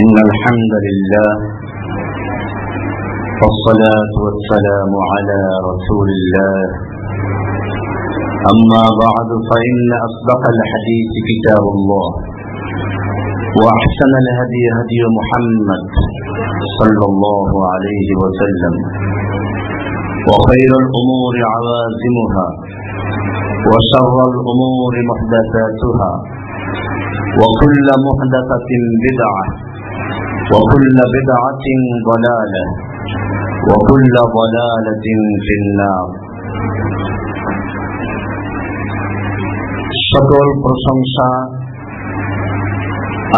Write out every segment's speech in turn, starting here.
إن الحمد لله والصلاة والسلام على رسول الله. أما بعد فإن أصدق الحديث كتاب الله وأحسن الهدي هدي محمد صلى الله عليه وسلم وخير الأمور عوازمها وشر الأمور محدثاتها وكل محدثة بدعة وكل بدعة ضلالة وكل ضلالة في النار সকল প্রশংসা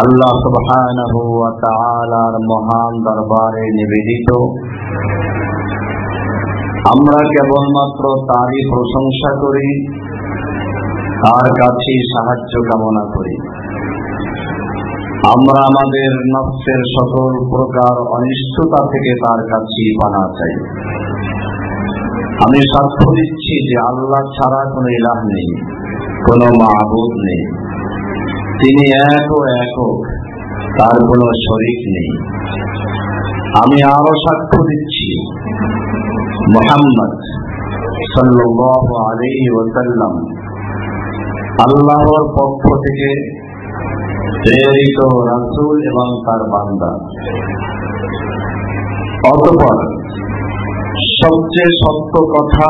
আল্লাহ সুবহানাহু ওয়া তাআলার মহান দরবারে নিবেদিত আমরা কেবলমাত্র তারই প্রশংসা করি তার কাছে সাহায্য কামনা করি আমরা আমাদের নফসের সকল প্রকার অনিষ্টতা থেকে তার কাছে পানা চাই। আমি সাক্ষ্য দিচ্ছি যে আল্লাহ ছাড়া কোনো ইলাহ নেই, কোনো মাহবুদ নেই। তিনি এক ও একক তার কোনো শরিক নেই। আমি আরও সাক্ষ্য দিচ্ছি, মোহাম্মদ সাল্লাল্লাহু আলাইহি ওয়াসাল্লাম আল্লাহর পক্ষ থেকে প্রেরিত রাসূল এবং তার বান্দা। অতঃপর সবচেয়ে সত্য কথা,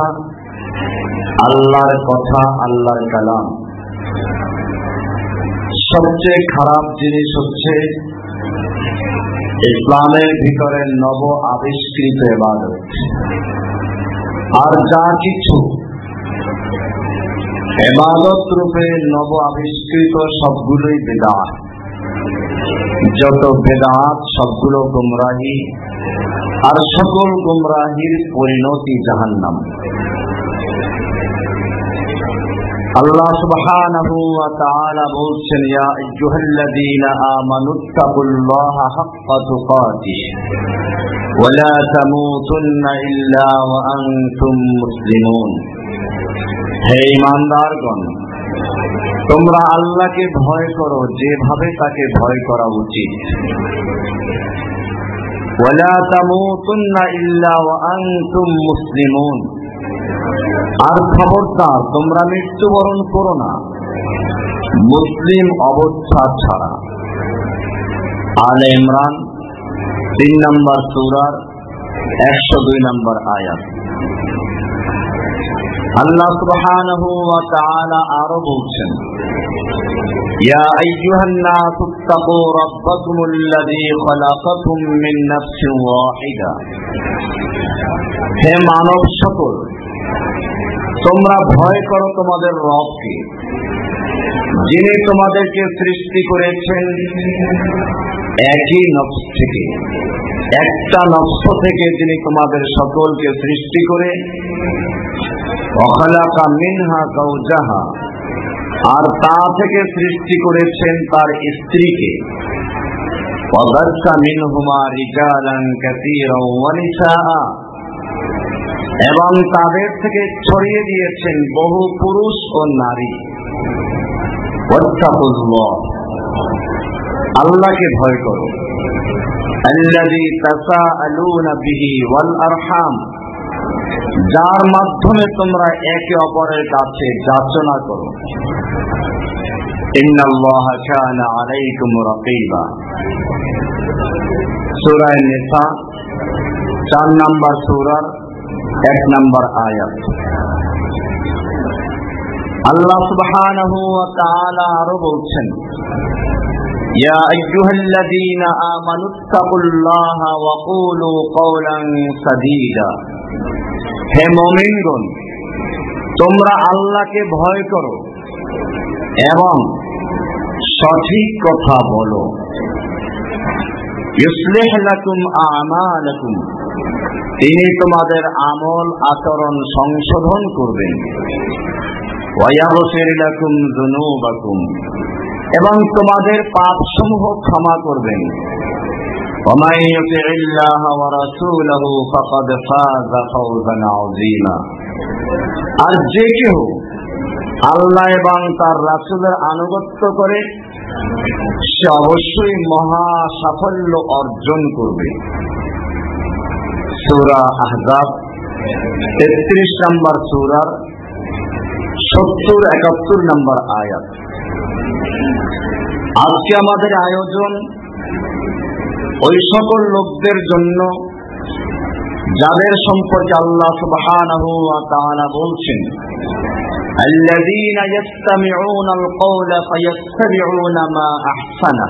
আল্লাহর কথা, আল্লাহর কালাম। সবচেয়ে খারাপ জিনিস হচ্ছে ইসলামের ভিতরে নব আবিষ্কৃত এবাদত আর যা কিছু এবাদত রূপে নব আবিষ্কৃত সবগুলোই বেদাত। যত বেদাত সবগুলো গুমরাহি আর সকল গুমরাহির পরিণতি জাহান্নাম আল্লাহ সুবহানাহু ওয়া তাআলা বলছেন ইয়া আইয়ুহাল্লাযীনা আমানুত্তাকুল্লাহা হাক্কা তুকাতিহ ওয়া লা তামুতুন্না ইল্লা ওয়া আনতুম মুসলিমুন হে ইমানদারগণ তোমরা আল্লাহকে ভয় করো, যেভাবে তাকে ভয় করা উচিত। আর খবরদার, তোমরা মৃত্যুবরণ করো না। মুসলিম অবস্থা ছাড়া। আল ইমরান, তিন নম্বর সুরার একশো দুই নম্বর আয়াত। আল্লাহ সুবহানাহু ওয়া তাআলা আরও বলছেন, ইয়া আইয়ুহান নাস তাকু রাব্বাকুমুল্লাযী খালাকাকুম মিন নাফসিন ওয়াহিদা। হে মানব সকল তোমরা ভয় করো তোমাদের রবকে। যিনি তোমাদেরকে সৃষ্টি করেছেন একই নফস থেকে, একটা নফস থেকে যিনি তোমাদের সকলকে সৃষ্টি করে, অখালাকা মিনহা গৌজাহা আর তা থেকে সৃষ্টি করেছেন তার স্ত্রীকে। এবং তাদের থেকে ছড়িয়ে দিয়েছেন বহু পুরুষ ও নারী। আল্লাহকে ভয় করো। যার মাধ্যমে তোমরা একে অপরের কাছে যাচনা করো। সুরায় নেশা চার নাম্বার সুরার এক নাম্বার আয়াত। আল্লাহ সুবহানাহু ওয়া তাআলা আরও বলছেন, ইয়া আইয়ুহাল্লাযীনা আমানুত্তাকুল্লাহা ওয়া কওলান সাদীদা। হে মুমিনগণ, তোমরা আল্লাহকে ভয় করো এবং সঠিক কথা বলো। ইসলিহ লাকুম আমালাকুম, তিনি তোমাদের আমল আচরণ সংশোধন করবেন। এবং তোমাদের পাপ সমূহ ক্ষমা করবেন। আর যে কেউ আল্লাহ এবং তার রাসুলের আনুগত্য করে, সে অবশ্যই মহা সাফল্য অর্জন করবে। সৌরা আহজাব, তেত্রিশ নম্বর সৌরার সত্তর একাত্তর নম্বর আয়াত আজকে আমাদের আয়োজন ওই সকল লোকদের জন্য যাদের সম্পর্কে আল্লাহ সুবহানাহু ওয়া তাআলা বলছেন الذين يستمعون القول فيتبعون ما احسنه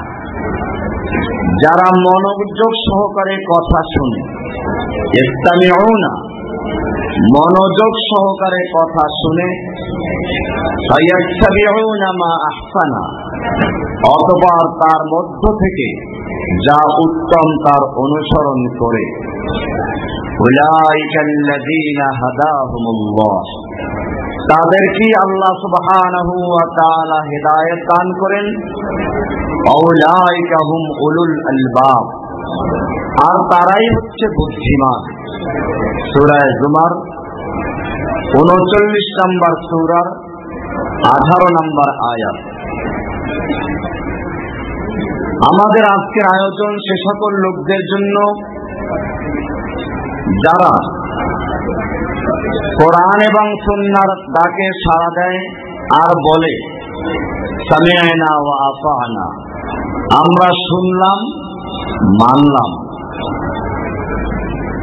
যারা মনোযোগ সহকারে কথা শুনে ইস্তামিউনা মনোযোগ সহকারে কথা শুনে আহসানা অতঃপর তার মধ্য থেকে যা উত্তম তার অনুসরণ করে। তাদের কি আল্লাহ তাআলা হেদায়েত দান করেন? অউলাইকাহুম উলুল আলবাব। আর তারাই হচ্ছে বুদ্ধিমান। সূরা জুমার 39 নম্বর সূরার 18 নম্বর আয়াত। আমাদের আজকের আয়োজন সে সকল লোকদের জন্য যারা কোরআন এবং সুন্নার ডাকে সাড়া দেয় আর বলে সামিয়ানা ও আফানা আমরা শুনলাম মানলাম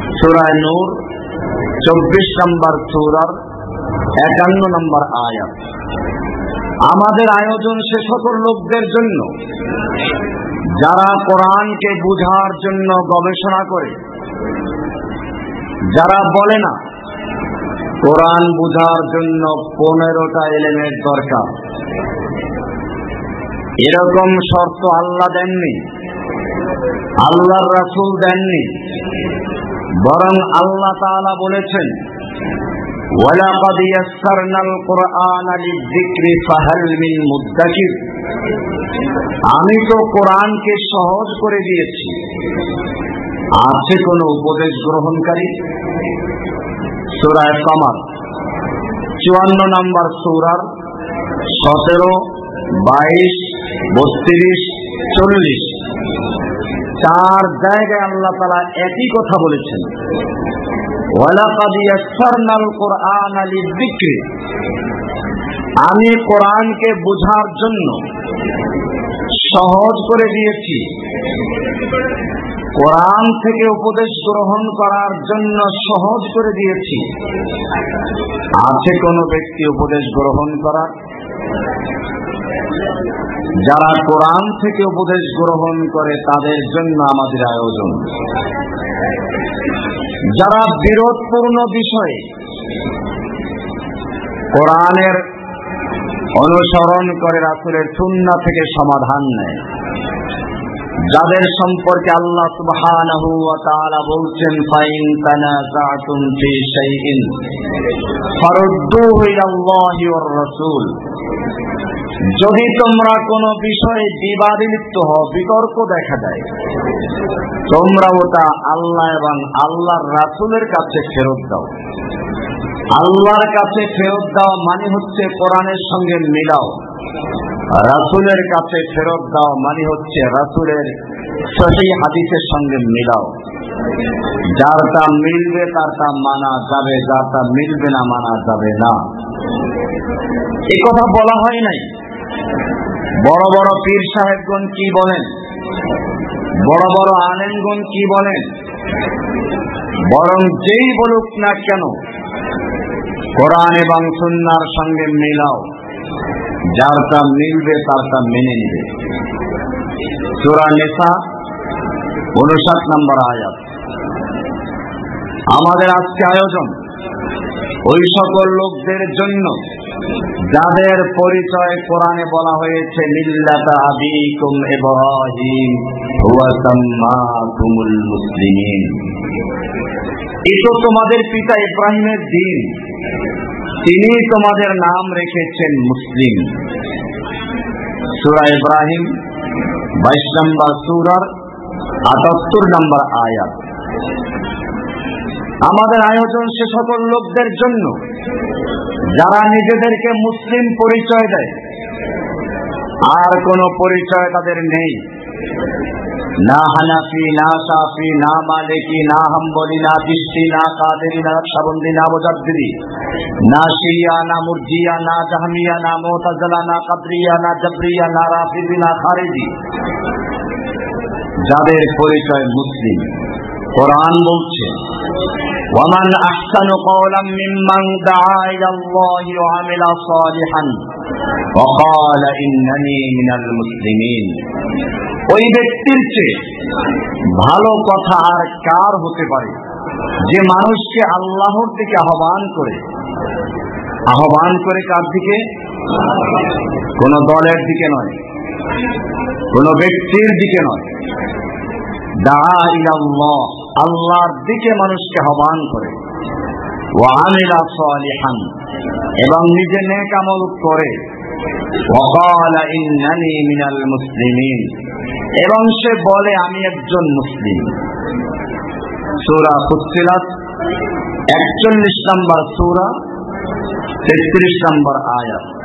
সুরায় নূর, চব্বিশ নম্বর সুরার একান্ন নম্বর আয়াত। আমাদের আয়োজন সে সকল লোকদের জন্য। যারা কোরআনকে বুঝার জন্য গবেষণা করে। যারা বলে না, কোরআন বুঝার জন্য পনেরোটা এলেমের দরকার। এরকম শর্ত আল্লাহ দেননি। আল্লাহর রাসুল দেননি। বরং আল্লাহ তাআলা বলেছেন আমি তো কোরআনকে সহজ করে দিয়েছি। আছে কোন উপদেশ গ্রহণকারী? সুরায় কামার, চুয়ান্ন নম্বর সুরার সতেরো, বাইশ, বত্রিশ, চল্লিশ। চার জায়গায় আল্লাহ তালা একই কথা বলেছেন। আমি কোরআনকে বুঝার জন্য সহজ করে দিয়েছি। কোরআন থেকে উপদেশ গ্রহণ করার জন্য সহজ করে দিয়েছি। আছে কোনো ব্যক্তি উপদেশ গ্রহণ করার যারা কোরআন থেকে উপদেশ গ্রহণ করে, তাদের জন্য আমাদের আয়োজন। যারা বিরোধপূর্ণ বিষয়ে কোরআনের অনুসরণ করে, রাসুলের সুন্না থেকে সমাধান নেয়। যাদের সম্পর্কে আল্লাহ সুবহানাহু ওয়া তাআলা বলছেন, ফাইন তানাজাতুম ফি শাইইন ইলাল্লাহি ওয়ার রাসূল। যদি তোমরা কোনো বিষয়ে বিবাদিত হও, বিতর্ক দেখা যায় তোমরা ওটা আল্লাহ এবং আল্লাহর রাসূলের কাছে ফেরত দাও। আল্লাহর কাছে ফেরত দেওয়া মানে হচ্ছে কোরআনের সঙ্গে মিলাও। রাসুলের কাছে ফেরত দাও মানে হচ্ছে রাসুলের সহি হাদিসের সঙ্গে মিলাও। যার তা মিলবে, তার তা মানা যাবে, যার তা মিলবে না মানা যাবে না। এ কথা বলা হয় নাই। বড় বড় পীর সাহেবগণ কি বলেন? বড় বড় আলেমগণ কি বলেন? বরং যেই বলুক না কেন কোরআন এবং সুন্নার সঙ্গে মিলাও। যার তা মিলবে, তার তা মেনে নিবে। চোরা নেশা উনষাট নম্বর আয়াত। আমাদের আজকে আয়োজন ওই সকল লোকদের জন্য যাদের পরিচয় কোরআনে বলা হয়েছে, মিল্লাতা আবিকুম ইব্রাহিম, হুয়া সাম্মাকুমুল মুসলিমিন। এই তো তোমাদের পিতা ইব্রাহিমের দিন। তিনি তোমাদের নাম রেখেছেন মুসলিম। সুরা ইব্রাহিম, বাইশ নম্বর সুরার আটাত্তর নম্বর আয়াত। আমাদের আয়োজন সে সকল লোকদের জন্য, যারা নিজেদেরকে মুসলিম পরিচয় দেয়। আর কোন পরিচয় তাদের নেই। না হানাফি, না সাফি, না মালিকি, না হাম্বলি, না দিষ্টি না কাদেরি, না সাবন্দি না মুজাদ্দিদি, না শিয়া, না মুরজিয়া, না জাহমিয়া, না মোতাজলা, না কাদরিয়া, না জবরিয়া, না রাফিদি, না খারিজি যাদের পরিচয় মুসলিম কোরআন বলছে ومن أحسن قولا ممن دعا إلى الله وعمل صالحا وقال إنني من المسلمين ওই ব্যক্তির চেয়ে ভালো কথা আর কার হতে পারে যে মানুষকে আল্লাহর দিকে আহ্বান করে আহ্বান করে কার দিকে কোন দলের দিকে নয় কোন ব্যক্তির দিকে নয় দা ইলাল্লাহ আল্লাহর দিকে মানুষকে আহ্বান করে। এবং নিজে নেকামল করে। মিনাল এবং সে বলে, আমি একজন মুসলিম। সূরা ফুসিলাত একচল্লিশ নম্বর সূরা, তেত্রিশ নম্বর আয়াত।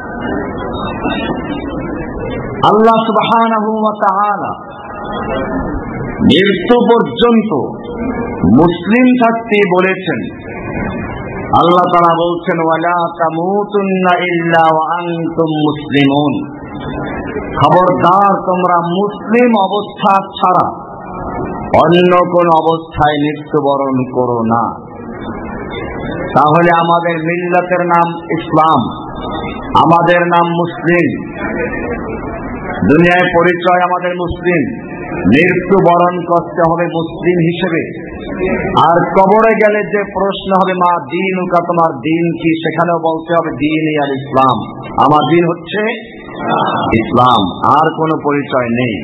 আল্লাহ সুবাহ মৃত্যু পর্যন্ত মুসলিম থাকতে বলেছেন। আল্লাহ তারা বলছেন, ওয়ালা খবরদার, তোমরা মুসলিম অবস্থা ছাড়া অন্য কোন অবস্থায় মৃত্যুবরণ করো না। তাহলে আমাদের মিল্লাতের নাম ইসলাম, আমাদের নাম মুসলিম। দুনিয়ায় পরিচয় আমাদের মুসলিম, মৃত্যুবরণ করতে হবে মুসলিম হিসেবে। আর কবরে গেলে যে প্রশ্ন হবে, মা, দিন উকা তোমার দিন কি? সেখানেও বলতে হবে দিন আর ইসলাম। আমার দিন হচ্ছে ইসলাম, আর কোনো পরিচয় নেই।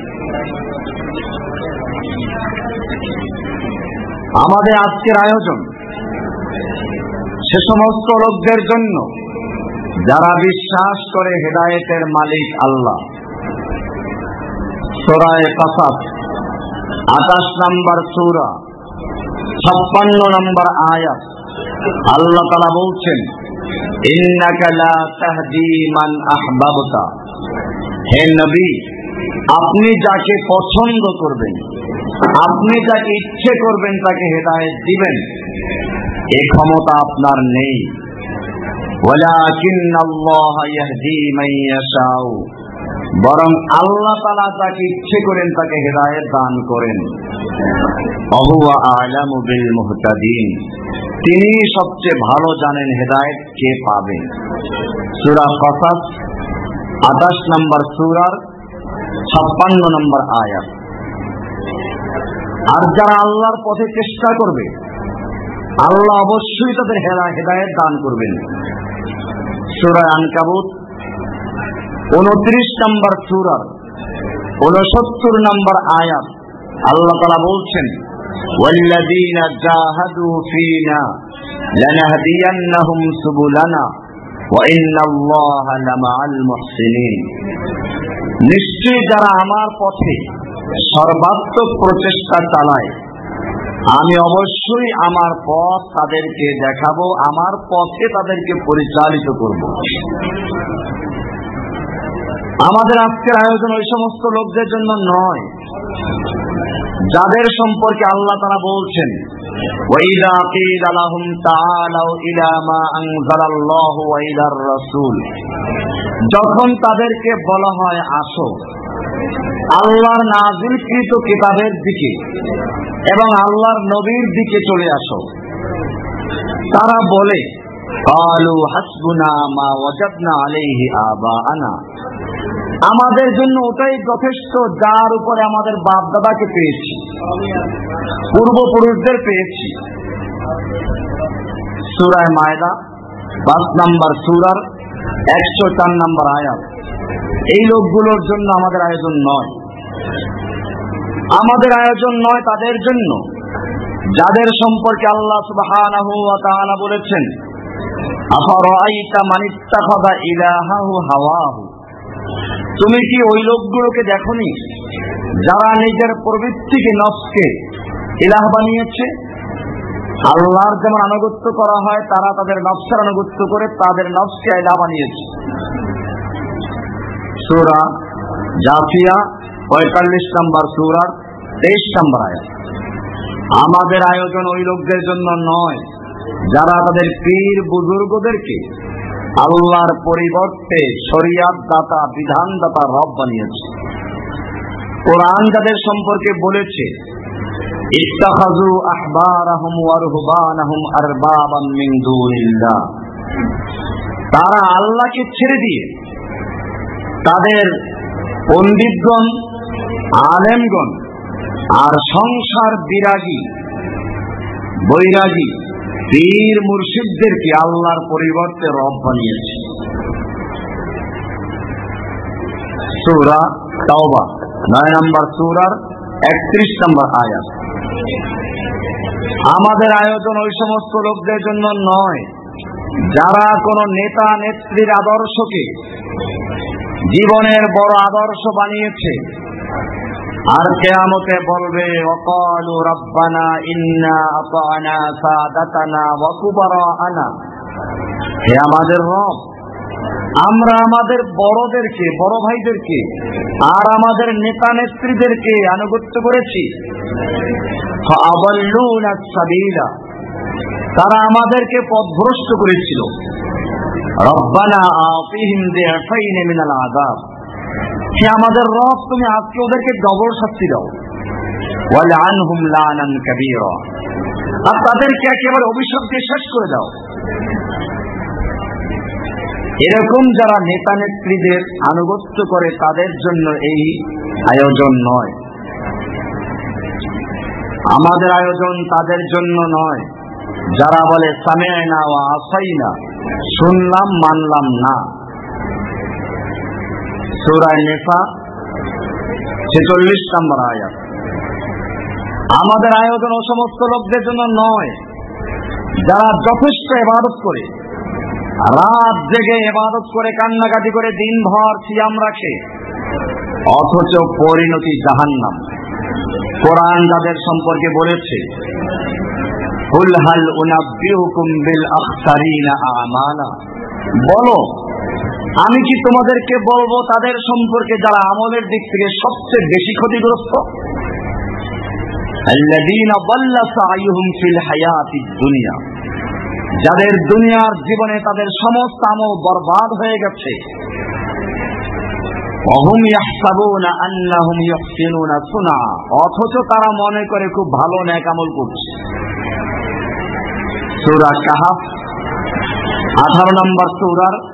আমাদের আজকের আয়োজন সে সমস্ত লোকদের জন্য, যারা বিশ্বাস করে হেদায়েতের মালিক আল্লাহ। সোরায় কাসাস নাম্বার সৌরা, ছাপ্পান্ন নাম্বার আয়াত। আল্লাহ তালা বলছেন হে নবী, আপনি যাকে পছন্দ করবেন, আপনি যাকে ইচ্ছে করবেন তাকে হেদায়ত দিবেন। এ ক্ষমতা আপনার নেই। ওয়ালাকিন্নাল্লাহ ইয়াহদি মান ইয়াশাউ। বরং আল্লাহ তালা তাকে ইচ্ছে করেন তাকে হেদায়ত দান করেন। তিনি সবচেয়ে ভালো জানেন হেদায়েত কে পাবে। সূরা কসাস 28 নম্বর সূরার 56 নম্বর আয়াত। আর যারা আল্লাহর পথে চেষ্টা করবে, আল্লাহ অবশ্যই তাদের হেদায়েত দান করবেন। সূরা আনকাবুত উনত্রিশ নম্বর সুরার উনসত্তর নম্বর আয়াত আল্লাহ তালা বলছেন والذين جاهدوا فينا لنهدينهم سبلنا وإن الله لمع المحسنين নিশ্চয়ই যারা আমার পথে সর্বাত্মক প্রচেষ্টা চালায় আমি অবশ্যই আমার পথ তাদেরকে দেখাবো আমার পথে তাদেরকে পরিচালিত করব আমাদের আজকের আয়োজন ওই সমস্ত লোকদের জন্য নয়। যাদের সম্পর্কে আল্লাহ তারা বলছেন যখন তাদেরকে বলা হয়, আসো। আল্লাহর নাজিলকৃত কিতাবের দিকে এবং আল্লাহর নবীর দিকে চলে আসো। তারা বলে, কালু হাসবুনা মা ওয়াজাদনা আলাইহি আবাআনা। আমাদের জন্য ওটাই যথেষ্ট যার উপরে আমাদের বাপ দাদাকে পেয়েছি। পূর্বপুরুষদের পেয়েছি। সুরায় মায়দা, পাঁচ নাম্বার সুরার একশো চার নাম্বার আয়াত। এই লোকগুলোর জন্য আমাদের আয়োজন নয়। আমাদের আয়োজন নয় তাদের জন্য। যাদের সম্পর্কে আল্লাহ তাআলা বলেছেন আফারাআইতা মান ইত্তাখাযা ইলাহাহু হাওয়াহু? তুমি কি ওই লোকগুলোকে দেখনি? যারা নিজের প্রবৃত্তিকে নফসকে ইলাহ বানিয়েছে? আল্লাহর যেমন আনুগত্য করা হয়, তারা তাদের নফসের আনুগত্য করে তাদের নফসকে ইলাহ বানিয়েছে। সূরা জাফিয়া, পঁয়তাল্লিশ নম্বর সুরার তেইশ নম্বর আয়াত। আমাদের আয়োজন ওই লোকদের জন্য নয়, যারা তাদের পীর বুজুর্গদেরকে আল্লাহর পরিবর্তে শরিয়াত দাতা বিধান দাতা রব বানিয়েছে। কোরআন যাদের সম্পর্কে বলেছে তারা আল্লাহকে ছেড়ে দিয়ে তাদের পণ্ডিতগণ, আলেমগণ আর সংসার বিরাগী, বৈরাগী পীর মুর্শিদদেরকে আল্লাহর পরিবর্তে রব বানিয়েছে। তাওবা, নয় নম্বর একত্রিশ নম্বর আয়াত। আমাদের আয়োজন ওই সমস্ত লোকদের জন্য নয়। যারা কোন নেতা, নেত্রীর আদর্শকে জীবনের বড় আদর্শ বানিয়েছে আর কেয়ামতে বলবে অকালু রব্বানা ইন্না আতানা সাদাতানা ওয়া কুবারানা হে আমাদের রব, আমরা আমাদের বড়দেরকে, বড় ভাইদেরকে আর আমাদের নেতা নেত্রীদেরকে আনুগত্য করেছি। তারা আমাদেরকে পথভ্রষ্ট করেছিল। রব্বানা আতিহিম দিআফাইন মিনাল আযাব। হে আমাদের রব, তুমি আজকে ওদেরকে ডবল শাস্তি দাও। আর তাদেরকে একেবারে অভিশাপ দিয়ে শেষ করে দাও। এরকম যারা নেতা নেত্রীদের আনুগত্য করে, তাদের জন্য এই আয়োজন নয়। আমাদের আয়োজন তাদের জন্য নয়। যারা বলে সামেনা ও আসাই না শুনলাম, মানলাম না। ছেচল্লিশ নম্বর আয়াত। আমাদের আয়োজন ও সমস্ত লোকদের জন্য নয়, যারা যথেষ্ট এবাদত করে, রাত জেগে এবাদত করে, কান্নাকাটি করে, দিনভর সিয়াম রাখে, অথচ পরিণতি জাহান্নাম। কোরআন যাদের সম্পর্কে বলেছে বলো আমি কি তোমাদেরকে বলব, তাদের সম্পর্কে যারা আমলের দিক থেকে সবচেয়ে বেশি ক্ষতিগ্রস্ত? যাদের দুনিয়ার জীবনে তাদের সমস্ত আমল বরবাদ হয়ে গেছে। অথচ তারা মনে করে খুব ভালো নেক আমল করছে। সূরা কাহাফ 18 নম্বর সূরার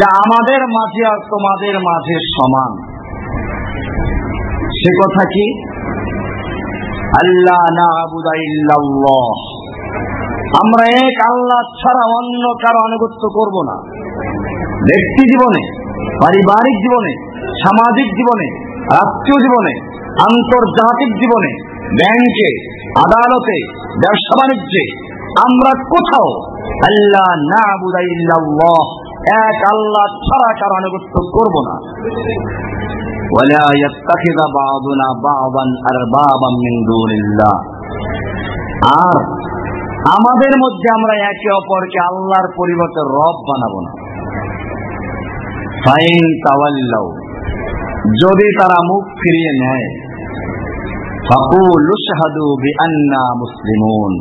যা আমাদের মাঝে আর তোমাদের মাঝে সমান। সে কথা কি? আল্লাহ না আমরা এক আল্লাহ ছাড়া অন্য কারও আনুগত্য করব না। ব্যক্তি জীবনে, পারিবারিক জীবনে, সামাজিক জীবনে, রাষ্ট্রীয় জীবনে, আন্তর্জাতিক জীবনে, ব্যাংকে, আদালতে, ব্যবসা বাণিজ্যে আমরা কোথাও আল্লাহ না ইল্লাল্লাহ এক আল্লাহ ছাড়া কারো আনুগত্য করব না ولا يتخذ بعضنا بعضا اربابا من دون الله আর আমাদের মধ্যে আমরা একে অপরকে আল্লাহর পরিবর্তে রব বানাবো না ফাইন তাওয়াল্লাউ যদি তারা মুখ ফিরিয়ে নেয় ফাকুল শাহাদু বিআন্না মুসলিমুন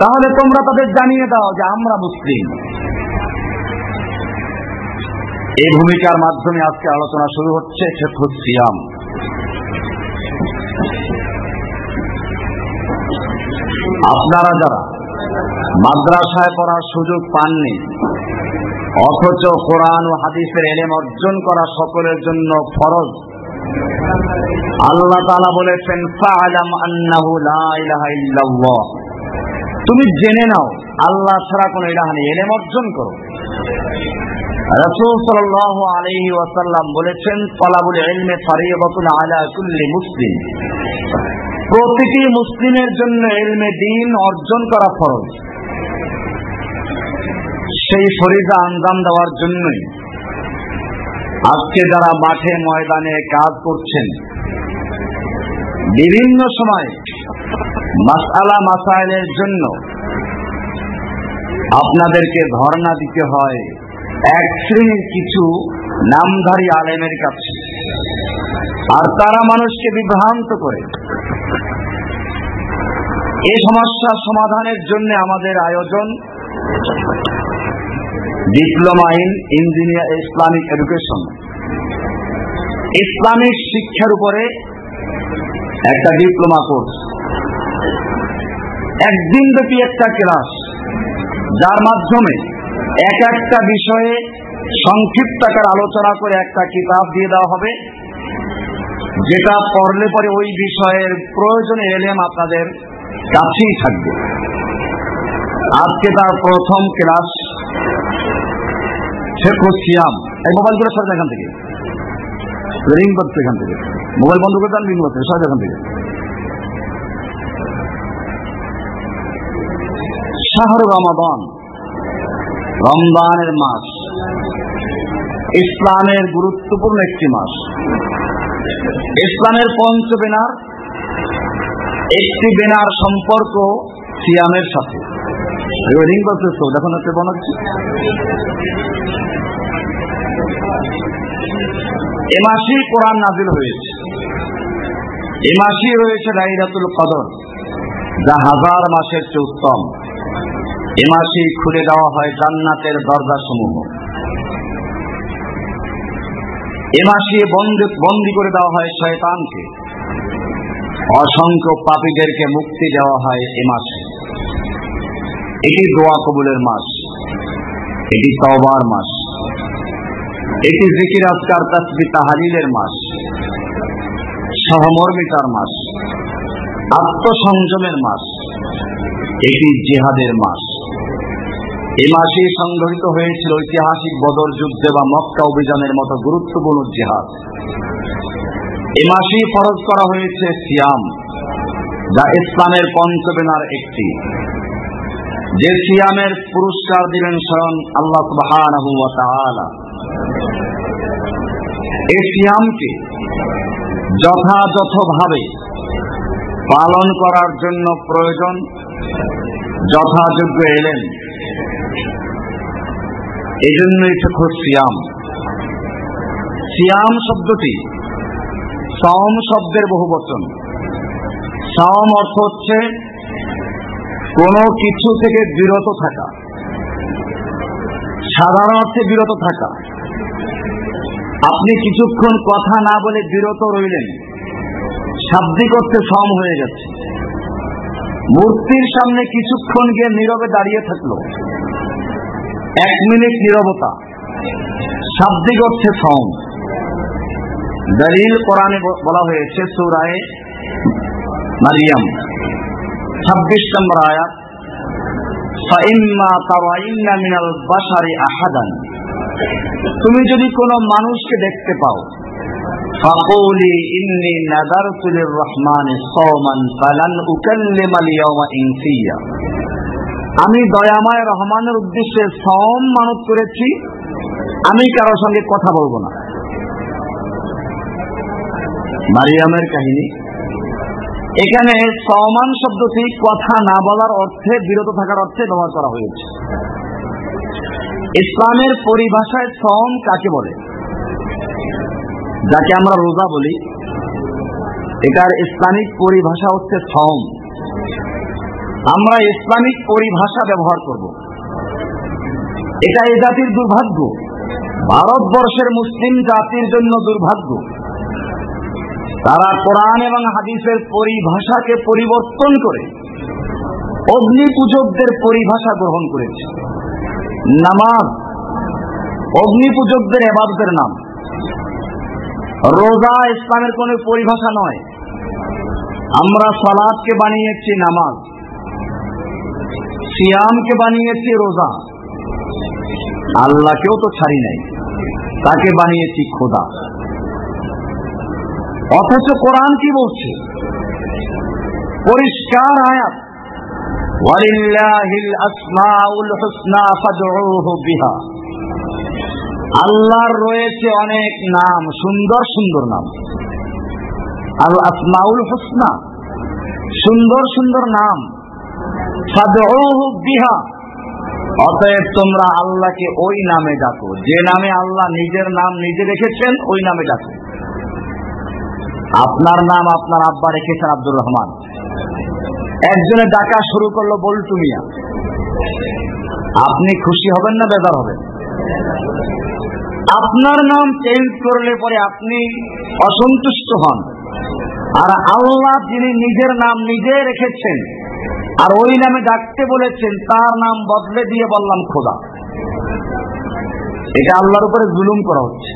তাহলে তোমরা তাদের জানিয়ে দাও যে আমরা মুসলিম। এই ভূমিকার মাধ্যমে আজকে আলোচনা শুরু হচ্ছে সিয়াম। আপনারা যারা মাদ্রাসায় পড়ার সুযোগ পাননি, অথচ কোরআন ও হাদিসের এলেম অর্জন করা সকলের জন্য ফরজ, আল্লাহ তাআলা বলেছেন, ফাআলাম আন্নাহু লা ইলাহা ইল্লাল্লাহ। তুমি জেনে নাও, আল্লাহ ছাড়া কোনো ইলাহ নেই, এলেম অর্জন করো। প্রতিটি মুসলিমের জন্য অর্জন করা ফরজ। সেই ফরিজা আঞ্জাম দেওয়ার জন্যই আজকে যারা মাঠে ময়দানে কাজ করছেন বিভিন্ন সময় মাসালা মাসাইলের জন্য আপনাদেরকে ধর্ণা দিতে হয়। এক শ্রেণির কিছু নামধারী আলেমের কাছে। আর তারা মানুষকে বিভ্রান্ত করে। এই সমস্যা সমাধানের জন্য আমাদের আয়োজন diploma in engineer Islamic education. Islamic শিক্ষার উপরে একটা ডিপ্লোমা কোর্স একদিন ব্যাপী একটা ক্লাস যার মাধ্যমে এক একটা বিষয়ে সংক্ষিপ্ত আকার আলোচনা করে একটা কিতাব দিয়ে দেওয়া হবে, যেটা পড়লে পরে ওই বিষয়ের প্রয়োজনে এলেম আপনাদের কাছেই থাকবে। আজকে তার প্রথম ক্লাস শেখ সিয়াম। এই মোবাইলগুলো সরে এখান থেকে। রিং করছে এখান থেকে। মোবাইল বন্ধ করে দেন রিং করছে সরে এখান থেকে। শাহর রমাদান রমদানের মাস, ইসলামের গুরুত্বপূর্ণ একটি মাস। ইসলামের পঞ্চ বেনার একটি বেনার সম্পর্ক সিয়ামের সাথে। রিং করছে তো, দেখুন হচ্ছে বানাচ্ছি এ মাসেই কোরআন নাজিল হয়েছে। এ মাসেই রয়েছে লাইলাতুল কদর, যা হাজার মাসের চেয়ে উত্তম এ মাসেই খুলে দেওয়া হয় জান্নাতের দরজা সমূহ এ মাসে বন্দি করে দেওয়া হয় শয়তানকে। অসংখ্য পাপীদেরকে মুক্তি দেওয়া হয় এ মাসে। এটি দোয়া কবুলের মাস, এটি তওবার মাস, এটি জিকির আজকার তাসবি তাহালিলের মাস। সহমর্মিতার মাস, আত্মসংযমের মাস, এটি জেহাদের মাস। এ মাসে সংঘটিত হয়েছিল ঐতিহাসিক বদর যুদ্ধে বা মক্কা অভিযানের মতো গুরুত্বপূর্ণ জেহাদ। এ মাসেই ফরজ করা হয়েছে সিয়াম, যা ইসলামের পঞ্চবেনার একটি। যে সিয়ামের পুরস্কার দিলেন স্বয়ং আল্লাহ সুবহানাহু ওয়া সিয়ামকে যথাযথভাবে পালন করার জন্য প্রয়োজন, যথাযোগ্য এলেন। এই জন্যই সিয়াম। সিয়াম শব্দটি সম শব্দের বহু বচন সম অর্থ হচ্ছে কোনো কিছু থেকে বিরত থাকা। সাধারণ অর্থে বিরত থাকা। আপনি কিছুক্ষণ কথা না বলে বিরত রইলেন। শাব্দিক অর্থে সম হয়ে গেছে। মূর্তির সামনে কিছুক্ষণ গিয়ে নীরবে দাঁড়িয়ে থাকল। এক মিনিট নীরবতা। শাব্দিক অর্থে সম। দলিল কোরআনে বলা হয়েছে, সুরায় মারিয়াম। ছাব্বিশ নম্বর আয়াত। তুমি যদি কোন মানুষকে দেখতে পাও আমি দয়াময় রহমানের উদ্দেশ্যে সম মানত করেছি, আমি কারও সঙ্গে কথা বলব না। মারিয়ামের কাহিনী। এখানে সমান শব্দটি কথা না বলার অর্থে, বিরত থাকার অর্থে ব্যবহার করা হয়েছে। ইসলামের পরিভাষায় সম কাকে বলে? যাকে আমরা রোজা বলি। এটার ইসলামিক পরিভাষা হচ্ছে সম আমরা ইসলামিক পরিভাষা ব্যবহার করব। এটা এ জাতির দুর্ভাগ্য। ভারতবর্ষের মুসলিম জাতির জন্য দুর্ভাগ্য। তারা কোরআন এবং হাদিসের পরিভাষাকে পরিবর্তন করে অগ্নি পূজকদের পরিভাষা গ্রহণ করেছে। নামাজ অগ্নি পূজকদের এবাদতের নাম। রোজা ইসলামের কোন পরিভাষা নয়। আমরা সালাদকে বানিয়েছি নামাজ, সিয়ামকে বানিয়েছি রোজা। আল্লাহকেও তো ছাড়ি নাই, তাকে বানিয়েছি খোদা। অথচ কোরআন কি বলছে? পরিষ্কার আয়াত ওয়ালিল্লাহিল আসমাউল হুসনা ফাদউহু আল্লাহর রয়েছে অনেক নাম, সুন্দর সুন্দর নাম। আল আসমাউল হুসনা, সুন্দর সুন্দর নাম। বিহা। অতএব তোমরা আল্লাহকে ওই নামে ডাকো। যে নামে আল্লাহ নিজের নাম নিজে রেখেছেন, ওই নামে ডাকো। আপনার নাম আপনার আব্বা রেখেছেন আব্দুর রহমান। একজনে ডাকা শুরু করল বল্টু মিয়া। আপনি খুশি হবেন না বেজার হবেন? আপনার নাম চেঞ্জ করলে পরে আপনি অসন্তুষ্ট হন। আর আল্লাহ যিনি নিজের নাম নিজে রেখেছেন, আর ওই নামে ডাকতে বলেছেন, তার নাম বদলে দিয়ে বললাম খোদা। এটা আল্লাহর উপরে জুলুম করা হচ্ছে।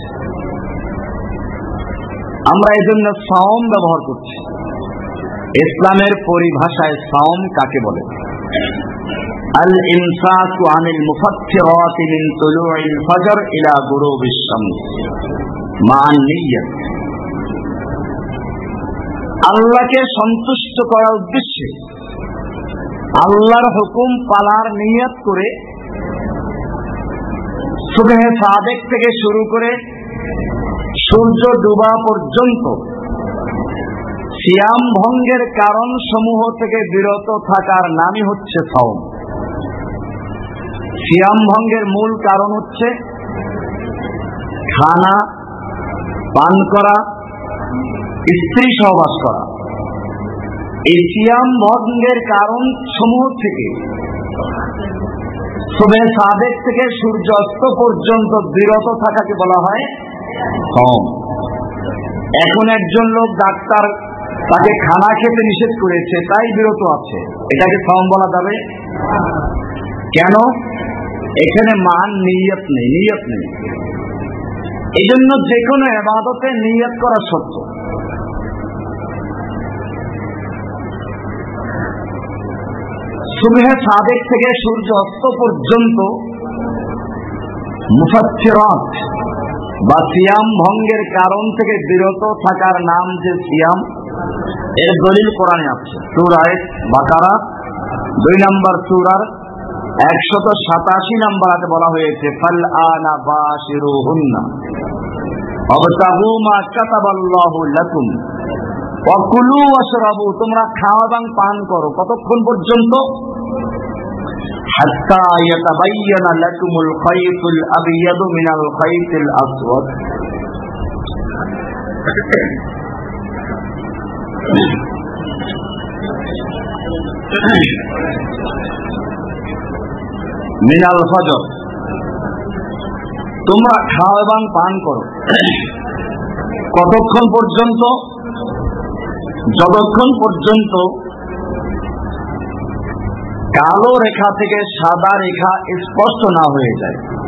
আমরা এই জন্য সাওম ব্যবহার করছি। ইসলামের পরিভাষায় সাওম কাকে বলে? আল ইমসাকু আনিল মিন তুলুইল ফজর ইলা মান আল্লাহকে সন্তুষ্ট করার উদ্দেশ্যে আল্লাহর হুকুম পালার নিয়ত করে সুবেহ সাদেক থেকে শুরু করে সূর্য ডুবা পর্যন্ত সিয়াম ভঙ্গের কারণ সমূহ থেকে বিরত থাকার নামই হচ্ছে সাওম। সিয়াম ভঙ্গের মূল কারণ হচ্ছে খানা, পান করা, স্ত্রী সহবাস করা। এই সিয়াম ভঙ্গের কারণ সমূহ থেকে শুভে সাবেক থেকে সূর্য অস্ত পর্যন্ত বিরত থাকাকে বলা হয় এখন একজন লোক ডাক্তার তাকে খানা খেতে নিষেধ করেছে, তাই বিরত আছে। এটাকে সম বলা যাবে? কেন? এখানে মান, নিয়ত নেই নিয়ত নেই। এই জন্য যে কোনো এবাদতে নিয়ত করা সত্য। সুবেহ সাদেক থেকে সূর্য অস্ত পর্যন্ত মুফাচ্ছিরাত বা সিয়াম ভঙ্গের কারণ থেকে বিরত থাকার নাম যে সিয়াম এর দলিল কোরআনে আছে। সুরায় বাকারা, দুই নম্বর সুরার একশত সাতাশি নম্বর আছে বলা হয়েছে ফাল আনা বাশিরু হুন্না অবতাহু মা কাতাবাল্লাহু লাকুম। তোমরা পান করো কতক্ষণ পর্যন্ত? হাত্তা ইয়াতাবাইয়ানা লাকুমুল খাইতুল আবিয়াদু মিনাল খাইতিল আসওয়াদ। মিনাল ফজর। তোমরা খাও এবং পান করো। কতক্ষণ পর্যন্ত? যতক্ষণ পর্যন্ত কালো রেখা থেকে সাদা রেখা স্পষ্ট না হয়ে যায়।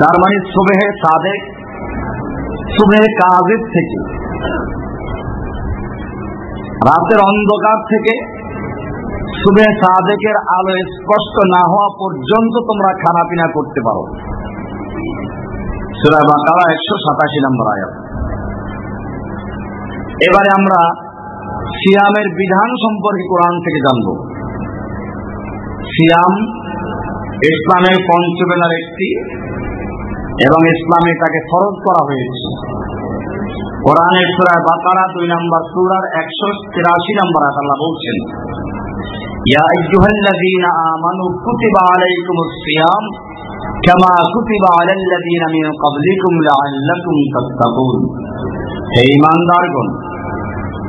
তার মানে সুবেহে সাদেক, সুবেহে কাজের থেকে। রাতের অন্ধকার থেকে সুবে সাদেকের আলো স্পষ্ট না হওয়া পর্যন্ত তোমরা খানা পিনা করতে পারো। সুরা একশো সাতাশি নম্বর আয়াত। এবারে আমরা সিয়ামের বিধান সম্পর্কে কোরআন থেকে জানব। সিয়াম ইসলামের পঞ্চবেলার একটি এবং ইসলামে তাকে ফরজ করা হয়েছে। কোরআনের সুরা বাকারা দুই নম্বর সুরার একশো তিরাশি নম্বর বলছেন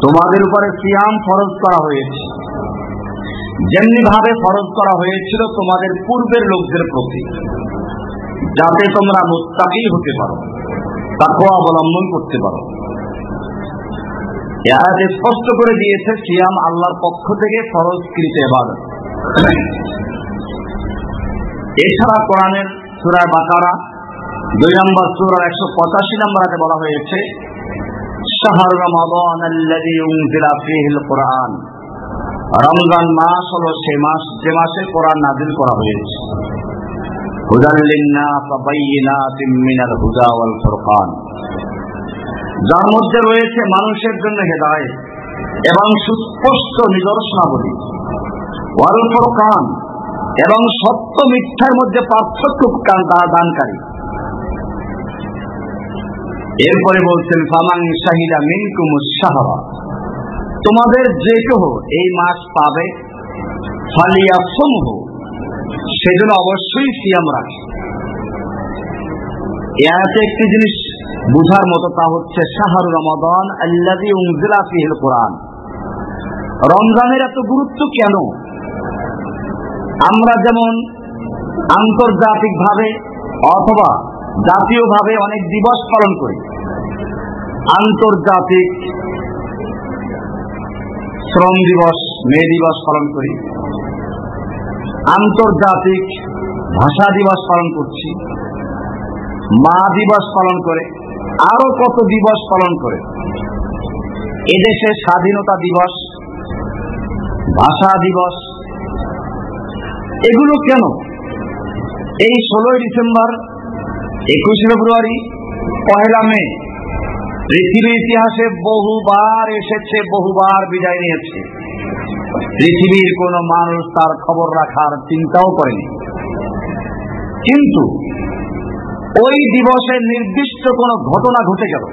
তোমাদের উপরে সিয়াম ফরজ করা হয়েছে। যেমনি ভাবে ফরজ করা হয়েছিল তোমাদের পূর্বের লোকদের প্রতি, যাতে তোমরা মোত্তাকি হতে পারো তাকে অবলম্বন করতে পারো। এরাতে স্পষ্ট করে দিয়েছে সিয়াম আল্লাহর পক্ষ থেকে ফরজকৃত এবাদত এছাড়া কোরআনের সুরায় বাকারা, দুই নম্বর সুরার একশো পঁচাশি নম্বর হাতে বলা হয়েছে, শাহর রমাদান আল্লাযী কোরআন। রমজান মাস হলো সে মাস, যে মাসে কোরআন নাজিল করা হয়েছে। যার মধ্যে রয়েছে মানুষের জন্য হেদায় এবং সুস্পষ্ট নিদর্শনাবলী। ওয়াল ফোরকান এবং সত্য মিথ্যার মধ্যে পার্থক্য দানকারী। এরপরে বলছেন ফামাং শাহিদা মিনকুম সাহাবা তোমাদের যে কেহ এই মাস পাবে ফালিয়া সমূহ সেজন্য অবশ্যই সিয়াম রাখে। এতে একটি জিনিস বুঝার মতো তা হচ্ছে শাহর রমাদান আল্লাদি কোরআন। রমজানের এত গুরুত্ব কেন? আমরা যেমন আন্তর্জাতিকভাবে অথবা জাতীয়ভাবে অনেক দিবস পালন করি। আন্তর্জাতিক শ্রম দিবস, মে দিবস পালন করি। আন্তর্জাতিক ভাষা দিবস পালন করছি। মা দিবস পালন করে। আরও কত দিবস পালন করে? এদেশে স্বাধীনতা দিবস, ভাষা দিবস, এগুলো কেন? এই ষোলোই ডিসেম্বর, একুশে ফেব্রুয়ারি পয়লা মে, পৃথিবীর ইতিহাসে বহুবার এসেছে, বহুবার বিদায় নিয়েছে। পৃথিবীর কোন মানুষ তার খবর রাখার চিন্তাও করেনি। কিন্তু ওই দিবসে নির্দিষ্ট কোন ঘটনা ঘটে গেল।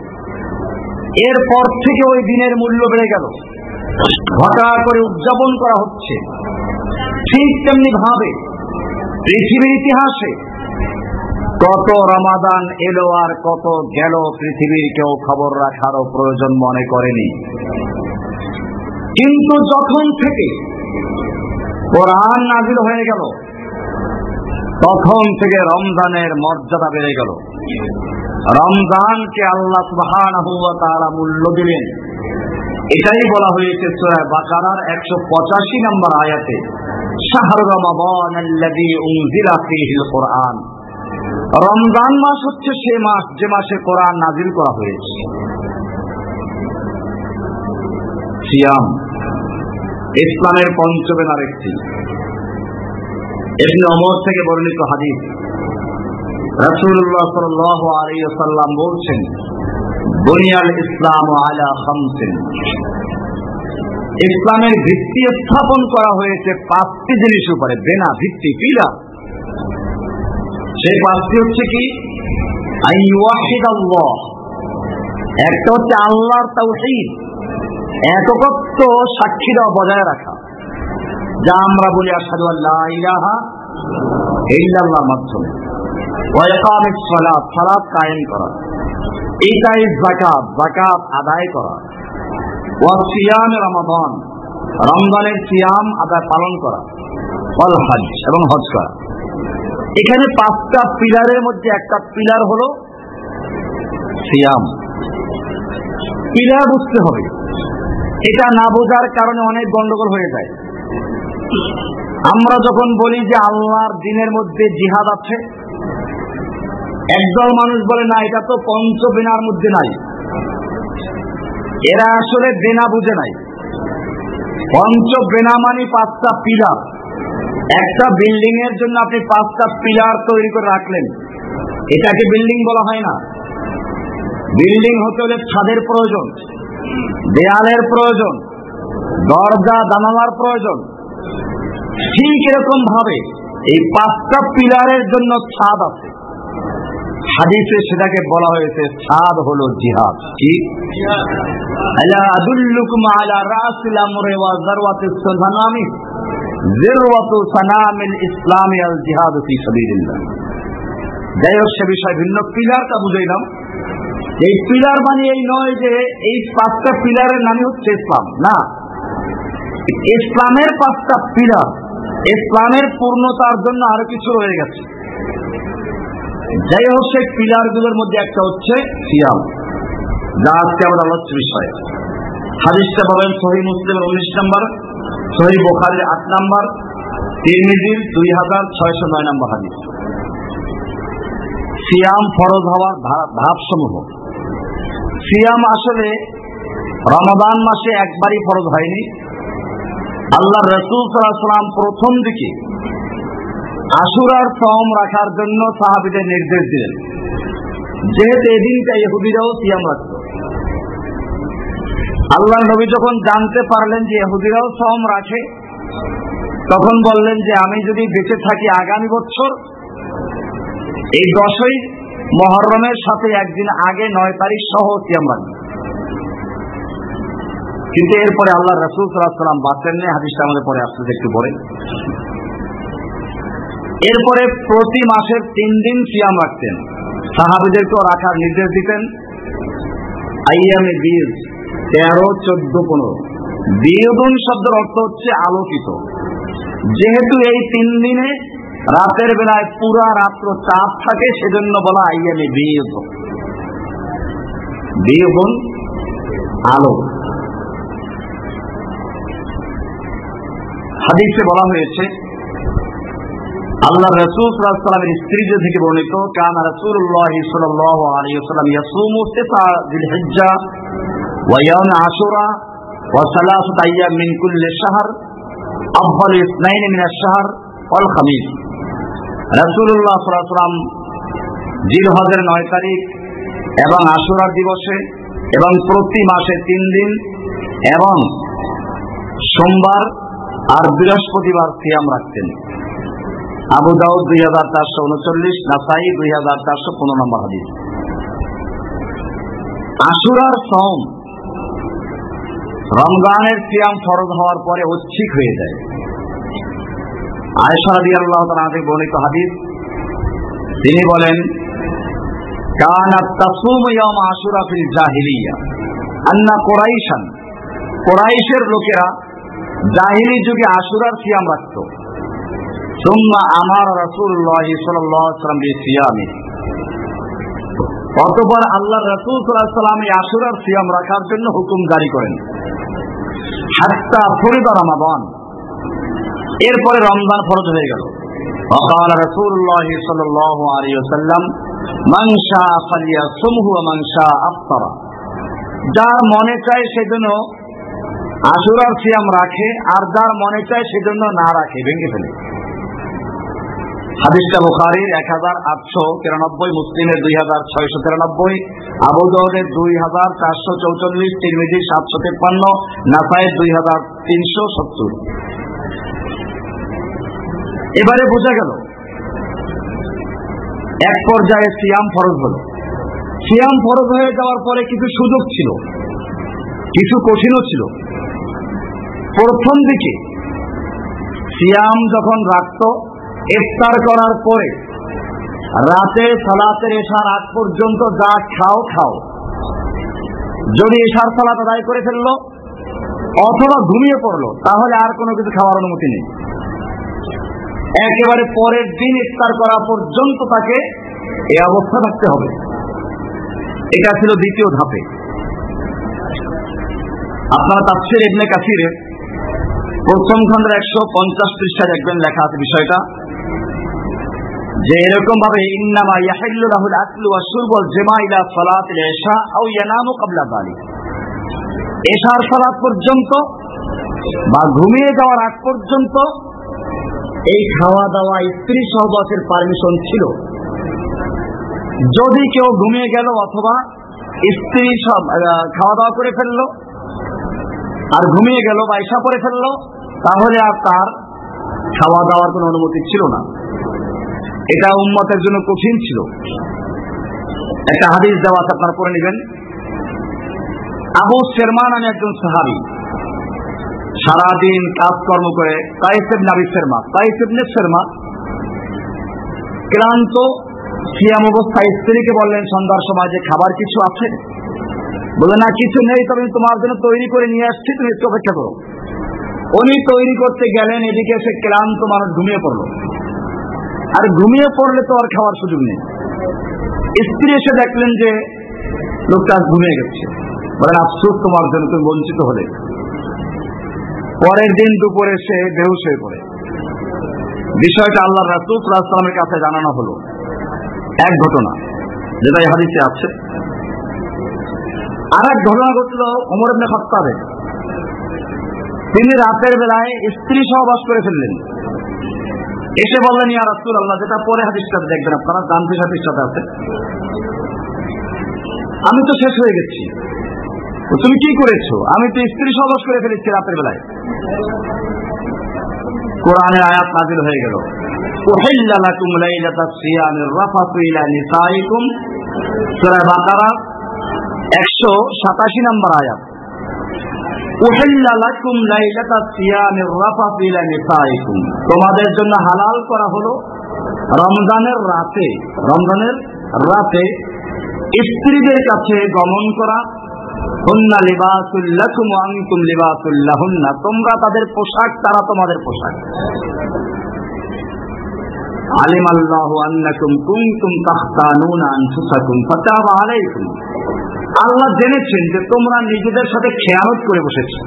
এরপর থেকে ওই দিনের মূল্য বেড়ে গেল। ঘটা করে উদযাপন করা হচ্ছে। ঠিক তেমনি ভাবে পৃথিবীর ইতিহাসে কত রমাদান এলো আর কত গেল পৃথিবীর কেউ খবর রাখারও প্রয়োজন মনে করেনি। কিন্তু যখন থেকে কোরআন নাজিল হয়ে গেল তখন থেকে রমজানের মর্যাদা বেড়ে গেল। রমজানকে আল্লাহ সুবহানাহু ওয়া তাআলা মূল্য দিলেন। এটাই বলা হয়েছে সূরা বাকারার 185 নম্বর আয়াতে রমজান মাস হচ্ছে সে মাস যে মাসে কোরআন নাজিল করা হয়েছে। ইসলামের পঞ্চবেনার একটি এমনি অমর থেকে বর্ণিত হাদিস। বলছেন ইসলাম আলা ইসলামের ভিত্তি স্থাপন করা হয়েছে পাঁচটি জিনিস উপরে, বেনা, ভিত্তি পিলার সেই পাঁচটি হচ্ছে কি? একটা হচ্ছে আল্লাহর তাওহীদ। এককত্ব সাক্ষীরা বজায় রাখা। যা আমরা বলি আদায় করা। ওয়া রমজানের সিয়াম আদায় পালন করা। এবং হজ করা। এখানে পাঁচটা পিলারের মধ্যে একটা পিলার হলো সিয়াম। পিলার বুঝতে হবে। এটা না বোঝার কারণে অনেক গন্ডগোল হয়ে যায়। আমরা যখন বলি যে আল্লাহর দিনের মধ্যে জিহাদ আছে, একদল মানুষ বলে, না, এটা তো পঞ্চ বেনার মধ্যে নাই। এরা আসলে বেনা বুঝে নাই। পঞ্চ বেনা মানে পাঁচটা পিলার। একটা বিল্ডিং এর জন্য আপনি পাঁচটা পিলার তৈরি করে রাখলেন। এটাকে বিল্ডিং বলা হয় না। বিল্ডিং হতে হলে ছাদের প্রয়োজন, দেয়ালের প্রয়োজন, দরজা জানালার প্রয়োজন। ঠিক এরকম ভাবে এই পাঁচটা পিলারের জন্য ছাদ আছে। হাদিসে সেটাকে বলা হয়েছে, ছাদ হলো জিহাদ। কি? যাই হোক পিলারটা বুঝাইলাম। এই পিলার মানে এই নয় যে এই পাঁচটা পিলারের হচ্ছে ইসলাম। না। ইসলামের পাঁচটা পিলার ইসলামের পূর্ণতার জন্য আরও কিছু রয়ে গেছে। যাই হোক, সেই পিলারগুলোর মধ্যে একটা হচ্ছে সিয়াম। যা আজকে আমাদের আলোচ্য বিষয়। হাদিসটা পাবেন সহি মুসলিমের উনিশ নম্বর, সহি বোখারের আট নম্বর, তিরমিজির দুই হাজার ছয়শো নয় নম্বর হাদিস। সিয়াম ফরজ হওয়ার ভাব সমূহ সিয়াম আসলে রমাদান মাসে একবারই ফরজ হয়নি। আল্লাহ রসুল সাল্লাম প্রথম দিকে আশুরার ফর্ম রাখার জন্য সাহাবিদের নির্দেশ দিলেন। যেহেতু এদিনটা ইহুদিরাও সিয়াম রাখত। আল্লাহ নবী যখন জানতে পারলেন যে ইহুদিরাও ফর্ম রাখে, তখন বললেন যে আমি যদি বেঁচে থাকি আগামী বছর, এই দশই মহরমের সাথে একদিন আগে নয় তারিখ সহ সিয়াম রাখব। কিন্তু এরপরে আল্লাহ রসুল সাল্লাম বাঁচলেন নেই হাদিসটা আমাদের পরে আসতে একটু পরে। এরপরে প্রতি মাসের তিন দিন সিয়াম রাখতেন। সাহাবিদেরকেও রাখার নির্দেশ দিতেন, আইয়ামে বীজ তেরো, চোদ্দ, পনেরো। বিয়োদন শব্দের অর্থ হচ্ছে আলোকিত। যেহেতু এই তিন দিনে রাতের বেলায় পুরা রাত্র চাপ থাকে, সেজন্য বলা আইয়ামে বিয়োদ। বিয়োদন আলো। হাদিসে বলা হয়েছে, আল্লাহ রসুল সাল্লামের স্ত্রী যে থেকে বর্ণিত, কান রসুল্লাহ সাল্লাহ আলাইসাল্লাম ইয়াসুমু সিতা দিল হিজ্জা ওয়ায়াউম আশুরা ওয়া সালাসাত আইয়াম মিন কুল্লি শাহর আফদাল ইসনাইন মিন আশ-শাহর ওয়াল খামিস। সাল্লাল্লাহু আলাইহি ওয়াসাল্লাম জিলহজের 9 তারিখ এবং আশুরার দিবসে এবং প্রতি মাসে তিন দিন এবং সোমবার আর বৃহস্পতিবার সিয়াম রাখতেন। আবু দাউদ দুই হাজার চারশো উনচল্লিশ, নাসাই দুই হাজার চারশো পনেরো নম্বর হাদিস। আশুরার সম রমজানের সিয়াম ফরজ হওয়ার পরে ঐচ্ছিক হয়ে যায়। আয়সা রাদি আল্লাহ তাআলা বর্ণিত হাদিস। তিনি বলেন, কানাত তাসুম ইয়াম আশুরা ফিল জাহিলিয়া। আন্না কোরাইশান, কোরাইশের লোকেরা জাহিলি যুগে আশুরার সিয়াম রাখত সুম্মা আমার রাসূলুল্লাহ সাল্লাল্লাহু আলাইহি সাল্লাম সিয়ামি অতঃপর আল্লাহ রাসূল সাল্লাল্লাহু আলাইহি সাল্লাম এই আশুরার সিয়াম রাখার জন্য হুকুম জারি করেন হাত্তা ফরিদা রমাদান এরপরে রমজান ফরজ হয়ে গেল وقال رسول الله صلى الله عليه وسلم من شاء فليصمه ومن شاء افطر যার মনে চায় সেজন্য আশুরার সিয়াম রাখে, আর যার মনে চায় সেজন্য না রাখে, ভেঙে ফেলে। হাদিসটা বুখারির এক হাজার আটশো তিরানব্বই, মুসলিমের দুই হাজার ছয়শো তিরানব্বই আবু দৌদের দুই হাজার চারশো চৌচল্লিশ তিরমিজি সাতশো তেপ্পান্ন, নাসাইয়ের দুই হাজার তিনশো সত্তর। এবারে বোঝা গেল, এক পর্যায়ে সিয়াম ফরজ হল। সিয়াম ফরজ হয়ে যাওয়ার পরে কিছু সুযোগ ছিল, কিছু কঠিনও ছিল। প্রথম দিকে সিয়াম যখন রাখত, ইফতার করার পরে রাতে সালাতের এসার আগ পর্যন্ত যা খাও খাও। যদি এসার সালাত আদায় করে ফেলল অথবা ঘুমিয়ে পড়ল, তাহলে আর কোনো কিছু খাওয়ার অনুমতি নেই। একেবারে পরের দিন ইফতার করা পর্যন্ত তাকে এই অবস্থা থাকতে হবে। এটা ছিল দ্বিতীয় ধাপে। আপনারা তাফসির ইবনে কাসিরের প্রথম খন্ডের একশো পঞ্চাশ পৃষ্ঠায় দেখবেন লেখা আছে বিষয়টা, যে এরকম ভাবে ইন্নামা ইয়াহিল্লু লাহুল আকলু ওয়া শুরবুল জিমা ইলা সালাতিল ইশা আও ইয়ানামু ক্বাবলা যালিক। এশার সালাত পর্যন্ত বা ঘুমিয়ে যাওয়ার আগ পর্যন্ত এই খাওয়া দাওয়া স্ত্রী সহবাসের পারমিশন ছিল। যদি কেউ ঘুমিয়ে গেল অথবা স্ত্রী সব খাওয়া দাওয়া করে ফেলল, আর ঘুমিয়ে গেল বা ঈশা করে ফেলল তাহলে আর তার খাওয়া দাওয়ার কোনো অনুমতি ছিল না। এটা উম্মতের জন্য কঠিন ছিল। একটা হাদিস দেওয়া আপনারা পড়ে নেবেন। আবু শেরমান আমি একজন সাহাবি সারাদিন কাজকর্ম করে তাইসেব নাবি শর্মা তাইসেবনে শেরমা ক্লান্ত, সিয়াম অবস্থায় স্ত্রীকে বললেন, সন্ধ্যার সময় যে খাবার কিছু আছে? বলে না, কিছু নেই, তবে তোমার জন্য তৈরি করে নিয়ে আসছি, তুমি একটু অপেক্ষা করো উনি তৈরি করতে গেলেন, এদিকে এসে ক্লান্ত মানুষ ঘুমিয়ে পড়ল। আর ঘুমিয়ে পড়লে তো আর খাওয়ার সুযোগ নেই। স্ত্রী এসে দেখলেন যে লোকটা ঘুমিয়ে গেছে। বলেন, আফসোস তোমার জন্য, তুমি বঞ্চিত হলে। পরের দিন দুপুরে সে বেহুশ হয়ে পড়ে। বিষয়টা আল্লাহ রাসুল সাল্লামের কাছে জানানো হলো। এক ঘটনা, যেটা হাদিসে আছে। আর এক ঘটনা ঘটল অমর ইবনে তিনি রাতের বেলায় স্ত্রী সহবাস করে ফেললেন। এসে বললেন ইয়ার রাসুল আল্লাহ যেটা পরে হাদিসটাতে দেখবেন আপনারা দান পেশা সাথে আছে। আমি তো শেষ হয়ে গেছি। তুমি কি করেছ? আমি তো স্ত্রী সহবাস করে ফেলেছি রাতের বেলায়। কোরআনের আয়াত নাজিল হয়ে গেল। একশো সাতাশি নম্বর আয়াত। তোমাদের জন্য হালাল করা হলো রমজানের রাতে রমজানের রাতে স্ত্রীদের কাছে গমন করা তোমরা তাদের পোশাক, তারা তোমাদের পোশাক। আলিম আল্লাহু আল্লাহ জেনেছেন যে তোমরা নিজেদের সাথে খেয়ানত করে বসেছো।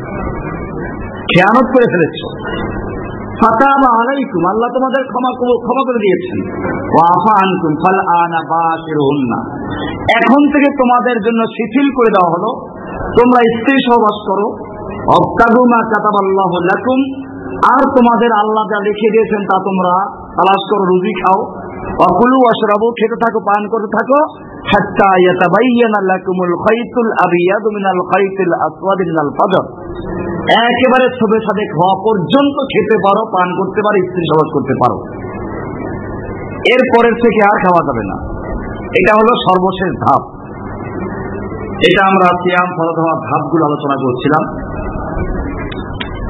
খেয়ানত করে ফেলেছ। ফাতাবা আলাইকুম, আল্লাহ তোমাদের ক্ষমা ক্ষমা করে দিয়েছেন। ওয়াফা আনকুম, ফাল আনা বাশিরুন্না এখন থেকে তোমাদের জন্য শিথিল করে দেওয়া হলো। তোমরা স্ত্রী সহবাস করো। অবতাগুমা কাতাবাল্লাহ লাকুম। আর তোমাদের আল্লাহ যা লিখে দিয়েছেন তা তোমরা তালাশ করো, রুজি খাও। অকুলু অশরাবু খেতে থাকো, পান করতে থাকো। হাত্তা ইয়াতাবাইয়ানা লাকুমুল খাইতুল আবিয়াদু মিনাল খাইতিল আসওয়াদি মিনাল ফাজর একেবারে ছবে সাথে খাওয়া পর্যন্ত খেতে পারো, পান করতে পারো, স্ত্রী সবাস করতে পারো। এর পরের থেকে আর খাওয়া যাবে না। এটা হলো সর্বশেষ ধাপ। এটা আমরা সিয়াম হওয়া ধাপগুলো আলোচনা করছিলাম।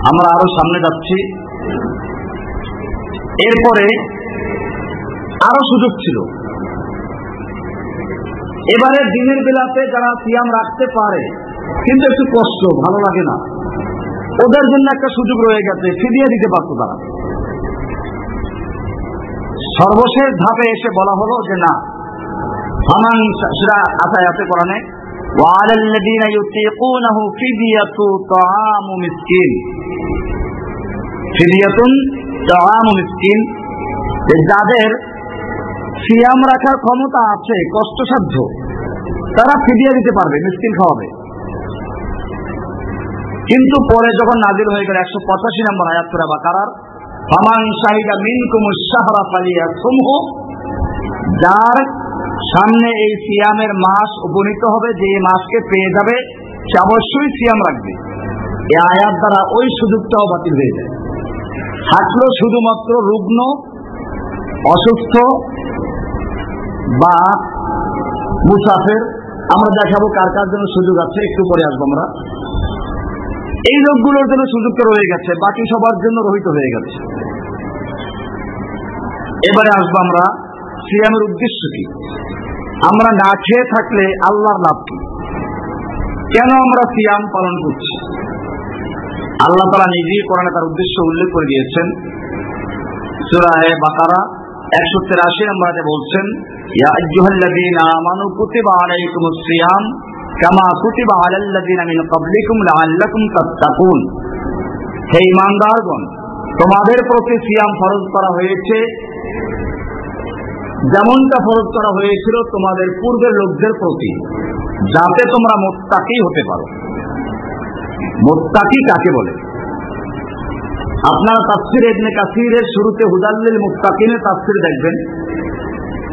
আমরা আরও সামনে যাচ্ছি। এরপরে আরও সুযোগ ছিল। এবারে দিনের বেলাতে যারা সিয়াম রাখতে পারে, কিন্তু একটু কষ্ট, ভালো লাগে না। ওদের জন্য একটা সুযোগ রয়ে গেছে, ফিরিয়ে দিতে পারতো তারা। সর্বশেষ ধাপে এসে বলা হলো যে না আমান সেটা আশায় আছে কোরআনে যাদের সিয়াম রাখার ক্ষমতা আছে, কষ্টসাধ্য। তারা ফিরিয়ে দিতে পারবে, মিসকিন খাওয়াবে। কিন্তু পরে যখন নাজির হয়ে গেল একশো পঁচাশি নম্বর আয়াতুরা বা কারার ফামান শাহিদা মিন যার সামনে এই সিয়ামের মাস উপনীত হবে, যে মাসকে পেয়ে যাবে, সে অবশ্যই সিয়াম রাখবে। এ আয়াত দ্বারা ওই সুযোগটাও বাতিল হয়ে যায়। থাকল শুধুমাত্র রুগ্ন, অসুস্থ বা মুসাফের, আমরা দেখাবো কার কার জন্য সুযোগ আছে, একটু পরে আসব আমরা। এই লোকগুলোর জন্য সুযোগটা রয়ে গেছে, বাকি সবার জন্য রহিত হয়ে গেছে। এবারে আসব আমরা, সিয়ামের উদ্দেশ্য কি? আমরা না খেয়ে থাকলে আল্লাহর লাভ কি? কেন আমরা সিয়াম পালন করছি? আল্লাহ তারা নিজেই কোরআনে তার উদ্দেশ্য উল্লেখ করে দিয়েছেন সুরায় বাকারা একশো তেরাশি নম্বরে বলছেন তোমাদের প্রতি সিয়াম ফরজ করা হয়েছে। যেমনটা ফরজ করা হয়েছিল তোমাদের পূর্বের লোকদের প্রতি, যাতে তোমরা মোত্তাকি হতে পারো। মোত্তাকি কাকে বলে? আপনারা তাফসির ইবনে কাসিরের শুরুতে হুদাল্লিল মুত্তাকিনের তাফসির দেখবেন।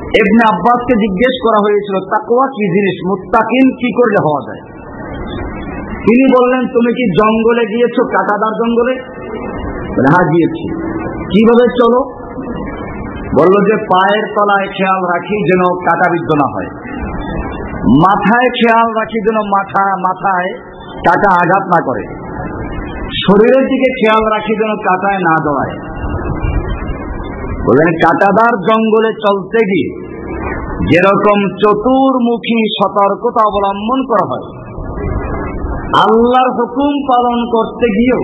ইবনে আব্বাসকে জিজ্ঞেস করা হয়েছিল, তাকওয়া কি জিনিস? মুত্তাকিন কি করলে হওয়া যায়? তিনি বললেন, তুমি কি জঙ্গলে গিয়েছো, কাটাদার জঙ্গলে? হ্যাঁ গিয়েছি। কীভাবে চলো? বলল যে, পায়ের তলায় খেয়াল রাখি যেন কাটা বিদ্ধ না হয়। মাথায় খেয়াল রাখি যেন মাথা, মাথায় কাটা আঘাত না করে। শরীরের দিকে খেয়াল রাখি যেন কাটায় না দৌড়ায়। বললেন কাটাদার জঙ্গলে চলতে গিয়ে যেরকম চতুর্মুখী সতর্কতা অবলম্বন করা হয়, আল্লাহর হুকুম পালন করতে গিয়েও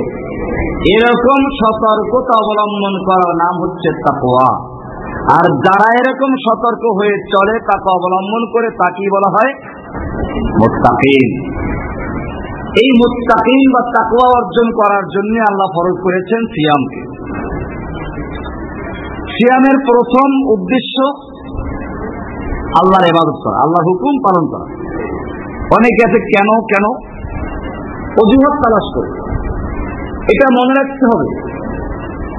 এরকম সতর্কতা অবলম্বন করার নাম হচ্ছে তাকোয়া আর যারা এরকম সতর্ক হয়ে চলে, তাকে অবলম্বন করে তাকেই বলা হয় এই মুত্তাকিন বা তাকুয়া অর্জন করার জন্য আল্লাহ ফরজ করেছেন সিয়ামকে। সিয়ামের প্রথম উদ্দেশ্য আল্লাহর এবাদত করা, আল্লাহর হুকুম পালন করা। অনেকে আছে, কেন কেন? অজুহাত তালাশ করে। এটা মনে রাখতে হবে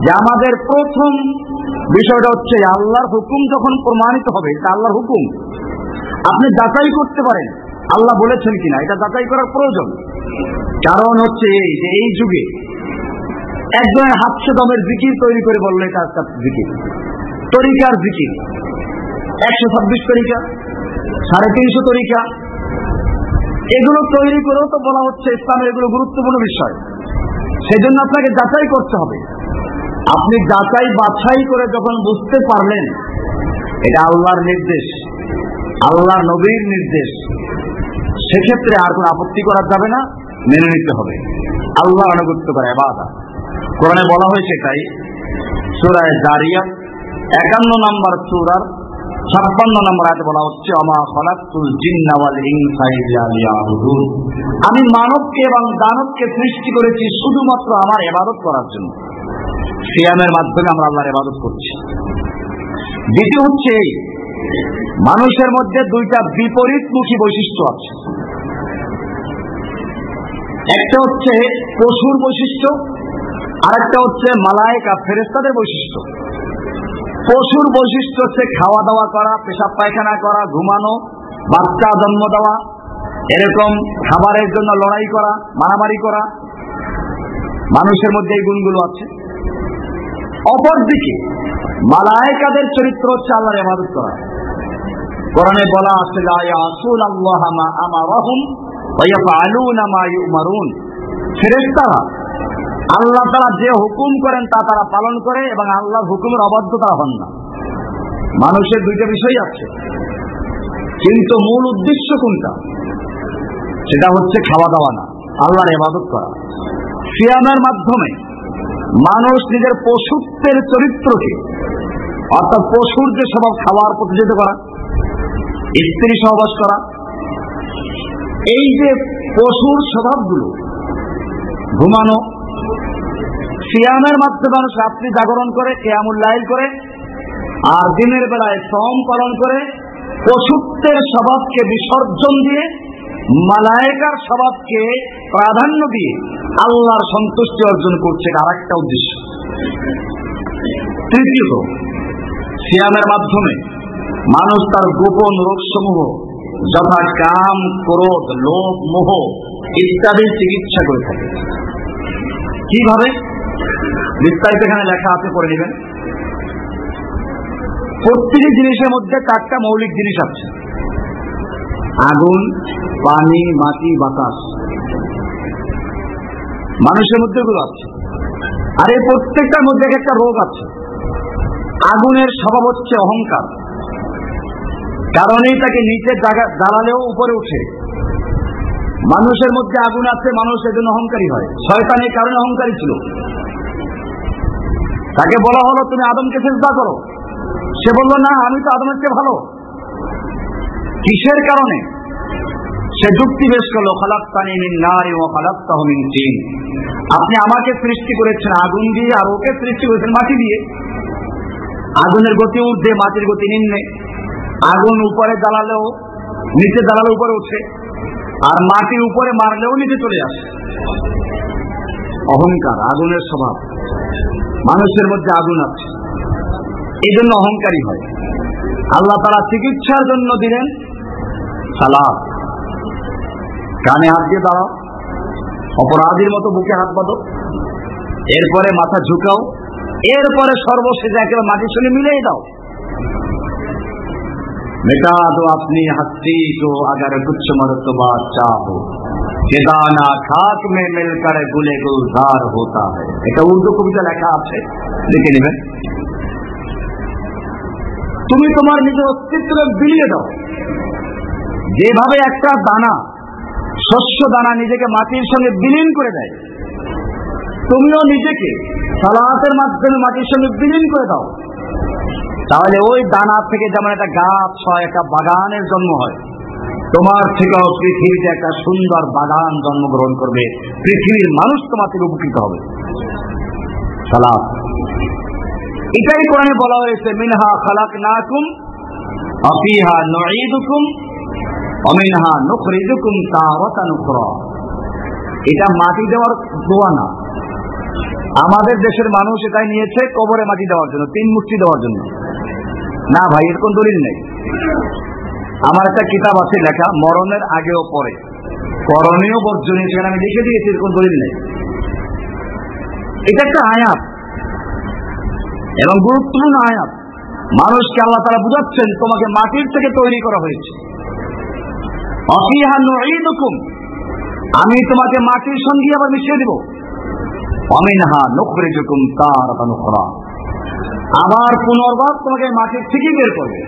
যে আমাদের প্রথম বিষয়টা হচ্ছে আল্লাহর হুকুম যখন প্রমাণিত হবে, এটা আল্লাহর হুকুম। আপনি যাচাই করতে পারেন, আল্লাহ বলেছেন কিনা, এটা যাচাই করার প্রয়োজন। কারণ হচ্ছে এই যে এই যুগে একজনের হাতশো দমের জিকির তৈরি করে বলল একটা জিকির। তরিকার জিকির। একশো ছাব্বিশ তরিকা, সাড়ে তিনশো তরিকা। এগুলো তৈরি করেও তো বলা হচ্ছে ইসলামের এগুলো গুরুত্বপূর্ণ বিষয়। সেজন্য আপনাকে যাচাই করতে হবে। আপনি যাচাই বাছাই করে যখন বুঝতে পারলেন, এটা আল্লাহর নির্দেশ আল্লাহ নবীর নির্দেশ সেক্ষেত্রে আর কোনো আপত্তি করা যাবে না, মেনে নিতে হবে। আল্লাহ আনুগত্য করে বাধা কোরআনে বলা হয়েছে তাই সুরায় জারিয়া একান্ন নম্বর সুরার ছাপ্পান্ন নম্বর আয়াতে বলা হচ্ছে আমা মানবকে এবং দানবকে সৃষ্টি করেছি শুধুমাত্র আমার ইবাদত করার জন্য। সিয়ামের মাধ্যমে আমরা আল্লাহর ইবাদত করছি। দ্বিতীয় হচ্ছে এই মানুষের মধ্যে দুইটা বিপরীতমুখী বৈশিষ্ট্য আছে। একটা হচ্ছে পশুর বৈশিষ্ট্য আর একটা হচ্ছে মালায়কা ফেরেস্তাদের বৈশিষ্ট্য। পশুর বৈশিষ্ট্য হচ্ছে খাওয়া দাওয়া করা, পেশাব পায়খানা করা, ঘুমানো, বাচ্চা জন্ম দেওয়া, এরকম খাবারের জন্য লড়াই করা, মারামারি করা। মানুষের মধ্যে এই গুণগুলো আছে। অপরদিকে, মালায়কাদের চরিত্র হচ্ছে আল্লাহর ইবাদত করা। কোরআনে বলা আছে, লা ইয়াসুন আল্লাহ মা আমারহুম ওয়া ইয়াফআলুনা মা ইউমারুন। ফেরেশতারা, আল্লাহ তারা যে হুকুম করেন তা তারা পালন করে এবং আল্লাহর হুকুমের অবাধ্য তারা হন না। মানুষের দুইটা বিষয় আছে। কিন্তু মূল উদ্দেশ্য কোনটা? সেটা হচ্ছে খাওয়া দাওয়া না, আল্লাহর ইবাদত করা। সিয়ামের মাধ্যমে মানুষ নিজের পশুত্বের চরিত্রকে, অর্থাৎ পশুর যে স্বভাব, খাওয়ার প্রতিযোগিতা করা স্ত্রী সহবাস করা। এই যে পশুর স্বভাবগুলো, ঘুমানো, সিয়ামের মাধ্যমে মানুষ রাত্রি জাগরণ করে, কেয়ামুল লাইল করে, আর দিনের বেলায় শ্রম পালন করে, পশুত্বের স্বভাবকে বিসর্জন দিয়ে, মালায়কার স্বভাবকে প্রাধান্য দিয়ে আল্লাহর সন্তুষ্টি অর্জন করছে আর একটা উদ্দেশ্য। তৃতীয়ত, সিয়ামের মাধ্যমে মানুষ তার গোপন রোগসমূহ, যথা কাম, ক্রোধ, লোভ, মোহ ইত্যাদির চিকিৎসা করে থাকে। কীভাবে? বিস্তারিত এখানে লেখা আছে করে নেবেন। প্রত্যেকটি জিনিসের মধ্যে চারটা মৌলিক জিনিস আছে। আগুন, পানি, মাটি, বাতাস। মানুষের মধ্যে এগুলো আছে। আর এই প্রত্যেকটার মধ্যে একটা রোগ আছে। আগুনের স্বভাব হচ্ছে অহংকার। কারণেই তাকে নিচে জ্বালালেও উপরে উঠে। মানুষের মধ্যে আগুন আছে, মানুষ এজন্য অহংকারী হয়। শয়তান এই কারণে অহংকারী ছিল। তাকে বলা হলো, তুমি আদমকে চেষ্টা করো সে বলল, না, আমি তো আদমের চেয়ে ভালো। কিসের কারণে? সে যুক্তি বেশ করল, খালাক্তানি মিন নারী ও খালাক্তাহ মিন তিন আপনি আমাকে সৃষ্টি করেছেন আগুন দিয়ে, আর ওকে সৃষ্টি করেছেন মাটি দিয়ে। আগুনের গতি ঊর্ধ্বে, মাটির গতি নিম্নে। আগুন উপরে জ্বালালেও, নিচে জ্বালালে উপরে উঠে, আর মাটির উপরে মারলেও নিচে চলে আসে। অহংকার, আগুনের স্বভাব। মানুষের মধ্যে আগুন আছে। এই জন্য অহংকারী হয়। আল্লাহ তারা চিকিৎসার জন্য দিলেন সালাদ। কানে হাত দিয়ে দাঁড়াও। অপরাধীর মতো বুকে হাত বাঁধো। এরপরে মাথা ঝুঁকাও। এরপরে সর্বশেষ একেবারে মাটির সঙ্গে মিলেই দাও। मिटा दो अपनी हस्ती को अगर कुछ मरतबा चाहो কেদানা খাক মে মিলকর গুলে গুলজার হতা है এটা উর্দু কবিতা লেখা আছে দেখে নেবেন তুমি তোমার নিজের অস্তিত্ব বিলিয়ে দাও যেভাবে একটা দানা শস্য দানা নিজেকে মাটির সঙ্গে বিলীন করে দেয় তুমিও নিজেকে সালাতের মাধ্যমে মাটির সঙ্গে বিলীন করে দাও তাহলে ওই দানা থেকে যেমন একটা গাছ হয়, একটা বাগানের জন্ম হয়, তোমার থেকেও পৃথিবীতে একটা সুন্দর বাগান জন্মগ্রহণ করবে। পৃথিবীর মানুষ তোমার থেকে উপকৃত হবে। সালাম। এটাই কোরআনে বলা হয়েছে, মিনহা খালাক নাকুম অফিহা নঈদুকুম অমিনহা নুখরিজুকুম তাওয়াতান উখরা। এটা মাটি দেওয়ার দোয়া না। আমাদের দেশের মানুষ এটাই নিয়েছে কবরে মাটি দেওয়ার জন্য, তিন মূর্তি দেওয়ার জন্য। না ভাই এরকম দলিল নেই। আমার একটা কিতাব আছে লেখা, মরণের আগে ও পরে। করণীয় বর্জনীয় সেখানে আমি লিখে দিয়েছি এরকম দলিল নেই। এটা একটা আয়াত। এবং গুরুত্বপূর্ণ আয়াত। মানুষকে আল্লাহ তারা বুঝাচ্ছেন, তোমাকে মাটির থেকে তৈরি করা হয়েছে। আমি তোমাকে মাটির সঙ্গে আবার মিশিয়ে দেব। আবার পুনর্বার তোমাকে মাটির থেকে বের করবে।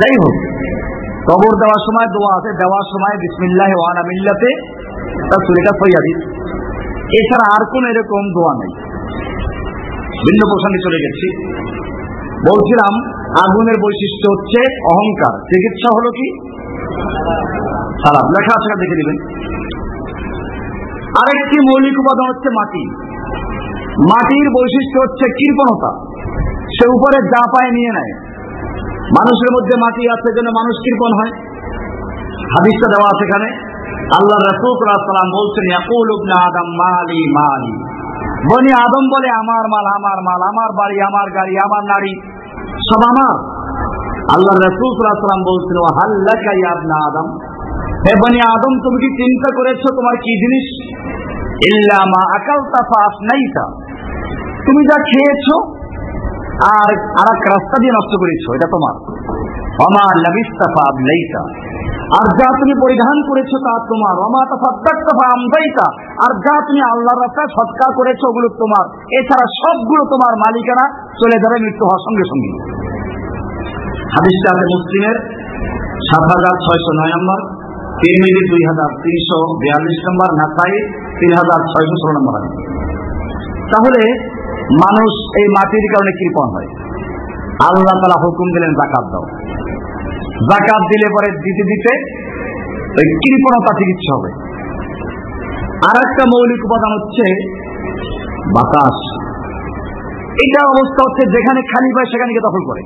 যাই হোক কবর দেওয়ার সময়, দোয়া আছে, দেওয়ার সময় বিসমিল্লাহ ওয়ানা তার সুরিটা ফইয়া দিন। এছাড়া আর কোন এরকম দোয়া নেই। ভিন্ন প্রসঙ্গে চলে গেছি। বলছিলাম, আগুনের বৈশিষ্ট্য হচ্ছে অহংকার। চিকিৎসা হলো কি? খারাপ লেখা আছে, দেখে দিবেন। আরেকটি মৌলিক উপাদান হচ্ছে মাটি। মাটির বৈশিষ্ট্য হচ্ছে কৃপণতা। সে উপরে যা পায় নিয়ে নেয়। মানুষের মধ্যে মাটি আছে যেন মানুষ কৃপণ হয়। হাদিসটা দেওয়া আছে এখানে। আল্লাহ রসুলাম বলছেন আদম মালি মালি। বনি আদম বলে, আমার মাল আমার মাল, আমার বাড়ি, আমার গাড়ি, আমার নারী, সব আমার। আল্লাহ রসুলাম বলছেন হাল্লাকা ইয়াবনা আদম? হে বনি আদম, তুমি কি চিন্তা করেছ তোমার কি জিনিস? তুমি যা খেয়েছো আর আর এক রাস্তা দিয়ে নষ্ট করেছ, এটা তোমার। আবলাইতা আর যা তুমি পরিধান করেছ তা তোমার। অমা আমদাইতা। আর যা তুমি আল্লাহর রাস্তায় সৎকার করেছ ওগুলো তোমার। এছাড়া সবগুলো তোমার মালিকানা চলে যাবে মৃত্যু হওয়ার সঙ্গে সঙ্গে। হাদিসটা মুসলিমের সাত হাজার ছয়শো নয় নম্বর। তিরমিজি দুই হাজার তিনশো বিয়াল্লিশ নম্বর নাসাই, তিন হাজার ছয়শো ষোলো নম্বর তাহলে মানুষ এই মাটির কারণে কৃপণ হয়। আল্লাহ তালা হুকুম দিলেন জাকাত দাও। জাকাত দিলে পরে দিতে দিতে ওই কৃপণতা চিকিৎসা হবে। আর একটা মৌলিক উপাদান হচ্ছে বাতাস। এটা অবস্থা হচ্ছে যেখানে খালি পায় সেখানে গিয়ে দখল করে।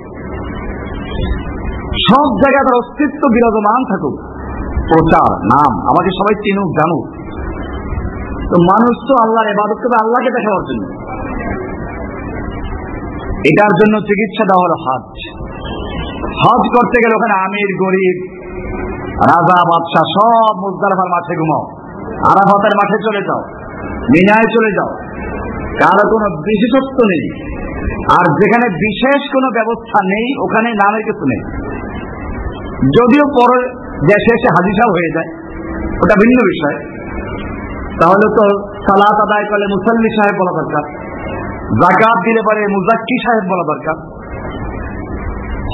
সব জায়গায় তার অস্তিত্ব বিরাজমান থাকুক। প্রচার, নাম, আমাকে সবাই চিনুক, জানুক। তো মানুষ তো আল্লাহর এবাদত করে আল্লাহকে দেখাবার জন্য। এটার জন্য চিকিৎসা দেওয়া হলো হজ। হজ করতে গেলে ওখানে আমির, গরিব, রাজা, বাদশাহ সব মুজদারফার মাঠে ঘুমাও। আরাফাতের মাঠে চলে যাও। মিনায় চলে যাও। কারও কোনো বিশেষত্ব নেই। আর যেখানে বিশেষ কোনো ব্যবস্থা নেই, ওখানে নামের কিছু নেই। যদিও পরে দেশে এসে হাজিসাও হয়ে যায়। ওটা ভিন্ন বিষয়। তাহলে তো সালাত আদায় করলে মুসল্লি সাহেব বলা দরকার। জাকাত দিলে পারে মুজাক্কি সাহেব বলা দরকার।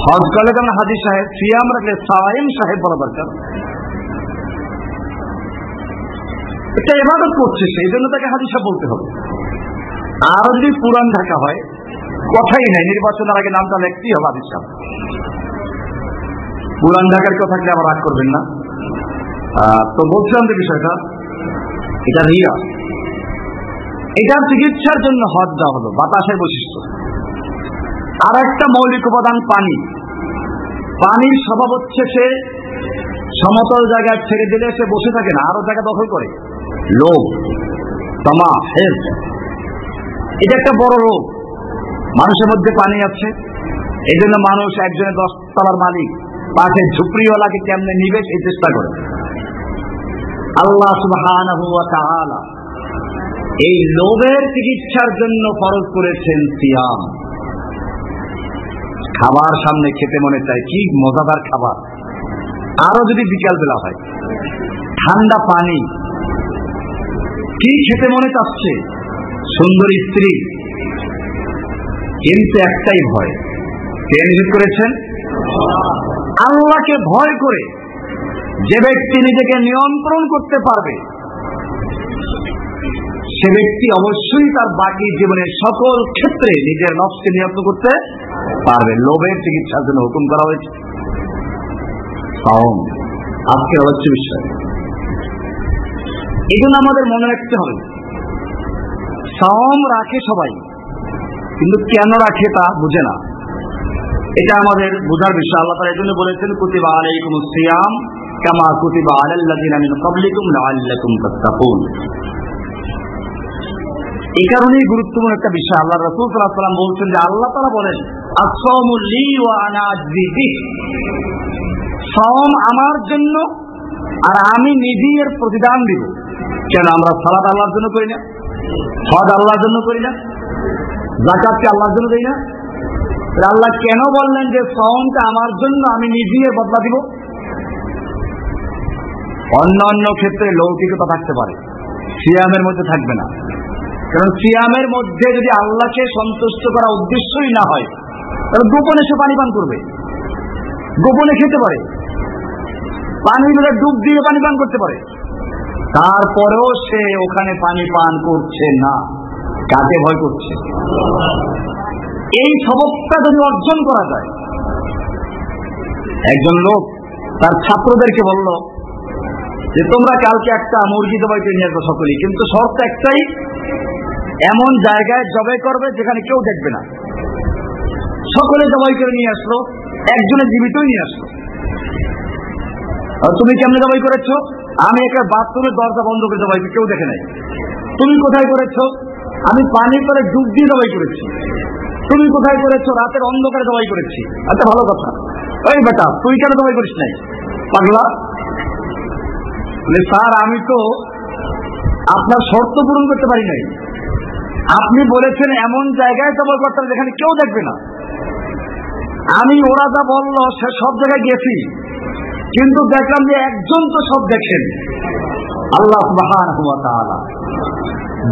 হজ করলে যেমন হাজি সাহেব, সিয়াম রাখলে সাইম সাহেব বলা দরকার। এটা এবাদত করছে সেই জন্য তাকে হাজি সাহেব বলতে হবে। আর যদি পুরান ঢাকা হয়, কথাই নাই, নির্বাচনের আগে নামটা লিখতেই হবে হাজি সাহেব। পুরান ঢাকার কথা থাকলে আবার রাগ করবেন না? তো বলছিলাম যে বিষয়টা, এটা রিয়া। এটার চিকিৎসার জন্য হজ দেওয়া হলো, বাতাসের বৈশিষ্ট্য। আর একটা মৌলিক উপাদান পানি। পানির স্বভাব হচ্ছে সে সমতল জায়গায় ছেড়ে দিলে সে বসে থাকে না, আরও জায়গা দখল করে। লোভ, তমা হেজ এটা একটা বড় রোগ। মানুষের মধ্যে পানি আছে। এই জন্য মানুষ একজনের দশ তলার মালিক। পাশে ঝুপড়িওয়ালাকে কেমনে নিবে সেই চেষ্টা করে। আল্লাহ সুবাহ এই লোভের চিকিৎসার জন্য ফরজ করেছেন সিয়াম। খাবার সামনে খেতে মনে চায়, কি মজাদার খাবার। আরও যদি বিকাল বেলা হয়, ঠান্ডা পানি, কি খেতে মনে চাচ্ছে? সুন্দর স্ত্রী। কিন্তু একটাই ভয়। কে করেছেন? আল্লাহকে ভয় করে যে ব্যক্তি নিজেকে নিয়ন্ত্রণ করতে পারবে, সে ব্যক্তি অবশ্যই তার বাকি জীবনের সকল ক্ষেত্রে নিজের নফসকে নিয়ন্ত্রণ করতে পারবে। লোভের চিকিৎসার জন্য হুকুম করা হয়েছে। আজকে আলোচ্য বিষয়। এই জন্য আমাদের মনে রাখতে হবে, সাওম রাখে সবাই, কিন্তু কেন রাখে তা বুঝে না। এটা আমাদের বোঝার বিষয়। আল্লাহ তারা এই জন্য বলেছেন, কুতিবা আলাইকুম সিয়াম কামা কুতিবা আলাল্লাযিনা মিন ক্বাবলিকুম লাআল্লাকুম তাত্তাকুন। এই কারণেই গুরুত্বপূর্ণ একটা বিষয়। আল্লাহ রসুল সাল্লাহ সাল্লাম বলছেন যে, আল্লাহ তারা বলেন আসমুল্লি ও আনাজি সম আমার জন্য আর আমি নিজেই এর প্রতিদান দিব। কেন, আমরা সালাদ আল্লাহর জন্য করি না? হজ আল্লাহর জন্য করি না? জাকাতকে আল্লাহর জন্য দেই না? আল্লাহ কেন বললেন যে সমটা আমার জন্য আমি এর বদলা দিব? অন্য অন্য ক্ষেত্রে লৌকিকতা থাকতে পারে, সিয়ামের মধ্যে থাকবে না। কারণ সিয়ামের মধ্যে যদি আল্লাহকে সন্তুষ্ট করা উদ্দেশ্যই না হয়, তাহলে গোপনে সে পানি পান করবে, গোপনে খেতে পারে। ভিতরে ডুব দিয়ে পানি পান করতে পারে। তারপরেও সে ওখানে পানি পান করছে না, কাকে ভয় করছে? এই সবকটা যদি অর্জন করা যায়, একজন লোক তার ছাত্রদেরকে বলল যে, তোমরা কালকে একটা মুরগি জবাইতে নিয়ে আসব সকলেই, কিন্তু শর্ত একটাই, এমন জায়গায় জবাই করবে যেখানে কেউ দেখবে না। সকলে জবাই করে নিয়ে আসলো একজনের জীবিতই নিয়ে আসলো। আর তুমি কেমনে জবাই করেছ? আমি একটা বাথরুমের দরজা বন্ধ করে জবাই কেউ দেখে নাই। তুমি কোথায় করেছ? আমি পানি করে ডুব দিয়ে জবাই করেছি। তুমি কোথায় করেছ? রাতের অন্ধকারে জবাই করেছি। আচ্ছা ভালো কথা। ওই বেটা, তুই কেন জবাই করিস নাই? পাগলা? স্যার, আমি তো আপনার শর্ত পূরণ করতে পারি নাই। আপনি বলেছেন এমন জায়গায় জবাই করতে যেখানে কেউ দেখবে না। আমি ওরা যা বলল, সে সব জায়গায় গেছি। কিন্তু দেখলাম যে একজন তো সব দেখেন আল্লাহ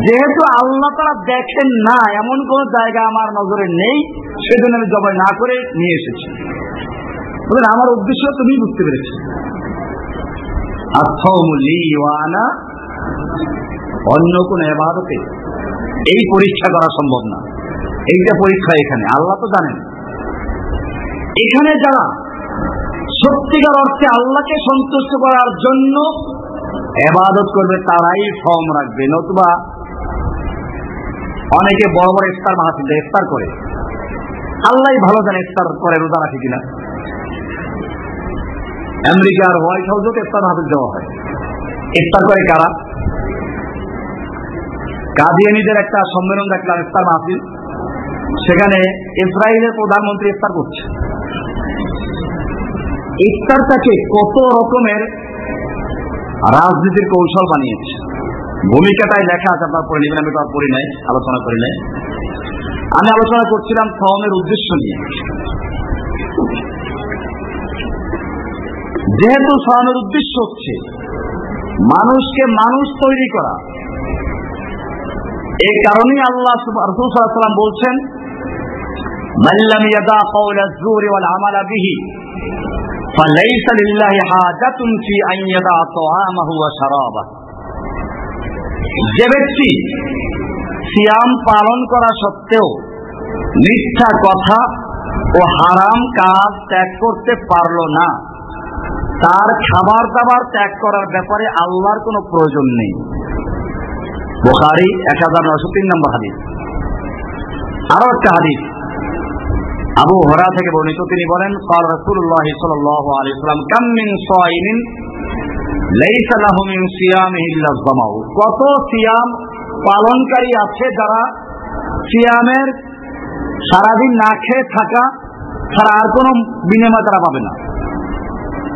যেহেতু আল্লাহ তারা দেখেন না, এমন কোন জায়গা আমার নজরে নেই, সেজন্য আমি জবাই না করে নিয়ে এসেছি। আমার উদ্দেশ্য তুমি বুঝতে পেরেছি। অন্য কোন এবারতে এই পরীক্ষা করা সম্ভব না। এইটা পরীক্ষা এখানে, আল্লাহ তো জানেন। এখানে যারা সত্যিকার অর্থে আল্লাহকে সন্তুষ্ট করার জন্য এবাদত করবে, তারাই ফর্ম রাখবে। নতুবা অনেকে বড় বড় ইফতার মাহাতিল ইফতার করে। আল্লাহ ভালো জানে ইফতার করে, রোজা রাখে কিনা। আমেরিকার হোয়াইট হাউসও ইফতার মাহাতিল দেওয়া হয়। ইফতার করে কারা? কাদিয়ানিদের একটা সম্মেলন দেখলাম, ইফতার মাহফিল। সেখানে ইসরায়েলের প্রধানমন্ত্রী ইফতার করছে। ইফতারটাকে কত রকমের রাজনীতির কৌশল বানিয়েছে। ভূমিকাটাই লেখা আছে, আপনার পড়ে নেবেন, আমি তো পড়ি নাই, আলোচনা করি নাই। আমি আলোচনা করছিলাম ফর্মের উদ্দেশ্য নিয়ে। যেহেতু ফর্মের উদ্দেশ্য হচ্ছে মানুষকে মানুষ তৈরি করা এই কারণেই আল্লাহ রসুল বলছেন মাল্লাম ইয়াদা কওলা ওয়াল আমালা বিহি فليس لله حاجة في أن يدع طعامه وشرابه যে ব্যক্তি সিয়াম পালন করা সত্ত্বেও মিথ্যা কথা ও হারাম কাজ ত্যাগ করতে পারল না তার খাবার দাবার ত্যাগ করার ব্যাপারে আল্লাহর কোনো প্রয়োজন নেই বোখারি এক হাজার নশো তিন নম্বর হাদিস আরো একটা হাদিস আবু হরা থেকে বর্ণিত, তিনি বলেন কাম মিন কত সিয়াম পালনকারী আছে যারা সিয়ামের সারাদিন না খেয়ে থাকা ছাড়া আর কোনো বিনিময় তারা পাবে না।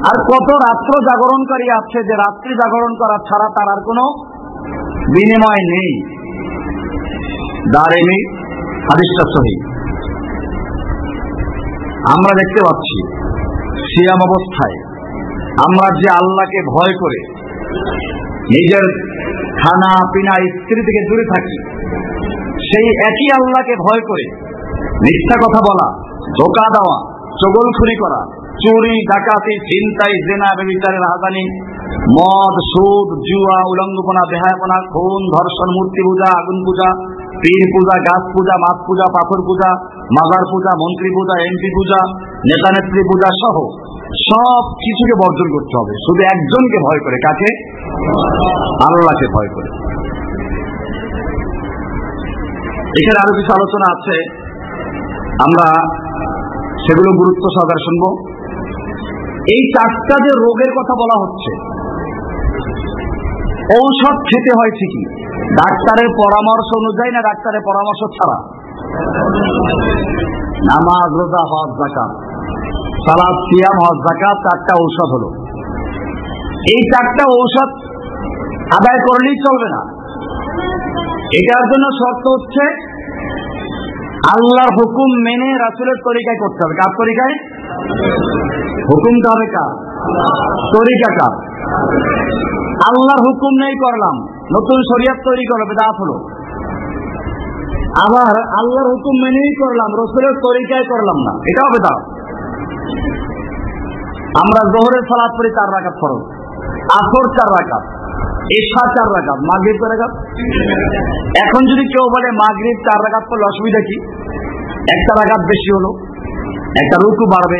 আর কত রাত্র জাগরণকারী আছে যে রাত্রি জাগরণ করা ছাড়া তার আর কোনো বিনিময় নেই। দারেমি আদিষ্ট সহি। আমরা দেখতে পাচ্ছি সিয়াম অবস্থায়। আমরা যে আল্লাহকে ভয় করে নিজের খানা পিনা স্ত্রী থেকে দূরে থাকি, সেই একই আল্লাহকে ভয় করে মিথ্যা কথা বলা, ধোকা দেওয়া চগলখুরি করা, চুরি, ডাকাতি চিন্তাই জেনা, বেবিচারের রাজধানী মদ, সুদ, জুয়া, উলঙ্গপনা, বেহায়পনা, খুন, ধর্ষণ, মূর্তি পূজা, আগুন পূজা পীর পূজা, গাছ পূজা, মাছ পূজা, পাথর পূজা, মাজার পূজা, মন্ত্রী পূজা, এমপি পূজা, নেতা নেত্রী পূজা সহ সব কিছুকে বর্জন করতে হবে। শুধু একজনকে ভয় করে, কাকে? আল্লাহকে ভয় করে। এখানে আরও কিছু আলোচনা আছে। আমরা সেগুলো গুরুত্ব সহকারে শুনব। এই চারটা যে রোগের কথা বলা হচ্ছে ঔষধ খেতে হয় ঠিকই। ডাক্তারের পরামর্শ অনুযায়ী না ডাক্তারের পরামর্শ ছাড়া? নামাজ, রোজা, হজ জাকাত সালাদ, সিয়াম, হজ জাকাত চারটা ঔষধ হলো। এই চারটা ঔষধ আদায় করলেই চলবে না। এটার জন্য শর্ত হচ্ছে আল্লাহর হুকুম মেনে রাসুলের তরিকায় করতে হবে। কার তরিকায়? হুকুমটা হবে কার? তরিকা কার? আল্লাহর হুকুম নেই করলাম, নতুন শরিয়াত তৈরি করো, বেদাত হলো। আবার আল্লাহর হুকুম মেনেই করলাম, রসুলের তরিকায় করলাম না, এটাও বেদাত। আমরা জোহরের সালাদ করি চার রাখাত ফরজ, আসর চার রাখাত এশা চার মাগরীব এখন যদি কেউ বলে মাগরীব চার করলে অসুবিধা কি? একটা বেশি হলো, একটা রুকু বাড়বে,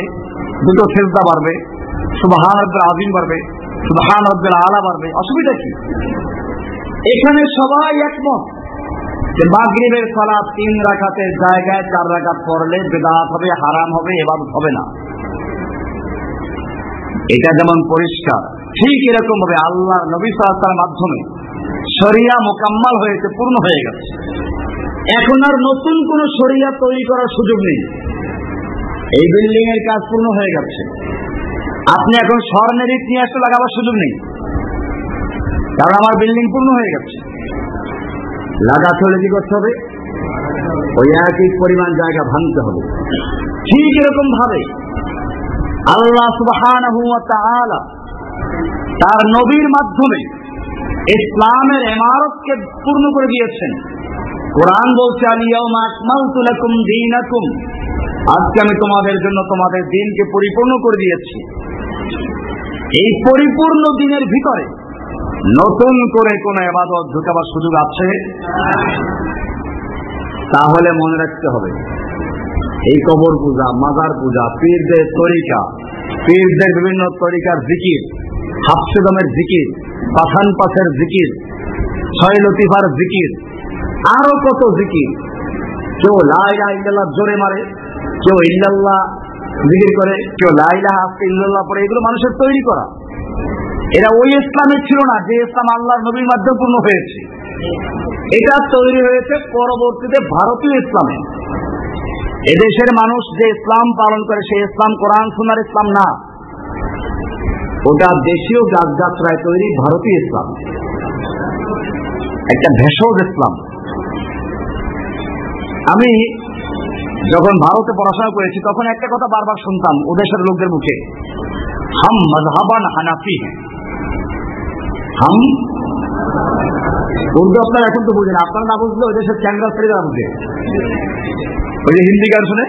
দুটো বাড়বে, সুবাহান আজিম বাড়বে, সুবাহান রব্দুল আলা বাড়বে, অসুবিধা কি? এখানে সবাই একমত যে মাগরীবের সালাদ তিন রাখাতের জায়গায় চার রাখাত পড়লে বেদাত হবে, হারাম হবে, এবাদত হবে না। এটা যেমন পরিষ্কার ঠিক এরকম ভাবে আল্লাহ, নবী সাল্লার মাধ্যমে শরিয়া মোকাম্মাল হয়েছে, পূর্ণ হয়ে গেছে। এখন আর নতুন কোন শরিয়া তৈরি করার সুযোগ নেই। এই বিল্ডিং এর কাজ পূর্ণ হয়ে গেছে। আপনি এখন স্বর্ণের ইট লাগাবার সুযোগ নেই। কারণ আমার বিল্ডিং পূর্ণ হয়ে গেছে। লাগাতে হলে কি করতে হবে? ওই একই পরিমাণ জায়গা ভাঙতে হবে। ঠিক এরকম ভাবে আল্লাহ সুবহান তার নবীর মাধ্যমে ইসলামের এমারতকে পূর্ণ করে দিয়েছেন। কোরআন বলছে আজকে আমি তোমাদের জন্য তোমাদের দিনকে পরিপূর্ণ করে দিয়েছি। এই পরিপূর্ণ দিনের ভিতরে নতুন করে কোন এবাদত ঢুকাবার সুযোগ আছে? তাহলে মনে রাখতে হবে, এই কবর পূজা, মাজার পূজা, পীরদের তরিকা, পীরদের বিভিন্ন তরিকার জিকির হাফসেদমের জিকির পাঠান পাথের জিকির, ছয় লতিফার জিকির, আরও কত জিকির। কেউ লাইলা ইল্লাল্লাহ জোরে মারে, কেউ ইল্লাল্লাহ জিকির করে, কেউ লাইলা হাফতে ইল্লাল্লাহ পরে এগুলো মানুষের তৈরি করা। এরা ওই ইসলামে ছিল না, যে ইসলাম আল্লাহ নবীর মাধ্যমে পূর্ণ হয়েছে। এটা তৈরি হয়েছে পরবর্তীতে ভারতীয় ইসলামে। এদেশের মানুষ যে ইসলাম পালন করে সেই ইসলাম কোরআন সুনার ইসলাম না। ওটা দেশীয় গাছগাছরায় তৈরি ভারতীয় ইসলাম। একটা ভেষজ ইসলাম। আমি যখন ভারতে পড়াশোনা করেছি, তখন একটা কথা বারবার শুনতাম ওদেশের লোকদের মুখে। হাম মজহাবান হানাফি। হাম? উর্দু আপনারা এখন তো বুঝেন, আপনারা না বুঝলে ওই দেশের চ্যাংরা ছেড়ে দেওয়া বুঝে ওই যে হিন্দি গান শুনে?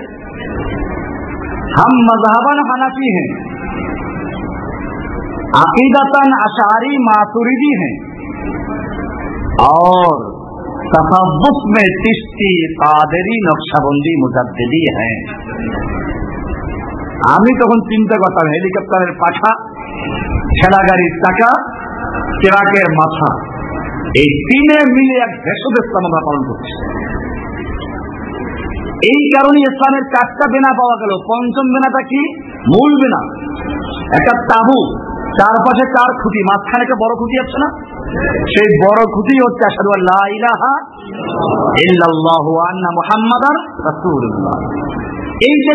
হাম মজহাবান হানাফি। হ্যাঁ अकीदतन अशारी मातुरिदी हैं और तसव्वुफ में चिश्ती कादरी नक्शाबंदी मुजद्दिदी हैं আমি তখন চিন্তা করতাম হেলিকপ্টারের পাখা ঠেলা গাড়ির চাকা কেরাকের মাথা এই তিনে মিলে এক ভেষজ ইসলাম আমরা পালন করছি এই কারণে ইসলামের চারটা বেনা পাওয়া গেল পঞ্চম বেনাটা কি মূল বেনা একটা তাবু চারপাশে চার খুঁটি? মাঝখানে একটা বড় খুঁটি আছে না? সেই বড় খুঁটি হচ্ছে আসাদু আল্লাহ ইলাহা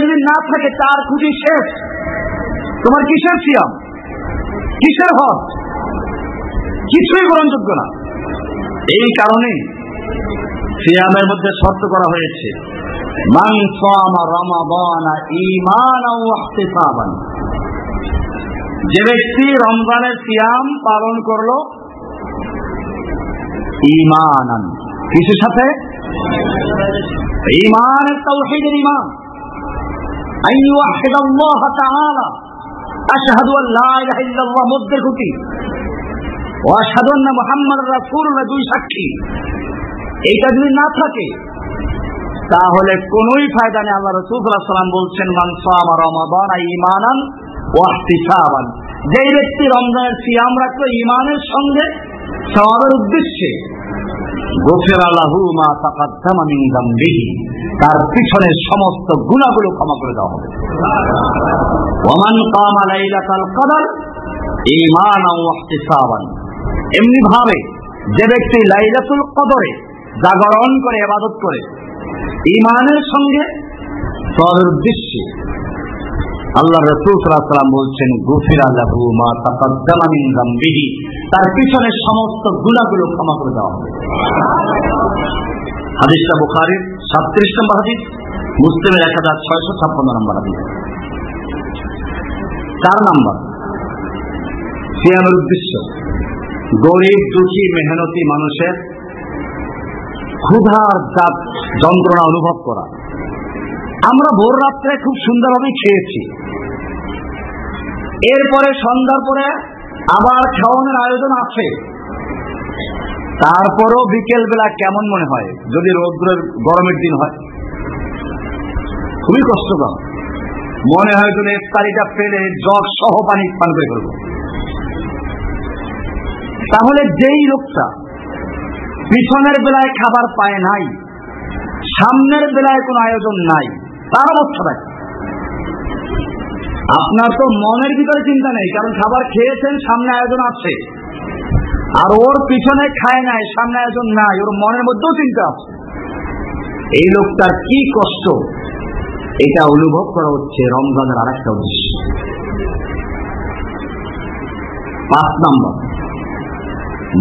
যদি না থাকে চার খুঁটি শেষ। তোমার কিসের সিয়াম? কিসের হজ? কিছুই গ্রহণযোগ্য না। এই কারণে সিয়ামের মধ্যে শর্ত করা হয়েছে, মান সামা রমাদানা ঈমানাও ওয়াহতিসাবান যে ব্যক্তি রমজানের সিয়াম পালন করল, ঈমানান। কিসের সাথে? আন্না মুহাম্মাদুর রাসূলুল্লাহ, দুই সাক্ষী। যদি না থাকে, তাহলে কোনোই ফায়দা নেই। বলছেন মানসাম রমাদান ইমানান যে ব্যক্তি রমজানের সিয়াম রাখল ইমানের সঙ্গে, সওয়াবের উদ্দেশ্যে তার পিছনের সমস্ত গুণাগুলো ক্ষমা করে দেওয়া হবে। কদর এমনি ভাবে যে ব্যক্তি লাইলাতুল কদরে জাগরণ করে এবাদত করে ইমানের সঙ্গে উদ্দেশ্যে আল্লাহ রসুল সাল্লাম বলছেন, গুফির আল্লাহু মা তাকাদ্দামা মিন তার পিছনে সমস্ত গুনাহগুলো ক্ষমা করে দেওয়া হবে। হাদিসটা বুখারীর 37 নম্বর হাদিস, মুসলিমের 1656 নম্বর হাদিস। চার নম্বর, সিয়ামের উদ্দেশ্য। গরিব, দুঃখী, মেহনতি মানুষের ক্ষুধার যন্ত্রণা অনুভব করা। আমরা ভোর রাত্রে খুব সুন্দরভাবে খেয়েছি। এরপরে সন্ধ্যার পরে আবার খাওয়ানোর আয়োজন আছে। তারপরও বিকেল বেলা কেমন মনে হয়, যদি রৌদ্রের গরমের দিন হয়? খুবই কষ্টকর। মনে হয় যদি ইফতারিটা পেলে জগ সহ পানি পান করে ফেলব। তাহলে যেই লোকটা পিছনের বেলায় খাবার পায় নাই, সামনের বেলায় কোনো আয়োজন নাই তার অবস্থা দেখ আপনার তো মনের ভিতরে চিন্তা নেই, কারণ খাবার খেয়েছেন, সামনে আয়োজন আছে। আর ওর পিছনে খায় নাই, সামনে আয়োজন নাই, ওর মনের মধ্যেও চিন্তা আছে। এই লোকটার কি কষ্ট? এটা অনুভব করা হচ্ছে রমজানের আর একটা উদ্দেশ্য। পাঁচ নম্বর,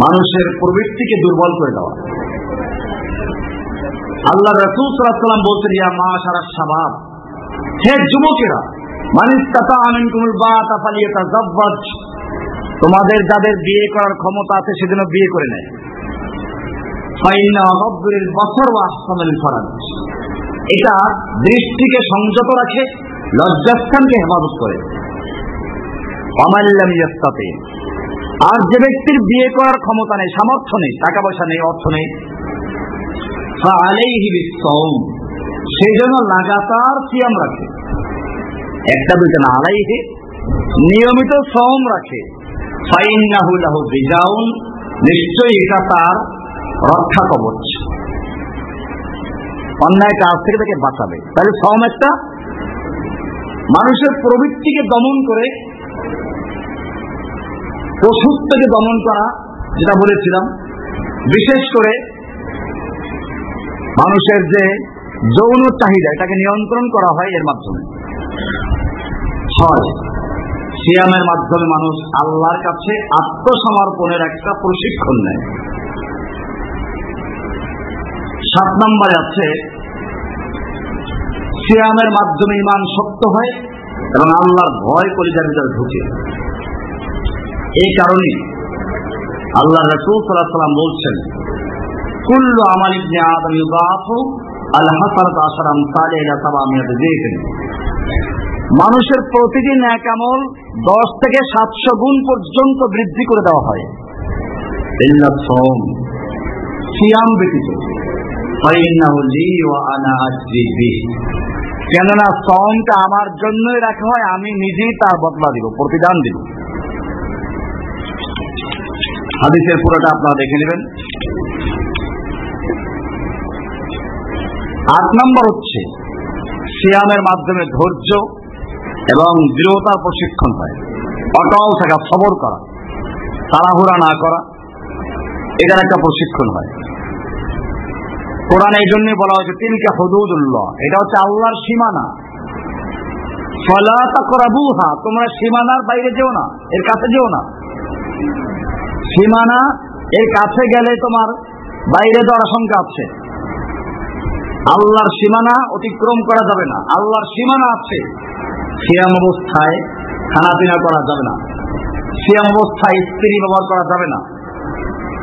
মানুষের প্রবৃত্তিকে দুর্বল করে দেওয়া। আল্লাহ রসুল সাল্লাম বলছেন, ইয়া মা সারা সাবাব হে যুবকেরা তোমাদের যাদের বিয়ে করার ক্ষমতা আছে সেদিনও বিয়ে করে নেয়। এটা দৃষ্টিকে সংযত রাখে, লজ্জাস্থানকে হেফাজত করে। আর যে ব্যক্তির বিয়ে করার ক্ষমতা নেই, সামর্থ্য নেই, টাকা পয়সা নেই, অর্থ নেই সেই জন্য লাগাতার সিয়াম রাখে। একটা দুইটা না নিয়মিত সম রাখে। নিশ্চয়ই এটা তার রক্ষা কবচ। অন্যায় কাজ থেকে তাকে বাঁচাবে। তাহলে সম একটা মানুষের প্রবৃত্তিকে দমন করে, অসুস্থকে দমন করা, যেটা বলেছিলাম, বিশেষ করে মানুষের যে যৌন চাহিদা, এটাকে নিয়ন্ত্রণ করা হয় এর মাধ্যমে। ছয় সিয়ামের মাধ্যমে মানুষ আল্লাহর কাছে আত্মসমর্পণের একটা প্রশিক্ষণ নেয়। সাত নম্বরে আছে, সিয়ামের মাধ্যমে ইমান শক্ত হয় এবং আল্লাহর ভয় কলিজার ভিতরে ঢুকে। এই কারণে আল্লাহ রসুল সাল্লাহ সাল্লাম বলছেন কুল্লু ইবনে আদম ইউদাফু আল সালে ইলা সাবামিয়াত মানুষের প্রতিদিন এক আমল দশ থেকে সাতশো গুণ পর্যন্ত বৃদ্ধি করে দেওয়া হয়। সিয়াম ব্যতীত। কেননা সমটা আমার জন্যই রাখা হয় আমি নিজেই তার বদলা দিব প্রতিদান দিব। হাদিসের পুরোটা আপনারা দেখে নেবেন। আট নম্বর হচ্ছে সিয়ামের মাধ্যমে ধৈর্য এবং দৃঢ়তার প্রশিক্ষণ হয় অটল থাকা, সবর করা, তাড়াহুড়া না করা, এটার একটা প্রশিক্ষণ হয়। কোরআন এই জন্যই বলা হয়েছে তিনকে হদুদুল্লাহ, এটা হচ্ছে আল্লাহর সীমানা। ফলাতা করা বুহা তোমরা সীমানার বাইরে যেও না, এর কাছে যেও না। সীমানা, এর কাছে গেলে তোমার বাইরে যাওয়ার আশঙ্কা আছে। আল্লাহর সীমানা অতিক্রম করা যাবে না। আল্লাহর সীমানা আছে। সিয়াম অবস্থায় খানা পিনা করা যাবে না। সিয়াম অবস্থায় স্ত্রী ব্যবহার করা যাবে না।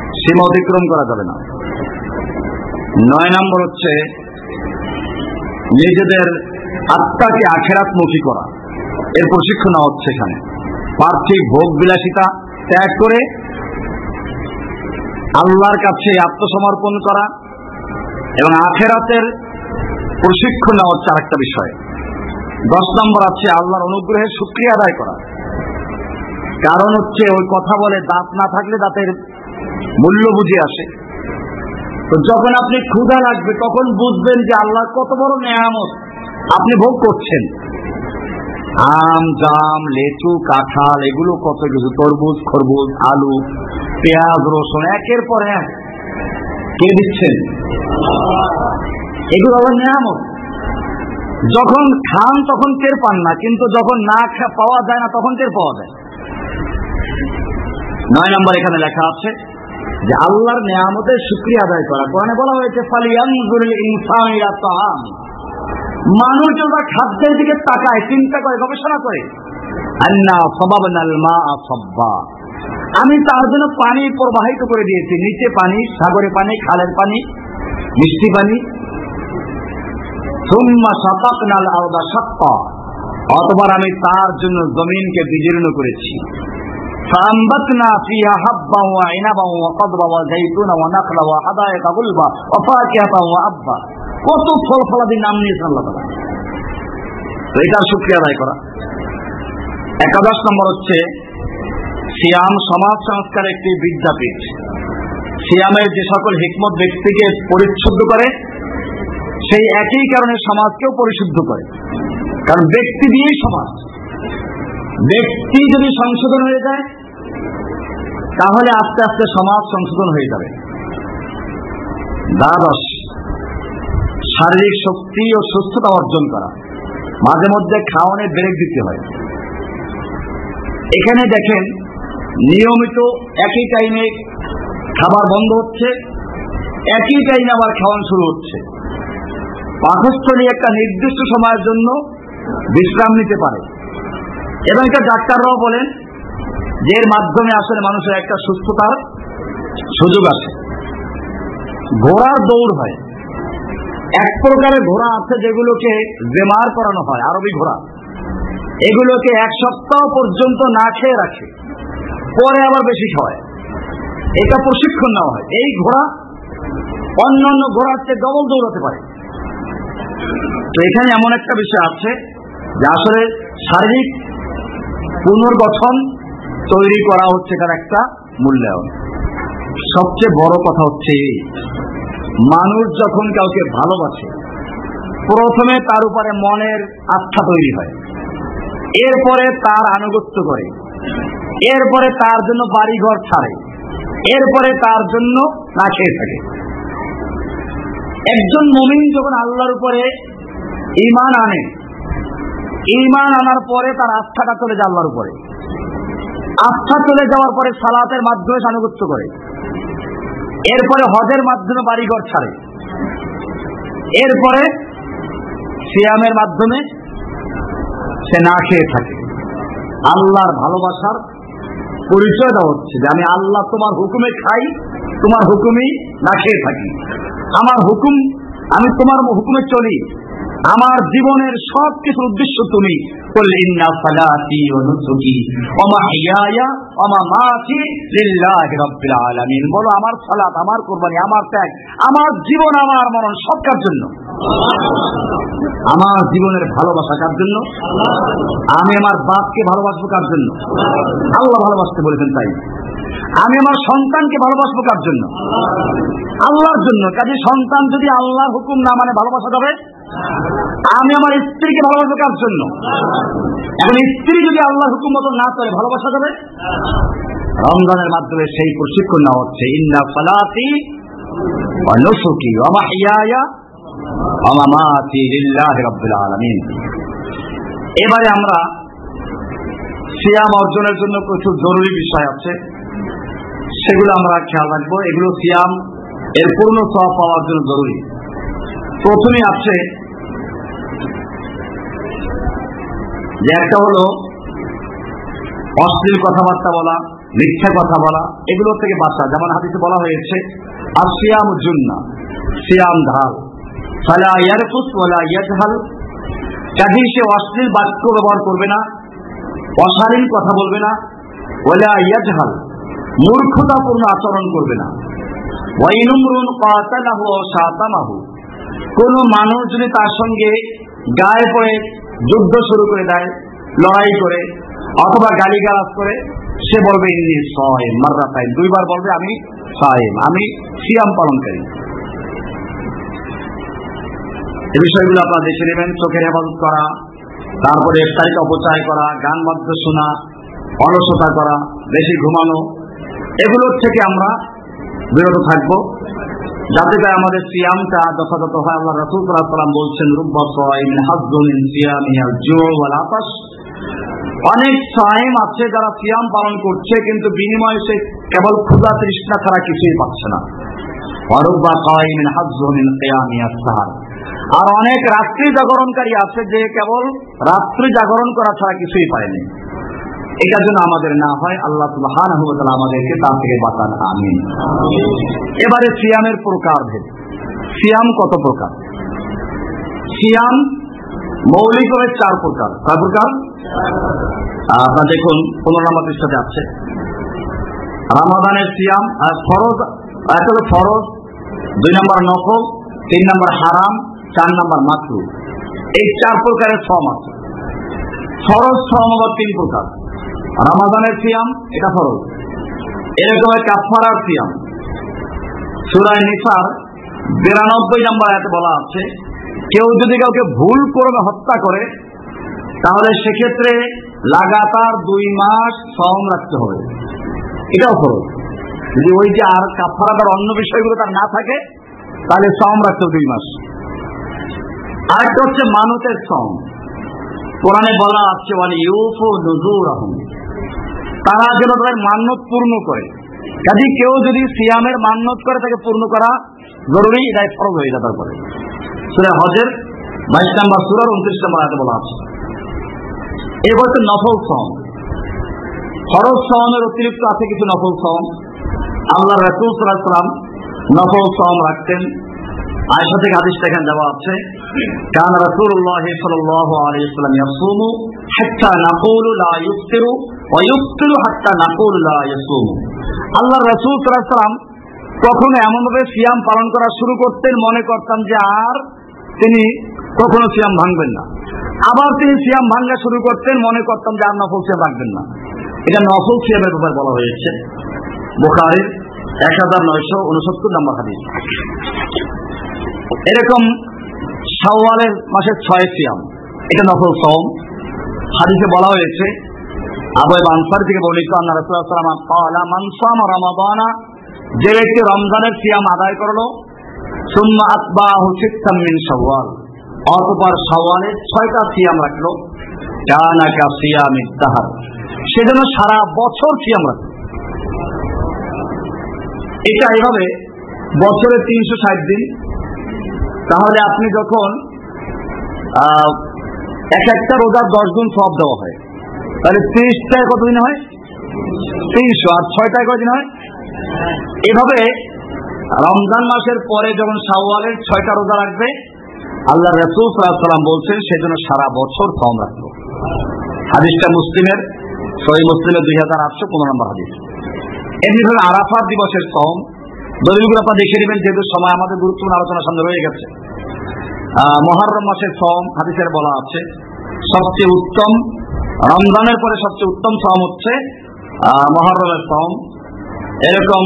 সীমা অতিক্রম করা যাবে না। নয় নম্বর হচ্ছে নিজেদের আত্মাকে আখেরাতমুখী করা। এর প্রশিক্ষণ হচ্ছে এখানে। পার্থিক ভোগ বিলাসিতা ত্যাগ করে আল্লাহর কাছে আত্মসমর্পণ করা এবং আখেরাতের প্রশিক্ষণ নেওয়া হচ্ছে আরেকটা বিষয়। দশ নম্বর আছে আল্লাহর অনুগ্রহের সুক্রিয়া আদায় করা। কারণ হচ্ছে ওই কথা বলে দাঁত না থাকলে দাঁতের মূল্য বুঝে আসে। তো যখন আপনি ক্ষুধা লাগবে, তখন বুঝবেন যে আল্লাহ কত বড় নেয়ামত আপনি ভোগ করছেন। আম, জাম, লেচু, কাঁঠাল, এগুলো কত কিছু, তরমুজ খরবুজ আলু, পেঁয়াজ, রসুন, একের পর এক কে দিচ্ছেন? এগুলো আবার নিয়ামত। যখন খান তখন টের পান না, কিন্তু যখন না পাওয়া যায় না, তখন টের পাওয়া যায়। নয় নম্বর এখানে লেখা আছে যে আল্লাহর নিয়ামতের শুক্রিয়া আদায় করা। কোরআনে বলা হয়েছে মানুষ যখন খাদ্যের দিকে তাকায়, চিন্তা করে, গবেষণা করে। আন্না সবাবনাল মা সব্বা। আমি তার জন্য পানি প্রবাহিত করে দিয়েছি নিচে পানি সাগরে পানি খালের পানি মিষ্টি পানি সুম্মা সাতাকনাল আওদা সাত্তা অতবার আমি তার জন্য জমিনকে বিজীর্ণ করেছি فأنبتنا فيها حبا وعنبا وقضبا وزيتونا ونخلا وحدائق غلبا وفاكهة وأبا কত ফল ফলাদি নাম নিয়েছেন আল্লাহ তাআলা তো এটার শুক্রিয়া আদায় করা একাদশ নম্বর হচ্ছে সিয়াম সমাজ সংস্কার একটি বিদ্যাপীঠ। সিয়ামের যে সকল হিকমত ব্যক্তিকে পরিচ্ছুদ্ধ করে, সেই একই কারণে সমাজকেও পরিশুদ্ধ করে। কারণ ব্যক্তি দিয়েই সমাজ। ব্যক্তি যদি সংশোধন হয়ে যায়, তাহলে আস্তে আস্তে সমাজ সংশোধন হয়ে যাবে। দ্বাদশ, শারীরিক শক্তি ও সুস্থতা অর্জন করা। মাঝে মধ্যে খাওয়ানে ব্রেক দিতে হয়। এখানে দেখেন নিয়মিত একই টাইমে খাবার বন্ধ হচ্ছে, একই টাইমে আবার খাওয়ান শুরু হচ্ছে। পাকস্থলী একটা নির্দিষ্ট সময়ের জন্য বিশ্রাম নিতে পারে। এবং এটা ডাক্তাররাও বলেন, যে এর মাধ্যমে আসলে মানুষের একটা সুস্থতার সুযোগ আছে। ঘোড়ার দৌড় হয়। এক প্রকারের ঘোড়া আছে যেগুলোকে জেমার করানো হয়, আরবি ঘোড়া। এগুলোকে এক সপ্তাহ পর্যন্ত না খেয়ে রাখে। পরে আবার বেশি খাওয়ায়। এটা প্রশিক্ষণ নেওয়া হয়। এই ঘোড়া অন্যান্য ঘোড়ার চেয়ে ডবল দৌড়াতে পারে। তো এখানে এমন একটা বিষয় আছে যে আসলে শারীরিক পুনর্গঠন তৈরি করা হচ্ছে তার একটা মূল্যায়ন। সবচেয়ে বড় কথা হচ্ছে মানুষ যখন কাউকে ভালোবাসে, প্রথমে তার উপরে মনের আস্থা তৈরি হয়। এরপরে তার আনুগত্য করে। এরপরে তার জন্য বাড়িঘর ছাড়ে। এরপরে তার জন্য না খেয়ে থাকে। একজন মমিন যখন আল্লাহর উপরে ইমান আনে ইমান আনার পরে তার আস্থাটা চলে যায় আল্লাহর উপরে। আস্থা চলে যাওয়ার পরে সালাতের মাধ্যমে আনুগত্য করে। এরপরে হজের মাধ্যমে বাড়িঘর ছাড়ে। এরপরে সিয়ামের মাধ্যমে সে না খেয়ে থাকে। আল্লাহর ভালোবাসার পরিচয় দেওয়া হচ্ছে যে আমি আল্লাহ তোমার হুকুমে খাই, তোমার হুকুমে না খেয়ে থাকি। আমার হুকুম, আমি তোমার হুকুমে চলি। আমার জীবনের সব কিছুর উদ্দেশ্য তুমি। বলো, আমার সালাত, আমার কোরবানি, আমার ত্যাগ, আমার জীবন, আমার মরণ, সব কার জন্য? আমার জীবনের ভালোবাসা কার জন্য? আমি আমার বাপকে ভালোবাসবো কার জন্য? আল্লাহ ভালোবাসতে বলেছেন তাই। আমি আমার সন্তানকে ভালোবাসবো কার জন্য? আল্লাহর জন্য। কাজে সন্তান যদি আল্লাহর হুকুম না মানে ভালোবাসা যাবে, আমি আমার স্ত্রীকে ভালোবাসবো কার জন্য? এখন স্ত্রী যদি আল্লাহর হুকুম মতো না করে ভালোবাসা যাবে, রমজানের মাধ্যমে সেই প্রশিক্ষণ নেওয়া হচ্ছে। ইন্না নুসুকি ওয়া মাহইয়ায়া ওয়া মামাতি লিল্লাহি আলামিন। এবারে আমরা সিয়াম অর্জনের জন্য প্রচুর জরুরি বিষয় আছে। সেগুলো আমরা খেয়াল রাখব। এগুলো সিয়াম, এর পূর্ণ সব পাওয়ার জন্য জরুরি। প্রথমে আছে যে একটা হলো অশ্লীল কথাবার্তা বলা, মিথ্যা কথা বলা, এগুলো থেকে বাঁচা। যেমন হাদিসে বলা হয়েছে, আর সিয়াম জুন্না, সিয়াম ঢাল। ফালা ইয়ারকুস ওয়ালা ইয়াজহাল। কাজেই সে অশ্লীল বাক্য ব্যবহার করবে না, অশালীন কথা বলবে না। ওয়ালা ইয়াজহাল। মূর্খতাপূর্ণ আচরণ করবে না। কোন মানুষ যদি তার সঙ্গে গায়ে পড়ে, যুদ্ধ শুরু করে দেয়, লড়াই করে, অথবা গালিগালাজ করে, সে বলবে, ইন্নি সয়েম। মাররা তাই দুইবার বলবে, আমি সয়েম, আমি সিয়াম পালনকারী। এই বিষয়গুলো আপনারা দেখে নেবেন, চোখের হেফাজত করা, তারপরে ইফতারিকে অপচয় করা, গান বাদ্য শোনা, অলসতা করা, বেশি ঘুমানো এগুলোর থেকে আমরা বিরত থাকব। যাতে করে আমাদের সিয়ামটা যথাযথ হয়। আল্লাহ রসুল সাল্লাম বলছেন রুব্বা সাইমিন হাজুমিন সিয়ামিয়াল জোর ওয়াল আতাস অনেক সাইম আছে যারা সিয়াম পালন করছে, কিন্তু বিনিময়ে সে কেবল ক্ষুদা তৃষ্ণা ছাড়া কিছুই পাচ্ছে না। আর অনেক রাত্রি জাগরণকারী আছে যে কেবল রাত্রি জাগরণ করা ছাড়া কিছুই পায়নি এটা যেন আমাদের না হয়, আল্লাহ সুবহান আমাদেরকে তার থেকে বাঁচান, আমিন। এবারে সিয়ামের প্রকার ভেদ। সিয়াম কত প্রকার? সিয়াম মৌলিকভাবে চার প্রকার। চার প্রকার? আপনার দেখুন পনেরো নম্বর পৃষ্ঠাতে আছে। রামাদানের সিয়াম ফরজ হলো ফরজ, দুই নম্বর নফল, তিন নম্বর হারাম, চার নম্বর মাতৃ এই চার প্রকারের শ্রম আছে। ফরজ শ্রম আবার তিন প্রকার। রামাদানের সিয়াম, এটা ফরজ। এরকম কাফারার সিয়াম। সুরায় নিসার বিরানব্বই নম্বর এতে বলা আছে, কেউ যদি কাউকে ভুল করে হত্যা করে, তাহলে সেক্ষেত্রে লাগাতার দুই মাস শ্রম রাখতে হবে। এটাও ফরজ। যদি ওই যে আর কাফারা তার অন্য বিষয়গুলো তার না থাকে, তাহলে সম রাখতে হবে দুই মাস। আরেকটা হচ্ছে মানুষের শ্রম কোরআনে বলা আছে মানে ইউফু নজুর তারা যেন তাদের মান্যত পূর্ণ করে। কাজে কেউ যদি সিয়ামের মান্যত করে, তাকে পূর্ণ করা জরুরি, এটাই ফরজ হয়ে যায় তারপরে। সুরে হজের বাইশ নম্বর সুরার উনত্রিশ নম্বর আয়তে বলা আছে। এবার হচ্ছে নফল সম ফরজ সমের অতিরিক্ত আছে কিছু নফল সম আল্লাহ রসুল সাল্লাম নফল সম রাখতেন। আয়সা থেকে হাদিসটা এখানে দেওয়া আছে। কান রাসূলুল্লাহ সাল্লাল্লাহু আলাইহি ওয়াসাল্লাম ইয়াসুমু হাত্তা নাকুলু লা ইফতিরু আল্লাহ রাসূল ওয়াসাল্লাম কখনো এমনভাবে সিয়াম পালন করা শুরু করতেন, মনে করতাম যে আর তিনি কখনো সিয়াম ভাঙবেন না। আবার তিনি সিয়াম ভাঙ্গা শুরু করতেন, মনে করতাম যে আর নফল সিয়াম রাখবেন না। এটা নফল সিয়ামের ব্যাপারে বলা হয়েছে। বুখারীর এক হাজার নয়শো উনসত্তর নম্বর হাদিস। এরকম শাওয়ালের মাসের ছয় সিয়াম। এটা নফল সম হাদিসে বলা হয়েছে আবু আনসার থেকে বর্ণিত আল্লাহ যে ব্যক্তি রমজানের সিয়াম আদায় করল, সুম্মা আতবাহু সিত্তাম মিন অতঃপর শাওয়ালের ছয়টা সিয়াম রাখল সিয়ামিদ দাহার সেজন্য সারা বছর সিয়াম রাখল এটা এইভাবে বছরে তিনশো ষাট দিন। তাহলে আপনি যখন এক একটা রোজার দশ গুণ সব দেওয়া হয়। তাহলে তিরিশটায় কতদিন হয়? তিনশো আর ছয়টায় কতদিন হয়? এভাবে রমজান মাসের পরে যখন শাওয়ালের ছয়টা রোজা রাখবে, আল্লাহ রসুল সাল্লাম বলছেন, সেজন্য সারা বছর কম রাখব। হাদিসটা মুসলিমের, সহি মুসলিমের দুই হাজার আটশো পনেরো নম্বর হাদিস। এমনিভাবে আরাফার দিবসের কম। দলিলগুলো আপনার দেখে নেবেন যেহেতু সময় আমাদের গুরুত্বপূর্ণ আলোচনা সামনে রয়ে গেছে। মহারম মাসের ফর্ম হাদিসের বলা আছে। সবচেয়ে উত্তম রমজানের পরে সবচেয়ে উত্তম সম হচ্ছে মহরমের সম। এরকম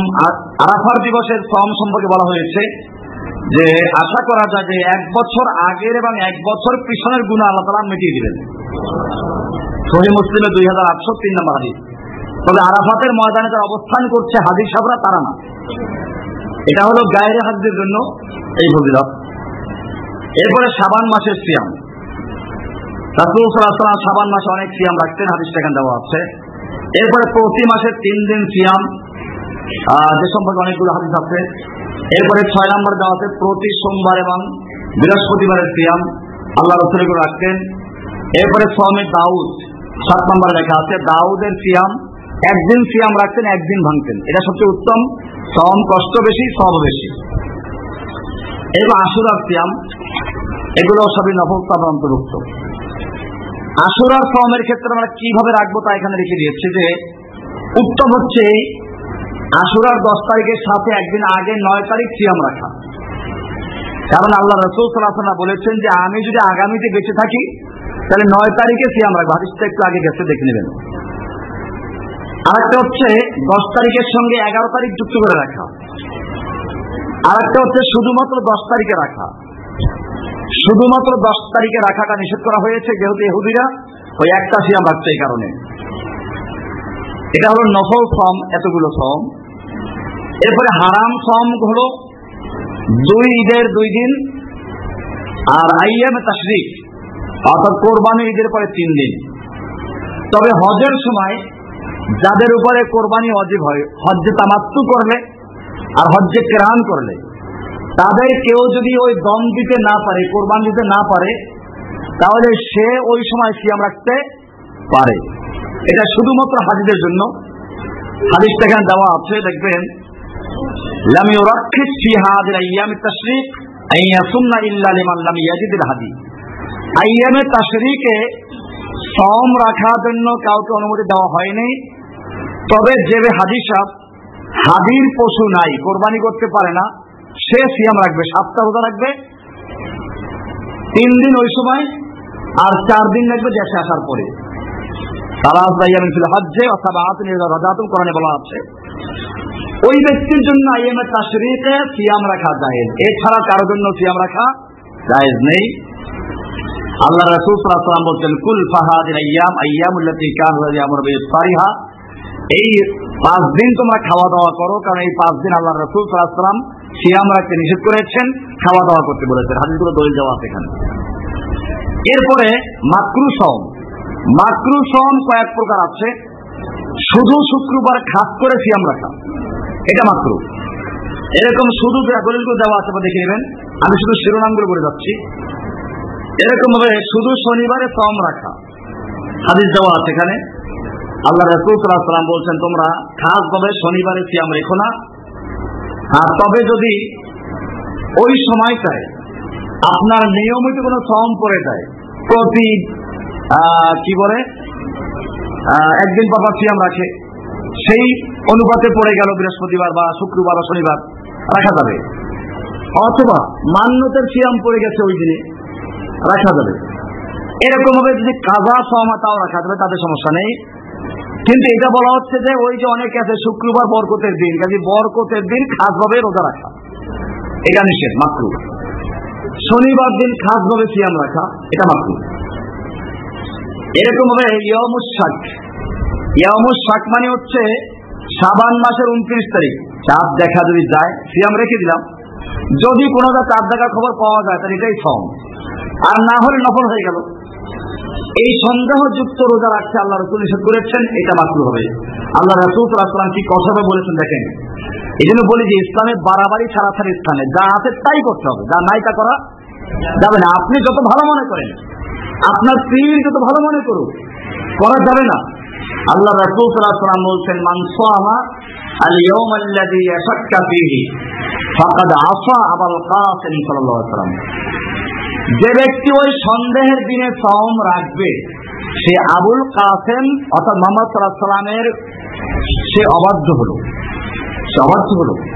আরাফার দিবসের সম সম্পর্কে বলা হয়েছে যে, আশা করা যায় যে এক বছর আগের এবং এক বছর পিছনের গুণ আল্লাহ তালা মিটিয়ে দিবেন। সহি মুসলিমের দুই হাজার আটশো তিন নম্বর হাদিস। তবে আরাফাতের ময়দানে যারা অবস্থান করছে, হাদিস সাহরা তারা না। এটা হলো গায়ের হাজদের জন্য এই ফজিলত। এরপরে সাবান মাসের সিয়াম। রাসুল সাল্লাহ সাবান মাসে অনেক সিয়াম রাখতেন হাদিস এখানে দেওয়া আছে। এরপরে প্রতি মাসের তিন দিন সিয়াম যে সম্পর্কে অনেকগুলো হাদিস আছে। এরপরে ছয় নম্বর দেওয়া আছে প্রতি সোমবার এবং বৃহস্পতিবারের সিয়াম আল্লাহ রসুল রাখতেন। এরপরে সোমে দাউদ, সাত নম্বরে লেখা আছে, দাউদের সিয়াম, একদিন সিয়াম রাখতেন, একদিন ভাঙতেন। এটা সবচেয়ে উত্তম সম কষ্ট বেশি সব বেশি। এবং আশুরার সিয়াম, এগুলো সবই নফল তার অন্তর্ভুক্ত। আশুরার সমের ক্ষেত্রে আমরা কীভাবে রাখব তা এখানে রেখে দিয়েছে যে উত্তম হচ্ছে আশুরার দশ তারিখের সাথে একদিন আগে নয় তারিখ সিয়াম রাখা। কারণ আল্লাহ রসুল সাল্লাহ বলেছেন যে, আমি যদি আগামীতে বেঁচে থাকি, তাহলে নয় তারিখে সিয়াম রাখব। হাদিসটা একটু আগে গেছে, দেখে নেবেন। আরেকটা হচ্ছে, দশ তারিখের সঙ্গে এগারো তারিখ যুক্ত করে রাখা। আরেকটা হচ্ছে, শুধুমাত্র দশ তারিখে রাখা। শুধুমাত্র দশ তারিখে রাখাটা নিষেধ করা হয়েছে, যেহেতু এহুদিরা ওই একটা সিয়াম রাখছে এই কারণে। এটা হলো নফল ফর্ম, এতগুলো ফর্ম। এরপরে হারাম সম হলো দুই ঈদের দুই দিন আর আইয়ামে তাশরিক, অর্থাৎ কোরবানি ঈদের পরে তিন দিন। তবে হজের সময় যাদের উপরে কোরবানি অজীব হয়, হজ্জে তামাত্তু করলে আর হজ্জে কেরান করলে তাদের কেউ যদি ওই দম দিতে না পারে, কোরবান দিতে না পারে, তাহলে সে ওই সময় সিয়াম রাখতে পারে। এটা শুধুমাত্র হাজিদের জন্য। হাদিসটা এখানে দেওয়া আছে, দেখবেন। লাম ইউরাক্ষিস ফি হাদিল আইয়াম তাশরিক আন ইয়াসুমনা ইল্লা লিমান লাম ইয়াজিদুল হাদি আইয়ামে তাশরিকে সম রাখার জন্য কাউকে অনুমতি দেওয়া হয়নি। তবে যে হাজি সাহ হাদির পশু নাই, কোরবানি করতে পারে না। সে সিয়াম রাখবে, সাতটা রোজা রাখবে, তিন দিন ওই সময়, আর চার দিন রাখবে দেশে আসার পরে। জন্য রাখা নেই। আল্লাহ সাল্লাল্লাহু এই পাঁচ দিন তোমরা খাওয়া দাওয়া করো, কারণ এই পাঁচ দিন আল্লাহ রসুল সাল্লাম সিয়াম রাখতে নিষেধ করেছেন খাওয়া দাওয়া করতে বলেছেন। হাদিসগুলো দলিল দেওয়া আছে এখানে। এরপরে মাকরু সম মাকরু সম কয়েক প্রকার আছে। শুধু শুক্রবার খাস করে সিয়াম রাখা। এটা মাকরু। এরকম শুধু দলিলগুলো দেওয়া আছে বা দেখে নেবেন। আমি শুধু শিরোনামগুলো বলে যাচ্ছি। এরকম ভাবে শুধু শনিবারে সম রাখা। হাদিস দেওয়া আছে এখানে। আল্লাহ রসুল সাল্লাহ সাল্লাম বলছেন, তোমরা খাস ভাবে শনিবারে সিয়াম রেখো না। আর তবে যদি ওই সময়টায় আপনার নিয়মিত কোনো শ্রম পড়ে যায়, প্রতি কি বলে একদিন বাবা সিয়াম রাখে, সেই অনুপাতে পড়ে গেল বৃহস্পতিবার বা শুক্রবার বা শনিবার, রাখা যাবে। অথবা মান্যতের সিয়াম পড়ে গেছে ওই দিনে, রাখা যাবে। এরকম ভাবে যদি কাজা সহমা তাও রাখা যাবে তাদের সমস্যা নেই। কিন্তু এটা বলা হচ্ছে যে ওই যে অনেকে আছে শুক্রবার বরকতের দিন, কাজে বরকতের দিন খাসভাবে রোজা রাখা। এটা নিষেধ মাত্র শনিবার দিন খাসভাবে সিয়াম রাখা, এটা মাত্র এরকম ভাবে ইয়মুস শাক ইয়মুস শাক মানে হচ্ছে সাবান মাসের উনত্রিশ তারিখ। চাঁদ দেখা যদি যায়, সিয়াম রেখে দিলাম। যদি কোনো চাঁদ দেখার খবর পাওয়া যায়, তাহলে এটাই সম আর না হলে নফল হয়ে গেল। এই সন্দেহযুক্ত রোজা রাখতে আল্লাহ রসুল নিষেধ করেছেন, এটা মাকরু হবে। আল্লাহ রসুল আসলাম কি কথা বলেছেন দেখেন? এই জন্য বলি যে ইসলামে বাড়াবাড়ি ছাড়াছাড়ি স্থানে যা আছে তাই করতে হবে, যা নাই তা করা যাবে না। আপনি যত ভালো মনে করেন, আপনার স্ত্রী যত ভালো মনে করুক, করা যাবে না। আল্লাহ রাসূল বলছেন মানসামা আল যে ব্যক্তি ওই সন্দেহের দিনে সম রাখবে, সে আবুল কাসেম অর্থাৎ মোহাম্মদ সাল্লাহ সে অবাধ্য হল। সে অবাধ্য হল।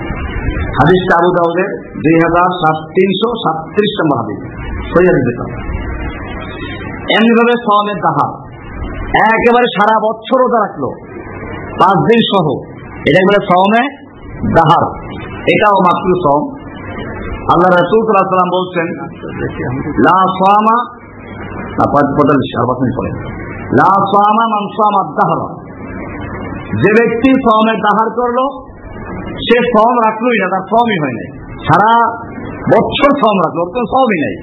হাদিস আবু দাউদের দুই হাজার সাত তিনশো সাত্রিশ নম্বর হাদিস। হয়ে যাবে এমনিভাবে সমের দাহাব একেবারে সারা বছর ওটা রাখল। পাঁচ দিন সহ। এটা একবারে সমে দাহার। এটাও মাত্র সম আল্লাহ রসুল সাল্লাম বলছেন, লা সামা না পঁয়তাল্লিশ আর বছর পরে। লা সামা মান সামা দাহার যে ব্যক্তি সমের দাহার করল, সে ফর্ম রাখলোই না, তার ফর্মই হয় নাই। সারা বছর ফর্ম রাখল কোনো ফর্মই নাই।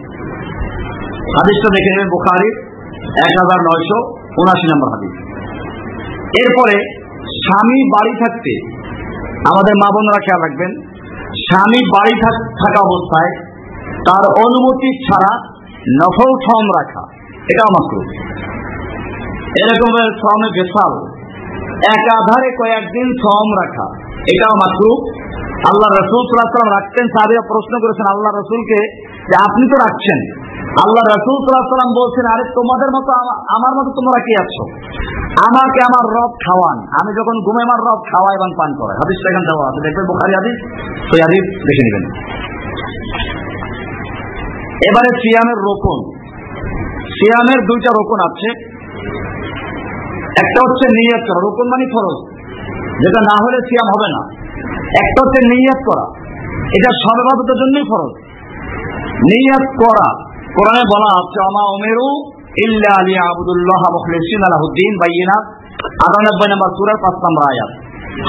হাদিসটা দেখে নেবেন বুখারির, এক হাজার নয়শো উনাশি নম্বর হাদিস। এরপরে স্বামী বাড়ি থাকতে আমাদের মা বোনরা খেয়াল রাখবেন, স্বামী বাড়ি থাকা অবস্থায় তার অনুমতি ছাড়া নফল ফর্ম রাখা, এটাও মাত্র এরকম শ্রমে বেসাল একাধারে কয়েকদিন শ্রম রাখা, এটাও মাত্র আল্লাহ রসুল রাখতেন, সাহাবিরা প্রশ্ন করেছেন আল্লাহ রসুলকে যে আপনি তো রাখছেন। আল্লাহ রসুল সাল্লাম বলছেন, আরে, তোমাদের মতো আমার মতো তোমরা কি আছো? আমাকে আমার রব খাওয়ান। আমি যখন ঘুমে আমার রব খাওয়া এবং পান করে হাদিস এখানে দেওয়া আছে। দেখবেন বোখারি হাদিস সেই হাদিস, দেখে নেবেন। এবারে সিয়ামের রোপণ। সিয়ামের দুইটা রোপণ আছে। একটা হচ্ছে নিয়ত করা। রোপণ মানে ফরজ। যেটা না হলে সিয়াম হবে না। একটা হচ্ছে নিয়ত করা। এটা সর্বাধিকের জন্যই ফরজ। নিয়ত করা। কোরআনে বলা আছে আমা ওমেরু ইল্লা আলী আবুদুল্লাহ মুখলিসিন আলাহুদ্দিন বাইয়িনা আটানব্বই নম্বর সুরার পাঁচ নম্বর আয়াত।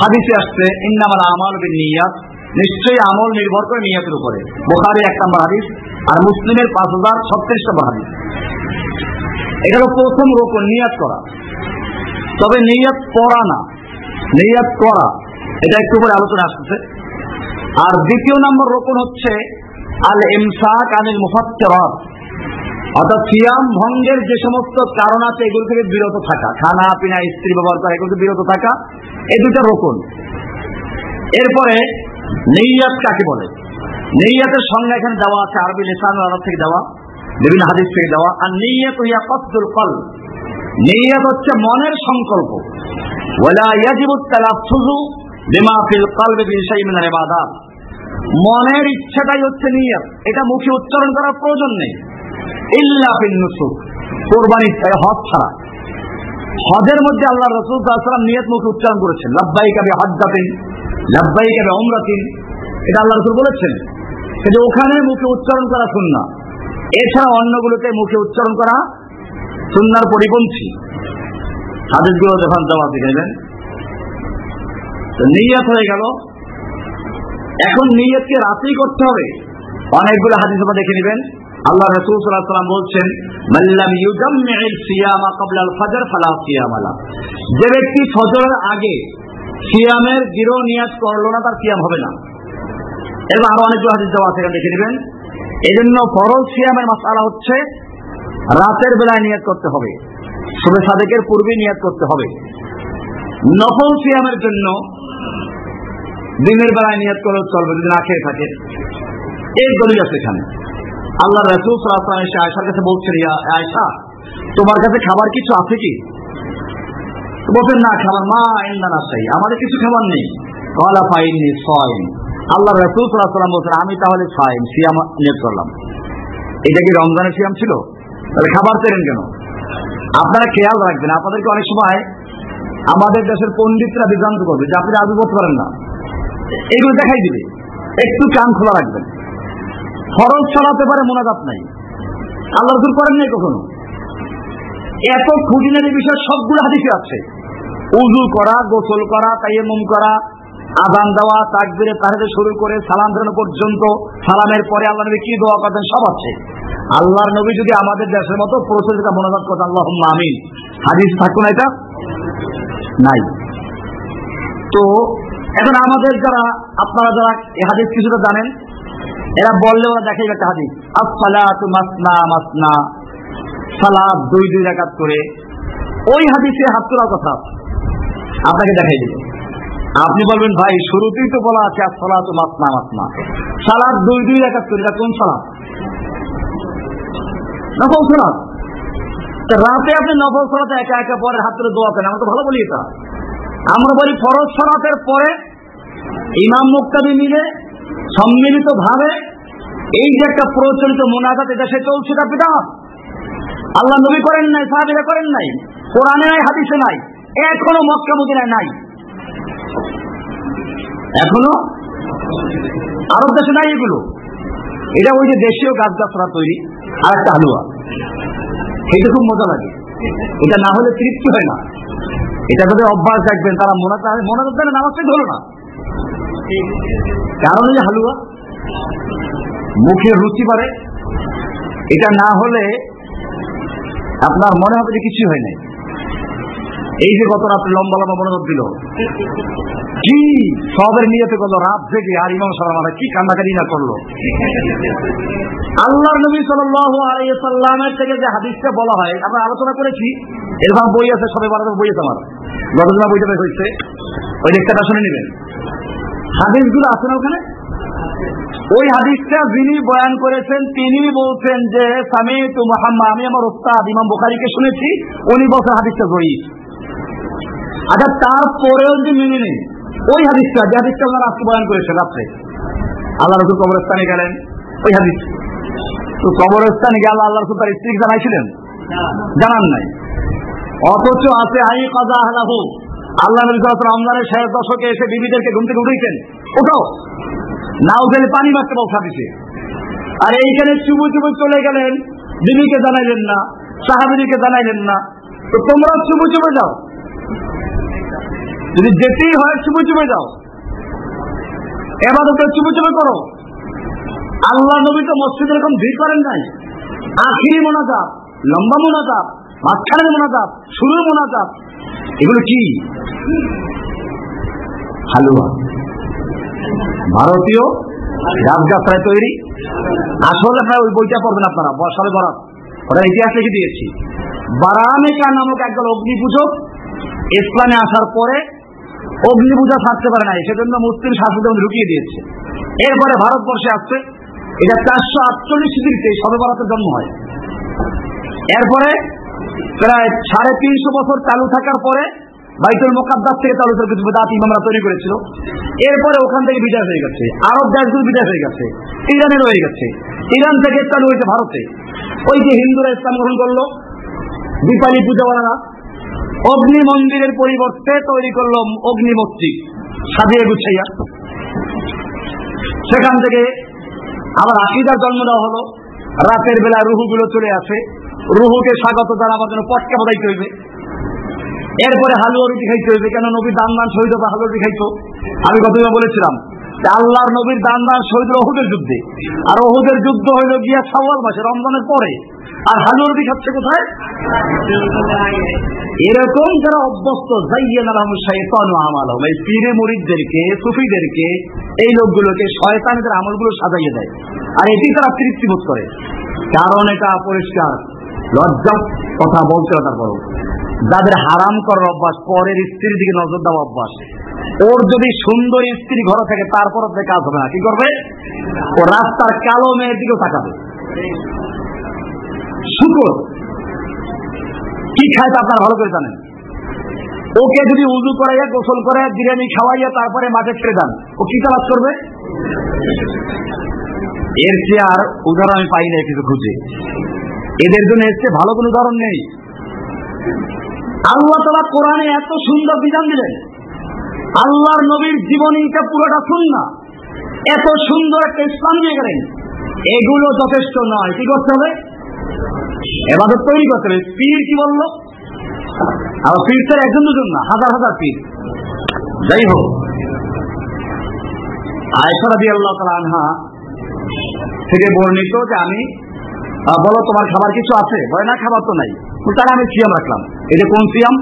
হাদিসে আসছে, ইন্নামাল আমাল বিন নিয়াত নিশ্চয়ই আমল নির্ভর করে নিয়াতের উপরে। বোখারি এক নম্বর হাদিস আর মুসলিমের পাঁচ হাজার ছত্রিশ নম্বর হাদিস। এটা প্রথম রোপণ নিয়াত করা। তবে নিয়াত করা না। নিয়াত করা। এটা একটু পরে আলোচনা আসতেছে। আর দ্বিতীয় নম্বর রোপণ হচ্ছে আল ইমসাক আনিল মুফাত্তারাত অর্থাৎ সিয়াম ভঙ্গের যে সমস্ত কারণ আছে, এগুলো থেকে বিরত থাকা। খানা, পিনা, স্ত্রী ব্যবহার করা, এগুলো বিরত থাকা এ দুটা রোপণ এরপরে নেইয়াত কাকে বলে? নেইয়াতের সংজ্ঞা এখানে দেওয়া আছে, আরবি লেসান আরব থেকে দেওয়া, বিভিন্ন হাদিস থেকে দেওয়া আর নেইয়াত হইয়া কসদুল কল নেইয়াত হচ্ছে মনের সংকল্প। ওয়ালা ইয়াজিবু তালাফফুজু বিমা ফিল কলবি মনের ইচ্ছাটাই হচ্ছে নিয়ত এটা মুখে উচ্চারণ করার প্রয়োজন নেই। হজের মধ্যে আল্লাহ রসুল সাল্লাম নিয়ত মুখে উচ্চারণ করেছেন লাব্বাই কাবে হজ্জাতিন লাব্বাই কাবে অমরাতিন এটা আল্লাহ রসুল বলেছেন। কিন্তু ওখানে মুখে উচ্চারণ করা শুননা এছাড়া অন্যগুলোতে মুখে উচ্চারণ করা সুন্নার পরিপন্থী। হাদিসগুলো যখন জবাব দেখেবেন তো নিয়ত হয়ে গেল। এখন নিয়তকে রাতেই করতে হবে। অনেকগুলো হাদিস আপনারা দেখে নেবেন। আল্লাহ রসুল সাল্লাহ সাল্লাম বলছেন মাল্লাম ইউজাম্মিল সিয়ামা কাবলাল ফজর ফালা সিয়াম আলা যে ব্যক্তি ফজরের আগে সিয়ামের দৃঢ় নিয়াত করল না, তার সিয়াম হবে না। এবার আরও অনেকগুলো হাদিস দেওয়া আছে দেখে নেবেন। এই জন্য ফরজ সিয়ামের মাসালা হচ্ছে, রাতের বেলায় নিয়াত করতে হবে শুভে সাদেকের পূর্বে নিয়াত করতে হবে। নফল সিয়ামের জন্য দিনের বেলায় নিয়াত করলেও চলবে, যদি না খেয়ে থাকে এই দলিল আছে এখানে। আল্লাহ রসুল সাল্লাহ এসে আয়সার কাছে বলছেন আয়সা তোমার কাছে খাবার কিছু আছে কি? বলছেন, না, খাবার মা ইন্দান আসাই আমাদের কিছু খাবার নেই। কলা পাইনি সয়েন আল্লাহ রসুল সাল্লাম বলছেন, আমি তাহলে সাইম, সিয়াম নিয়োগ করলাম। এটা কি রমজানের সিয়াম ছিল? তাহলে খাবার চেলেন কেন? আপনারা খেয়াল রাখবেন, আপনাদেরকে অনেক সময় আমাদের দেশের পণ্ডিতরা বিভ্রান্ত করবে যে আপনি আজু করতে পারেন না। এগুলো দেখাই দিবে। একটু কান খোলা রাখবেন। খরচ চালাতে পারে মোনাজাত নাই। আল্লাহ রসুল করেন নাই কখনো? এত খুঁটিনারি বিষয়, সবগুলো হাদিসে আছে। উজু করা, গোসল করা তাইমুম করা আদান দেওয়া, তাকবিরে তাহেদে শুরু করে সালাম ফেরানো পর্যন্ত, সালামের পরে আল্লাহ নবী কি দোয়া করতেন, সব আছে। আল্লাহর নবী যদি আমাদের দেশের মতো প্রচলিত মনোজাত করতেন আল্লাহ আমিন। হাদিস থাকতো না এটা? নাই। তো এখন আমাদের যারা, আপনারা যারা এ হাদিস কিছুটা জানেন এরা বললে ওরা দেখাই একটা হাদিস। আসসালাতু মাসনা মাসনা। সালাদ দুই দুই রাকাত করে। ওই হাদিসে হাত তোলার কথা। আপনাকে দেখাই দিল আপনি বলবেন, ভাই, শুরুতেই তো বলা আছে আসসালাতু মাসনা মাসনা। সালাদ দুই দুই রাকাত করে, এটা কোন সালাদ নফল সালাদ রাতে আপনি নফল সালাতে একা একা পরে হাত তুলে দোয়া করেন, আমরা তো ভালো বলি এটা। আমরা বলি ফরজ সালাতের পরে ইমাম মুক্তাদি মিলে সম্মিলিত ভাবে এই যে একটা প্রচলিত মোনাজাত সে চলছে, এটা পিতা আল্লাহ নবী করেন নাই, সাহাবিরা করেন নাই, কোরআনে নাই, হাদিসে নাই, এখনও মক্কা, মদিনায় নাই। এখনও আরব দেশে নাই এগুলো। এটা ওই যে দেশীয় গাছ গাছরা তৈরি, আর একটা হালুয়া। এটা খুব মজা লাগে। এটা না হলে তৃপ্তি হয় না। এটা তাদের অভ্যাস দেখবেন, তারা মনে মনে করতে নামাজটাই ধরো না। কারণ এই হালুয়া মুখে রুচি পারে এটা না হলে আপনার মনে হবে যে কিছু হয় নাই। এই যে গত রাত্রে লম্বা লম্বা মনোযোগ দিল। কি সবের নিয়েতে গেল, রাত থেকে আর ইমাম সালাম কি কান্নাকারি না করল। আল্লাহ নবী সাল্লামের থেকে যে হাদিসটা বলা হয়, আমরা আলোচনা করেছি। এরকম বই আছে সবাই বারো বই আছে আমার। গতদিন বইটা হয়েছে। ওই লেখাটা শুনে নেবেন। হাদিসগুলো আছে না ওখানে? ওই হাদিসটা যিনি বয়ান করেছেন তিনি বলছেন যে স্বামী তু মোহাম্মদ আমি আমার ওস্তাদ ইমাম বোখারিকে শুনেছি উনি বলছেন হাদিসটা জয়ী আচ্ছা তারপরেও যদি মেনে নেই ওই হাদিসটা যে হাদিসটা আপনারা আজকে বয়ান করেছেন রাত্রে আল্লাহ রসুল কবরস্থানে গেলেন ওই হাদিস। তো কবরস্থানে গেল আল্লাহ রসুল তার স্ত্রীকে জানাইছিলেন? জানান নাই। অথচ আছে আই কাজা আহলাহু আল্লাহ নবী সাল্লাল্লাহু রমজানের শেষ দশকে এসে বিবিদেরকে ঘুম থেকে উঠেছেন ওঠাও না উঠে পানি মারতে বলছা দিছে আর এইখানে চুবু চুবু চলে গেলেন, বিবিকে জানাইলেন না সাহাবিদিকে জানাইলেন না। তো তোমরা চুবু চুবু যাও। যদি যেতেই হয় চুপে চুপে যাও। এবার ওকে চুপে চুপে করো। আল্লাহ নবী তো মসজিদ এরকম ভিড় করেন নাই। আখিরি মোনাজাত, লম্বা মোনাজাত। মাঝখানের মোনাজাত শুরুর মোনাজাত। এগুলো কি? হালুয়া। ভারতীয় রাজগাছায় তৈরি। আসলে আপনারা ওই বইটা পড়বেন আপনারা, বর্ষালে বরাত। ওরা ইতিহাস লিখে দিয়েছি। বারামেকা নামক একদল অগ্নি পুজো ইসলামে আসার পরে অগ্নি পূজা থাকতে পারে নাই, সেজন্য মুসলিম শাসক ঢুকিয়ে দিয়েছে। এরপরে ভারতবর্ষে আসছে, এটা চারশো আটচল্লিশ ডিগ্রিতে সবে বরাতের জন্ম হয়। এরপরে প্রায় সাড়ে তিনশো বছর চালু থাকার পরে বাইতুল মোকাদ্দাস থেকে চালু করে কিছু বেদাত ইমামরা তৈরি করেছিল। এরপরে ওখান থেকে বিদায় হয়ে গেছে। আরব দেশগুলো বিদায় হয়ে গেছে। ইরানে রয়ে গেছে। ইরান থেকে চালু হয়েছে ভারতে। ওই যে হিন্দুরা ইসলাম গ্রহণ করল, দীপালি পূজাওয়ালারা, অগ্নি মন্দিরের পরিবর্তে তৈরি করল অগ্নি মসজিদ, সাজিয়ে গুছাইয়া। সেখান থেকে আবার আকিদার জন্ম দেওয়া হলো। রাতের বেলা রুহুগুলো চলে আসে। রুহুকে স্বাগত জানাবার জন্য পটকা বাদাইতে হইবে। এরপরে হালুয়া রুটি খাইতে হইবে, কেন নবীর দান দান শহীদ হবে, হালুয়া রুটি খাইতো আমি কতবার বলেছিলাম আল্লাহর নবীর দান দান শহীদ অহুদের যুদ্ধে। আর অহুদের যুদ্ধ হইল গিয়া সাওয়াল মাসে রমজানের পরে। আর হালুয়া রুটি খাচ্ছে কোথায়? এরকম যারা অভ্যস্ত এই পীরে মরিদদেরকে, সুফিদেরকে, এই লোকগুলোকে শয়তানদের আমলগুলো সাজাইয়ে দেয়। আর এটি তারা তৃপ্তি বোধ করে। কারণ এটা পরিষ্কার। লজ্জা, কথা বলতে তারপর যাদের হারাম করার অভ্যাস, পরের স্ত্রীর দিকে নজর দেওয়া অভ্যাস। ওর যদি সুন্দর স্ত্রী ঘরে থাকে তারপর কাজ হবে না। কি করবে? ও রাস্তার কালো মেয়ের দিকেও তাকাবে। শুকুর। কি খায় তা আপনারা ভালো করে জানেন। ওকে যদি উজু করাইয়া, গোসল করে বিরিয়ানি খাওয়াইয়া, তারপরে মাঠে ছেড়ে দেন ও কি কাজ করবে? এর চেয়ে আর উদাহরণ পাই না কিছু খুঁজে। এদের জন্য এসছে ভালো কোনো উদাহরণ নেই। আল্লাহ তালা কোরআনে এত সুন্দর বিধান দিলেন। আল্লাহর নবীর জীবনীটা পুরোটা শুন না এত সুন্দর একটা ইসলাম দিয়ে গেলেন। এগুলো যথেষ্ট নয়। কি করতে হবে? এবাদত তৈরি করতে হবে। পীর কি বলল? আর পীর তো একজন দুজন না, হাজার হাজার পীর। যাই হোক। আয়সা রাবি আল্লাহ তালা আনহা থেকে বর্ণিত যে আমি বলো তোমার খাবার কিছু আছে? বলে, না, খাবার তো নাই। তাহলে আমি সিয়াম রাখলাম। এটা কোন সিয়াম?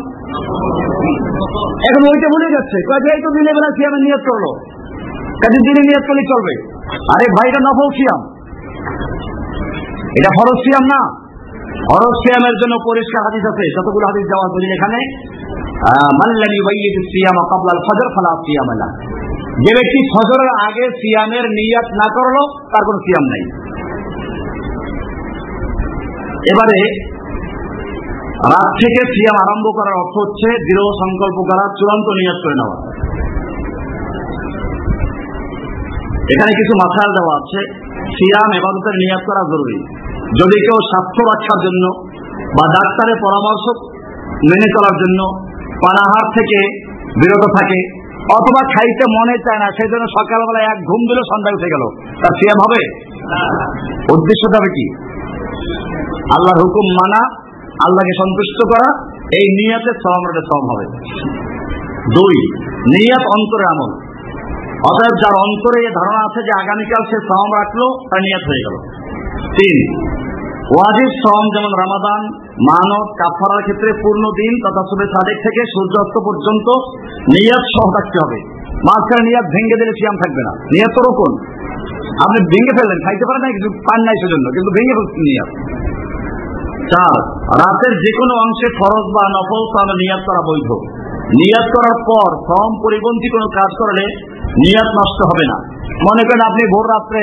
এখন ওইটা ভুলে যাচ্ছে। এই তো দিনে বেলা সিয়ামের নিয়ত করল। কাজে দিনে নিয়ত করলে চলবে। আরে ভাইটা নফল সিয়াম। এটা ফরজ সিয়াম না। ফরজ সিয়ামের জন্য পরিষ্কার হাদিস আছে। যতগুলো হাদিস যাওয়া দলিল এখানে মাল্লানি ওয়াইয়িদ সিয়াম ক্বাবলাল ফজর ফালা সিয়াম লা। যে ব্যক্তি ফজরের আগে সিয়ামের নিয়াত না করল, তার কোনো সিয়াম নাই। এবারে রাত থেকে সিয়াম আরম্ভ করার অর্থ হচ্ছে দৃঢ় সংকল্প করা চূড়ান্ত নিয়াত করে নেওয়া। এখানে কিছু মাথায় দেওয়া আছে। সিয়াম এবাদতের নিয়াত করা জরুরি। যদি কেউ স্বাস্থ্য রক্ষার জন্য বা ডাক্তারের পরামর্শ মেনে চলার জন্য পানাহার থেকে বিরত থাকে অথবা খাইতে মনে চায় না সেই জন্য সকালবেলা এক ঘুম দিলে সন্ধ্যা উঠে গেল। তার সিয়াম হবে? উদ্দেশ্যটা হবে কি? আল্লাহর হুকুম মানা, আল্লাহকে সন্তুষ্ট করা, এই নিয়াতের সমামরাতে সম হবে। দুই, নিয়াত অন্তরে আমল। অতএব যার অন্তরে ধারণা আছে যে আগামীকাল সে সম রাখল, তার নিয়াত হয়ে গেল। তিন, ওয়াজিব সম যেমন রামাদান, মানত কাফারার ক্ষেত্রে পূর্ণ দিন তথা শুভে সাদেক থেকে সূর্যাস্ত পর্যন্ত নিয়াত সহ থাকতে হবে। মাঝখানে নিয়াত ভেঙে দিলে সিয়াম থাকবে না। নিয়াত তো রোপণ আপনি ভেঙে ফেললেন, খাইতে পারেন না কিছু পান নাই সেজন্য, কিন্তু ভেঙে ফেলছেন চার, রাতের যে কোনো অংশে ফরজ বা নফল তাহলে নিয়াত করা বৈধ। নিয়াত করার পর শ্রম পরিপন্থী কোনো কাজ করলে নিয়াত নষ্ট হবে না। মনে করেন আপনি ভোর রাত্রে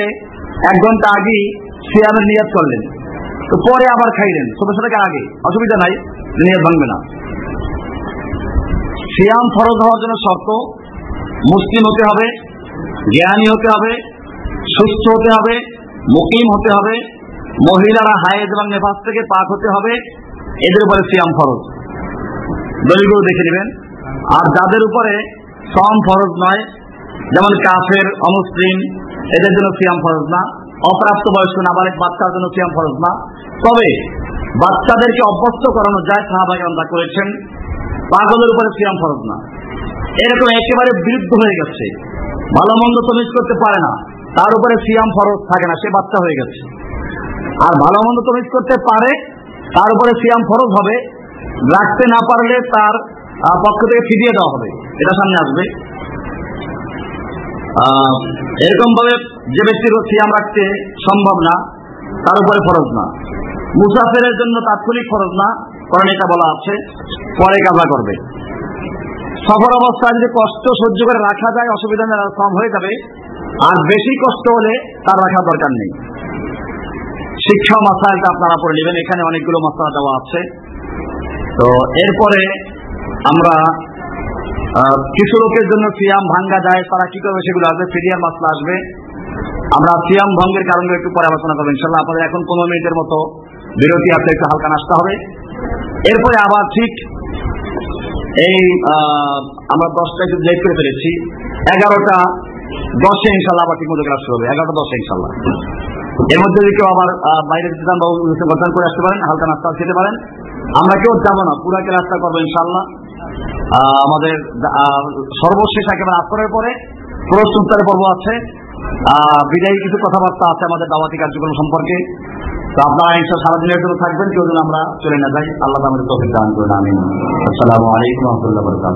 এক ঘণ্টা আগেই সিয়ামের নিয়াত করলেন, তো পরে আবার খাইলেন, ছোট ছোট আগে, অসুবিধা নাই, নিয়াত ভাঙবে না। সিয়াম ফরজ হওয়ার জন্য শর্ত, মুসলিম হতে হবে, জ্ঞানী হতে হবে সুস্থ হতে হবে, মুকিম হতে হবে, মহিলারা হায়েজ এবং নেফাস থেকে পাক হতে হবে, এদের উপরে সিয়াম ফরজ। দলিলগুলো দেখে নেবেন। আর যাদের উপরে সম ফরজ নয়, যেমন কাফের, অমুসলিম, এদের জন্য সিয়াম ফরজ না। অপ্রাপ্ত বয়স্ক নাবালিক বাচ্চার জন্য সিয়াম ফরজ না। তবে বাচ্চাদেরকে অভ্যস্ত করানো যায় সাহাবাগ আমরা করেছেন, পাগলের উপরে সিয়াম ফরজ না। এরকম একেবারে বিরুদ্ধ হয়ে গেছে। ভালো মন্দ তমিজ করতে পারে না। তার উপরে সিয়াম ফরজ থাকে না, সে বাচ্চা হয়ে গেছে। আর ভালো মন্দ তমিজ করতে পারে, তার উপরে সিয়াম ফরজ হবে। রাখতে না পারলে তার পক্ষ থেকে ফিরিয়ে দেওয়া হবে। এটা সামনে আসবে। এরকম ভাবে যে ব্যক্তির সিয়াম রাখতে সম্ভব না, তার উপরে ফরজ না। মুসাফেরের জন্য তাৎক্ষণিক ফরজ না, কারণ এটা বলা আছে, পরে কাজা করবে। সফর অবস্থায় যদি কষ্ট সহ্য করে রাখা যায়, অসুবিধা কম হয়ে যাবে আর বেশি কষ্ট হলে তার রাখার দরকার নেই। শিক্ষা মাসাইলটা আপনারা পড়ে নেবেন, এখানে অনেকগুলো মশলা দেওয়া আছে। তো এরপরে আমরা কিছু লোকের জন্য সিয়াম ভাঙ্গা যায়, তারা কি করবে সেগুলো আসবে ফিরিয়ার মাসলা আসবে। আমরা সিয়াম ভঙ্গের কারণগুলো একটু পরে আলোচনা করব, ইনশাল্লাহ। আপনাদের এখন পনেরো মিনিটের মতো বিরতি আছে একটু হালকা নাস্তা হবে। এরপরে আবার ঠিক এই আমরা দশটা একটু লেট করে ফেলেছি। এগারোটা দশে ইনশাল্লাহ আবার ঠিক মতো ক্লাস শুরু হবে, এগারোটা দশে ইনশাল্লাহ। এর মধ্যে যদি কেউ আবার বাইরে যেতে চান বাবু করে আসতে পারেন, হালকা নাস্তা খেতে পারেন। আমরা কেউ যাব না, পুরা ক্লাসটা করব ইনশাল্লাহ। আমাদের সর্বশেষ একেবারে আসরের পরে প্রশ্ন উত্তরের পর্ব আছে। বিদায়ী কিছু কথাবার্তা আছে আমাদের দাওয়াতি কার্যক্রম সম্পর্কে। তো আপনারা ইনশা সারাদিনের জন্য থাকবেন, কেউ যেন আমরা চলে না যাই। আল্লাহ আমাদের তফিক দান করুন আমি আসসালামু আলাইকুম রহমতুল্লাহ বরকাত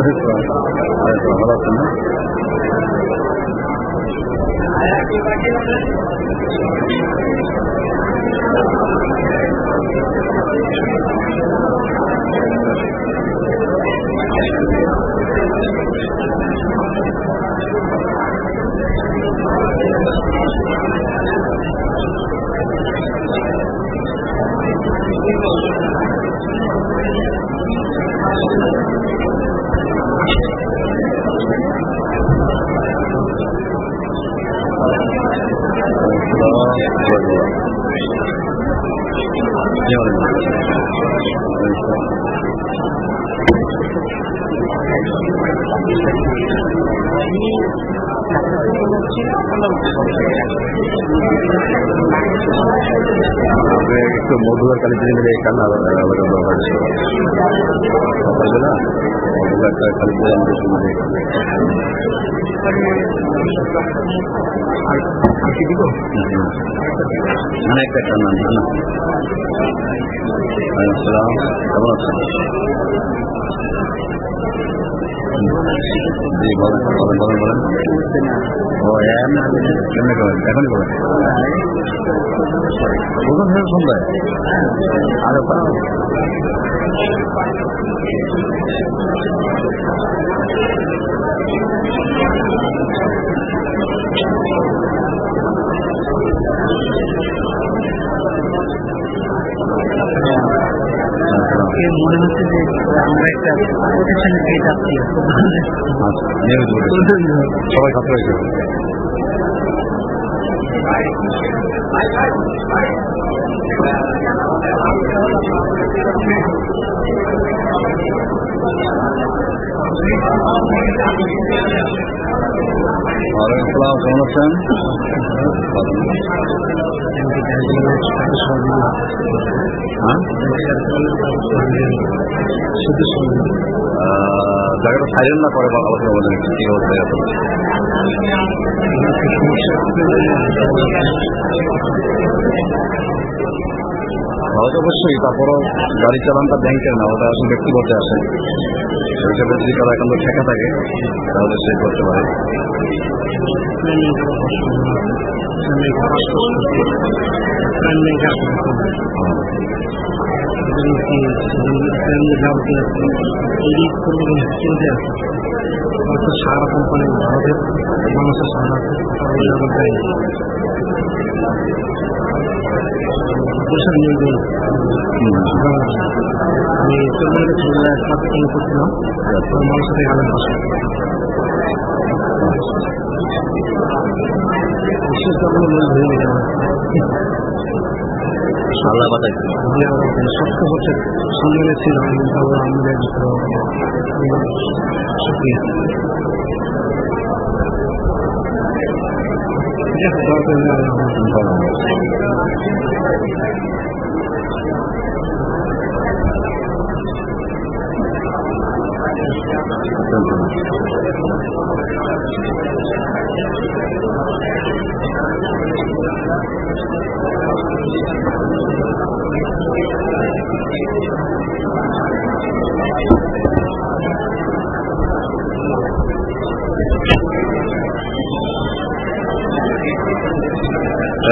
আচ্ছা একটা কান্না না আসসালাম কেমন আছেন জি বলেন বলেন বলেন বলেন ও এমনি করেন এখনই বলেন বুঝুন হয়ে সন্ধ্যায় আরে মনে হচ্ছে যে আমরা একটা আসসালাম কেমন আছেন জায়গাটা সাইলেন্ট না করে বা আলোচনা বলেন কি অবস্থায় আছে হয়তো অবশ্যই তারপরও গাড়ি চালানটা ব্যাংকের না ওটা আসলে ব্যক্তিগত আসে হিসাবে যদি কারও একান্ত ঠেকা থাকে তাহলে সে করতে পারে? সারা কোম্পানি ভারতের মানুষের সারা দেশের নিয়ন্ত্রণ আমি চলমান ছেলেরা একমাত্র ফোন করছিলাম মানুষের সাথে গানের ভাষা বিশেষ কোনো মনে হয়ে গেছে আল্লাহ বাতাইছে সত্য বছর সম্মেলনে ছিলাম দোয়া করে দেওয়া এই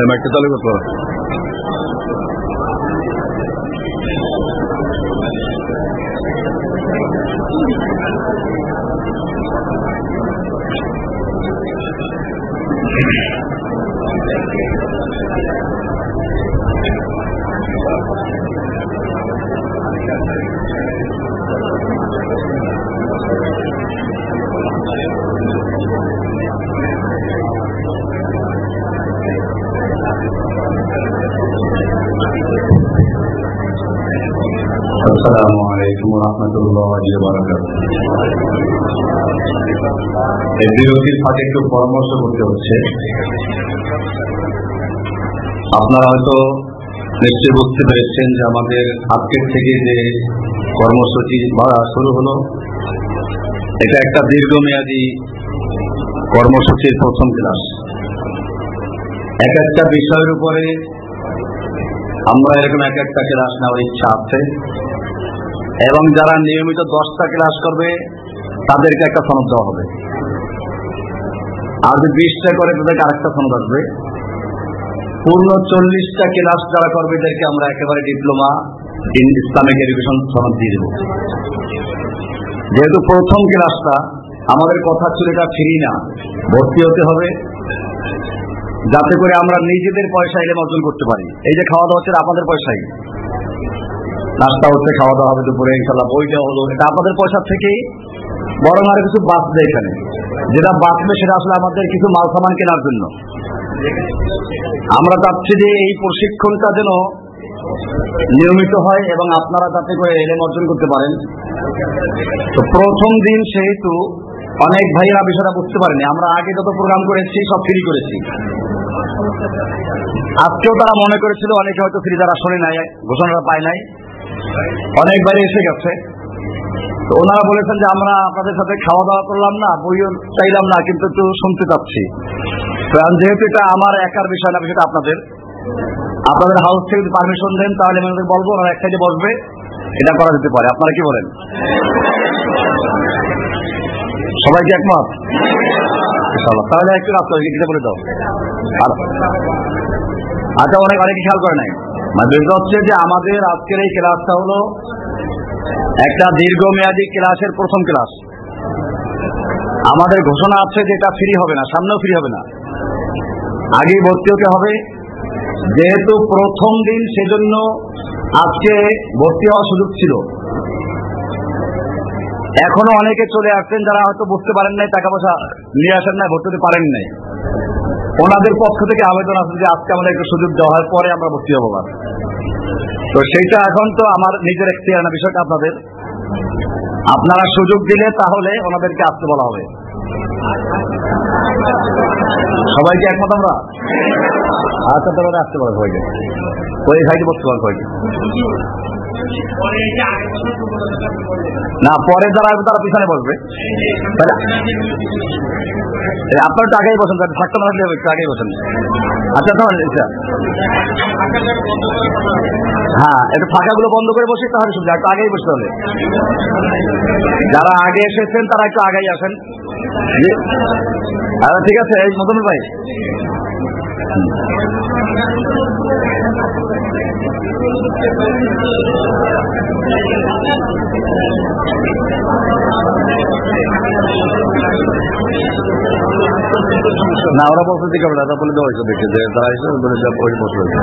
মাইকটা চালু করতে এই বিরতির ফাঁকে একটু পরামর্শ করতে হচ্ছে। আপনারা হয়তো নিশ্চয়ই বুঝতে পেরেছেন যে আমাদের আজকের থেকে যে কর্মসূচি শুরু হলো, এটা একটা দীর্ঘমেয়াদী কর্মসূচির প্রথম ক্লাস। এক একটা বিষয়ের উপরে আমরা এরকম এক একটা ক্লাস নেওয়ার ইচ্ছা আছে। এবং যারা নিয়মিত দশটা ক্লাস করবে, তাদেরকে একটা সনদ দেওয়া হবে। আর যদি বিশটা করে, তাদেরকে আরেকটা সনদ আসবে। পূর্ণ চল্লিশটা ক্লাস যারা করবে, এদেরকে আমরা একেবারে ডিপ্লোমা ইন ইসলামিক এডুকেশন সনদ দিয়ে দেব। যেহেতু প্রথম ক্লাসটা, আমাদের কথা ছিল এটা ফ্রি না, ভর্তি হতে হবে। যাতে করে আমরা নিজেদের পয়সা এলে অর্জন করতে পারি। এই যে খাওয়া দাওয়া আপনাদের পয়সাই। নাস্তা হচ্ছে খাওয়া দাওয়া হবে দুপুরে ইনশাল্লাহ বইটা হলো এটা। আপনাদের পয়সা থেকেই বরং আরও কিছু বাঁচবে এখানে। যেটা বাঁচবে সেটা আসলে আমাদের কিছু মাল সামান কেনার জন্য। আমরা চাচ্ছি যে এই প্রশিক্ষণটা যেন নিয়মিত হয় এবং আপনারা যাতে করে এলেম অর্জন করতে পারেন। তো প্রথম দিন সেহেতু অনেক ভাইয়েরা বিষয়টা বুঝতে পারেনি। আমরা আগে যত প্রোগ্রাম করেছি, সব ফ্রি করেছি। আজকেও তারা মনে করেছিল, অনেকে হয়তো ফ্রি তারা শোনে নাই, ঘোষণাটা পায় নাই। অনেক বাইরে এসে গেছে। তো ওনারা বলেছেন যে আমরা আপনাদের সাথে খাওয়া দাওয়া করলাম না, বইও চাইলাম না, কিন্তু একটু শুনতে চাচ্ছি। আমি যেহেতু এটা আমার একার বিষয় না, বিষয়টা আপনাদের। আপনাদের হাউস থেকে যদি পারমিশন দেন, তাহলে আমি বলব, ওনারা এক সাইডে বসবে, এটা করা যেতে পারে। আপনারা কি বলেন? সবাই কি একমত। তাহলে একটু রাস্তা বলে দাও। আচ্ছা অনেক অনেকে খেয়াল করে নাই। বিষয় হচ্ছে যে আমাদের আজকের এই ক্লাসটা হলো একটা দীর্ঘমেয়াদী ক্লাসের প্রথম ক্লাস। আমাদের ঘোষণা আছে যে এটা ফ্রি হবে না, সামনেও ফ্রি হবে না। আগেই ভর্তি হতে হবে। যেহেতু প্রথম দিন সেজন্য আজকে ভর্তি হওয়ার সুযোগ ছিল। এখনও অনেকে চলে আসছেন যারা হয়তো বুঝতে পারেন নাই, টাকা পয়সা নিয়ে আসেন না ভর্তি হতে পারেন নাই। ওনাদের পক্ষ থেকে আবেদন আছে যে আজকে আমাদের একটু সুযোগ দেওয়া হয়, পরে আমরা ভর্তি হব। তো সেইটা এখন তো আমার নিজের একটি না, বিষয়টা আপনাদের। আপনারা সুযোগ দিলে তাহলে ওনাদেরকে আসতে বলা হবে। সবাইকে একমত আমরা? আচ্ছা তাহলে আসতে পারো সবাইকে ওই সাইডে বসতে পারো সবাইকে না পরে যারা আসবে তারা পিছনে বসবে। আপনার তো আগেই বসেন থাকতে না থাকলে আগেই বসেন। আচ্ছা আচ্ছা হ্যাঁ একটু ফাঁকাগুলো বন্ধ করে বসে তাহলে সুবিধা একটু আগেই বসতে হবে। যারা আগে এসেছেন তারা একটু আগেই আসেন। আচ্ছা ঠিক আছে এই মতন ভাই। না, ওরা বলতে দিকে না ওরা বলে দেওয়া হয়েছে, দেখে যে তারা এসে বলে যে ওই বসে হয়েছে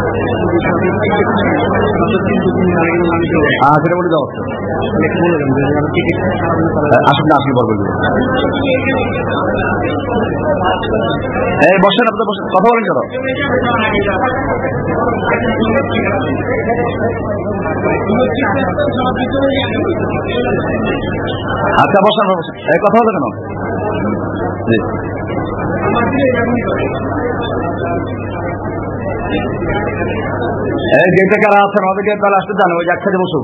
হ্যাঁ সেটা বলে দেওয়া আসুন না আসুন বলবেন এই, বসেন, আপনি বসেন, কথা বলেন কেন আচ্ছা বসেন কথা হলো কেন যেটা কারা আছেন? ওদেরকে তাহলে আসতে জানো ওই একসাথে বসুক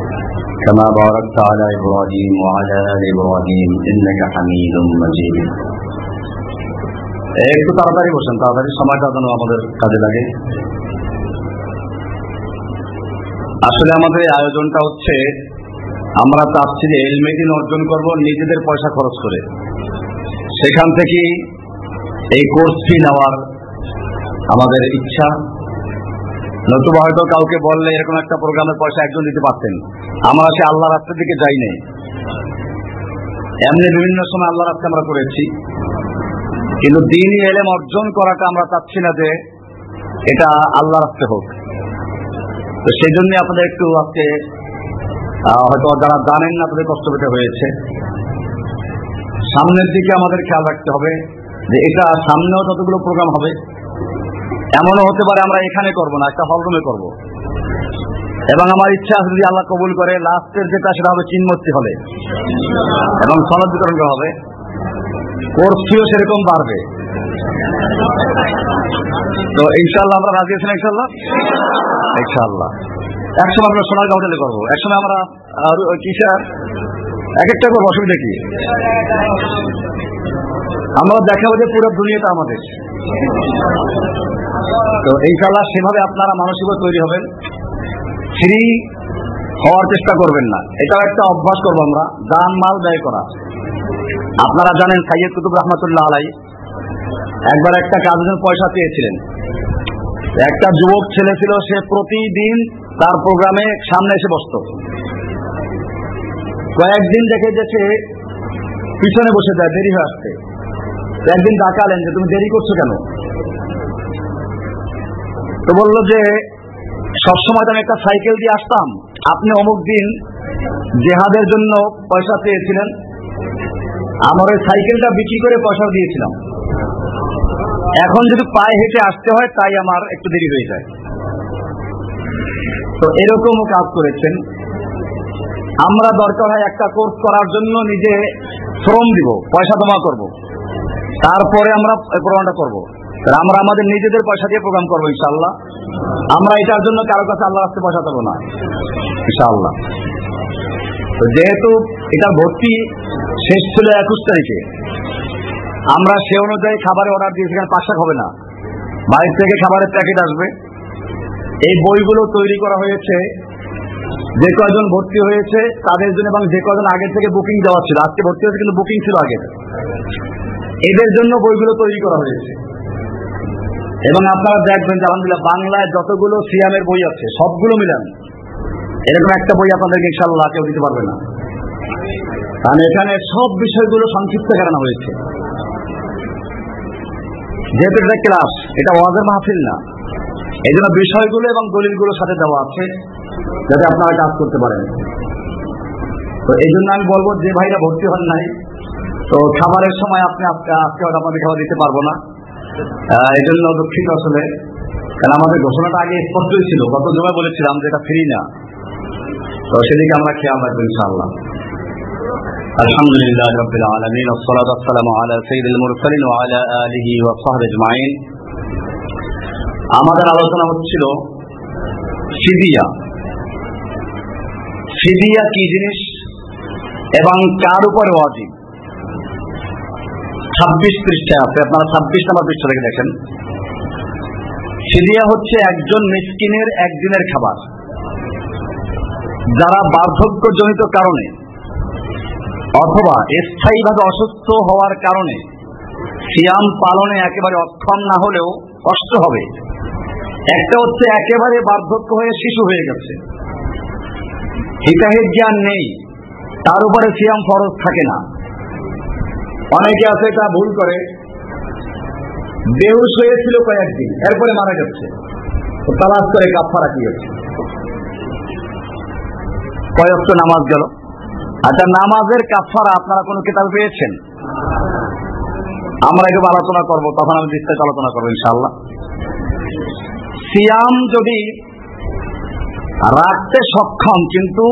كما باركت على ابراهيم وعلى ال ابراهيم انك حميد مجيد একটু তাড়াতাড়ি বসেন তাড়াতাড়ি সময়টা যেন আমাদের কাজে লাগে আসলে আমাদের এই আয়োজনটা হচ্ছে আমরা চাচ্ছি যে এলমেদিন অর্জন করব নিজেদের পয়সা খরচ করে সেখান থেকে এই কোর্স ফি নেওয়ার আমাদের ইচ্ছা নতুবা হয়তো কাউকে বললে এরকম একটা প্রোগ্রামের পয়সা একজন দিতে পারতেন। আমরা সে আল্লাহ রাস্তার দিকে যাই নাই। এমনি বিভিন্ন সময় আল্লাহ রাস্তা আমরা করেছি। কিন্তু দিনই এলেম অর্জন করাটা আমরা চাচ্ছি না যে এটা আল্লাহ রাস্তে হোক। তো সেই জন্য আপনাদের একটু আজকে হয়তো যারা জানেন না তাদের কষ্ট পেতে হয়েছে। সামনের দিকে আমাদের খেয়াল রাখতে হবে যে এটা সামনেও যতগুলো প্রোগ্রাম হবে এমনও হতে পারে আমরা এখানে করব না, একটা হলরুমে করব। এবং আমার ইচ্ছা আছে যদি আল্লাহ কবুল করে, লাস্টের যেটা সেটা হবে চিনমূর্তি হলে। এবং সনদ বিতরণ করা হবে। কোর্স ফিও সেরকম বাড়বে। তো ইনশাল্লাহ আমরা রাজি আছেন ইনশাল্লাহ ইনশাল্লাহ একসময় আমরা সোনারগাঁ হোটেলে করব। একসময় আমরা কিসা এক একটা করব, অসুবিধা কি? আমরা দেখাবো যে পুরো দুনিয়াটা আমাদের। তো ইনশাল্লাহ সেভাবে আপনারা মানসিকতা তৈরি হবেন। ফ্রি হওয়ার চেষ্টা করবেন না। এটাও একটা অভ্যাস করব আমরা। দান মাল ব্যয় করা। আপনারা জানেন সাইয়দ কুতুব রহমতুল্লাহ আলাই একবার একটা কাজের জন্য পয়সা পেয়েছিলেন একটা যুবক ছেলে ছিল, সে প্রতিদিন তার প্রোগ্রামে সামনে এসে বসতো। কয়েকদিন দেখে যেছে পিছনে বসে যায়, দেরি হয়ে আসছে। তো একদিন ডাকালেন যে তুমি দেরি করছ কেন? তো বলল যে, সবসময় আমি একটা সাইকেল দিয়ে আসতাম। আপনি অমুক দিন জেহাদের জন্য পয়সা পেয়েছিলেন আমার ওই সাইকেলটা বিক্রি করে পয়সা দিয়েছিলাম। এখন যদি পায়ে হেঁটে আসতে হয়, তাই আমার একটু দেরি হয়ে যায়। তো এরকমও কাজ করেছেন। আমরা দরকার হয় একটা কোর্স করার জন্য নিজে শ্রম দিব, পয়সা জমা করব। তারপরে আমরা প্রোগ্রামটা করব। আমরা আমাদের নিজেদের পয়সা দিয়ে প্রোগ্রাম করব ইনশাল্লাহ আমরা এটার জন্য কারও কাছে আল্লাহ রাস্তে পয়সা দেবো না, ইনশাআল্লাহ। তো যেহেতু এটা ভর্তি শেষ ছিল একুশ তারিখে, আমরা সে অনুযায়ী খাবারের অর্ডার দিয়ে সেখানে পাঁচশো হবে না। বাইরে থেকে খাবারের প্যাকেট আসবে। এই বইগুলো তৈরি করা হয়েছে, যে কয়জন ভর্তি হয়েছে তাদের জন্য এবং যে কয়জন আগে থেকে বুকিং দেওয়া ছিল, আজকে ভর্তি হয়েছে কিন্তু বুকিং ছিল আগে। এদের জন্য বইগুলো তৈরি করা হয়েছে। এবং আপনারা দেখবেন যে আলহামদুলিল্লাহ বাংলায় যতগুলো সিয়ামের বই আছে, সবগুলো মিলান। এরকম একটা বই আপনাদেরকে ইনশাল্লাহ কেউ দিতে পারবে না। কারণ এখানে সব বিষয়গুলো সংক্ষিপ্ত করানো হয়েছে। যেহেতু এটা ক্লাস, এটা ওয়াজের মাহফিল না। এই জন্য বিষয়গুলো এবং দলিলগুলোর সাথে দেওয়া আছে, যাতে আপনারা কাজ করতে পারেন। তো এই জন্য আমি বলব যে ভাইরা ভর্তি হন নাই তো খাবারের সময় আপনি আজকে আজকে হয়তো আপনাদের খাবার দিতে পারবো না এই জন্য দুঃখিত আসলে কারণ আমাদের ঘোষণাটা আগে স্পষ্টই ছিল গত জমা বলেছিলাম যে এটা ফ্রি না তো সেদিকে আমরা খেয়াল রাখবো ইনশাআল্লাহ الحمد لله رب العالمين والصلاة والسلام على سيد المرسلين وعلى آله وصحبه أجمعين আমাদের আলোচনা হচ্ছিল ফিদিয়া ফিদিয়া কি জিনিস এবং কার উপরে ওয়াজিব ছাব্বিশ পৃষ্ঠায় আছে, আপনারা ছাব্বিশ নম্বর পৃষ্ঠা থেকে দেখেন। সিরিয়া হচ্ছে একজন মিসকিনের একদিনের খাবার। যারা বার্ধক্যজনিত কারণে অথবা স্থায়ীভাবে অসুস্থ হওয়ার কারণে সিয়াম পালনে একেবারে অক্ষম না হলেও কষ্ট হবে, একটা হচ্ছে একেবারে বার্ধক্য হয়ে শিশু হয়ে গেছে। হিতাহিত জ্ঞান নেই, তার উপরে সিয়াম ফরজ থাকে না। অনেকে আছে, এটা ভুল করে। বেহুশ হয়েছিল কয়েকদিন, এরপরে মারা যাচ্ছে। তালাশ করে কাফা রাখি গেছে কয়েক নামাজ গেল? আচ্ছা নামাজের কাফারা আপনারা কোনো কিতাব পেয়েছেন? আমরা একটু আলোচনা করব, তখন আমি বিস্তারিত আলোচনা করব ইনশাল্লাহ সিয়াম যদি রাখতে সক্ষম, কিন্তু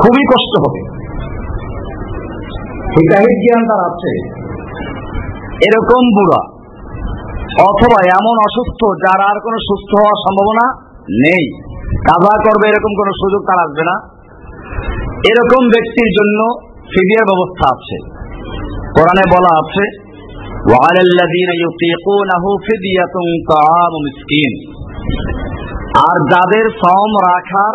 খুবই কষ্ট হবে। হিতাহিত জ্ঞান তার আছে। এরকম বুড়া অথবা এমন অসুস্থ যার আর কোনো সুস্থ হওয়ার সম্ভাবনা নেই। কাজা করবে এরকম কোনো সুযোগ তার আসবে না। এরকম ব্যক্তির জন্য ব্যবস্থা আছে। কোরআনে বলা আছে আর যাদের শ্রম রাখার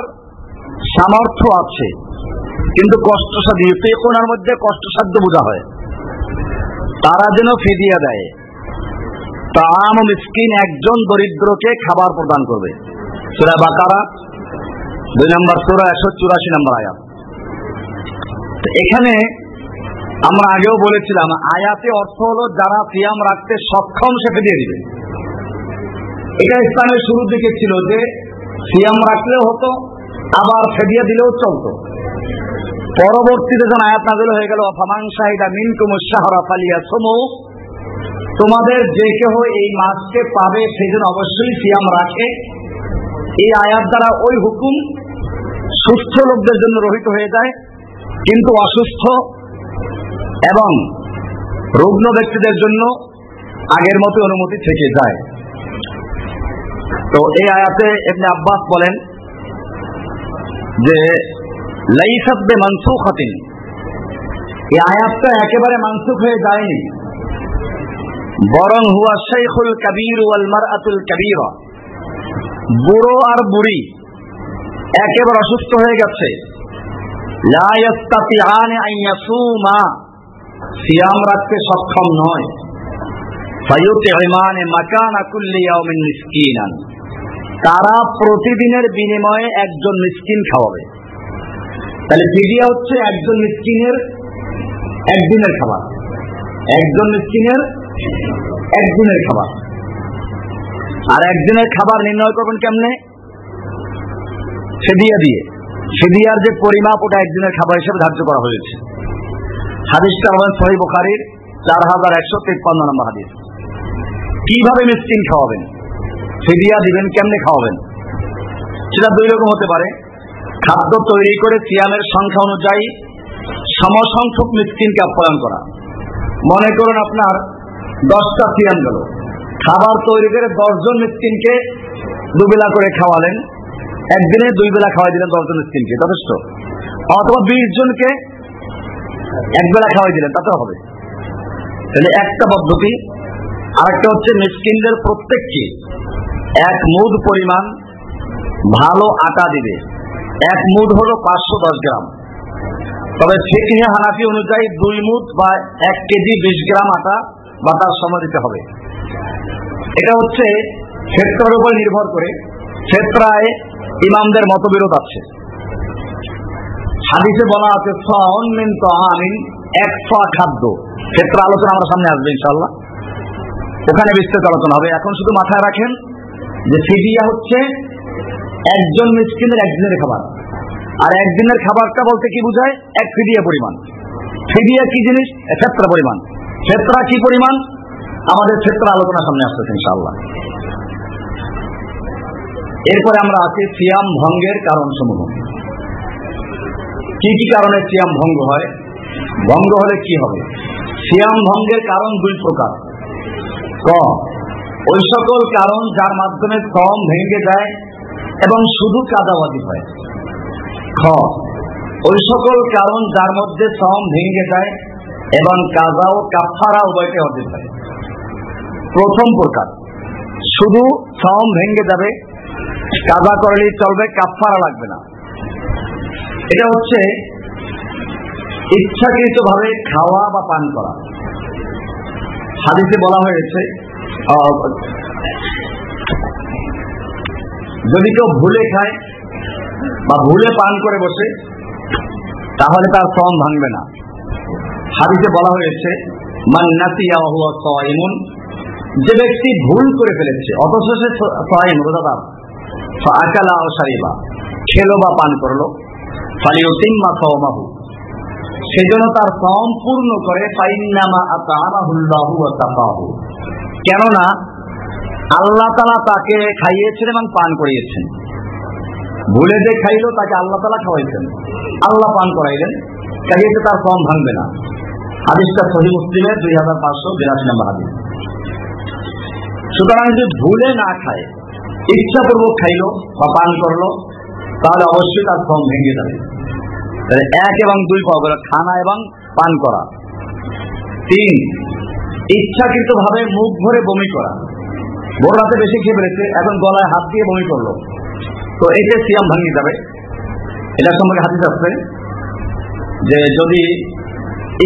সামর্থ্য আছে কিন্তু কষ্টসাধ্য ইউতিকুনার মধ্যে কষ্টসাধ্য বোঝা হয়। তারা যেন ফিদিয়া দেয় তাম মিসকিন একজন দরিদ্রকে খাবার প্রদান করবে। সুরা বাকারা, দুই নম্বর সুরা, একশো চুরাশি নম্বর আয়াত। এখানে আমরা আগেও বলেছিলাম, আয়াতে অর্থ হলো যারা সিয়াম রাখতে সক্ষম সে ফিরিয়ে দিবে। এটা ইসলামের শুরুর দিকে ছিল যে, সিয়াম রাখলেও হতো, আবার ফেদিয়া দিলেও চলতো। পরবর্তীতে যখন আয়াত নাজিল হয়ে গেল, ফামান শাহিদা মিন কুমুর শাহরা ফালিয়া সমু তোমাদের যে কেহ এই মাসকে পাবে সেই জন্য অবশ্যই সিয়াম রাখে। এই আয়াত দ্বারা ওই হুকুম সুস্থ লোকদের জন্য রহিত হয়ে যায়, কিন্তু অসুস্থ এবং রুগ্ন ব্যক্তিদের জন্য আগের মতো অনুমতি থেকে যায়। তো এই আয়াতে এমনি আব্বাস বলেন যে আয়াতটা একেবারে মানসুখ হয়ে যায়নি। বরং হুয়া শেখুল কবির ওয়াল মারআতুল বুড়ো আর বুড়ি একেবারে অসুস্থ হয়ে গেছে। রাখতে সক্ষম নয়। তারা প্রতিদিনের বিনিময়ে একজন মিসকিন খাওয়াবে। তাহলে ফিডিয়া হচ্ছে একজন মিসকিনের, একদিনের খাবার। একজন মিসকিনের, একদিনের খাবার। আর একদিনের খাবার নির্ণয় করবেন কেমনে? সেদিয়া দিয়ে সেদিয়ার যে পরিমাপ, ওটা একদিনের খাবার হিসেবে ধার্য করা হয়েছে। হাদিসটা হবেন সহি বুখারির চার হাজার একশো তিপ্পান্ন নম্বর হাদিস। কীভাবে মিসকিন খাওয়াবেন? ফিদিয়া দিবেন, কেমনে খাওয়াবেন? সেটা দুই রকম হতে পারে। খাদ্য তৈরি করে সিয়ামের সংখ্যা অনুযায়ী সমসংখ্যক মিসকিনকে আপ্যায়ন করা। মনে করুন আপনার দশটা সিয়াম গেল। খাবার তৈরি করে দশজন মিসকিনকে দুবেলা করে খাওয়ালেন। একদিনে দুই বেলা খাওয়াই দিলেন দশজন মিসকিনকে, যথেষ্ট। অথবা বিশ জনকে এক বেলা খাওয়াই দিলেন তাতে হবে। তাহলে একটা পদ্ধতি, আরেকটা হচ্ছে মিসকিনদের প্রত্যেককে এক মুদ পরিমাণ ভালো আটা দিবে। এক মুদ হলো পাঁচশো দশ গ্রাম। তবে ফিকহে হানাফি অনুযায়ী দুই মুদ বা এক কেজি বিশ গ্রাম আটা বা তার সময় দিতে হবে। এটা হচ্ছে ক্ষেত্রের উপর নির্ভর করে, ক্ষেত্রায় ইমামদের মতবিরোধ আছে। হাদিসে বলা আছে মিন তহামিন এক ফা খাদ্য। ক্ষেত্র আলোচনা আমার সামনে আসবে ইনশাল্লাহ ওখানে বিস্তারিত আলোচনা হবে। এখন শুধু মাথায় রাখেন যে ফিডিয়া হচ্ছে একজন মিসকিনের একদিনের খাবার। আর একদিনের খাবারটা বলতে কি বোঝায়? এক ফিডিয়া পরিমাণ। ফিডিয়া কি জিনিস? ক্ষেত্রা পরিমাণ। ক্ষেত্রা কি পরিমাণ? আমাদের ক্ষেত্র আলোচনা সামনে আসতেছে ইনশাআল্লাহ। এরপরে আমরা আছি সিয়াম ভঙ্গের কারণ সমূহ কি কি কারণে সিয়াম ভঙ্গ হয়? ভঙ্গ হলে কি হবে? সিয়াম ভঙ্গের কারণ দুই প্রকার। ক, ওই সকল কারণ যার মাধ্যমে শ্রম ভেঙে যায় এবং শুধু কাদাবাদি হয়। খ, ওই সকল কারণ যার মধ্যে শ্রম ভেঙে যায় এবং কাজা ও কাফারা উভয়কে অর্জিত হয়। প্রথম প্রকার, শুধু শ্রম ভেঙে যাবে, কাজা করলেই চলবে কাফারা লাগবে না। এটা হচ্ছে ইচ্ছাকৃত ভাবে খাওয়া বা পান করা। হাদিসে বলা হয়েছে যদি কেউ ভুলে খায় বা ভুলে পান করে বসে, তাহলে তার শ্রম ভাঙবে না। হাদিসে বলা হয়েছে মান্নাসিয়া হুয়া সাইমুন যে ব্যক্তি ভুল করে ফেলেছে, অথচ সে সাইম রোজাদার আকালা ও সারিবা, খেলো বা পান করল, ফালিউতিম্মা সাওমাহু সেজন্য তার শ্রম পূর্ণ করে, ফাইন্নামা আতামাহুল্লাহু ওয়া তাকাহু কেননা আল্লাহ তালা তাকে খাইয়েছেন এবং পান করিয়েছেন। ভুলে যে খাইলো তাকে আল্লাহ তালা খাওয়াইছেন। আল্লাহ পান করাইলেন কাজে তার ফর্ম ভাঙবে না। হাদিসটা সহি মুসলিমের দুই হাজার পাঁচশো বিরাশি নম্বর হাদিস। সুতরাং যদি ভুলে না খায়, ইচ্ছাপূর্বক খাইলো বা পান করল, তাহলে অবশ্যই তার ফর্ম ভেঙে যাবে। তাহলে এক এবং দুই পাওয়া গেল খানা এবং পান করা। তিন ইচ্ছাকৃত ভাবে মুখ ভরে বমি করা। ভোর রাতে বেশি খেয়ে ফেলেছে, এখন গলায় হাত দিয়ে বমি করল। তো এতে সিয়াম ভাঙিয়ে যাবে এটা সম্পর্কে হাতিস আসছে যে যদি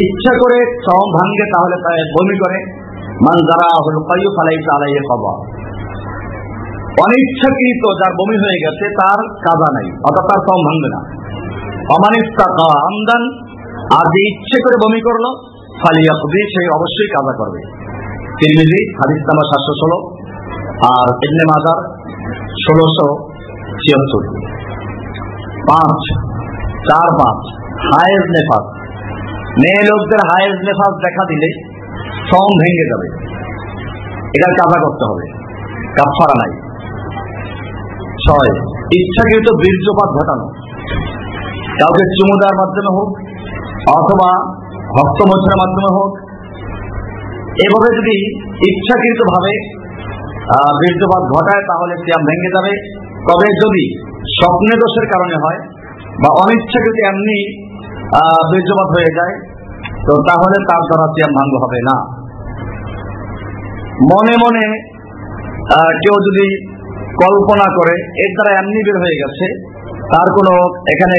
ইচ্ছা করে শ্রম ভাঙ্গে তাহলে তাই বমি করে। মান যারা হল কাইও ফালাই তালাইয়ে পাবা অনিচ্ছাকৃত যার বমি হয়ে গেছে, তার কাজা নাই, অর্থাৎ তার সম ভাঙবে না। অমানিস্তা আমদান, আর যে ইচ্ছে করে বমি করল ফালিয়া খুবই সে অবশ্যই কাজা করবে। তিরমিজি, হাদিস নাম্বার সাতশো ষোলো। আর ইবনে মাজার ষোলোশো ছিয়াত্তর। পাঁচ, চার, পাঁচ, হায়েজ নেফাস। মেয়ে লোকদের হায়েজ নেফাস দেখা দিলে শ্রম ভেঙে যাবে। এটার কাজা করতে হবে। কাফারা নাই। ছয়, ইচ্ছাকৃত বীর্যপাত ঘটানো। কাউকে চুমু দেওয়ার মাধ্যমে হোক, অথবা হস্তমোচনের মাধ্যমে হোক, এভাবে যদি ইচ্ছাকৃত ভাবে বীর্যপাত ঘটায়, তাহলে সিয়াম ভেঙে যাবে। তবে যদি স্বপ্নে দোষের কারণে হয় বা অনিচ্ছাকৃত এমনি বীর্যপাত হয়ে যায়, তো তাহলে তার দ্বারা সিয়াম ভাঙ্গ হবে না। মনে মনে কেউ যদি কল্পনা করে, এর দ্বারা এমনি বের হয়ে গেছে, তার কোনো এখানে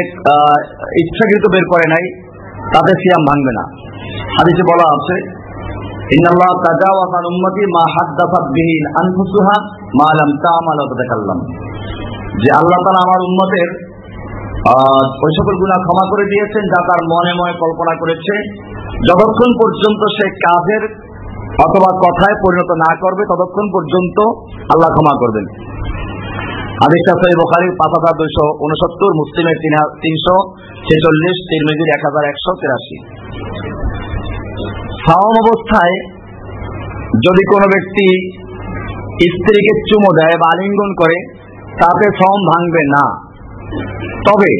ইচ্ছাকৃত বের করে নাই, তাতে সিয়াম ভাঙবে না। হাদিসে বলা আছে যে আল্লাহ আমার ওই সকল গুণা ক্ষমা করে দিয়েছেন, যা তার মনে মনে কল্পনা করেছে। যতক্ষণ পর্যন্ত সে কাজের অথবা কথায় পরিণত না করবে, ততক্ষণ পর্যন্ত আল্লাহ ক্ষমা করবেন। হাদিসটা সহি বোখারির পাঁচ হাজার দুইশো উনসত্তর, মুসলিমের তিন তিনশো ছেচল্লিশ, তিরমিজির এক হাজার একশো তিরাশি। সাওম অবস্থায় যদি কোনো ব্যক্তি স্ত্রীকে চুমো দেয় বা আলিঙ্গন করে, তাতে সম ভাঙবে না। তবে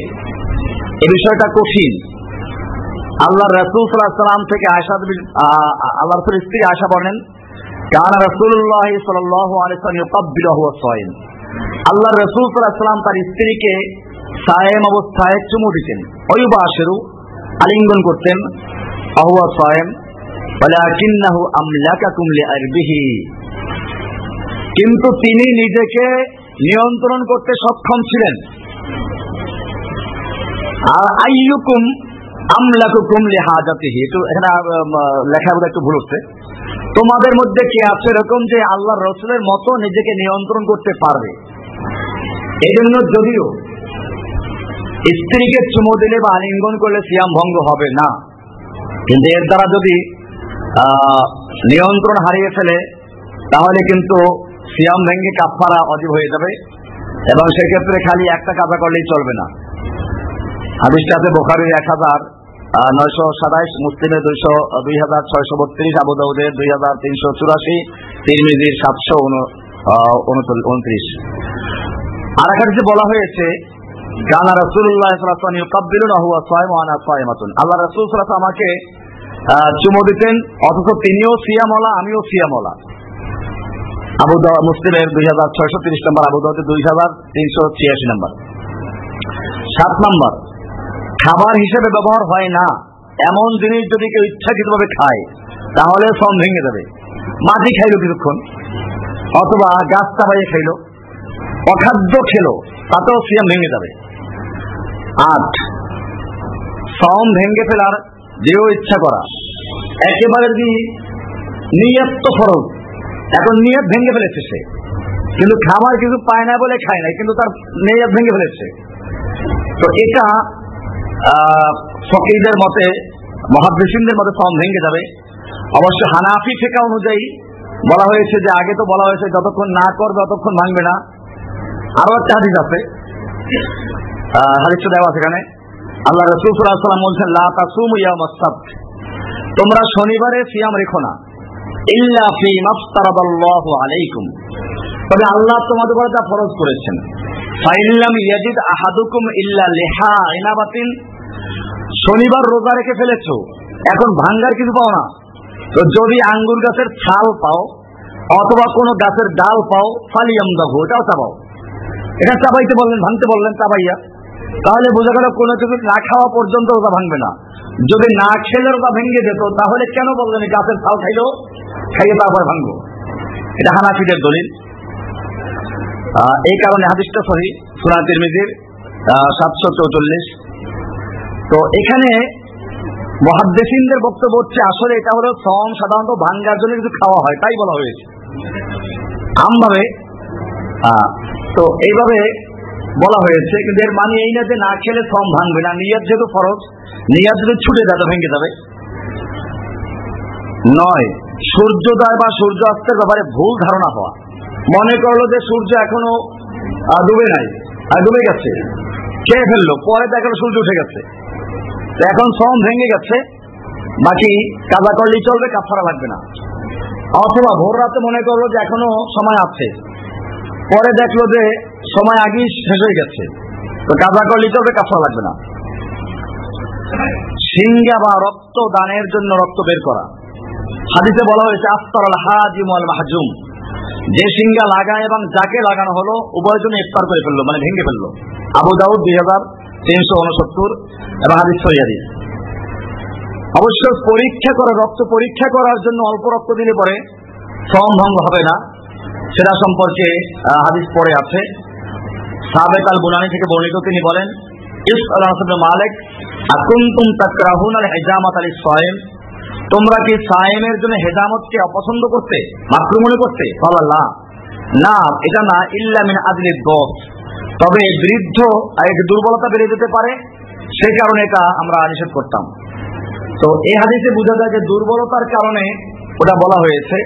এ বিষয়টা কঠিন। আল্লাহ রসুল সাল্লাম থেকে আশা আল্লাহ রসুল স্ত্রী আয়সা বলেন, কান রসুল্লাহ সাল্লাহ আলিসান আল্লাহ রসুল সাল্লাম তার স্ত্রীকে সায়েম অবস্থায় চুমু দিতেন। অয়ুবা আশেরু আলিঙ্গন করতেন। আহুয়া সায়েম কিন্তু তিনি নিজেকে নিয়ন্ত্রণ করতে সক্ষম ছিলেন। তোমাদের মধ্যে কে আছে এরকম যে আল্লাহ রসুলের মতো নিজেকে নিয়ন্ত্রণ করতে পারবে? এই জন্য যদিও স্ত্রীকে চুমো দিলে বা আলিঙ্গন করলে সিয়াম ভঙ্গ হবে না। কিন্তু এর দ্বারা যদি নিয়ন্ত্রণ হারিয়ে ফেলে, তাহলে কিন্তু সিয়াম ভেঙ্গে কাফারা অজীব হয়ে যাবে এবং সেক্ষেত্রে খালি একটা কাজা করলেই চলবে না। হাদিসটা আছে বোখারির এক হাজার নয়শো সাতাইশ, মুসলিমের দুইশো, দুই হাজার ছয়শো বত্রিশ, আবু দাউদের দুই হাজার তিনশো চুরাশি, তিরমিজির সাতশো উনত্রিশ। আর এক হাদিসে বলা হয়েছে গানা রসুল্লাহ আল্লাহ রসুল আমাকে চুমো দিতেন, অথচ তিনিও সিয়ামলা আমিও সিয়ামলা আবু মুসলিমের দুই হাজার ছয়শো তিরিশ নম্বর আবু দাউদের দুই হাজার তিনশো ছিয়াশি নম্বর। সাত নম্বর, খাবার হিসেবে ব্যবহার হয় না, এমন জিনিস যদি কেউ ইচ্ছাকৃতভাবে খায়, তাহলে সম ভেঙে যাবে। মাটি খাইলো কিছুক্ষণ, অথবা গাছ চাবাইয়ে খাইলো, অখাদ্য খেলো, তাতেও সিয়াম ভেঙে যাবে। আট, সম ভেঙে ফেলার যেও ইচ্ছা করা। একেবারে যদি নিয়ত তো ফরজ। এখন নিয়ত ভেঙে ফেলেছে সে। কিন্তু খাবার কিছু পায় না বলে খায় নাই, কিন্তু তার নিয়ত ভেঙে ফেলেছে। তো এটা ফকিরদের মতে, মহাদ্দেশিনদের মতে ফর্ম ভেঙে যাবে। অবশ্য হানাফি ফেকা অনুযায়ী বলা হয়েছে যে, আগে তো বলা হয়েছে, যতক্ষণ না করবে ততক্ষণ ভাঙবে না। আরও একটা হাদিস আছে। হাদিসটা দেওয়া সেখানে আল্লাহ রসুল বলছেন, লা তাসুম তোমরা শনিবারে সিয়াম রেখো না। ইল্লা তবে আল্লাহ তোমাদের উপর যা ফরজ করেছেন। ফাইল্লাম ইয়াজিদ আহাদুকুম ইল্লা লিহা ইনাবাতিন। শনিবার রোজা রেখে ফেলেছো, এখন ভাঙ্গার কিছু পাও না। তো যদি আঙ্গুর গাছের ছাল পাও, অথবা কোনো গাছের ডাল পাও ফালিয়াম দাবো এটাও চাবাও এটা চাবাইতে বললেন, ভাঙতে বললেন চাবাইয়া তাহলে বোঝা গেল কোনো কিছু না খাওয়া পর্যন্ত রোজা ভাঙবে না। যদি না খেলে রোজা ভেঙে যেত, তাহলে কেন বললেন গাছের ছাল খাইলো? খাইয়ে তারপর ভাঙবো। এটা হানাফিদের দলিল। এই কারণে হাদিসটা সহি সুনা তিরমিজির সাতশো চৌচল্লিশ। তো এখানে মহাদ্দেশিনদের বক্তব্য হচ্ছে, আসলে এটা হলো সম সাধারণত ভাঙ্গার জন্য কিছু খাওয়া হয়, তাই বলা হয়েছে। আমভাবে তো এইভাবে বলা হয়েছে কিন্তু এর মানে এই না যে না খেলে সম ভাঙবে না। নিয়াত যেহেতু ফরজ, নিয়াত যদি ছুটে তো ভেঙে যাবে। নয়, সূর্যোদয় বা সূর্য অস্তের ব্যাপারে ভুল ধারণা হওয়া। মনে করল যে সূর্য এখনও ডুবে নাই, আর ডুবে গেছে। খেয়ে ফেলল, পরে দেখল সূর্য উঠে গেছে। এখন সম ভেঙে গেছে, বাকি কাজা করলেই চলবে কাফারা লাগবে না। অথবা ভোর রাতে মনে করল যে এখনও সময় আছে। পরে দেখল যে সময় আগেই শেষ হয়ে গেছে। তো কাজা করলেই চলবে কাফারা লাগবে না। সিঙ্গা বা রক্ত দানের জন্য রক্ত বের করা। হাদিসে বলা হয়েছে আফতার আল হাজিম আল মাহজুম। যে সিঙ্গা লাগায় এবং যাকে লাগানো হলো, উভয় জন্য ইফতার করে ফেলল মানে ভেঙে ফেলল। আবু দাউদ দুই হাজার তিনশো উনসত্তর, এবং হাদিস সৈয়াদিস অবশ্য পরীক্ষা করে, রক্ত পরীক্ষা করার জন্য অল্প রক্ত দিলে পরে শ্রম ভঙ্গ হবে না। সেটা সম্পর্কে হাদিস পরে আছে। সাবেক আল বুনানি থেকে বর্ণিত তিনি বলেন মালিক, আকুন্তুম তাকরাহুন আল হেজামাত আলী সোয়েম তোমরা কি সায়েমের জন্য হেজামতকে অপছন্দ করতে মাত্র মনে করতে? আল্লাহ না। এটা না, ইল্লা মিন আদলি দোষ তবে বৃদ্ধ একটু দুর্বলতা বেড়ে যেতে পারে, সেই কারণে এটা আমরা নিষেধ করতাম। তো এই হাদিসে বোঝা যায় যে দুর্বলতার কারণে ওটা বলা হয়েছে।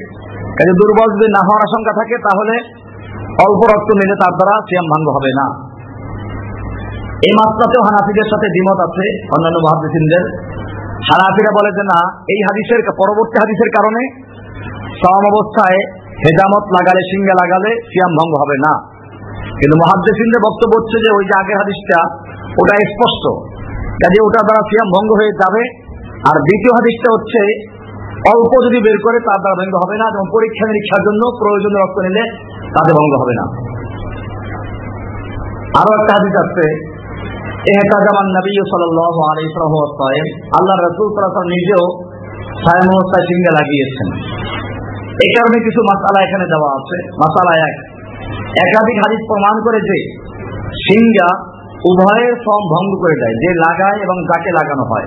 কাজে দুর্বল যদি না হওয়ার আশঙ্কা থাকে, তাহলে অল্প রক্ত নিলে তার দ্বারা সিয়াম ভাঙ্গ হবে না। এই মাত্রাতেও হানাফিদের সাথে দ্বিমত আছে, অন্যান্য মহাদিসিনদের হানাফিরা বলে যে, না, এই হাদিসের পরবর্তী হাদিসের কারণে সম অবস্থায় হেজামত লাগালে সিঙ্গা লাগালে সিয়াম ভঙ্গ হবে না। কিন্তু মহাদ্দেসিনদের বক্তব্য হচ্ছে যে, ওই যে আগের হাদিসটা, ওটা স্পষ্ট। কাজে ওটা দ্বারা সিয়াম ভঙ্গ হয়ে যাবে। আর দ্বিতীয় হাদিসটা হচ্ছে অল্প যদি বের করে, তার দ্বারা ভঙ্গ হবে না এবং পরীক্ষা নিরীক্ষার জন্য প্রয়োজনীয় রক্ত নিলে তাতে ভঙ্গ হবে না। আরও একটা হাদিস আছে এহতাজামান নবী সাল্লাল্লাহু আলাইহি ওয়াসাল্লাম আল্লাহ রাসূল আলাইহি নিজেও সায়াম অবস্থায় লাগিয়েছেন। এই কারণে কিছু মাসালা এখানে দেওয়া আছে। মাসালা এক, একাধিক হাদিস প্রমাণ করে যে সিঙ্গা উভয়ের ফর্ম ভঙ্গ করে দেয়, যে লাগায় এবং যাকে লাগানো হয়।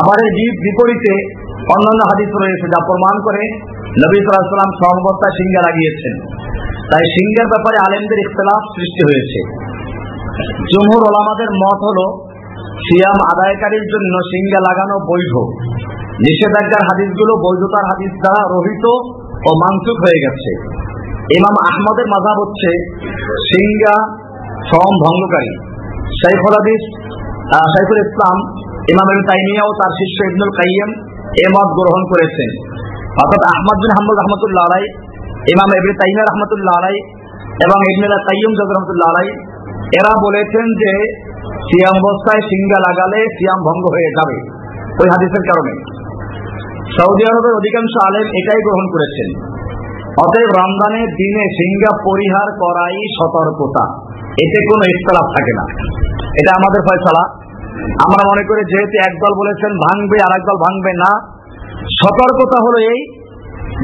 আবার এর বিপরীতে অন্যান্য হাদিস রয়েছে যা প্রমাণ করে নবী সাল্লাম সম অবস্থায় সিঙ্গা লাগিয়েছেন। তাই সিঙ্গার ব্যাপারে আলেমদের ইখতলাফ সৃষ্টি হয়েছে। জমহুর ওলামাদের মত হলো, সিয়াম আদায়কারীর জন্য সিঙ্গা লাগানো বৈধ। নিষেধাজ্ঞার হাদিসগুলো বৈধতার হাদিস দ্বারা রহিত ও মানসুক হয়ে গেছে। ইমাম আহমদের মাঝাব হচ্ছে সিঙ্গা সম ভঙ্গকারী। শাইখুল হাদিস শাইখুল ইসলাম, ইমাম তাইমিয়া ও তার শিষ্য ইবনুল কাইয়ম এ মত গ্রহণ করেছেন। অর্থাৎ আহমদ বিন হাম্মদ রহমতুল্লাহ আলাই ইমাম ইবনে তাইমিয়া রহমতুল্লাহ আলাই এবং ইবনুল কাইয়ম জগ রহমতুল্লাহ আলাই এরা বলেছেন যে সিয়াম অবস্থায় সিঙ্গা লাগালে সিয়াম ভঙ্গ হয়ে যাবে ওই হাদিসের কারণে। সৌদি আরবের অধিকাংশ আলেম এটাই গ্রহণ করেছেন। অতএব রমজানের দিনে সিঙ্গা পরিহার করাই সতর্কতা। এতে কোনো ইস্তলাফ থাকে না। এটা আমাদের ফয়সলা। আমরা মনে করি যেহেতু একদল বলেছেন ভাঙবে আর একদল ভাঙবে না, সতর্কতা হলো এই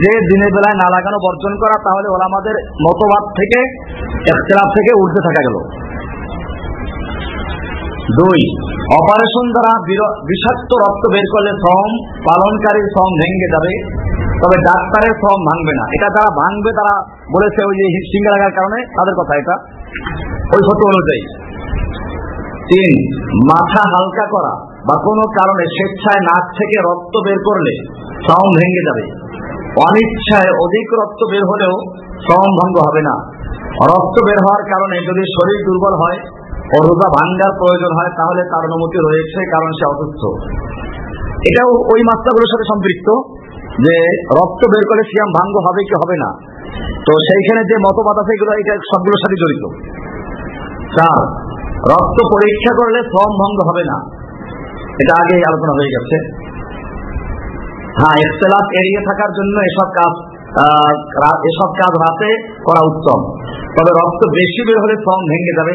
যে দিনের বেলায় না লাগানো বর্জন করা, তাহলে ওরা আমাদের মতবাদ থেকে একতলাফ থেকে উঠতে থাকা গেল। দুই, অপারেশন দ্বারা বিষাক্ত রক্ত বের করলে শ্রম পালনকারীর শ্রম ভেঙে যাবে, তবে ডাক্তারের শ্রম ভাঙবে না। এটা যারা ভাঙবে, তারা বলেছে ওই যে সিঙ্গা লাগার কারণে, তাদের কথা এটা। ওই ফটো অনুযায়ী। তিন মাথা হালকা করা বা কোনো কারণে স্বেচ্ছায় নাক থেকে রক্ত বের করলে শ্রম ভেঙে যাবে। অনিচ্ছায় অধিক রক্ত বের হলেও শ্রম ভঙ্গ হবে না। রক্ত বের হওয়ার কারণে যদি শরীর দুর্বল হয় ও রোজা ভাঙ্গার প্রয়োজন হয়, তাহলে তার অনুমতি রয়েছে কারণ সে অসুস্থ। এটাও ওই মাত্রাগুলোর সাথে সম্পৃক্ত যে রক্ত বের করে সিয়াম ভাঙ্গ হবে কি হবে না। তো সেইখানে যে মতবাদ আছে, এগুলো, এটা সবগুলোর সাথে জড়িত। চার রক্ত পরীক্ষা করলে শ্রম ভঙ্গ হবে না। এটা আগে আলোচনা হয়ে গেছে। হ্যাঁ ইখতলাফ এড়িয়ে থাকার জন্য এসব কাজ এসব কাজ রাতে করা উত্তম। তবে রক্ত বেশি বের হলে শ্রম ভেঙে যাবে।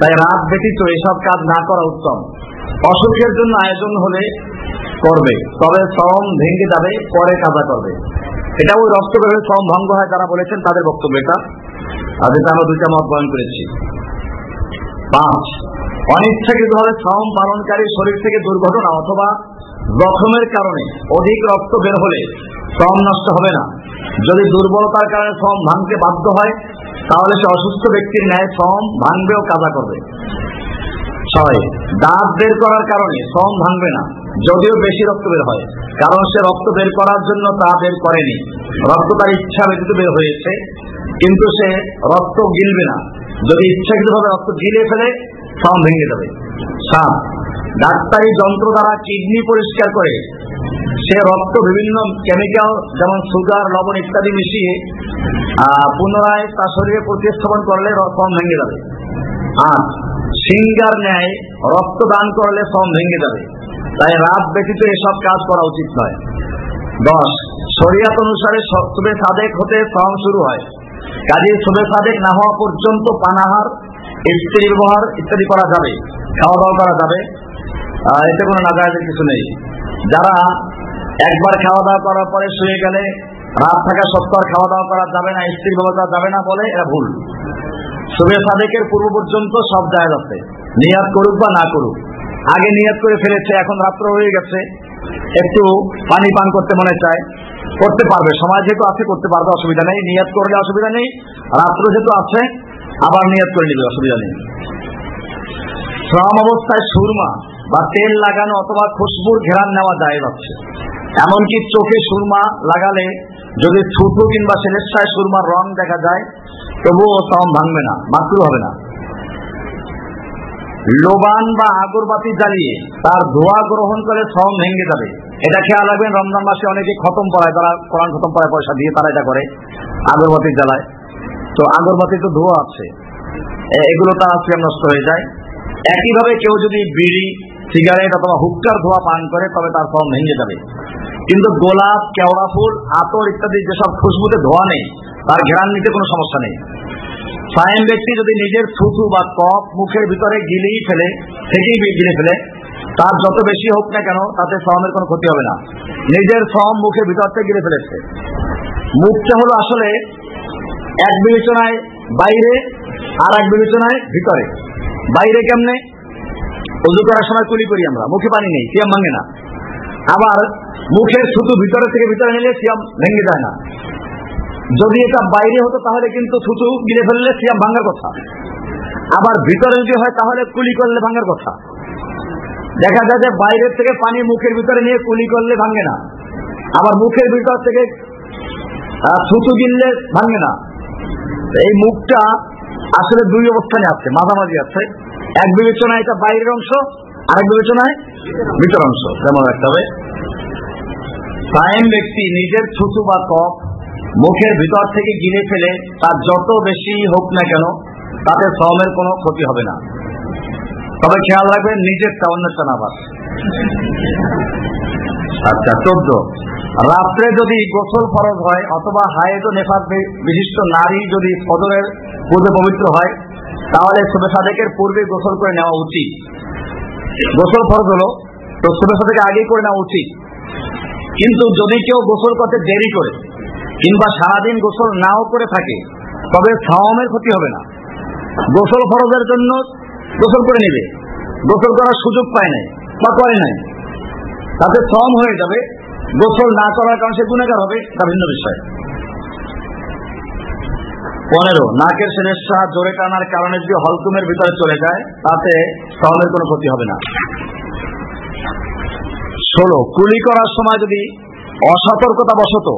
তাই রাত ব্যতীত এসব কাজ না করা উত্তম। অসুখের জন্য আয়োজন হলে করবে। তবে শ্রম ভেঙে যাবে, পরে কাজা করবে। এটা ওই রক্ত বের হলে শ্রম ভঙ্গ হয় যারা বলেছেন তাদের বক্তব্য এটা। যেটা আমরা দুইটা মত বয়ন করেছি। পাঁচ অনিচ্ছাকৃতভাবে শ্রম পালনকারী শরীর থেকে দুর্ঘটনা অথবা জখমের কারণে অধিক রক্ত বের হলে শ্রম নষ্ট হবে না। যদি দুর্বলতার কারণে শ্রম ভাঙতে বাধ্য হয়, তাহলে সে অসুস্থ ব্যক্তির ন্যায় শ্রম ভাঙবে ও কাজা করবে। ছয়, দাঁত বের করার কারণে শ্রম ভাঙবে না, যদিও বেশি রক্ত বের হয়, কারণ সে রক্ত বের করার জন্য তা বের করেনি। রক্ত তার ইচ্ছা ব্যতীত বের হয়েছে, কিন্তু সে রক্ত গিলবে না। যদি ইচ্ছাকৃতভাবে রক্ত গিলে ফেলে শ্রম ভেঙে যাবে। সাত ডাক্তারি যন্ত্র দ্বারা কিডনি পরিষ্কার করে, সে রক্ত বিভিন্ন কেমিক্যাল যেমন সুগার লবণ ইত্যাদি মিশিয়ে পুনরায় তার শরীরে প্রতিস্থাপন করলে শ্রম ভেঙে যাবে। আট, সিঙ্গার ন্যায় রক্ত দান করলে শ্রম ভেঙে যাবে। তাই রাত ব্যতীত এসব কাজ করা উচিত নয়। দশ, শরিয়াত অনুসারে শুভে সাদেক হতে শ্রম শুরু হয়। কাজে শুভে সাদেক না হওয়া পর্যন্ত পানাহার স্ত্রী ব্যবহার ইত্যাদি করা যাবে, খাওয়া দাওয়া করা যাবে। এতে কোনো নাজায়েজের কিছু নেই। যারা একবার খাওয়া দাওয়া করার পরে শুয়ে গেলে, রাত থাকা সত্তর খাওয়া দাওয়া করা যাবে না স্ত্রী ব্যবহার যাবে না বলে এরা ভুল। শুভে সাদেকের পূর্ব পর্যন্ত সব জায়গ আছে। নিয়াদ করুক বা না করুক। আগে নিয়াদ করে ফেলেছে, এখন রাত্র হয়ে গেছে। একটু পানি পান করতে মনে চায়। করতে পারবে। সময় যেহেতু আছে, করতে পারবে, অসুবিধা নেই। নিয়াদ করলে অসুবিধা নেই। রাত্র যেহেতু আছে, আবার নিয়ত করে নিবে, অসুবিধা নেই। শ্রম অবস্থায় সুরমা বা তেল লাগানো অথবা খুশবুর ঘেরান নেওয়া যায় যাচ্ছে এমনকি চোখে সুরমা লাগালে যদি থুতু কিংবা সেলেসায় সুরমার রং দেখা যায়, তবুও শ্রম ভাঙবে না মাকরু হবে না। লোবান বা আগরবাতি জ্বালিয়ে তার ধোয়া গ্রহণ করে শ্রম ভেঙে যাবে। এটা খেয়াল রাখবেন, রমজান মাসে অনেকে খতম পড়ায় তারা কোরআন খতম পড়ায় পয়সা দিয়ে তারা এটা করে, আগরবাতি জ্বালায়। তো আগরবাতি তো ধোয়া আছে। এগুলো তার আজকে নষ্ট হয়ে যায়। একইভাবে কেউ যদি বিড়ি, সিগারেট অথবা হুক্কার ধোয়া পান করে, তবে তার শ্রম ভেঙে যাবে। কিন্তু গোলাপ, কেওড়া ফুল আতর ইত্যাদি যেসব খুশবুতে ধোয়া নেই, তার ঘেরান নিতে কোনো সমস্যা নেই। সায়েম ব্যক্তি যদি নিজের থুতু বা কফ মুখের ভিতরে গিলেই ফেলে, থেকেই গিলে ফেলে তার যত বেশি হোক না কেন, তাতে শ্রমের কোনো ক্ষতি হবে না। নিজের শ্রম মুখের ভিতর থেকে গিলে ফেলেছে। মুখটা হলো আসলে এক বিবেচনায় বাইরে, আর এক বিবেচনায় ভিতরে। বাইরে কেমনে? উজু করার সময় কুলি করি আমরা, মুখে পানি নেই, সিয়াম ভাঙে না। আবার মুখের থুতু ভিতরে থেকে ভিতরে নিলে সিয়াম ভেঙে যায় না। যদি এটা বাইরে হতো তাহলে কিন্তু থুতু গিলে ফেললে সিয়াম ভাঙার কথা। আবার ভিতরে যদি হয় তাহলে কুলি করলে ভাঙার কথা। দেখা যায় যে বাইরের থেকে পানি মুখের ভিতরে নিয়ে কুলি করলে ভাঙে না। আবার মুখের ভিতর থেকে থুতু গিললে ভাঙে না। এই মুখটা আসলে দুই অবস্থানে আছে, মাঝামাঝি আছে। এক বিবেচনায় এটা বাইরের অংশ, আরেক বিবেচনায় ভিতর অংশ। যেমন রাখতে হবে সায়েম ব্যক্তি নিজের থুতু বা কফ মুখের ভিতর থেকে গিলে ফেলে, তার যত বেশি হোক না কেন, তাতে শ্রমের কোনো ক্ষতি হবে না। তবে খেয়াল রাখবেন নিজেরটা অন্যটা না আচ্ছা চোদ্দ। রাত্রে যদি গোসল ফরজ হয় অথবা নেফাজ বি- বিশিষ্ট নারী যদি ফজরের পূর্বে পবিত্র হয়, তাহলে সুবে সাদেকের পূর্বে গোসল করে নেওয়া উচিত। গোসল ফরজ হলো, তো সুবে সাদেকে আগেই করে নেওয়া উচিত। কিন্তু যদি কেউ গোসল করতে দেরি করে, কিংবা সারাদিন গোসল নাও করে থাকে, তবে সাওমের ক্ষতি হবে না। গোসল ফরজের জন্য গোসল করে নেবে। গোসল করার সুযোগ পায় নাই, বা করে নাই। তাতে শ্রম হয়ে যাবে। গোসল না করার কারণে সে গুণাগার হবে তা ভিন্ন বিষয়। পনেরো, নাকের সেরেসা জোরে টানার কারণে যদি হলকুমের ভিতরে চলে যায়, তাতে শ্রমের কোনো ক্ষতি হবে না। ষোলো, কুলি করার সময় যদি অসতর্কতা বশত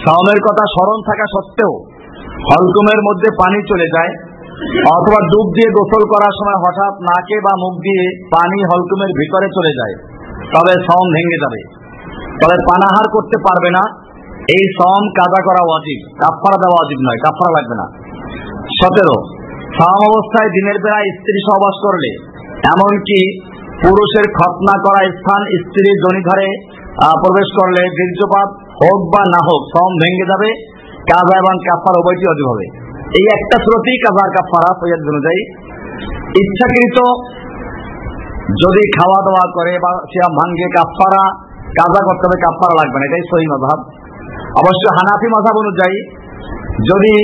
শ্রমের কথা স্মরণ থাকা সত্ত্বেও হলকুমের মধ্যে পানি চলে যায় অথবা ডুব দিয়ে গোসল করার সময় হঠাৎ নাকে বা মুখ দিয়ে পানি হলকুমের ভিতরে চলে যায়, তবে শ্রম ভেঙে যাবে। তবে পানাহার করতে পারবে না। এই শ্রম কাজা করা অজিব কাপড়া দেওয়া অজিব নয় কাপড়া লাগবে না। সতেরো শ্রম অবস্থায় দিনের বেলায় স্ত্রী সহবাস করলে, এমনকি পুরুষের খতনা করা স্থান স্ত্রীর জনিধারে প্রবেশ করলে বীর্যপাত হোক বা না হোক শ্রম ভেঙে যাবে। কাজা এবং কাফার উভয়টি অজীব হবে। এই একটা স্রোতই কাজার কাফারা সৈয়দ অনুযায়ী ইচ্ছাকৃত যদি খাওয়া দাওয়া করে বা সিয়াম ভাঙ্গে কাফারা, কাজা করতে হবে, কাফারা লাগবে না, এটাই সহি মজাব অবশ্য হানাফি মজাব অনুযায়ী যদি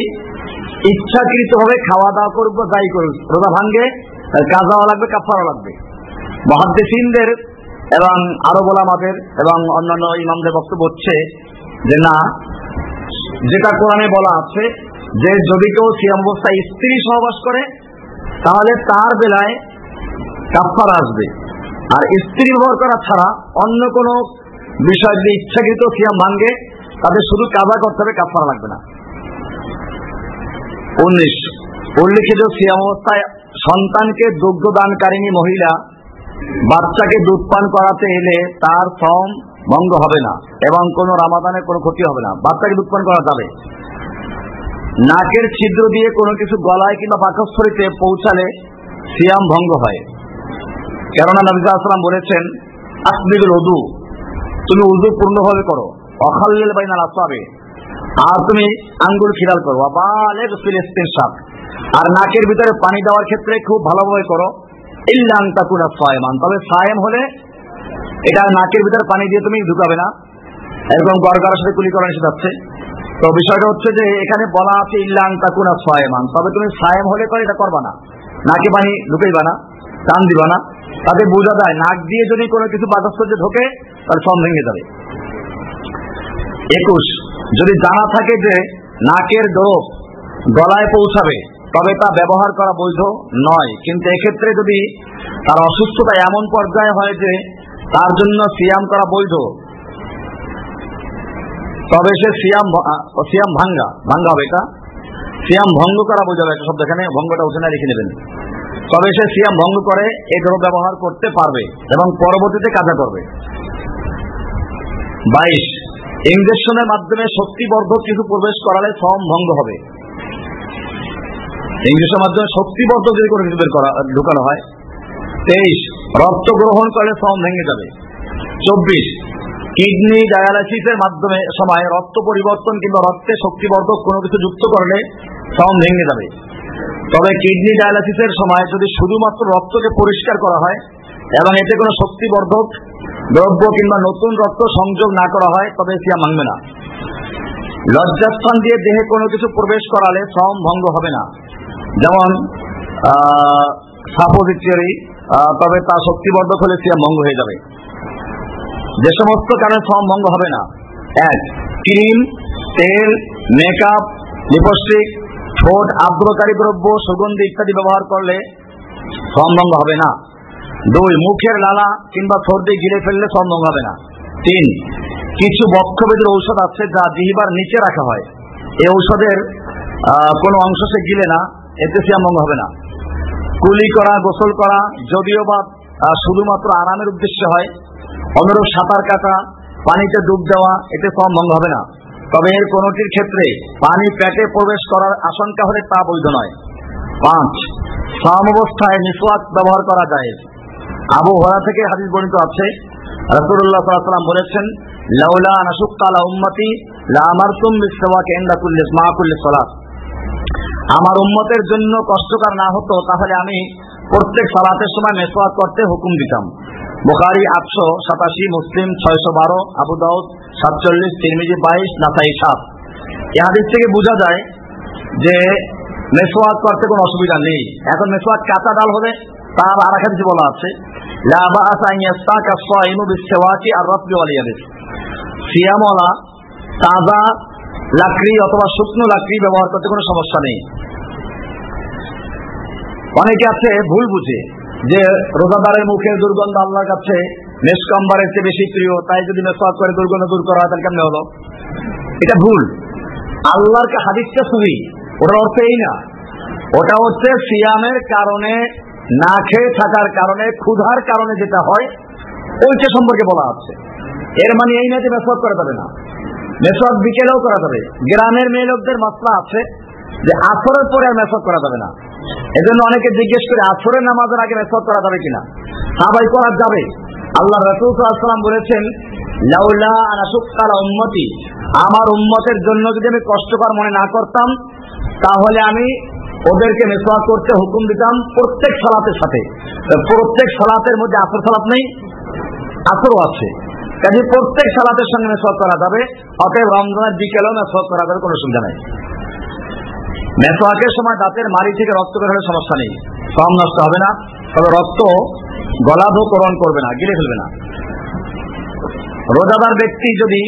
ইচ্ছাকৃত ভাবে খাওয়া দাওয়া করুক বা যাই করুক, রোজা ভাঙ্গে কাজাও লাগবে, কাফারও লাগবে। মহাদ্দেশিনদের এবং আরও আমাদের এবং অন্যান্য ইমামদের বক্তব্য হচ্ছে যে না, যেটা কোরআনে বলা আছে যে যদি কেউ সিয়াম অবস্থায় স্ত্রী সহবাস করে, তাহলে তার বেলায় কাফার আসবে। আর স্ত্রী ব্যবহার করা ছাড়া অন্য কোনো বিষয় যদি ইচ্ছাকৃত সিয়াম ভাঙ্গে তাদের শুধু কাজা করতে হবে কাফারা লাগবে না। উনিশ। উল্লিখিত সিয়াম অবস্থায় সন্তানকে দুগ্ধ দানকারিণী মহিলা বাচ্চাকে দুধ পান করাতে এলে তার শ্রম ভঙ্গ হবে না এবং কোনো রামাদানের কোনো ক্ষতি হবে না। বাচ্চাকে দুধ পান করা যাবে নাকের ছিদ্র দিয়ে কোনো কিছু গলায় কিংবা পাকস্থলিতে পৌঁছালে সিয়াম ভঙ্গ হয়। কেননা নবী আসলাম বলেছেন আসবিগুল উদু তুমি উদু পূর্ণভাবে করো অখাল্লিল বাইনাল আসাবে, আর তুমি আঙ্গুল খিলাল করো বালের ফিলিস্তিন সাপ আর নাকের ভিতরে পানি দেওয়ার ক্ষেত্রে খুব ভালোভাবে করো, ইল্লাং তাকুনা সায়মান। তবে সায়েম হলে এটা নাকের ভিতরে পানি দিয়ে তুমি ঢুকাবে না, এরকম গড়গড়ার সাথে কুলি করা নিষেধ আছে। তো বিষয়টা হচ্ছে যে এখানে বলা আছে ইল্লাং তাকুনা সায়মান। তবে তুমি সায়েম হলে করে এটা করবা না। নাকে পানি ঢুকাইবা না, টান দিবা না। তাতে বোঝা যায়, নাক দিয়ে যদি কোনো কিছু বাতাস্তর্যে ঢোকে তাহলে ফর্ম ভেঙে যাবে। একুশ, যদি জানা থাকে যে নাকের ডোপ গলায় পৌঁছাবে, তবে তা ব্যবহার করা বৈধ নয়। কিন্তু এক্ষেত্রে যদি তার অসুস্থতা এমন পর্যায়ে হয় যে তার জন্য সিয়াম করা বৈধ তবে সে সিয়াম সিয়াম ভাঙ্গা। ভাঙ্গা হবে এটা। সিয়াম ভঙ্গ করা বোঝাবে একটা শব্দ এখানে, ভঙ্গটা উঠে না, লিখে নেবেন। তবে সে সিয়াম ভঙ্গ করে এই ব্যবহার করতে পারবে এবং পরবর্তীতে কাজা করবে। বাইশ, ইঞ্জেকশনের মাধ্যমে শক্তিবর্ধক কিছু প্রবেশ করালে শ্রম ভঙ্গ হবে। ইংলিশের মাধ্যমে শক্তিবর্ধক যদি কোনো কিছু ঢুকানো হয়। তেইশ, রক্ত গ্রহণ করলে শ্রম ভেঙে যাবে। চব্বিশ কিডনি ডায়ালাইসিসের মাধ্যমে সময়, রক্ত পরিবর্তন কিংবা রক্তে শক্তিবর্ধক কোনো কিছু যুক্ত করলে শ্রম ভেঙে যাবে। তবে কিডনি ডায়ালাইসিসের সময় যদি শুধুমাত্র রক্তকে পরিষ্কার করা হয় এবং এতে কোনো শক্তিবর্ধক দ্রব্য কিংবা নতুন রক্ত সংযোগ না করা হয়, তবে সিয়া মানবে না। লজ্জাস্থান দিয়ে দেহে কোনো কিছু প্রবেশ করালে শ্রম ভঙ্গ হবে না। যেমন সাপোজিটরি তবে তা শক্তিবর্ধক হলে সিয়াম ভঙ্গ হয়ে যাবে। যে সমস্ত কারণে শ্রম ভঙ্গ হবে না। এক, ক্রিম, তেল মেকআপ লিপস্টিক ঠোঁট, আর্দ্রকারী দ্রব্য, সুগন্ধি ইত্যাদি ব্যবহার করলে শ্রম ভঙ্গ হবে না। দুই, মুখের লালা কিংবা সর্দি ঘিরে ফেললে শ্রম ভঙ্গ হবে না। তিন, কিছু বক্ষবেদের ঔষধ আছে যা জিহিবার নিচে রাখা হয়। এই ঔষধের কোনো অংশ সে গিলে না, এতে সিয়াম ভঙ্গ হবে না। কুলি করা, গোসল করা, যদিও বা শুধুমাত্র আরামের উদ্দেশ্যে হয় অনুরূপ সাঁতার কাটা, পানিতে ডুব দেওয়া, এতে শ্রম ভঙ্গ হবে না। তবে এর কোনটির ক্ষেত্রে পানি পেটে প্রবেশ করার আশঙ্কা হলে তা বৈধ নয়। পাঁচ শ্রম অবস্থায় মিসওয়াক ব্যবহার করা যায়। আবু হরা থেকে হাদিস বর্ণিত আছে, রাসূলুল্লাহ ওয়াসাল্লাম বলেছেন, লাউলা নাশুক্কা আলা উম্মতি, লা আমারতুম বিসওয়াকি ইনদা কুল্লি, মা আমার উম্মতের জন্য কষ্টকর না হতো, তাহলে আমি প্রত্যেক সালাতের সময় মেসওয়াক করতে হুকুম দিতাম। বুখারী আটশো সাতাশি, মুসলিম ছয়শো বারো, আবু দাউদ সাতচল্লিশ, তিরমিজি বাইশ, নাসাই সাত। এ থেকে বোঝা যায় যে মেসওয়াক করতে কোনো অসুবিধা নেই। এখন মেসওয়াক কাঁচা ডাল হবে তার আর এক হাদিসে বলা আছে তাজা লাকড়ি অথবা শুকনো লাকড়ি ব্যবহার করতে কোনো সমস্যা নেই। অনেকে আছে ভুল বুঝে যে রোজাদারের মুখের দুর্গন্ধ আল্লাহর কাছে মেসকম্বারের চেয়ে বেশি প্রিয়, তাই যদি মেসওয়াক করে দুর্গন্ধ দূর করা হয়, তাহলে কেমনে হলো? এটা ভুল। আল্লাহর হাদিসটা সুবি ওটার অর্থ এই না। ওটা হচ্ছে সিয়ামের কারণে, না খেয়ে থাকার কারণে, ক্ষুধার কারণে যেটা হয়, ওইটা সম্পর্কে বলা আছে। এর মানে এই না যে মেসওয়াক করা যাবে না। মেসওয়াক বিকেলেও করা যাবে। গ্রামের মেয়ে লোকদের মাসলা আছে যে আসরের পরে আর মেসওয়াক করা যাবে না। এজন্য অনেকে জিজ্ঞেস করে, আসরের নামাজের আগে মেসওয়াক করা যাবে কিনা? হ্যাঁ ভাই, করা যাবে। আল্লাহ রসুল সাল্লাম বলেছেন আমার উম্মতের জন্য যদি আমি কষ্টকর মনে না করতাম, তাহলে আমি ওদেরকে মেসওয়াক করতে হুকুম দিতাম প্রত্যেক সালাতের সাথে। প্রত্যেক সালাতের মধ্যে আসর সালাত নেই, আসরও আছে। কাজে প্রত্যেক সালাতের সঙ্গে মেসওয়াক করা যাবে, অতএব রমজানের বিকেলেও মেসওয়াক করা যাবে, কোনো অসুবিধা নাই। মেসওয়াকের সময় দাঁতের মাড়ি থেকে রক্ত বের হলে সমস্যা নেই। শ্রম নষ্ট হবে না, তবে রক্ত গলাধকরণ করবে না, গিলে ফেলবে না। রোজাদার ব্যক্তি যদি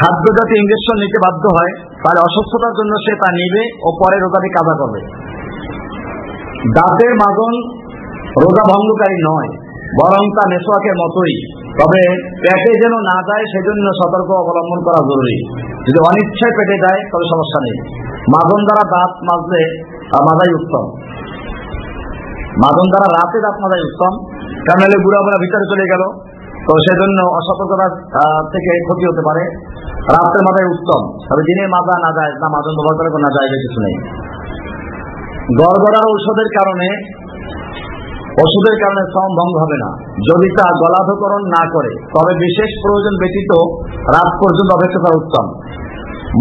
খাদ্য জাতীয় ইঞ্জেকশন নিতে বাধ্য হয়, তাহলে অসুস্থতার জন্য সে তা নিবে ও পরে রোজাটি কাজা করবে। দাঁতের মাজন রোজা ভঙ্গকারী নয়। বরং তা মেসোয়াকের মতোই। তবে পেটে যেন না যায়, সেজন্য সতর্ক অবলম্বন করা জরুরি। যদি অনিচ্ছায় পেটে যায়, তবে সমস্যা নেই। মাজন দ্বারা দাঁত মাজলে মাজাই উত্তম। মাজন দ্বারা রাতে দাঁত মাজাই উত্তম। কারণ বুড়া বুড়া ভিতরে চলে গেল, তো সেজন্য অসতর্কতা থেকে ক্ষতি হতে পারে। রাতের মাথায় উত্তম। তবে দিনে মাজা না যায়, না মাজন ব্যবহার করে না যায় কিছু নেই। গড়গড়ার ঔষধের কারণে ওষুধের কারণে শ্রম ভঙ্গ হবে না। যদি তা গলাধকরণ না করে, তবে বিশেষ প্রয়োজন ব্যতীত রাত পর্যন্ত অপেক্ষা করা উত্তম।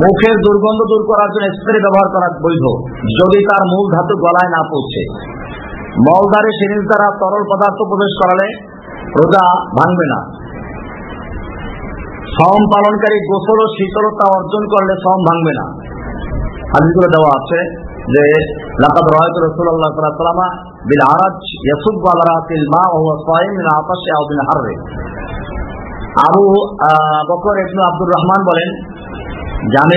মুখের দুর্গন্ধ দূর করার জন্য স্প্রে ব্যবহার করা বৈধ, যদি তার মূল ধাতু গলায় না পৌঁছে। মলদারে সিরিজ দ্বারা তরল পদার্থ প্রবেশ করালে রোজা ভাঙবে না। শ্রম পালনকারী গোসল ও শীতলতা অর্জন করলে শ্রম ভাঙবে না। হাদিসগুলো দেওয়া আছে। যে আরাজ আব্দুর রহমান বলেন যে আমি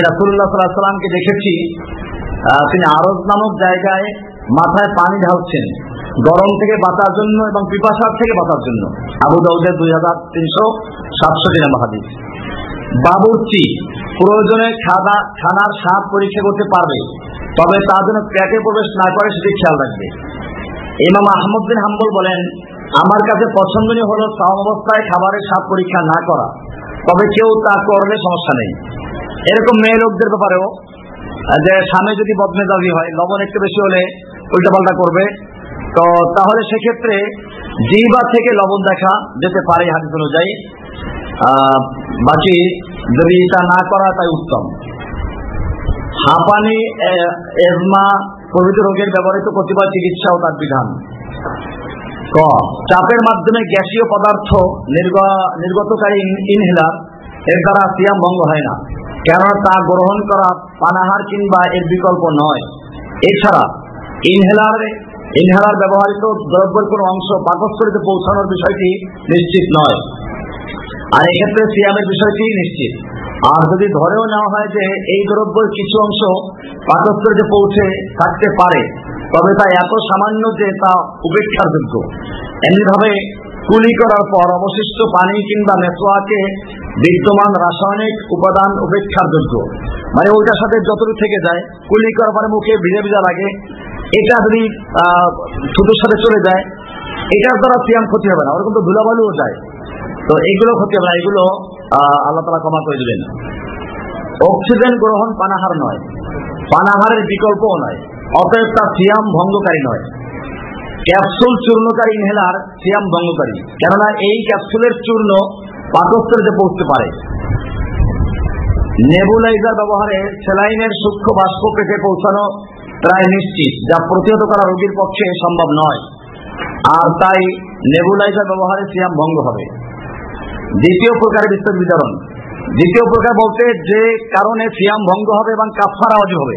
দেখেছি তিনি আরব নামক জায়গায় মাথায় পানি ঢালছেন, গরম থেকে বাঁচার জন্য এবং পিপাসার থেকে বাঁচার জন্য। আবু দাউদের দুই হাজার তিনশো সাতষট্টি নম্বর হাদিস। বাবুর্চি প্রয়োজনে খাদা, খানার স্বাদ পরীক্ষা করতে পারবে। তবে তার জন্য পেটে প্রবেশ না করে সেটি খেয়াল রাখবে। ইমাম আহমদ বিন হাম্বল বলেন, আমার কাছে পছন্দনীয় হলো সাম অবস্থায় খাবারের স্বাদ পরীক্ষা না করা। তবে কেউ তা করলে সমস্যা নেই। এরকম মেয়ে লোকদের ব্যাপারেও, যে স্বামী যদি বদমেজাজি হয়, লবণ একটু বেশি হলে উল্টাপাল্টা করবে। তো তাহলে সেক্ষেত্রে জিবা থেকে লবণ দেখা যেতে পারে হাদিস অনুযায়ী। বাকি যদি তা না করা তাই উত্তম। হাঁপানি এজমা, প্রভৃতি রোগের ব্যবহৃত কতিপয় চিকিৎসা ও তার বিধান। ক, চাপের মাধ্যমে গ্যাসীয় পদার্থ নির্গ- নির্গতকারী ইনহেলার, এর দ্বারা সিয়াম ভঙ্গ হয় না। কেননা তা গ্রহণ করা পানাহার কিংবা এর বিকল্প নয়। এছাড়া, ইনহেলার ইনহেলার ব্যবহৃত দ্রব্যের কোনো অংশ পাকস্থলিতে পৌঁছানোর বিষয়টি নিশ্চিত নয়। আর এক্ষেত্রে সিয়ামের বিষয়টি নিশ্চিত? আর যদি ধরেও নেওয়া হয় যে এই দ্রব্যের কিছু অংশ পাকস্থলিতে পৌঁছে থাকতে পারে, তবে তা এত সামান্য যে তা উপেক্ষার যোগ্য এমনিভাবে কুলি করার পর অবশিষ্ট পানি কিংবা মেসোয়াকে বিদ্যমান রাসায়নিক উপাদান উপেক্ষার যোগ্য মানে ওইটার সাথে যতটুকু থেকে যায়, কুলি করার পরে মুখে ভিজে ভিজা লাগে। এটা যদি ছুটোর সাথে চলে যায়, এটার দ্বারা সিয়াম ক্ষতি হবে না। ওরকম তো ধুলাবালুও যায়। তো এগুলো ক্ষতি হবে এগুলো আল্লাহ তালা ক্ষমা করে দেবেন। অক্সিজেন গ্রহণ পানাহার নয়, পানাহারের বিকল্পও নয়, অতএব তা সিয়াম ভঙ্গকারী নয়। ক্যাপসুল চূর্ণকারী ইনহেলার সিয়াম ভঙ্গকারী, কেননা এই ক্যাপসুলের চূর্ণ পাকস্থলিতে পৌঁছতে পারে। নেবুলাইজার ব্যবহারে সেলাইনের সূক্ষ্ম বাষ্প পেটে পৌঁছানো প্রায় নিশ্চিত, যা প্রতিহত করা রোগীর পক্ষে সম্ভব নয়। আর তাই নেবুলাইজার ব্যবহারে সিয়াম ভঙ্গ হবে। দ্বিতীয় প্রকারের বিস্তার বিতরণ দ্বিতীয় প্রকার বলতে যে কারণে সিয়াম ভঙ্গ হবে এবং কাফারা অজু হবে।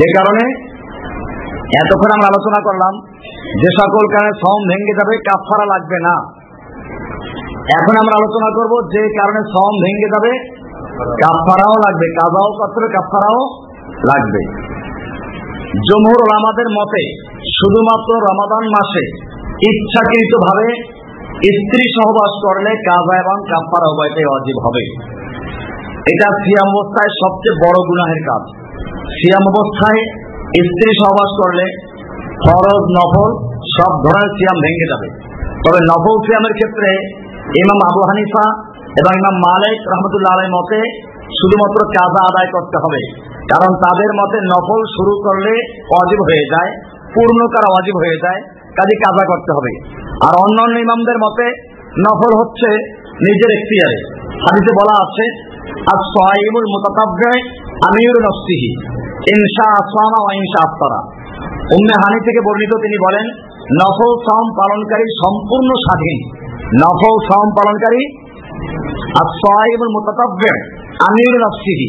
যে কারণে এতক্ষণ আমরা আলোচনা করলাম যে সকল কারণে সম ভেঙে যাবে কাফারা লাগবে না। এখন আমরা আলোচনা করব যে কারণে সম ভেঙে যাবে কাফারাও লাগবে, কাজাও হবে কাফারাও লাগবে। জমহুর ওলামাদের মতে, শুধুমাত্র রমাদান মাসে ইচ্ছাকৃত ভাবে স্ত্রী সহবাস করলে কাজা এবং কাফারা উভয়টাই অজীব হবে। এটা সিয়াম অবস্থায় সবচেয়ে বড় গুনাহের কাজ। সিয়াম অবস্থায় স্ত্রী সহবাস করলে ফরজ, নফল সব ধরনের সিয়াম ভেঙে যাবে। তবে নফল সিয়ামের ক্ষেত্রে ইমাম আবু হানিফা এবং ইমাম মালিক রহমতুল্লাহ আলাই মতে শুধুমাত্র কাজা আদায় করতে হবে। কারণ তাদের মতে নফল শুরু করলে অজীব হয়ে যায়, পূর্ণ করা অজীব হয়ে যায়, কাজে কাজা করতে হবে। আর অন্যান্য ইমামদের মতে নফল হচ্ছে নিজের এখতিয়ারে। হাদিসে বলা আছে আর সোয়াইবুল মোতাকাব্যায় আমিরুল নফসিহি, ইনশা আসামা ও ইনশা আফতারা। উম্মে হানি থেকে বর্ণিত তিনি বলেন, নফল সাম পালনকারী সম্পূর্ণ স্বাধীন। নফল সাম পালনকারী আর সোয়াইবুল মোতাকাব্যায় আমিরুল নফসিহি।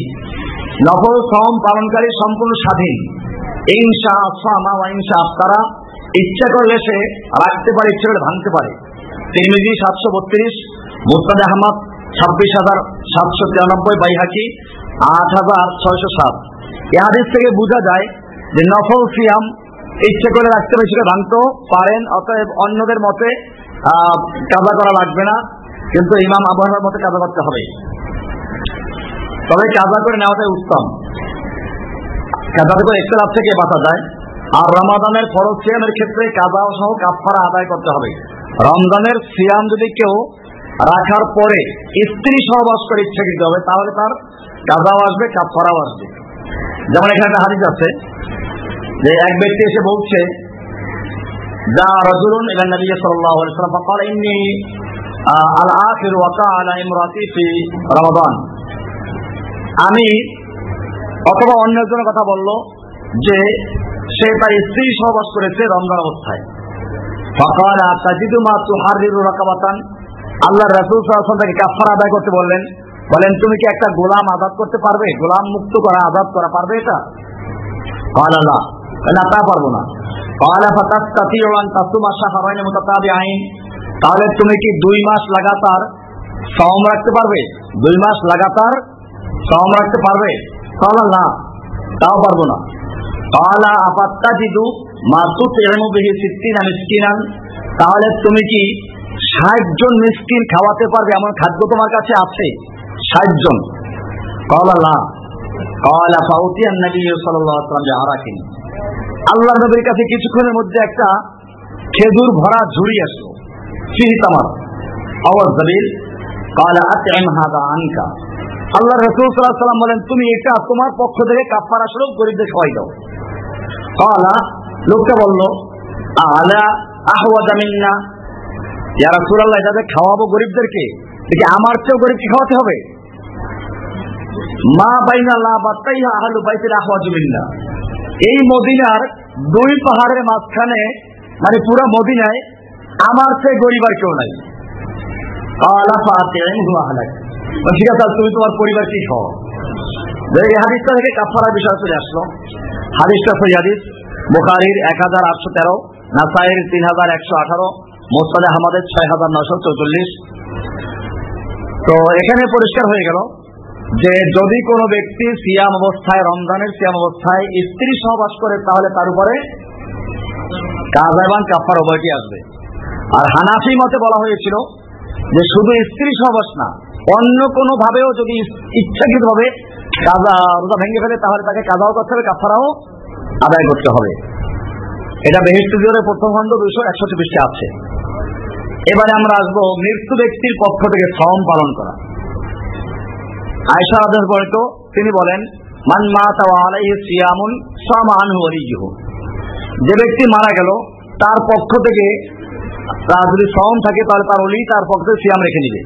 নফল সাম পালনকারী সম্পূর্ণ স্বাধীন। ইনশা আসামা ও ইনশা আফতারা। ইচ্ছা করলে সে রাখতে পারে, ইচ্ছা করে ভাঙতে পারে। তিরমিজি, সাতশো বত্রিশ মুস্তাদ আহমদ, ছাব্বিশ হাজার সাতশো তিরানব্বই বাইহাকি, আট হাজার ছয়শো সাত। এ হাদিস থেকে বোঝা যায় যে নফল সিয়াম ইচ্ছে করে রাখতে পারে, সেটা ভাঙতেও পারেন, অতএব অন্যদের মতে কাজা করা লাগবে না, কিন্তু ইমাম আবহাওয়ার মতে কাজা করতে হবে। তবে কাজা করে নেওয়াটাই উত্তম। কাজা করে ইখতলাফ থেকে বাঁচা যায়। আর রমাদানের ফরজ সিয়ামের ক্ষেত্রে কাজাও সহ কাফারা আদায় করতে হবে। রমজানের সিয়াম যদি কেউ রাখার পরে স্ত্রী সহবাস করে ইচ্ছাকৃত হবে, তাহলে তার কাজাও আসবে কাফারাও আসবে। যেমন এখানে একটা হাদিস আছে যে এক ব্যক্তি এসে বলছে, যা রজুলুন ইলা নবী সাল্লাল্লাহু আলাইহি ফাকাল ইন্নী আল আখির ওয়াকা ইমরাতি ফি রমাদান। আমি অথবা অন্য একজনের কথা বলল যে সে তার স্ত্রী সহবাস করেছে রমজান অবস্থায়। সকাল তাজিদু মা তুহারিরু রাকাবাতান। আল্লাহ রাসূল সাল্লাল্লাহু তাকে কাফারা আদায় করতে বললেন, বলেন, তুমি কি একটা গোলাম আজাদ করতে পারবে? গোলাম মুক্ত করা, আজাদ করা পারবে এটা? কালা না। না, তা পারব না। কালা ফাতাস্তাতিউ আন তাসুমা শাহরাইন মুতাতাবিআইন। তাহলে তুমি কি দুই মাস লাগাতার সম রাখতে পারবে? দুই মাস লাগাতার সম রাখতে পারবে? তাহলে না। তাও পারব না। তাহলে তুমি কি ষাট জন মিসকিন খাওয়াতে পারবে? এমন খাদ্য তোমার কাছে আছে? ষাট জন। কালা কালা আল্লাহ নবীর কাছে কিছুক্ষণের মধ্যে একটা খেজুর ভরা ঝুড়ি আসলো। ফিহি আওয়াজ জাবিল কালা আনকা। আল্লাহ রাসূল ওয়াসাল্লাম বলেন, তুমি এটা তোমার পক্ষ থেকে কাফারা স্বরূপ গরিবদের খাওয়াই দাও। কালা, লোকটা বলল, আলা আহওয়াজা মিন্না। ইয়া রাসূলুল্লাহ এটাতে খাওয়াবো গরিবদেরকে দেখি আমার চেয়েও গরিবকে খাওয়াতে হবে? মা বাইনা লা বাতাইহা আহলু বাইতিল আহওয়াজু মিন্না। এই মদিনার দুই পাহাড়ের মাঝখানে মানে পুরো মদিনায় আমার চেয়ে গরিব আর কেউ নাই। কালা ফাতিহু আহলাক। ঠিক আছে, তুমি তোমার পরিবার কি খাও এই হাদিসটা থেকে কাফারার বিষয় চলে আসলো। হাদিসটা হাদিস। বুখারির এক হাজার আটশো তেরো নাসাইয়ের তিন হাজার একশো আঠারো ছয় হাজার নশো চৌচল্লিশ। তো এখানে পরিষ্কার হয়ে গেল যে যদি কোনো ব্যক্তি সিয়াম অবস্থায়, রমজানের সিয়াম অবস্থায় স্ত্রী সহবাস করে, তাহলে তার উপরে কাজা এবং কাফার উভয়টি আসবে। আর হানাফি মতে বলা হয়েছিল যে শুধু স্ত্রী সহবাস না অন্য কোনো ভাবেও যদি ইচ্ছাকৃত ভাবে কাজা রোজা ভেঙে ফেলে, তাহলে তাকে কাজাও করতে হবে কাফারাও আদায় করতে হবে। এটা বেহেস্ট প্রথম খণ্ড দুশো একষট্টি পৃষ্ঠে আছে। এবারে আমরা আসব মৃত্যু ব্যক্তির পক্ষ থেকে শ্রম পালন করা। আয়সা আদেশ বর্ণিত, তিনি বলেন, মান মা আলাইহি সিয়ামুন সামা আনহু ওয়ালিয়ুহু। যে ব্যক্তি মারা গেল, তার পক্ষ থেকে তার যদি শ্রম থাকে, তাহলে তার অলি তার পক্ষ থেকে সিয়াম রেখে নিবে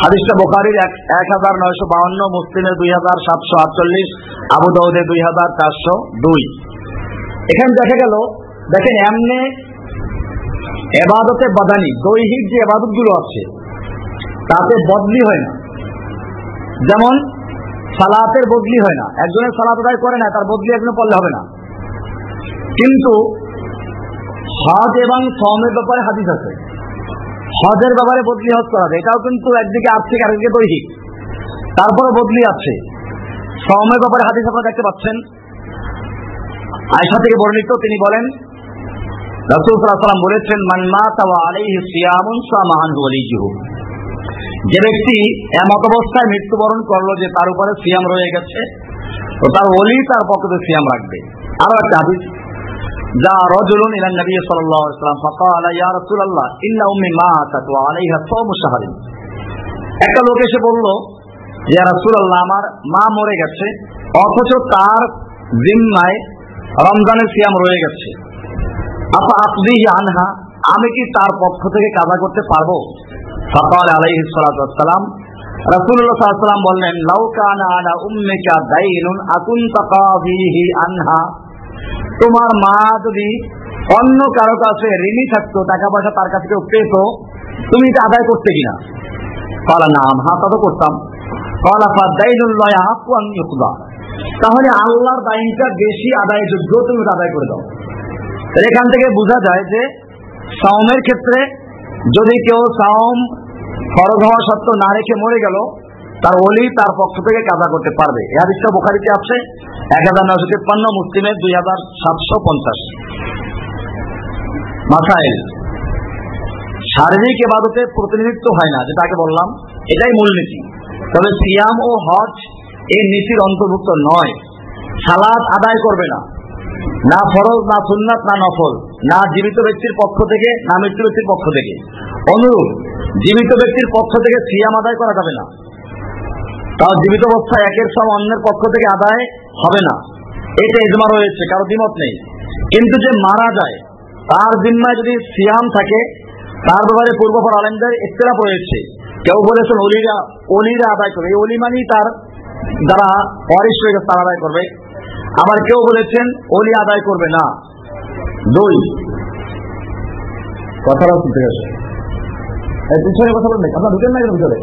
হাদিসটা বোখারির এক হাজার নয়শো বাউন্ন, মুসলিমের দুই হাজার সাতশো আটচল্লিশ আবু দাউদের দুই হাজার চারশো দুই। এখানে দেখা গেল, দেখেন এমনি এবাদতে বাদানি দৈহিক যে এবাদতগুলো আছে, তাতে বদলি হয় না। যেমন, সালাতের বদলি হয় না। একজনের সালাত আদায় করে না, তার বদলি একজনে পড়লে হবে না। কিন্তু হজ এবং সমের ব্যাপারে হাদিস আছে। হজের ব্যাপারে বদলি হজ করা যায় এটাও কিন্তু একদিকে আর্থিক, আরেকদিকে দৈহিক। তারপরে বদলি আছে। সমের ব্যাপারে হাদিস আপনারা দেখতে পাচ্ছেন। আয়সা থেকে বর্ণিত তিনি বলেন, রাসূল বলেছেন, মান ওয়ালিজুহু যে ব্যক্তি এমত অবস্থায় মৃত্যুবরণ করল যে তার উপরে সিয়াম রয়ে গেছে, তো তার ওলি তার পক্ষে সিয়াম রাখবে। আরও একটা হাদিস। একটা লোক এসে বলল ইয়া আমার মা মরে গেছে, অথচ তার জিম্মায় রমজানের সিয়াম রয়ে গেছে। আপা আপনি আনহা, আমি কি তার পক্ষ থেকে কাজা করতে পারব? সকাল আলাইহিস সালাম রাসূলুল্লাহ সাল্লাল্লাহু বললেন, লাউ কানা উম্মিকা দাইনুন আনহা। তোমার মা যদি অন্য কারও কাছে ঋণী থাকতো টাকা পয়সা তার কাছে কেউ পেত, তুমি এটা আদায় করতে কিনা? কলা, নাম হ্যাঁ তা তো করতাম। কলা ফাদাইনুল্লাহ আন ইউকদা। তাহলে আল্লাহর দাইনটা বেশি আদায় যোগ্য তুমি আদায় করে দাও। এখান থেকে বোঝা যায় যে, সাওমের ক্ষেত্রে যদি কেউ সাওম ফরজ হওয়া সত্ত্বেও না রেখে মরে গেল তার ওলি তার পক্ষ থেকে কাজা করতে পারবে। এ হাদিসটা বোখারিতে আছে এক হাজার নশো তিপ্পান্ন, মুসলিমের দুই হাজার সাতশো পঞ্চাশ। মাসাইল, শারীরিক এবাদতে প্রতিনিধিত্ব হয় না, যেটা আগে বললাম, এটাই মূলনীতি তবে সিয়াম ও হজ এই নীতির অন্তর্ভুক্ত নয়। সালাদ আদায় করবে না। না ফরজ, না সুন্নাত, না নফল। না জীবিত ব্যক্তির পক্ষ থেকে, না মৃত্যু ব্যক্তির পক্ষ থেকে। অনুরূপ, জীবিত ব্যক্তির পক্ষ থেকে সিয়াম আদায় করা যাবে না। তাও জীবিত অবস্থায় একের সম অন্যের পক্ষ থেকে আদায় হবে না। এটা এজমা রয়েছে, কারও দ্বিমত নেই। কিন্তু যে মারা যায়, তার জিম্মায় যদি সিয়াম থাকে, তার ব্যাপারে পূর্বপর আলেমদের ইস্তেলাপ রয়েছে। কেউ বলেছেন অলিরা অলিরা আদায় করবে। এই অলি মানেই তার যারা অরিস হয়ে গেছে তারা আদায় করবে। আবার কেউ বলেছেন অলি আদায় করবে না। দুই কথাটা শুনতে গেছে পিছনে কথা বলবেন? আপনার ঢুকেন না ভিতরে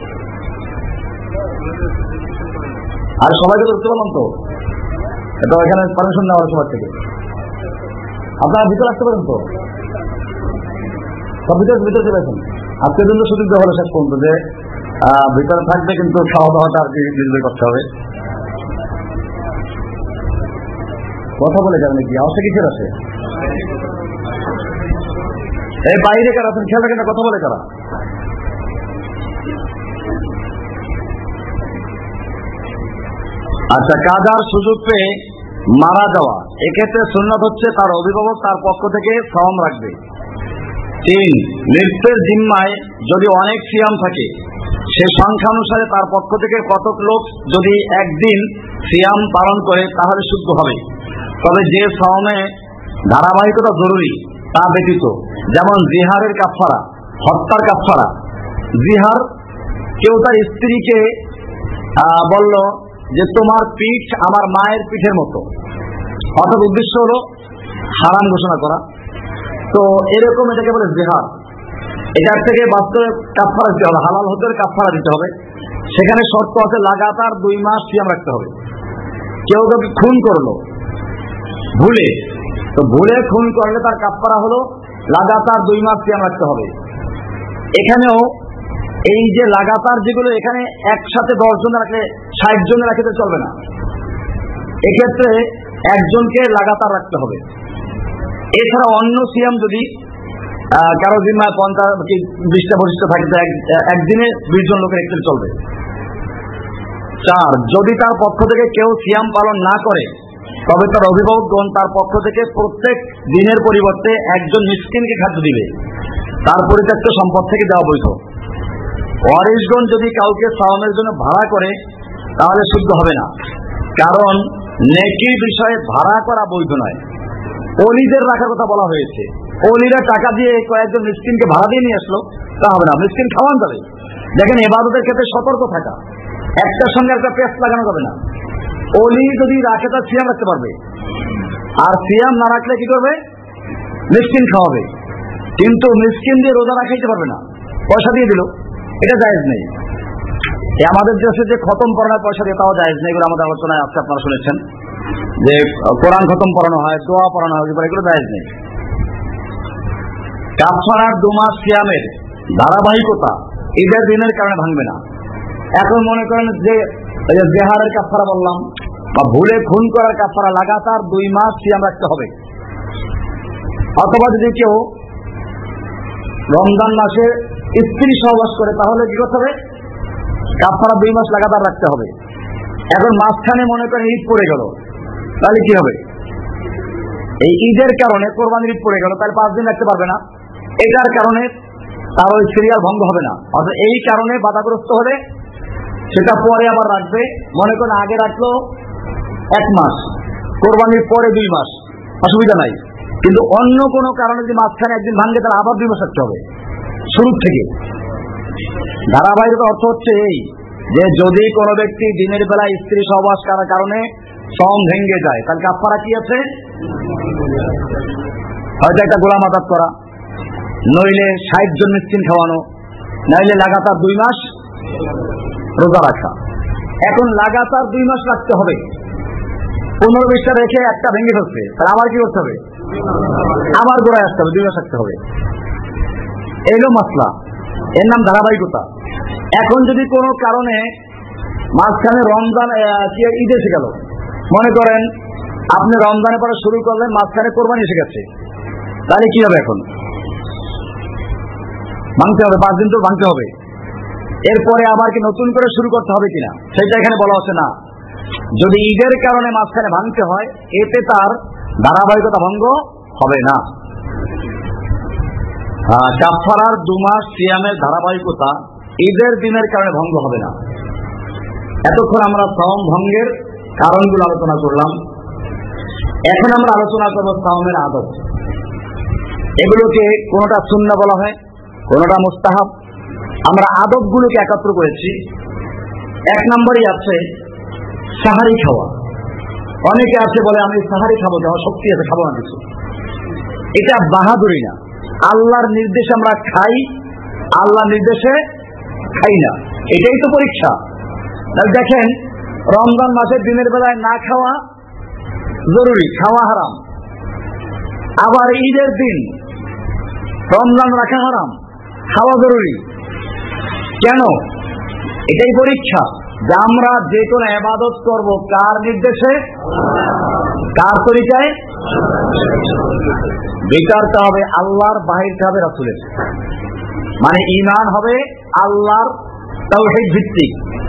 আর সবাইকে তো উঠতে পারলাম তো। এটা এখানে পারমিশন নেওয়ার সবার থেকে। আপনারা ভিতরে আসতে পারেন তো? সব ভিতরে ভিতরে চলে আসেন। আজকের জন্য সুযোগ দেওয়া হলো শেষ পর্যন্ত যে ভিতরে থাকবে কিন্তু খাওয়া দাওয়াটা আর কি করতে হবে। কথা বলে যাবেন কি? আওয়াজটা কিসের আছে? এই বাইরে কারা আছেন? খেয়াল রাখেন কথা বলে কারা আচ্ছা কাজার সুযোগ পেয়ে মারা যাওয়া। এক্ষেত্রে সুন্নত হচ্ছে তার অভিভাবক তার পক্ষ থেকে শ্রম রাখবে। তিন মৃত্যুর জিম্মায় যদি অনেক সিয়াম থাকে, সে সংখ্যা অনুসারে তার পক্ষ থেকে কতক লোক যদি একদিন সিয়াম পালন করে, তাহলে শুদ্ধ হবে। তবে যে শ্রমে ধারাবাহিকতা জরুরি, তা ব্যতীত, যেমন জিহারের কাফারা হত্যার কাফারা জিহার, কেউ তার স্ত্রীকে বলল যে তোমার পিঠ আমার মায়ের পিঠের মতো। অর্থাৎ উদ্দেশ্য হলো হারাম ঘোষণা করা। তো এরকম এটাকে বলে জেহাদ। এটার থেকে বাস্তবে কাফারা দিতে হবে, হালাল হতে কাফারা দিতে হবে। সেখানে শর্ত আছে, লাগাতার দুই মাস সিয়াম রাখতে হবে। কেউ যদি খুন করল, ভুলে, তো ভুলে খুন করলে তার কাফারা হলো, লাগাতার দুই মাস সিয়াম রাখতে হবে। এখানেও এই যে লাগাতার যেগুলো এখানে একসাথে দশ জন রাখলে ষাট জন রাখতে চলবে না। এক্ষেত্রে একজনকে লাগাতার রাখতে হবে। এছাড়া অন্য সিয়াম যদি কারও জিম্মায় পঞ্চাশ কি বিশটা, পঁচিশটা থাকে, তো একদিনে বিশ জন লোকের একটু চলবে। চার, যদি তার পক্ষ থেকে কেউ সিয়াম পালন না করে, তবে তার অভিভাবকগণ তার পক্ষ থেকে প্রত্যেক দিনের পরিবর্তে একজন মিসকিনকে খাদ্য দিবে। তার পরিত্যক্ত সম্পদ থেকে দেওয়া বৈধ। ওয়ারিশগণ যদি কাউকে সাওমের জন্য ভাড়া করে, তাহলে শুদ্ধ হবে না। কারণ, নেকির বিষয়ে ভাড়া করা বৈধ নয়। অলিদের রাখার কথা বলা হয়েছে। অলিরা টাকা দিয়ে কয়েকজন মিসকিনকে ভাড়া দিয়ে নিয়ে আসলো, তা হবে না। মিসকিন খাওয়ান যাবে দেখেন, এবাদতের ক্ষেত্রে সতর্ক থাকা। একটার সঙ্গে একটা পেস্ট লাগানো যাবে না। অলি যদি রাখে, তার সিয়াম রাখতে পারবে। আর সিয়াম না রাখলে কি করবে? মিসকিন খাওয়াবে। কিন্তু মিসকিন দিয়ে রোজা রাখাইতে পারবে না। পয়সা দিয়ে দিল। এটা জায়েজ নেই। আমাদের দেশে যে খতম করানোর পয়সা দিয়ে তাও জায়েজ নেই এগুলো আমাদের আলোচনায় আজকে আপনারা শুনেছেন। যে কোরআন খতম পড়ানো হয়, দোয়া পড়ানো হয়, এগুলো জায়েজ নেই। কাফারার দু মাস সিয়ামের ধারাবাহিকতা ঈদের দিনের কারণে ভাঙবে না। এখন মনে করেন যে জেহারের কাফারা বললাম, বা ভুলে খুন করার কাফারা লাগাতার দুই মাস সিয়াম রাখতে হবে। অথবা যদি কেউ রমজান মাসে স্ত্রী সহবাস করে, তাহলে কি করতে হবে? কাফারা দুই মাস লাগাতার রাখতে হবে। এখন মাঝখানে মনে করেন ঈদ পড়ে গেল। তাহলে কি হবে? এই ঈদের কারণে কোরবানির ঈদ পড়ে গেল, তাহলে পাঁচ দিন রাখতে পারবে না। এটার কারণে তার ওই সিরিয়াল ভঙ্গ হবে না। অর্থাৎ এই কারণে বাধাগ্রস্ত হলে সেটা পরে আবার রাখবে। মনে করেন আগে রাখল এক মাস, কোরবানির পরে দুই মাস। অসুবিধা নাই। কিন্তু অন্য কোনো কারণে যদি মাঝখানে একদিন ভাঙে তাহলে আবার দুই মাস রাখতে হবে। শুরু থেকে। ধারাবাহিকতা অর্থ হচ্ছে এই, যে যদি কোনো ব্যক্তি দিনের বেলা স্ত্রী সহবাস করার কারণে সম ভেঙে যায়, তাহলে কাফারা কি আছে? হয়তো একটা গোলাম আদাত করা, নইলে ষাট জন মিসকিন খাওয়ানো, নইলে লাগাতার দুই মাস রোজা রাখা। এখন লাগাতার দুই মাস রাখতে হবে। পনেরো বিশটা রেখে একটা ভেঙে ফেলছে, তাহলে আবার কি করতে হবে? আবার গোড়ায় আসতে হবে, দুই মাস রাখতে হবে। এলো মাসলা। এর নাম ধারাবাহিকতা। এখন যদি কোনো কারণে মাঝখানে রমজান ঈদ এসে গেল, মনে করেন আপনি রমজানে পরে শুরু করলেন, মাঝখানে কোরবানি এসে গেছে, তাহলে কি হবে এখন? ভাঙতে হবে, পাঁচ দিন তো ভাঙতে হবে। এরপরে আবার কি নতুন করে শুরু করতে হবে কিনা? সেটা এখানে বলা হচ্ছে না। যদি ঈদের কারণে মাঝখানে ভাঙতে হয়, এতে তার ধারাবাহিকতা ভঙ্গ হবে না। কাফারার দু সিয়ামের ধারাবাহিকতা ঈদের দিনের কারণে ভঙ্গ হবে না। এতক্ষণ আমরা সাওম ভঙ্গের কারণগুলো আলোচনা করলাম। এখন আমরা আলোচনা করব সাওমের আদব। এগুলোকে কোনোটা শূন্য বলা হয়, কোনোটা মুস্তাহাব। আমরা আদবগুলোকে একাত্র করেছি। এক নম্বরই আছে সাহারি খাওয়া। অনেকে আছে বলে, আমি সাহারি খাব যে আমার শক্তি আছে, খাব না কিছু। এটা বাহাদুরি না। আল্লাহর নির্দেশে আমরা খাই, আল্লাহর নির্দেশে খাই না। এটাই তো পরীক্ষা। দেখেন, রমজান মাসের দিনের বেলায় না খাওয়া জরুরি, খাওয়া হারাম। আবার ঈদের দিন, রমজান রাখা হারাম, খাওয়া জরুরি। কেন? এটাই পরীক্ষা। যে আমরা যে কোনো এবাদত করব, কার নির্দেশে? কার তরিকায়? ভিতরটা হবে আল্লাহর বাহিরটা হবে রাসুলের। মানে ইমান হবে আল্লাহর তাওহীদ ভিত্তিক।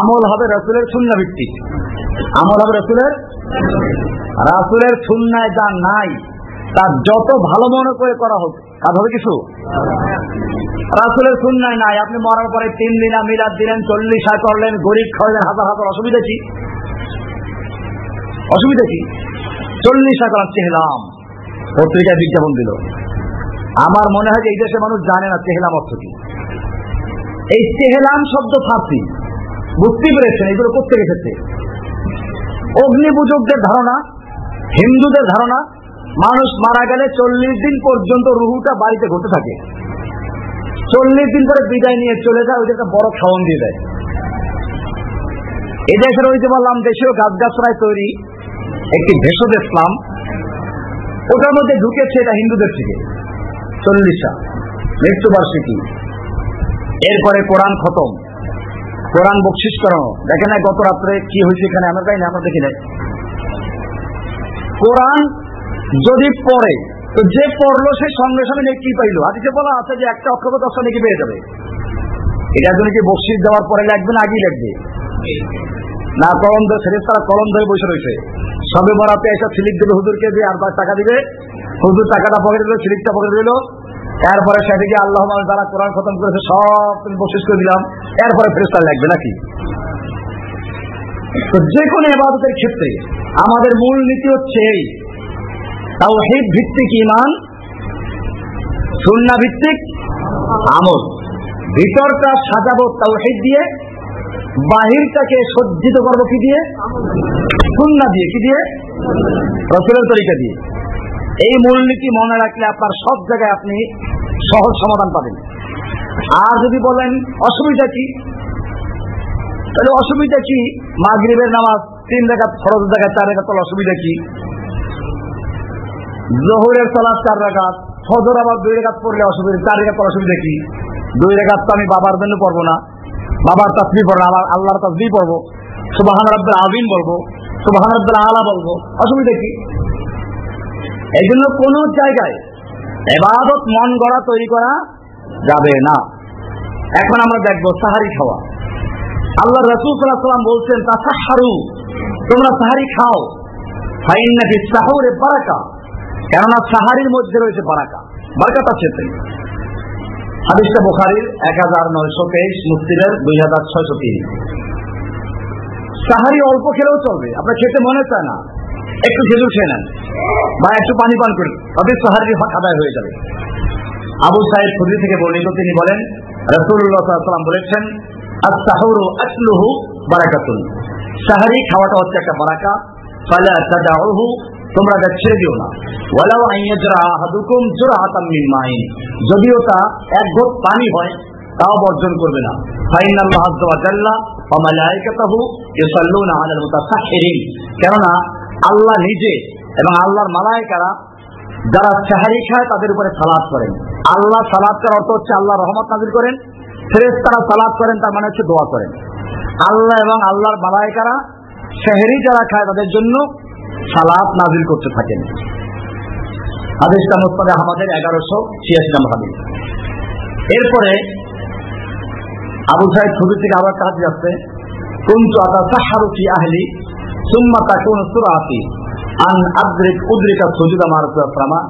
আমল হবে রাসুলের শূন্য ভিত্তিক। আমল হবে রাসুলের? রাসুলের সুন্নায় যা নাই তার যত ভালো মনে করে করা হোক কাজ হবে কিছু? রাসুলের সুন্নায় নাই, আপনি মরার পরে তিন দিন মিলাদ দিলেন, চল্লিশ হাজার করলেন, গরিব খাওয়ালেন, হাজার হাজার, অসুবিধা কি? অসুবিধা কি? চল্লিশ হাজার চেহলাম পত্রিকায় বিজ্ঞাপন দিল। আমার মনে হয় যে এই দেশের মানুষ জানে না চেহলাম অর্থ কি। এই চেহলাম শব্দ ফাঁসি বুঝতে পেরেছেন, এগুলো করতে এসেছে? অগ্নিপূজকদের ধারণা, হিন্দুদের ধারণা মানুষ মারা গেলে চল্লিশ দিন পর্যন্ত রুহুটা বাড়িতে ঘটে থাকে। চল্লিশ দিন পরে বিদায় নিয়ে চলে যায় ওইটা একটা বড় খাওয়ান দিয়ে দেয়। এদেশের ওই যে বললাম, দেশীয় গাছ গাছরায় তৈরি একটি ভেষজ ইসলাম ওটার মধ্যে ঢুকেছে এটা হিন্দুদের থেকে, চল্লিশটা, মৃত্যুবার্ষিকী। এরপরে কোরআন খতম। কোরআন বকশিস করানো। দেখে নাই গত রাত্রে কি হয়েছে এখানে, আমরা তাই না আমরা দেখি নাই কোরআন যদি পড়ে, তো যে পড়ল সে সঙ্গে সঙ্গে নেকি পাইলো। আজকে বলা আছে যে একটা অক্ষর দশটা নেকি পেয়ে যাবে। এটা জন্য কি বকশিস দেওয়ার পরে লাগবে না আগেই লাগবে? না, কলম ধরে ফেরেস তারা কলম ধরে বসে রয়েছে। সবে বরাতে এসে স্লিপ দিল হুজুরকে দিয়ে আর টাকা দিবে। হুজুর টাকাটা পকেটে দিল স্লিপটা পকেটে দিল। এরপরে গিয়ে আল্লাহ যারা কোরআন খতম করেছে, সব তুমি বকশিস করে দিলাম। এরপরে ফেরেস্তার লাগবে নাকি? তো যে কোনো এবাদতের ক্ষেত্রে আমাদের মূল নীতি হচ্ছে এই তাওহীদ ভিত্তিক ইমান সুন্নাহ ভিত্তিক আমল। ভিতরটা সাজাবো তাওহীদ দিয়ে, বাহিরটাকে সজ্জিত করব কি দিয়ে? সুন্নাহ দিয়ে কি দিয়ে? রসুলের তরিকা দিয়ে। এই মূলনীতি মনে রাখলে আপনার সব জায়গায় আপনি সহজ সমাধান পাবেন। আর যদি বলেন, অসুবিধা কি? তাহলে অসুবিধা কি? মাগরিবের নামাজ তিন রেখাত ফরজ জায়গায় চার রেখাত অসুবিধা কি? জহরের সালাদ চার রেখাত ফজর আবার দুই রেখাত পড়লে অসুবিধা চার রেখাত পড়া অসুবিধা কি? দুই রেখাত তো আমি বাবার জন্য পড়ব না। বাবার তাসবি পড়ব আবার আল্লাহর তাসবি পড়ব। সুবাহান রব্দুল আবিন বলব, সুবাহান রব্দুল আলা বলব। অসুবিধা কি? এই জন্য কোন জায়গায় এবাদত, মন গড়া তৈরি করা যাবে না। এখন আমরা দেখব সাহারি খাওয়া। আল্লাহ রসুল সাল্লাম বলছেন তাসাহারু তোমরা সাহারি খাও। ফাইন নাকি সাহরে বারাকা। কেননা সাহারির মধ্যে রয়েছে বারাকা। বারাকাত আছে হাদিসটা বোখারির এক হাজার নয়শো তেইশ, মুসলিমের দুই হাজার ছয়শো তিন। সাহারি অল্প খেলেও চলবে, আপনার খেতে মনে চায় না। একটু খেজুর খেয়ে নেন, বা একটু পানি পান করুন তবে সাহারি আদায় হয়ে যাবে। আবু সাহেব খুদি থেকে বর্ণিত তিনি বলেন রসুল্লাহ সাল্লাম বলেছেন আর সাহরু আসলুহু বারাকাতুন। সাহারি খাওয়াটা হচ্ছে একটা বারাকা। ফালা তাদাউহু তোমরা ছেড়ে দিও না। ওয়ালাউ আইয়াজরা আহাদুকুম জুরআতাম মিন মাইন। যদিও তা এক ঘট পানি হয়, তাও বর্জন করবে না। ফাইন আল্লাহ আজ্জা ওয়া জাল্লা ওয়া ইউসাল্লুনা আলাল মুতাসাহহিরিন কেননা আল্লাহ নিজে এবং আল্লাহর মালায়েকারা যারা সাহারি খায়, তাদের উপরে সালাদ করেন। আল্লাহ সালাদ করার অর্থ হচ্ছে আল্লাহ রহমত নাজির করেন ফেরেস তারা সালাদ করেন, তার মানে হচ্ছে দোয়া করেন। আল্লাহ এবং আল্লাহর মালায়েকারা শাহরি যারা খায়, তাদের জন্য সালাদ নাজিল করতে থাকেন। হাদিসটা মোস্তাদে আমাদের এগারোশো ছিয়াশি নম্বর হাদিস। এরপরে আবু সাহেব ছবি থেকে আবার কাজ যাচ্ছে। কুন্তু আতা সাহারু ফি আহলি, সুম্মা তাকুন সুরাতি, আন আদ্রিক উদ্রিকা সুজুদা মারুতামা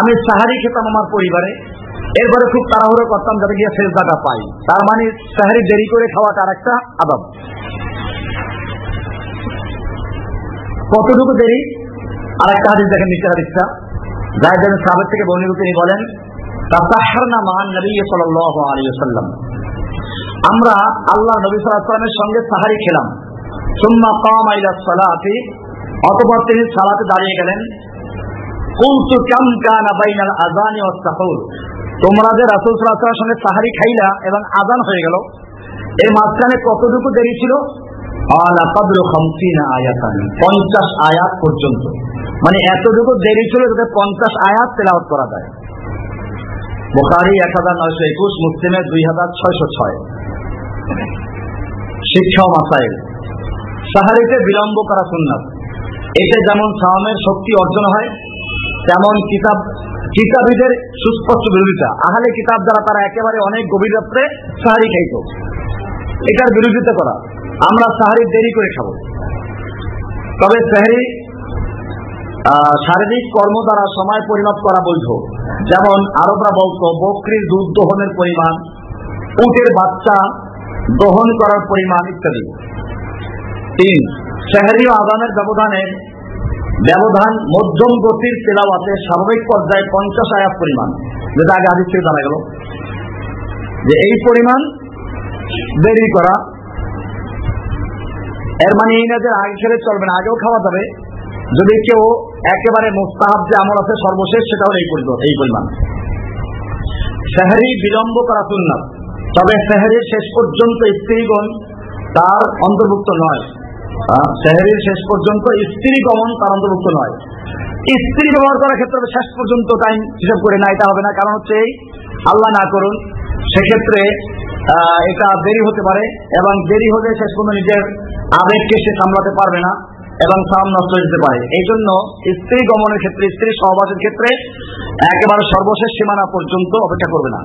আমি সাহারি খেতাম আমার পরিবারে। এরপরে খুব তাড়াহুড়ো করতাম যাতে গিয়ে সেজদাটা পাই। তার মানে সাহারি দেরি করে খাওয়াটা আর একটা আদব। কতটুকু দেরি? আর একটা হাদিস দেখেন নিচের হাদিসটা। যার জন্য সাবের থেকে বর্ণিত তিনি বলেন তাসাহারনা মান নবী সাল্লাল্লাহু আলাইহি ওয়াসাল্লাম। আমরা আল্লাহ নবী সাল্লাল্লাহু সঙ্গে সাহারি খেলাম। সুম্মা কাম ইলা সালাতি, অতঃপর তিনি সালাতে দাঁড়িয়ে গেলেন। কুলতু কাম কানা বাইনাল আযানি ওয়াস সাহুর। তোমরা যে রাসূল সাল্লাল্লাহু সঙ্গে সাহারি খাইলা এবং আযান হয়ে গেল, এর মাঝখানে কতটুকু দেরি ছিল? পঞ্চাশ আয়াত পর্যন্ত। মানে এতটুকু দেরি যাতে পঞ্চাশ আয়াত তেলাওয়াত করা যায়। বোখারি এক হাজার নয়শো একুশ মুসলিমের দুই হাজার ছয়শো ছয়। শিক্ষা মাসাইল। সাহারিতে বিলম্ব করা সুন্নাত। এতে যেমন সাওমের শক্তি অর্জন হয়, তেমন কিতাব কিতাবীদের সুস্পষ্ট বিরোধিতা। আহলে কিতাব যারা, তারা একেবারে অনেক গভীর রাত্রে সাহারি খাইত। এটার বিরোধিতা করা। আমরা সাহারি দেরি করে খাব। তবে সাহারি শারীরিক কর্ম দ্বারা সময় পরিমাপ করা বৈধ। যেমন আরবরা বলতো, বকরির দুধ দহনের পরিমাণ, উটের বাচ্চা দহন করার পরিমাণ ইত্যাদি। তিন ও আদানের ব্যবধানের ব্যবধান মধ্যম গতির তেলাওয়াতে স্বাভাবিক পর্যায়ে পঞ্চাশ আয়াত পরিমাণ। যেটা আগে আদিত থেকে জানা গেল। যে এই পরিমাণ দেরি করা এর মানে এই না যে আগে খেলে চলবে না, আগেও খাওয়া যাবে। যদি কেউ একেবারে মোস্তাহাব যে আমল আছে, সর্বশেষ সেটা হলো এই পরিমাণ এই পরিমাণ। সেহারি বিলম্ব করা সুন্নাত। তবে সেহারির শেষ পর্যন্ত স্ত্রীগণ তার অন্তর্ভুক্ত নয়। সেহারির শেষ পর্যন্ত স্ত্রী গমন তার অন্তর্ভুক্ত নয়। স্ত্রী ব্যবহার করার ক্ষেত্রে শেষ পর্যন্ত টাইম হিসাব করে না এটা হবে না। কারণ হচ্ছে এই, আল্লাহ না করুন, সেক্ষেত্রে এটা দেরি হতে পারে এবং দেরি হলে শেষ পর্যন্ত নিজের আবেগকে সে সামলাতে পারবে না এবং সাম নষ্ট হয়ে যেতে পারে। এই জন্য স্ত্রী গমনের ক্ষেত্রে, স্ত্রী সহবাসের ক্ষেত্রে একেবারে সর্বশেষ সীমানা পর্যন্ত অপেক্ষা করবে না।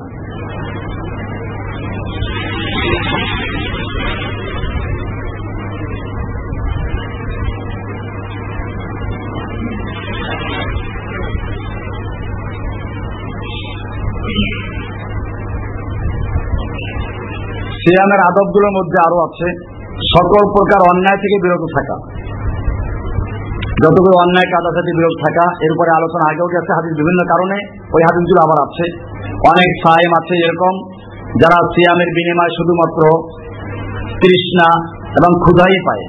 সিয়ামের আদবগুলোর মধ্যে আরও আছে। সকল প্রকার অন্যায় থেকে বিরত থাকা। যতগুলো অন্যায় কাজ আছে বিরত থাকা। এর উপরে আলোচনা আগেও গেছে হাদিস বিভিন্ন কারণে ওই হাদিসগুলো আবার আছে। অনেক সাইম আছে এরকম, যারা সিয়ামের বিনিময় শুধুমাত্র তৃষ্ণা এবং ক্ষুধাই পায়।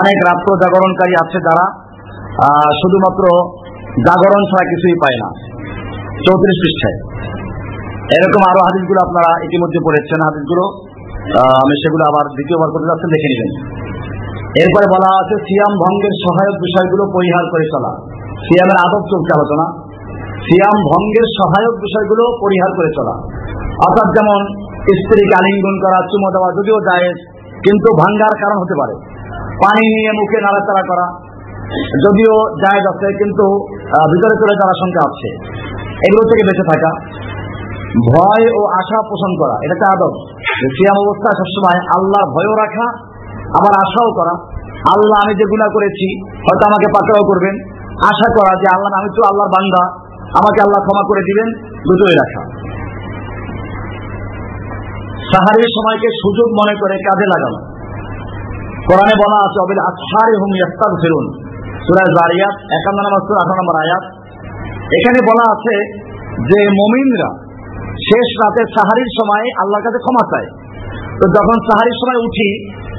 অনেক রাত্র জাগরণকারী আছে যারা শুধুমাত্র জাগরণ ছাড়া কিছুই পায় না। চৌত্রিশ পৃষ্ঠায়। এরকম আরও হাদিসগুলো আপনারা ইতিমধ্যে পড়েছেন হাদিসগুলো। আমি সেগুলো আবার দ্বিতীয়বার করতে যাচ্ছেন, দেখে নেবেন। এরপরে বলা আছে, সিয়াম ভঙ্গের সহায়ক বিষয়গুলো পরিহার করে চলা। সিয়ামের আদব চলছে আলোচনা। সিয়াম ভঙ্গের সহায়ক বিষয়গুলো পরিহার করে চলা। অর্থাৎ যেমন, স্ত্রীকে আলিঙ্গন করা, চুমো দেওয়া, যদিও যায় কিন্তু ভাঙ্গার কারণ হতে পারে। পানি নিয়ে মুখে নাড়াচাড়া করা, যদিও যায় আছে, কিন্তু ভিতরে চলে যাওয়ার সংখ্যা আছে। এগুলো থেকে বেঁচে থাকা। ভয় ও আশা পোষণ করা, এটা একটা আদব। সিয়াম অবস্থা সবসময় আল্লাহর ভয়ও রাখা, আবার আশাও করা। আল্লাহ, আমি যে গুণা করেছি, হয়তো আমাকে পাকড়াও করবেন। আশা করা যে আল্লাহ, আমি তো আল্লাহর বান্দা, আমাকে আল্লাহ ক্ষমা করে দিবেন, দুটোই রাখা। সাহারির সময়কে সুযোগ মনে করে কাজে লাগানো। কোরআনে বলা আছে, অবিল আসহারি হুম ইয়াস্তাদ ফিরুন সুরাজ জারিয়াত, একান্ন নম্বর আঠারো নম্বর আয়াত। এখানে বলা আছে যে মমিনরা শেষ রাতে সাহারির সময় আল্লাহর কাছে ক্ষমা চায়। তো যখন সাহারির সময় উঠি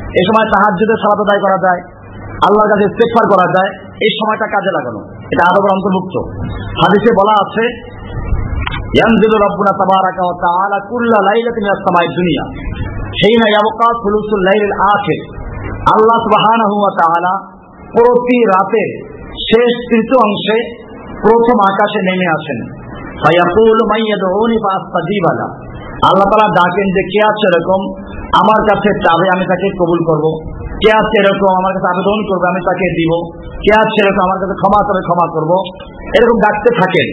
এই সময় তাহার যদি সালাত আদায় করা যায়, আল্লাহর কাছে ইস্তেফার করা যায়, এই সময়টা কাজে লাগানো। এটা আদবের অন্তর্ভুক্ত। হাদিসে বলা আছে প্রতি রাতে শেষ তৃতীয় অংশে প্রথম আকাশে নেমে আসেন। আল্লাহ তাআলা ডাকেন যে, কে আছে এরকম? আমার কাছে চাবে আমি তাকে কবুল করব। কে আছে এরকম? আমার কাছে আবেদন করবে, আমি তাকে দিব। কে আছে এরকম? আমার কাছে ক্ষমা করে ক্ষমা করব। এরকম ডাকতে থাকেন।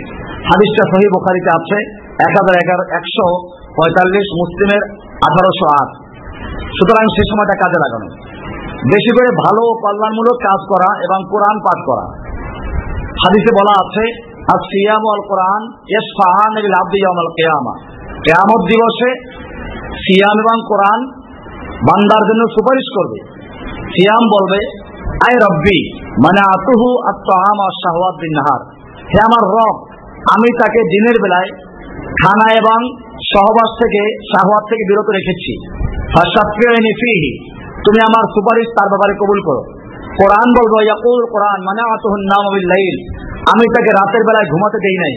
হাদিসটা সহি বোখারিতে আছে, এক হাজার এগারো একশো পঁয়তাল্লিশ মুসলিমের আঠারোশো আট। সুতরাং সে সময়টা কাজে লাগানো। বেশি করে ভালো ও কল্যাণমূলক কাজ করা এবং কোরআন পাঠ করা। হাদিসে বলা আছে আর সিয়াম কেয়ামত দিবসে বান্দার জন্য সুপারিশ করবে। সিয়াম বলবে আই রব্বি মানে আতুহু বিন হে আমার রব, আমি তাকে দিনের বেলায় খানা এবং সহবাস থেকে, শাহওয়াত থেকে বিরত রেখেছি। তুমি আমার সুপারিশ তার ব্যাপারে কবুল করো। কোরআন বলব কোরআন মানে নাম আমি তাকে রাতের বেলায় ঘুমাতে দেই নাই।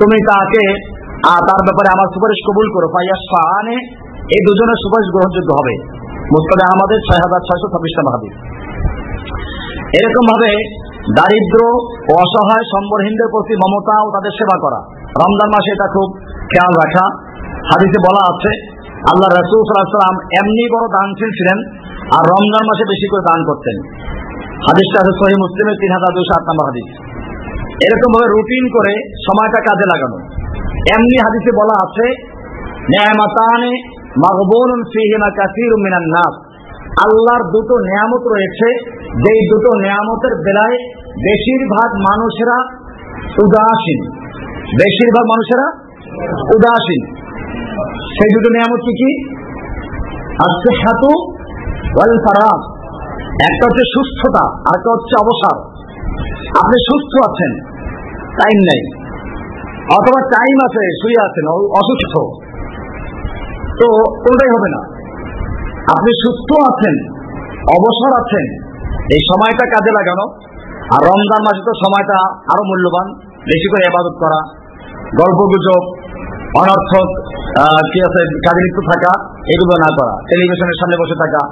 তুমি তাকে তার ব্যাপারে আমার সুপারিশ কবুল করো। ফাহানে এই দুজনের সুপারিশ গ্রহণযোগ্য হবে। মুস্তাদে আমাদের ছয় হাজার ছয়শো ছাব্বিশটা মাহাদিস এরকম ভাবে দারিদ্র অসহায় সম্বরহীনদের প্রতি মমতা ও তাদের সেবা করা। রমজান মাসে এটা খুব খেয়াল রাখা। হাদিসে বলা আছে, আল্লাহ রসুল সাল্লাম এমনি বড় দানশীল ছিলেন আর রমজান মাসে বেশি করে দান করতেন। হাদিসটা আছে সহি মুসলিমের তিন হাজার দুশো আট নম্বর হাদিস। এরকম ভাবে রুটিন করে সময়টা কাজে লাগানো। এমনি হাদিসে বলা আছে ন্যায়মাতানে মাগবুন ফিহিমা কাসিরুম মিনান নাস। আল্লাহর দুটো নিয়ামত রয়েছে, যেই দুটো নিয়ামতের বেলায় বেশিরভাগ মানুষেরা উদাসীন। বেশিরভাগ মানুষেরা উদাসীন। সেই দুটো নিয়ামত কি কি? আজকে হাতু ওয়াল ফারাক একটা হচ্ছে সুস্থতা আর একটা হচ্ছে অবসর। আপনি সুস্থ আছেন টাইম নেই। অথবা টাইম আছে, শুয়ে আছেন অসুস্থ। তো কোনটাই হবে না। আপনি সুস্থ আছেন, অবসর আছেন, এই সময়টা কাজে লাগানো। আর রমজান মাসে তো সময়টা আরও মূল্যবান, বেশি করে ইবাদত করা। গল্প গুজব, অনর্থক কি আছে, কাজে লিপ্ত থাকা, এগুলো না করা। টেলিভিশনের সামনে বসে থাকা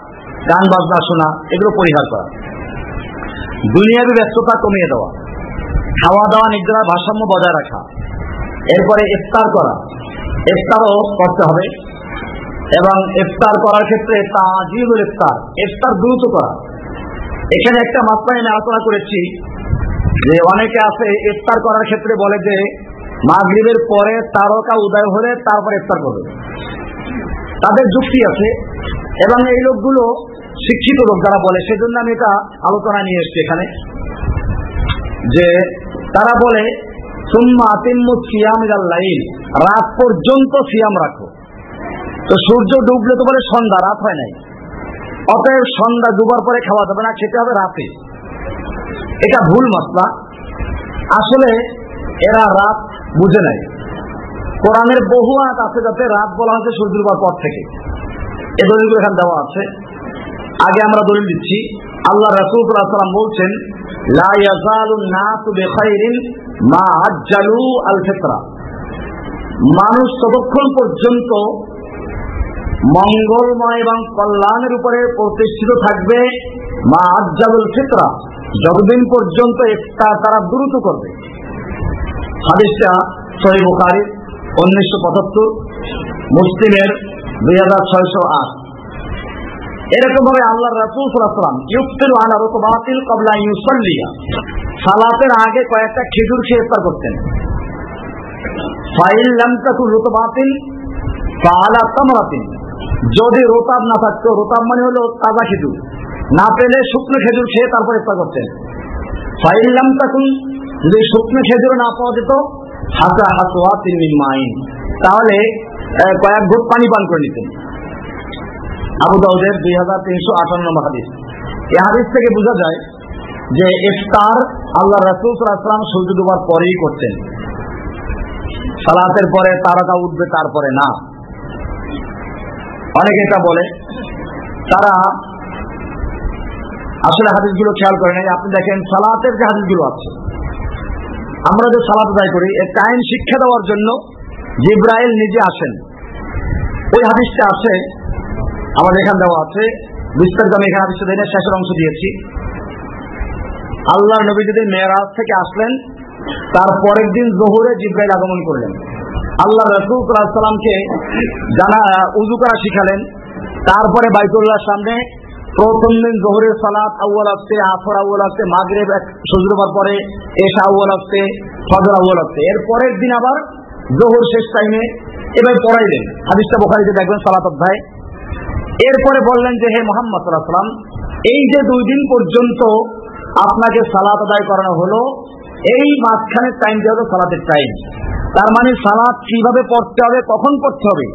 গান, বাজনা, শোনা, এগুলো পরিহার করা। দুনিয়াবী ব্যস্ততা কমিয়ে দেওয়া। খাওয়া দাওয়া নিদ্রা, ভারসাম্য বজায় রাখা। এরপরে ইফতার করা। ইফতারও করতে হবে। এবং ইফতার করার ক্ষেত্রে তাজিবুল ইফতার ইফতার দ্রুত করা। এখানে একটা মাত্রায় আমি আলোচনা করেছি যে অনেকে আছে ইফতার করার ক্ষেত্রে বলে যে মাগরিবের পরে তারকা উদয় হলে তারপর ইফতার করবে। তাদের যুক্তি আছে এবং এই লোকগুলো শিক্ষিত লোক যারা বলে, সেজন্য আমি এটা আলোচনা নিয়ে এসেছি এখানে। যে তারা বলে রাত পর্যন্ত সিয়াম রাখো। তো সূর্য ডুবলে তো বলে সন্ধ্যা, রাত হয় নাই। অতএব সন্ধ্যা ডুবার পরে খাওয়া যাবে না, খেতে হবে রাতে। এটা ভুল মশলা। আসলে এরা রাত বুঝে নাই। কোরআনের বহু আয়াত আছে যাতে রাত বলা হয়েছে সূর্য ডুবার পর থেকে। এ দলিলগুলো এখানে দেওয়া আছে। আগে আমরা দলিল দিচ্ছি। আল্লাহ রাসূলুল্লাহ সাল্লাম বলছেন মা আল ফিতরা মানুষ ততক্ষণ পর্যন্ত মঙ্গলময় এবং কল্যাণের উপরে প্রতিষ্ঠিত থাকবে মা আজ্জালুল ফিতরা। যতদিন পর্যন্ত ইফতার তারা দ্রুত করবে। হাদিসটা সহি বুখারী, উনিশশো পঁচাত্তর। মুসলিমের দুই হাজার ছয়শো আট। এরকম ভাবে আল্লাহ রাসুল সাল্লাম ইউক্তিল আলা রুতবাতিল কবলা ইউসাল্লিয়া। সালাতের আগে কয়েকটা খেজুর খেয়ে ইফতার করতেন। ফাইল লাম তাকুন রুতবাতিল ফাআলা তামরাতিন। যদি রোতাব না থাকতো, রোতাব মানে হলো তাজা খেজুর। না পেলে শুকনো খেজুর খেয়ে তারপর ইফতার করতেন। ফাইল লাম তাকুন যদি শুকনো খেজুর না পাওয়া যেত হাসা হাসোয়া তিন মাইন। তাহলে কয়েক ঘুট পানি পান করে নিতেন। আবু দাউদের দুই হাজার তিনশো আটান্ন হাদিস। এই হাদিস থেকে বোঝা যায় যে ইফতার আল্লাহ রাসুল সাল্লাম সূর্য ডুবার পরেই করতেন। সালাতের পরে তারাটা উঠবে, তারপরে না। অনেকে এটা বলে, তারা আসলে হাদিসগুলো খেয়াল করে নাই। আপনি দেখেন সালাতের যে হাদিসগুলো আছে, আমরা যে সালাত আদায় করি, এর টাইম শিক্ষা দেওয়ার জন্য জিব্রাইল নিজে আসেন। ওই হাদিসটা আছে আমাদের এখানে দেওয়া আছে। বিস্তারিত আমি এখানে হাদিসটা দিনের শেষের অংশ দিয়েছি। আল্লাহ নবী যদি মেয়েরাজ থেকে আসলেন, তার পরের দিন জোহরে জিব্রাইল আগমন করলেন। আল্লাহ রসুল জানা, উজু করা শিখালেন। তারপরে বাইতুল্লাহর সামনে প্রথম দিন জোহরের সালাত, আউ্য়াল আসতে আফর আউ্য়াল আসতে মাগরেব এক সজরবার পরে এশা আউ্য়াল আসতে ফজর আউ্য়াল আসতে এর পরের দিন আবার জোহর শেষ টাইমে এবার পড়াইলেন। হাদিসটা বোখারিতে দেখবেন, সালাত অধ্যায়। এরপরে বললেন যে, হে মোহাম্মদ সাল্লাহ সাল্লাম এই যে দুই দিন পর্যন্ত আপনাকে সালাত আদায় করানো হলো, এই মাঝখানের টাইমটা হলো সালাতের টাইম তার মানে সালাত কীভাবে পড়তে হবে, কখন পড়তে হবে,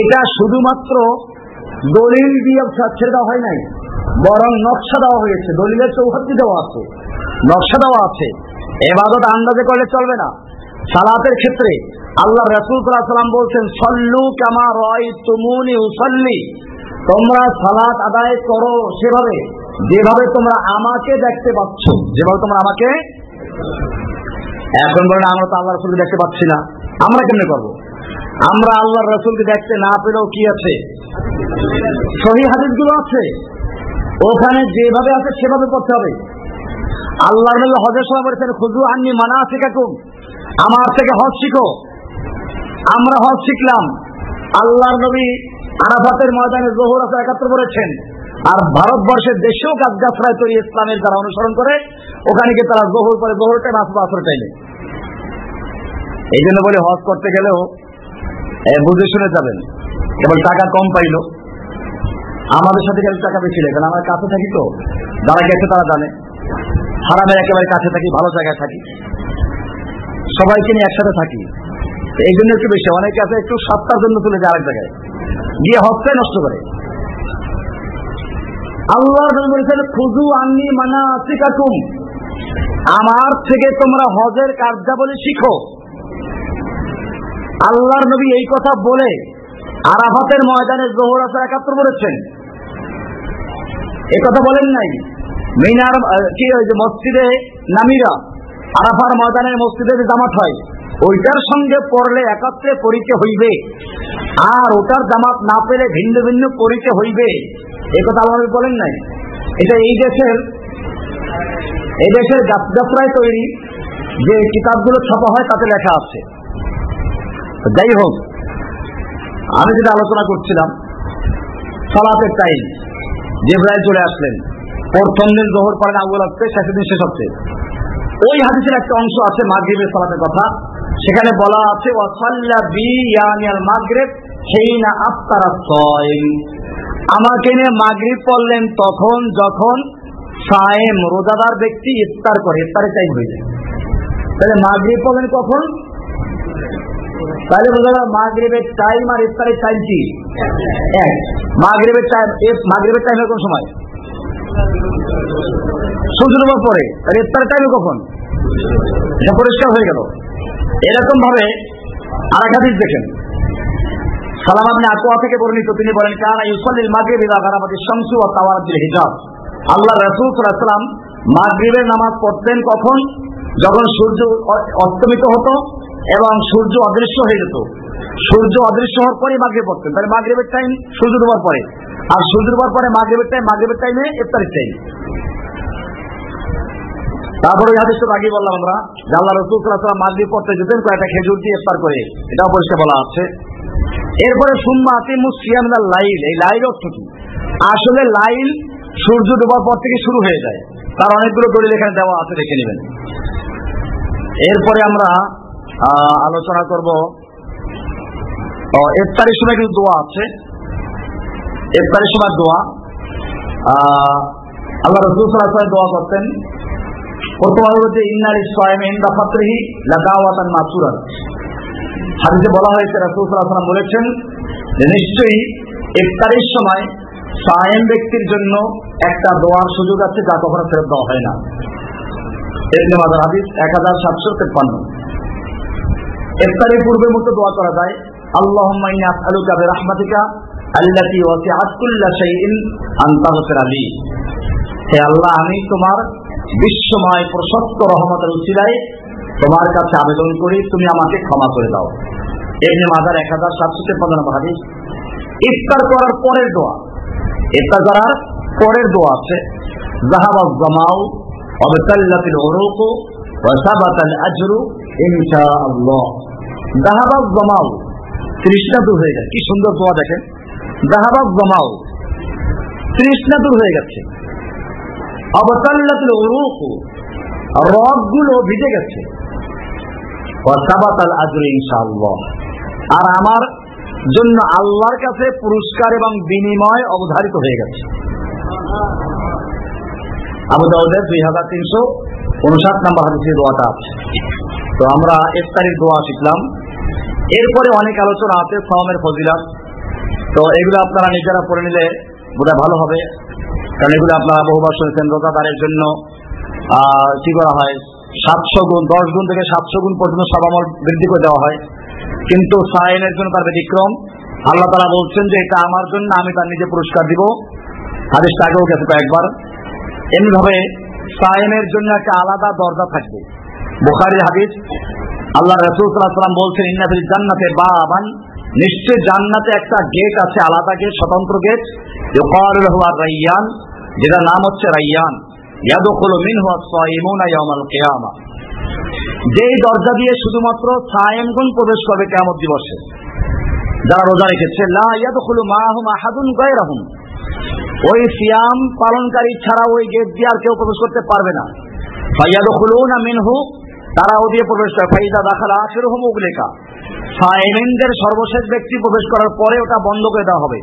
এটা শুধুমাত্র দলিল দিয়ে ছেড়ে দেওয়া হয় নাই, বরং নকশা দেওয়া হয়েছে। দলিলের চৌহাত্তি দেওয়া আছে, নকশা দেওয়া আছে। এবাদত আন্দাজে করলে চলবে না। সালাতের ক্ষেত্রে আল্লাহ রসুল বলছেন, সল্লু কামা রয় তুমুনি উসল্লি। তোমরা সালাত আদায় করো সেভাবে, যেভাবে তোমরা আমাকে দেখতে পাচ্ছ। যেভাবে তোমরা আমাকে এখন বলেন, আমরা তো আল্লাহ রসুলকে দেখতে পাচ্ছি না। আমরা কেমনে করব? আমরা আল্লাহ রসুলকে দেখতে না পেলেও কি আছে? সহি হাদিসগুলো আছে। ওখানে যেভাবে আছে সেভাবে করতে হবে। আল্লাহ হজের সময় বলেছেন খুজু আননি মানা শিখাকুম আমার থেকে হজ শিখো। আমরা হজ শিখলাম। আল্লাহর নবী আরাফাতের ময়দানে জোহর আছে একাত্র করেছেন আর ভারতবর্ষের দেশেও গাছগাছরায় তৈরি ইসলামের যারা অনুসরণ করে ওখানে গিয়ে তারা জোহর করে জোহর টাইম আসবে আসর এই জন্য বলে হজ করতে গেলেও বুঝে শুনে যাবেন। কেবল টাকা কম পাইল। আমাদের সাথে গেলে টাকা বেশি লাগে আমার কাছে থাকি তো, যারা গেছে তারা জানে। হারামের একেবারে কাছে থাকি, ভালো জায়গায় থাকি। সবাইকে নিয়ে একসাথে থাকি। এই জন্য একটু বেশি, অনেকে আছে একটু সপ্তাহের জন্য চলে যায় আরেক জায়গায়। গিয়ে হজটাই নষ্ট করে। আল্লাহ বলেছেন খুজু আন্নি মানা সিকাকুম আমার থেকে তোমরা হজের কার্যাবলী শিখো। আল্লাহর নবী এই কথা বলে আরাফাতের ময়দানে জোহর আসার একাত্তর বলেছেন এই কথা বলেন নাই। মিনার কি ওই যে মসজিদে নামিরা আরাফার ময়দানের মসজিদে যে জামাত হয়, ওইটার সঙ্গে পড়লে একাত্রে পড়িতে হইবে। আর ওটার জামাত না পেলে ভিন্ন ভিন্ন পড়িতে হইবে। এই কথা বলেন নাই। এটা এই দেশের এই দেশের যাত্রায় তৈরি যে কিতাবগুলো ছাপা হয়, তাতে লেখা আছে। যাই হোক, আমি যেটা আলোচনা করছিলাম, সালাতের টাইম জেব্রাইল চলে আসলেন। প্রথম দিন জোহর পড়েন আবুল আসছে শেষের দিন শেষ হচ্ছে। ওই হাদিসের একটা অংশ আছে মাগরিবের সালাতের কথা। সেখানে বলা আছে, ওয়াসাল্লা বি মাগরিব হেইনা আফতারা সাইম আমাকে নিয়ে মাগরিব পড়লেন তখন যখন সায়েম রোজাদার ব্যক্তি ইফতার করে, ইফতারের টাইম হয়ে যায়। তাহলে মাগরিব পড়লেন কখন? তাহলে বোঝা মাগরিবের টাইম আর ইফতারের টাইম কি? এক। মাগরিবের টাইম মাগরিবের টাইম কোন সময়? সূর্য ডোবার পরে তাহলে ইফতারের টাইমে কখন? এটা পরিষ্কার হয়ে গেল। এরকম ভাবে আর এক হাদিস দেখেন। সালাম আপনি আকোয়া থেকে বর্ণিত, তিনি বলেন, কানা ইউসাল্লিল মাগরিব ইদা গারাবাতি শামসু ওয়া তাওয়ারাতিল হিজাব। আল্লাহ রাসূল সাল্লাল্লাহু মাগরিবের নামাজ পড়তেন কখন? যখন সূর্য অস্তমিত হতো এবং সূর্য অদৃশ্য হয়ে যেত। সূর্য অদৃশ্য হওয়ার পরে মাগরিব পড়তেন। তাহলে মাগরিবের টাইম সূর্য ডোবার পরে। আর সূর্য ডোবার পরে মাগরিবের টাইম মাগরিবের টাইমে ইফতারের টাইম তারপরে ওই হাদিসটা আগে বললাম আমরা আল্লাহ রসুল সাল্লাহ মাগরিব পড়তে যেতেন, কয়েকটা খেজুর দিয়ে ইফতার করে। এটাও পরিষ্কার বলা আছে। এরপরে, সুম্মা আতিমু সিয়ামিনাল লাইল এই লাইল অর্থ কি? আসলে লাইল সূর্য ডোবার পর থেকে শুরু হয়ে যায়। তার অনেকগুলো দলিল এখানে দেওয়া আছে, দেখে নেবেন। এরপরে আমরা আলোচনা করব ইফতারের সময় কিন্তু দোয়া আছে। ইফতারের সময় দোয়া। আল্লাহ রসুল সাল্লাল্লাহু দোয়া করতেন, প্রথম আলো হচ্ছে ইন্নার ইসলাম ইন্দা ফাতরিহি লাগাওয়াতান মাসুরান। হাদিসে বলা হয়েছে, রাসূল সাল্লাল্লাহু আলাইহি বলেছেন নিশ্চয়ই ইফতারের সময় সায়েম ব্যক্তির জন্য একটা দোয়ার সুযোগ আছে যা কখনো ফেরত দেওয়া হয় না। এক হাজার সাতশো তেপ্পান্ন। ইফতারের পূর্বের মতো দোয়া করা যায়। আল্লাহুম্মা ইন্নী আসআলুকা বিরাহমাতিকা আল্লাতী ওয়াসিআত কুল্লা শাইইন আন তাগফির লি হে আল্লাহ, আমি তোমার বিশ্বময় প্রশস্ত রহমতের উচিলায় তোমার কাছে আবেদন করি, তুমি আমাকে ক্ষমা করে দাও। এমনি মাজার এক হাজার সাতশো নম্বর হাদিস। ইফতার করার পরের দোয়া। ইফতার করার পরের দোয়া আছে জাহাবাজ জামাউ অবতাল্লাতিল উরুকু ওয়া সাবাতাল আজরু ইনশাআল্লাহ। জাহাবাজ জামাউ তৃষ্ণা দূর হয়ে গেছে। কি সুন্দর দোয়া দেখেন। জাহাবাজ জামাউ, তৃষ্ণা দূর হয়ে গেছে। অবতাল্লাতুল উরুকু, রগগুলো ভিজে গেছে। আর আমার জন্য আল্লাহর কাছে পুরস্কার এবং বিনিময় অবধারিত হয়ে গেছে। আবু দাউদের দুই হাজার তিনশো উনষাট নম্বর হাদিসের দোয়াটা আছে। তো আমরা ইফতারির দোয়া শিখলাম। এরপরে অনেক আলোচনা আছে সওমের ফজিলাত। তো এগুলো আপনারা নিজেরা পড়ে নিলে বোধ ভালো হবে। কারণ এগুলো আপনারা বহুবার শুনেছেন, রোজাদারের জন্য কি করা হয়? সাতশো গুণ, দশ গুণ থেকে সাতশো গুণ পর্যন্ত সব আমল বৃদ্ধি করে দেওয়া হয়। কিন্তু সায়েনের জন্য তার ব্যতিক্রম। আল্লাহ তারা বলছেন যে, এটা আমার জন্য, আমি তার নিজে পুরস্কার দিব। হাদিসটা আগেও গেছে কয়েকবার। এমনি ভাবে সায়েনের জন্য একটা আলাদা দরজা থাকবে। বুখারির হাদিস আল্লাহ রসুল সাল্লাহ বলছেন ইন্নাফিল জান্নাতে বা আবান নিশ্চয় জান্নাতে একটা গেট আছে, আলাদা গেট স্বতন্ত্র গেট রাইয়ান যেটার নাম হচ্ছে রাইয়ান। যেই দরজা দিয়ে শুধুমাত্র প্রবেশ করবে কিয়ামত দিবসে, যারা রোজা রেখেছে ওই সিয়াম পালনকারী ছাড়া ওই গেট দিয়ে আর কেউ প্রবেশ করতে পারবে না। মিনহু তারা ও দিয়ে প্রবেশ করে ফাইদা দাখালা আখিরুহুম উগলিকা সায়েমিনদের সর্বশেষ ব্যক্তি প্রবেশ করার পরে ওটা বন্ধ করে দেওয়া হবে।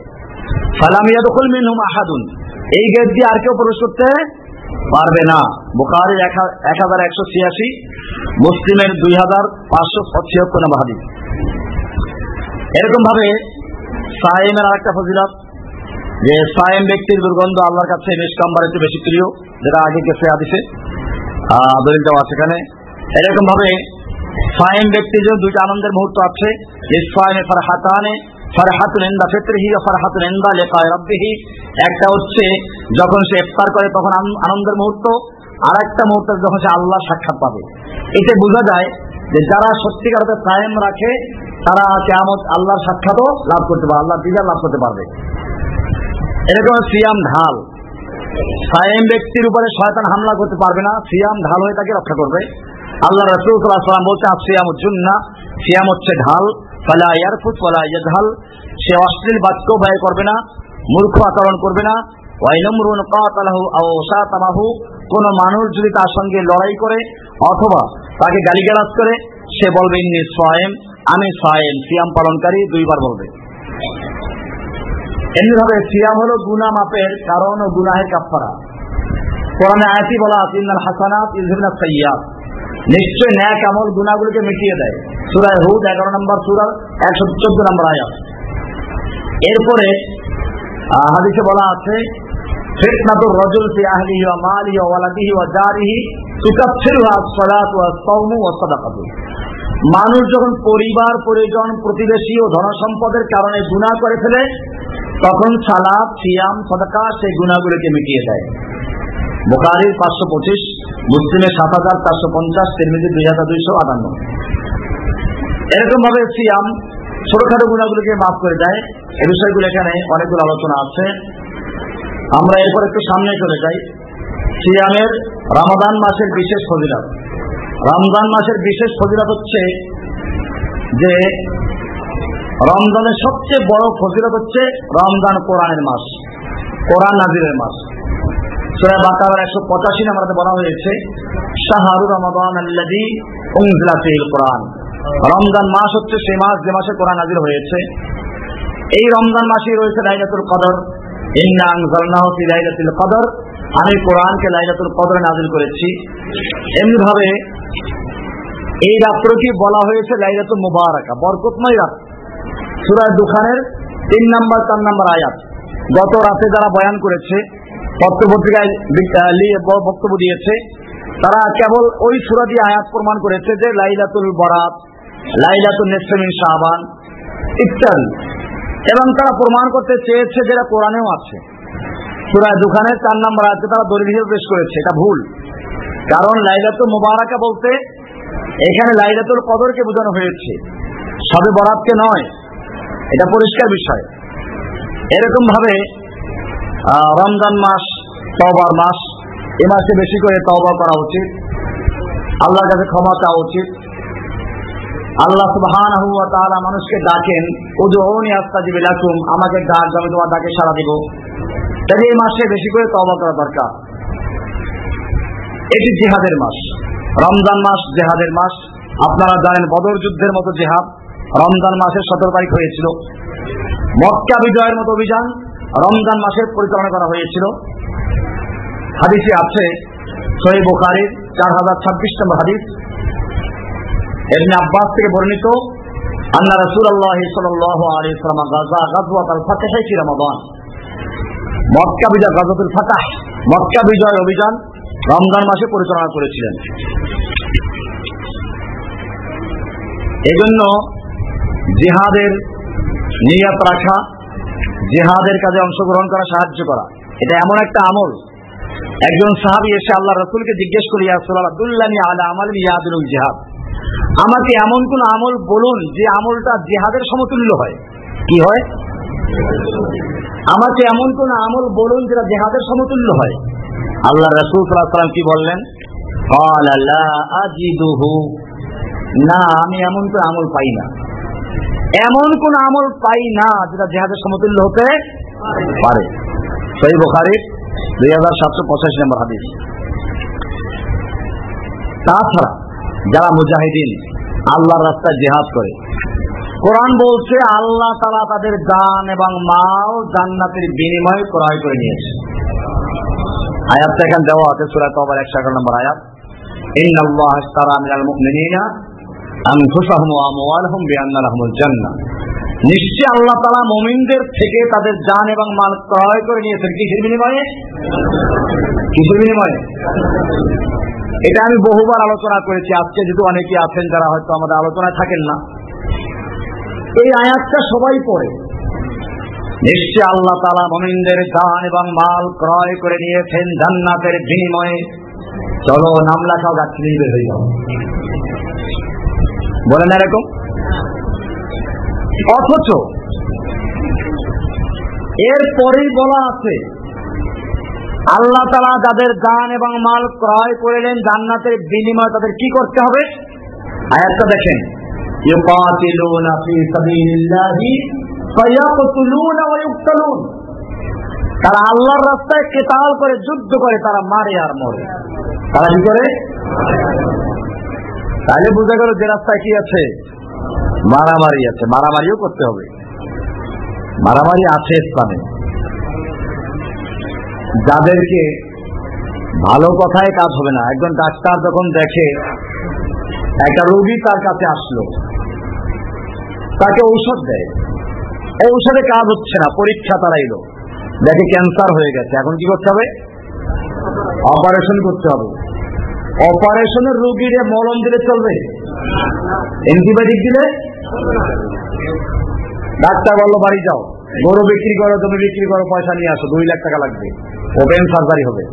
মিনহুম আহাদুন। এই গেট দিয়ে আর কেউ প্রবেশ করতে পারবে না। এক হাজার একশো ছিয়াশি, মুসলিমের দুই হাজার পাঁচশো ছিয়াত্তর এরকম ভাবে সায়েমের আরেকটা ফজিলত, যে সায়েম ব্যক্তির দুর্গন্ধ আল্লাহর কাছে নিষ্কাম্বার একটু বেশি প্রিয়, যেটা আগে গেছে আদিসে দলিল দেওয়া সেখানে এরকম ভাবে সায়েম ব্যক্তির জন্য দুইটা আনন্দের মুহূর্ত আছে ফারহাতানে, ফারহাতুন ফারহাতুন একটা হচ্ছে যখন সে ইফতার করে তখন আনন্দের মুহূর্ত আর একটা মুহূর্ত যখন সে আল্লাহ সাক্ষাৎ পাবে। এতে বোঝা যায় যে যারা সত্যিকার অর্থে রাখে, তারা কেমন আল্লাহর সাক্ষাৎও লাভ করতে পারবে, আল্লাহর দিদার লাভ করতে পারবে। এরকম সিয়াম ঢাল। সায়েম ব্যক্তির উপরে শয়তান হামলা করতে পারবে না, সিয়াম ঢাল হয়ে তাকে রক্ষা করবে। আল্লাহ রসুল সাল্লাম বলছে সিয়াম না সিয়াম হচ্ছে ঢাল, ফলা ইয়ারফুট ফলা ঢাল সে অশ্লীল বাক্য ব্যয় করবে না, মূর্খ আচরণ করবে না। ওয়াইনমরুন কাতালাহু কোন মানুষ যদি তার সঙ্গে লড়াই করে অথবা তাকে গালিগালাজ করে, সে বলবে, ইন্নি সায়েম, আমি সায়েম, সিয়াম পালনকারী, দুইবার বলবে। এমনিভাবে সিয়াম হলো গুনা মাপের কারণ ও গুনাহের কাফারা কোরআনে আয়াতি বলা আছে, ইন্নাল হাসানাত ইউযহিবনা সাইয়্যাত। নিশ্চয় ন্যাক আমল গুনাহগুলোকে মিটিয়ে দেয়। সূরা হুদ 11 নম্বর সূরার 114 নম্বর আয়াত। এরপরে হাদিসে বলা আছে মানুষ যখন পরিবার, পরিজন, প্রতিবেশী ও ধনসম্পদের কারণে গুনাহ করে ফেলে, তখন সালাদ সিয়াম, সদকা সেই গুণাগুলিকে মিটিয়ে দেয়। বোকারির পাঁচশো পঁচিশ, মুসলিমের সাত হাজার চারশো পঞ্চাশ, তিরমিজি দুই হাজার দুইশো আটান্ন। এরকম ভাবে সিয়াম ছোটখাটো গুণাগুলিকে মাফ করে দেয়। এ বিষয়গুলো এখানে অনেকগুলো আলোচনা আছে। আমরা এরপর একটু সামনে চলে যাই। সিয়ামের রমাদান মাসের বিশেষ ফজিলত। রমজান মাসের বিশেষ ফজিলত হচ্ছে যে, রমজানের সবচেয়ে বড় ফজিলত হচ্ছে রমজান কোরআনের মাস, কোরআন নাজিরের মাস। সুরা একশো পঁচাশি নাম্বারে বলা হয়েছে, শাহরু রমাদান কোরআন। রমজান মাস হচ্ছে সে মাস মাসে হয়েছে। এই রমজান রয়েছে লাইলাতুল কদর। কদর। আমি কোরআনকে লাইলাতুল কদরে নাজিল করেছি। এমনি ভাবে এই রাত্রটি বলা হয়েছে লাইলাতুল মুবারাকা, বরকতময় রাত। দুখানের তিন নাম্বার, চার নাম্বার আয়াত। গত রাতে যারা বয়ান করেছে পত্রপত্রিকায় বক্তব্য দিয়েছে। তারা কেবল ওই সুরা আয়াত প্রমাণ করেছে যে লাইলাতুল বরাত লাইলাতুল নেসমিন শাহবান ইত্যাদি। এবং তারা প্রমাণ করতে চেয়েছে যেটা কোরআনেও আছে। সুরায় দুখানের চার নাম্বার আছে তারা দলিল হিসেবে পেশ করেছে, এটা ভুল। কারণ লাইলাতুল মুবারাকা বলতে এখানে লাইলাতুল কদরকে বোঝানো হয়েছে। সবে বরাতকে নয়, এটা পরিষ্কার বিষয়। এরকম ভাবে রমজান মাস তবার মাস, এ মাসে বেশি করে তবা করা উচিত। আল্লাহর কাছে ক্ষমা চাওয়া উচিত। আল্লাহ সুবহানাহু ওয়া তাআলা মানুষকে ডাকেন, উদউনি আস্তাজিব লাকুম আমাকে ডাক, আমি তোমার ডাকে সাড়া দিব। তাই এই মাসে বেশি করে তওবা করা দরকার। এটি জেহাদের মাস। রমজান মাস জেহাদের মাস। আপনারা জানেন বদর যুদ্ধের মতো জেহাদ। রমজান মাসের সতেরো তারিখ হয়েছিল। মক্কা বিজয়ের মতো অভিযান। রমজান মাসে পরিচালনা করা হয়েছিল। হাদিসে আছে, সহি চার হাজার ছাব্বিশ নম্বর হাদিস। এমনি আব্বাস থেকে বর্ণিত আল্লাহ রসুল আল্লাহ সালাম গাজা, গাজওয়াত রমাদান। মক্কা বিজয় মক্কা বিজয় অভিযান রমজান মাসে পরিচালনা করেছিলেন। এজন্য জিহাদের নিয়াত রাখা জেহাদের কাজে অংশগ্রহণ করা সাহায্য করা। এটা এমন একটা আমল। একজন সাহাবি এসে আল্লাহ রসুলকে জিজ্ঞেস করি ইয়াদুল জেহাদ। আমাকে এমন কোন আমল বলুন যে আমলটা জেহাদের সমতুল্য হয়। কি হয়? আমাকে এমন কোন আমল বলুন যেটা জেহাদের সমতুল্য হয়। আল্লাহ রসুল সাল্লাম কি বললেন? না, আমি এমন কোন আমল পাই না। এমন কোন আমল পাই না যেটা জেহাদের সমতুল্য হতে পারে। সেই বোখারির দুই হাজার সাতশো পঁচাশি নম্বর হাদিস। তাছাড়া যারা মুজাহিদিন, আল্লাহর রাস্তায় জেহাদ করে, কোরআন বলছে আল্লাহ তারা তাদের দান এবং মাল জান্নাতের বিনিময়ে ক্রয় করে নিয়েছে। আয়াতটা এখানে দেওয়া আছে সুরাত আবার একশো এগারো নম্বর আয়াত। ইন্নাল্লাহ তারা মিনাল মুমিনিনা। আনফুসাহম ওয়া আমওয়ালহুম জান্নাহ। নিশ্চয় আল্লাহ তালা মুমিনদের থেকে তাদের জান এবং মাল ক্রয় করে নিয়েছেন। কিসের বিনিময়ে? কিসের বিনিময়ে? এটা আমি বহুবার আলোচনা করেছি। আজকে যেহেতু অনেকে আছেন যারা হয়তো আমাদের আলোচনায় থাকেন না, এই আয়াতটা সবাই পড়ে। নিশ্চয় আল্লাহ তালা মমিনদের দান এবং মাল ক্রয় করে নিয়েছেন জান্নাতের বিনিময়ে। চলো নাম লেখাও গাছ বের হয়ে যাও। বলেন না এরকম? অথচ এর এরপরেই বলা আছে, আল্লাহ তালা যাদের জান এবং মাল ক্রয় করিলেন জান্নাতের বিনিময় তাদের কি করতে হবে? আয়াতটা দেখেন তারা আল্লাহর রাস্তায় কেতাল করে যুদ্ধ করে, তারা মারে আর মরে। তারা কি করে? তাহলে বোঝা গেল যে রাস্তায় কি আছে? মারামারি আছে। মারামারিও করতে হবে। মারামারি আছে ইসলামে। যাদেরকে ভালো কথায় কাজ হবে না। একজন ডাক্তার যখন দেখে, একটা রোগী তার কাছে আসলো, তাকে ঔষধ দেয়। এই ঔষধে কাজ হচ্ছে না, পরীক্ষা তারা এলো দেখে ক্যান্সার হয়ে গেছে। এখন কি করতে হবে? অপারেশন করতে হবে। অপারেশনের রোগীরে মলম দিলে চলবে। অ্যান্টিবায়োটিক দিলে? ডাক্তার বলল, বাড়ি যাও। গরু বিক্রি করো, তুমি বিক্রি করো, পয়সা নিয়ে আসো, দুই লাখ টাকা লাগবে। ওপেন সার্জারি হবে।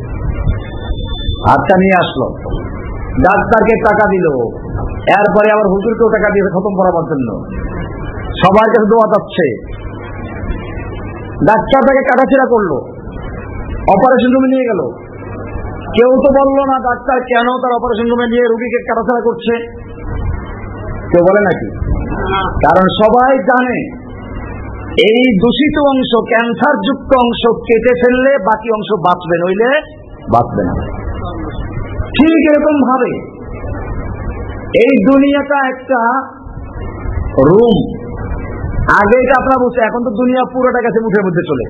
হাতটা নিয়ে আসলো। ডাক্তারকে টাকা দিল। এরপরে আবার হুজুরকেও টাকা দিয়ে খতম করাবার জন্য। সবার কাছে দোয়া যাচ্ছে ডাক্তার তাকে কাটাছিড়া করল। অপারেশন রুমে নিয়ে গেল। কেউ তো বলল না, ডাক্তার কেন তার অপারেশন রুমে নিয়ে রুগীকে কাটাছাড়া করছে? কেউ বলে নাকি? কারণ সবাই জানে, এই দূষিত অংশ ক্যান্সার যুক্ত অংশ কেটে ফেললে বাকি অংশ বাঁচবে, নইলে বাঁচবে না। ঠিক এরকম ভাবে এই দুনিয়াটা একটা রুম আগে আপনারা বুঝছে এখন তো দুনিয়া পুরোটা গেছে মুঠের মধ্যে চলে।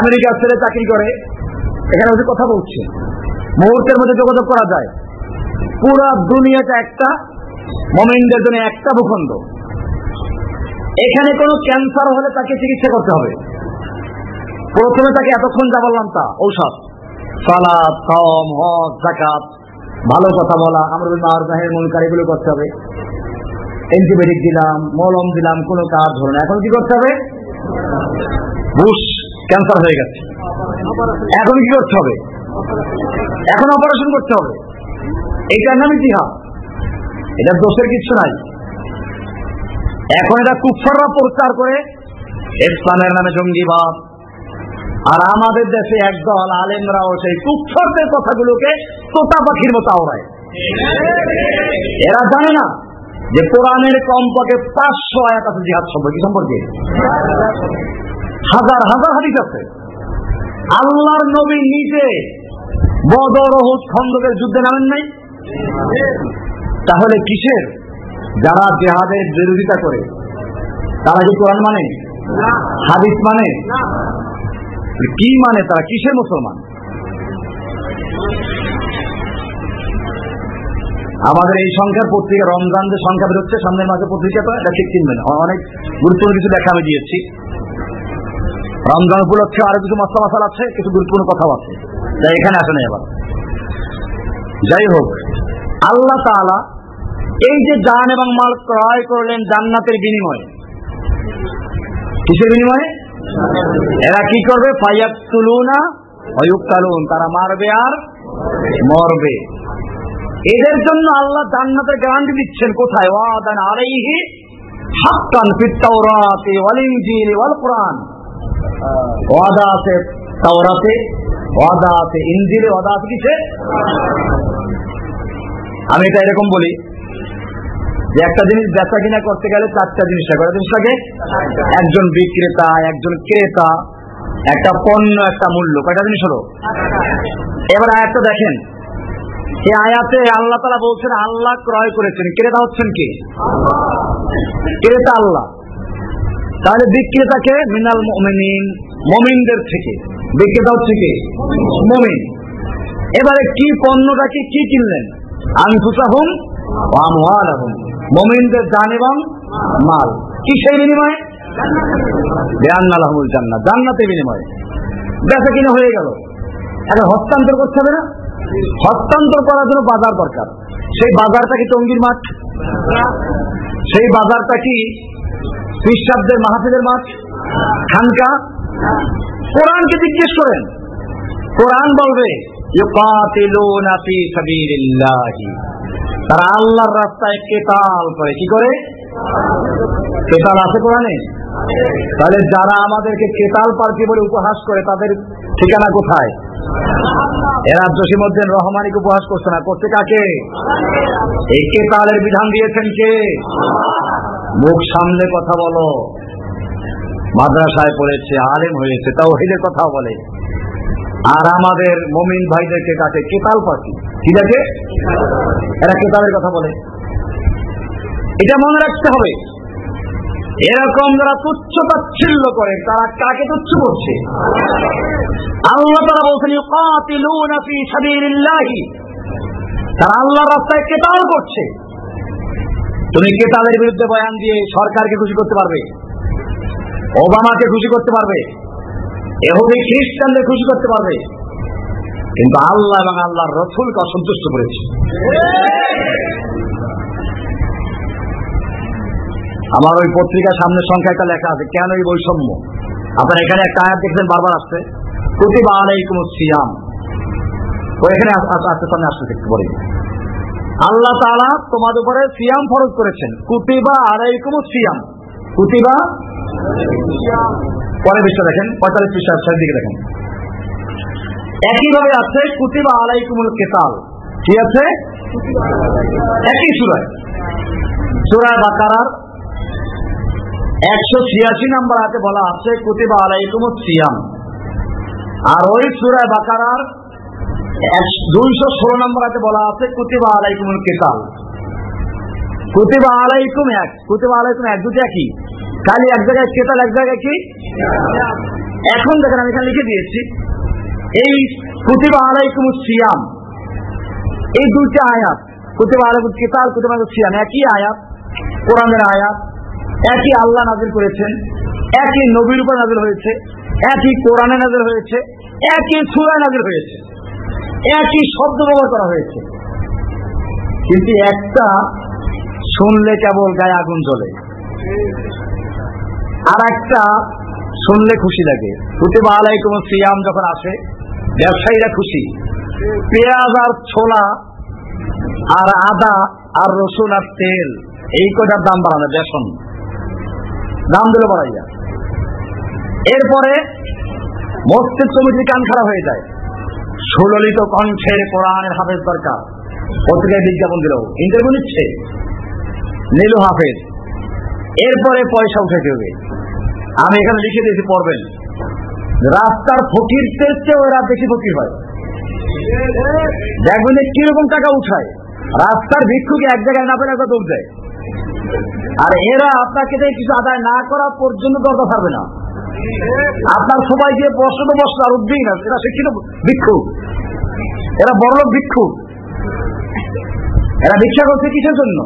আমেরিকার ছেলে চাকরি করে এখানে বসে কথা বলছে। মুহূর্তের মধ্যে যোগাযোগ করা যায়। পুরা দুনিয়াটা একটা মোমেন্টের জন্য একটা ভূখণ্ড। এখানে কোনো ক্যান্সার হলে তাকে চিকিৎসা করতে হবে। প্রথমে তাকে এতক্ষণ যা বললাম তা, ঔষধ। সালাদ সম হক জাকাত ভালো কথা বলা আমরা মার জাহের মনকার, এগুলো করতে হবে। অ্যান্টিবায়োটিক দিলাম, মলম দিলাম, কোনো কাজ ধরুন এখন কি করতে হবে? বুশ ক্যান্সার হয়ে গেছে। এখন কি করতে হবে? এখন অপারেশন করতে হবে। এটার নাম ইতিহাস এটা দোষের কিছু নাই। এখন এটা কুফাররা প্রচার করে, ইসলামের নামে জঙ্গিবাদ। আর আমাদের দেশে একদল আলেমরাও সেই কুফরদের কথাগুলোকে তোতা পাখির মতো আওড়ায়। এরা জানে না যে কোরআনের কমপক্ষে পাঁচশো আয়াত আছে জিহাদ সম্পর্কে। সম্পর্কে? হাজার হাজার হাদিস আছে। আল্লাহর নবী নিজে বদর ওহুদ খন্দকের যুদ্ধে নামেন নাই? তাহলে কিসের? যারা জেহাদের বিরোধিতা করে, তারা কি কোরআন মানে? হাদিস মানে? কি মানে তারা? কিসের মুসলমান? আমাদের এই সংখ্যার পত্রিকা, রমজান যে সংখ্যা বেরোচ্ছে, সামনের মাসে পত্রিকা তো এটা ঠিক চিনবেন। অনেক গুরুত্বপূর্ণ কিছু দেখা আমি দিয়েছি। রমজান উপলক্ষে আরও কিছু মশলা মশাল আছে, কিছু গুরুত্বপূর্ণ কথাও আছে। তাই এখানে আসে না এবার। যাই হোক, আল্লাহ তাআলা এই যে জান এবং মাল ক্রয় করলেন জান্নাতের বিনিময়ে। কিসের বিনিময়ে? এরা কি করবে? ফাইয়াত তুলুনা অয়ুক্তালুন তারা মারবে আর মরবে। এদের জন্য আল্লাহ জান্নাতের গ্যারান্টি দিচ্ছেন কোথায়? ওয়াদান আলাইহি হাক্কান ফিত তাওরাতে ওয়াল ইনজিল ওয়াল কোরআন। ওয়াদা আছে তাওরাতে, ওয়াদা আছে ইনজিলে, ওয়াদা আছে আমি এটা এরকম বলি যে একটা জিনিস বেচা কিনা করতে গেলে চারটা জিনিস জিনিস একজন বিক্রেতা, একজন ক্রেতা, একটা পণ্য, একটা মূল্য। কয়টা জিনিস হলো? এবার আয়াতটা দেখেন। এই আয়াতে আল্লাহ তালা বলছেন, আল্লাহ ক্রয় করেছেন। ক্রেতা হচ্ছেন কি? ক্রেতা আল্লাহ। তাহলে বিক্রেতাকে মিনাল মমিন মমিনদের থেকে। বিক্রেতা হচ্ছে কি? মমিন। এবারে কি পণ্যটাকে কি কিনলেন? আনফুসাহুম আমওয়ালাহুম। মমিনদের জান এবং মাল। কি সেই বিনিময়ে? বেআন্নালাহুল জান্নাত। জান্নাতের বিনিময়ে। বেচা কিনা হয়ে গেল। এখন হস্তান্তর করতে হবে না? হস্তান্তর করার জন্য বাজার দরকার। সেই বাজারটা কি টঙ্গির মাঠ? সেই বাজারটা কি খ্রিস্টাব্দের মাহাফিলের মাঠ? খানকা? কোরআনকে জিজ্ঞেস করেন। কোরআন বলবে তারা আল্লাহর রাস্তায় কেতাল করে। কি করে? কেতাল আছে কোরআনে? তাহলে যারা আমাদেরকে কেতাল পার্টি বলে উপহাস করে, তাদের ঠিকানা কোথায়? এরা জসিমুদ্দিন রহমানিকে উপহাস করছে না। করছে কাকে? এই কেতালের বিধান দিয়েছেন কে? মুখ সামনে কথা বলো। মাদ্রাসায় পড়েছে, আলেম হয়েছে তাও হেদের কথা বলে। আর আমাদের মমিন ভাইদেরকে ডাকে কেতাল পাখি কি ডাকে? এরা কেতালের কথা বলে। এটা মনে রাখতে হবে। এরকম যারা তুচ্ছ তাচ্ছিল্য করে, তারা কাকে তুচ্ছ করছে আল্লাহ তারা বলছেন তারা আল্লাহর রাস্তায় কেতাল করছে। তুমি কেতালের বিরুদ্ধে বয়ান দিয়ে সরকারকে খুশি করতে পারবে, ওবামাকে খুশি করতে পারবে, এহুদি খ্রিস্টানদের খুশি করতে পারবে, কিন্তু আল্লাহ এবং আল্লাহর রসুলকে অসন্তুষ্ট করেছে। আমার ওই পত্রিকার সামনে সংখ্যা একটা লেখা আছে, কেন এই বৈষম্য? আপনার এখানে একটা আয়াত দেখবেন, বারবার আসছে। প্রতিভা আলাইকুম সিয়াম। ও এখানে আসতে, সামনে আসতে একটু পরে আল্লাহ তাআলা তোমাদের উপরে সিয়াম ফরজ করেছেন। কুতিবা আলাইকুম সিয়াম। কুতিবা? পরে বিষয় দেখেন, পঁয়তাল্লিশ পৃষ্ঠার দিকে দেখেন। একইভাবে আছে কুতিবা আলাইকুমুল কেতাল। কি আছে? একই সুরায়। সুরায় বাকারার একশো ছিয়াশি নাম্বার হাতে বলা আছে, কুতিবা আলাইকুমুল সিয়াম। আর ওই সুরায় বাকারার দুইশো ষোলো নম্বর হাতে বলা আছে, কুতিবা আলাইকুমুল কেতাল। কুতিবা আলাইকুম এক, কুতিবা আলাইকুম এক, দুটো একই। খালি এক জায়গায় কেতাল, এক জায়গায় কি? এখন দেখেন আমি এখানে লিখে দিয়েছি। এই কুতিবা আলাইকুম সিয়াম, এই দুইটা আয়াত, কুতিবা আলাইকুম কেতাল, কুতিবা আলাইকুম সিয়াম, একই আয়াত, কোরআনের আয়াত একই আল্লাহ নাজিল করেছেন, একই নবীর উপর নাজিল হয়েছে, একই কোরআনে নাজিল হয়েছে, একই সুরায় নাজিল হয়েছে, একই শব্দ ব্যবহার করা হয়েছে। কিন্তু একটা শুনলে কেবল গায়ে আগুন জ্বলে, আর একটা শুনলে খুশি লাগে। কুতিবা আলাইকুম সিয়াম যখন আসে, ব্যবসায়ীরা খুশি। পেঁয়াজ আর ছোলা আর আদা আর রসুন আর তেল, এই কটার দাম বাড়ানো বেসন দাম দিলে বাড়াই যায় এরপরে মস্তিষ্ক কমিটি কান খারাপ হয়ে যায়। সুললিত কণ্ঠের কোরআনের হাফেজ দরকার। পত্রিকায় বিজ্ঞাপন দিল। ইন্টারভিউ নিচ্ছে। নীল হাফেজ। এরপরে পয়সা উঠে হবে আমি এখানে লিখে দিয়েছি, পড়বেন। রাস্তার ফকির চেয়ে ওরা বেশি ফকির হয়। দেখবেন কীরকম টাকা উঠায়। রাস্তার ভিক্ষুকে এক জায়গায় না পেলে একটা দৌড় দেয়। আর এরা আপনাকে কিছু আদায় না করা পর্যন্ত দরকার থাকবে না। আপনার সবাই গিয়ে বসে তো বসল আর উঠবেই না এরা শিক্ষিত ভিক্ষু এরা বড়লোক ভিক্ষু এরা ভিক্ষা করছে কিসের জন্য?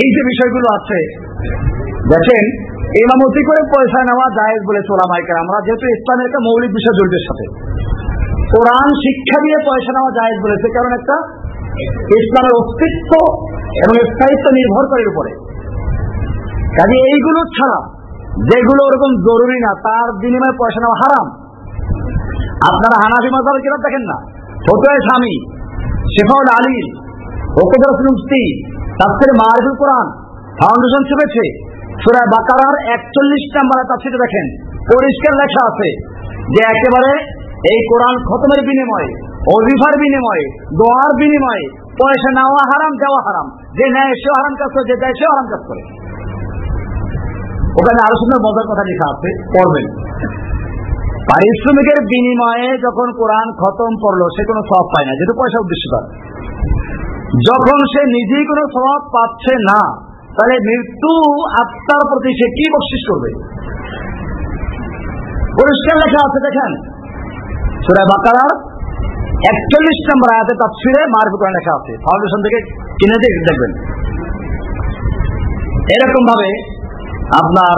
এই যে বিষয়গুলো আছে, দেখেন ইমামতি করে পয়সা নেওয়া জায়েজ বলে চোরা মাইকার আমরা যেহেতু ইসলামের একটা মৌলিক বিষয় জড়িতের সাথে। কোরআন শিক্ষা দিয়ে পয়সা নেওয়া জায়েজ বলেছে। কারণ একটা ইসলামের অস্তিত্ব এবং স্থায়িত্ব নির্ভর করে উপরে। কাজে এইগুলো ছাড়া যেগুলো ওরকম জরুরি না, তার বিনিময়ে পয়সা নেওয়া হারাম। আপনারা হানাফি মজার কিনা দেখেন না? ফটোয় স্বামী, শেফাউল আলী ওকদর মুফতি তাফসির মারিফুল কোরআন, ফাউন্ডেশন চেপেছে সুরায় বাকারার একচল্লিশ নাম্বার তাফসিরে দেখেন। পরিষ্কার লেখা আছে যে একেবারে এই কোরআন খতমের বিনিময়ে অজিফার বিনিময়ে, দোয়ার বিনিময়ে, পয়সা নেওয়া হারাম, দেওয়া হারাম। যে নেয় সেও হারাম কাজ করে, যে দেয় সেও হারাম কাজ করে। ওখানে আরও সুন্দর মজার কথা লেখা আছে, পড়বেন। পারিশ্রমিকের বিনিময়ে যখন কোরআন খতম পড়ল, সে কোনো সব পায় না, যেহেতু পয়সা উদ্দেশ্য তার যখন সে নিজেই কোনো স্বভাব পাচ্ছে না, তাহলে মৃত্যু আত্মার প্রতি সে কি বকশিস করবে? পরিষ্কার লেখা আছে, দেখেন। সুরায় বাকারার একচল্লিশ নম্বর আয়াতে তাফসিরে মারফ করে লেখা আছে। ফাউন্ডেশন থেকে কিনে দিয়ে দেখবেন। এরকম ভাবে আপনার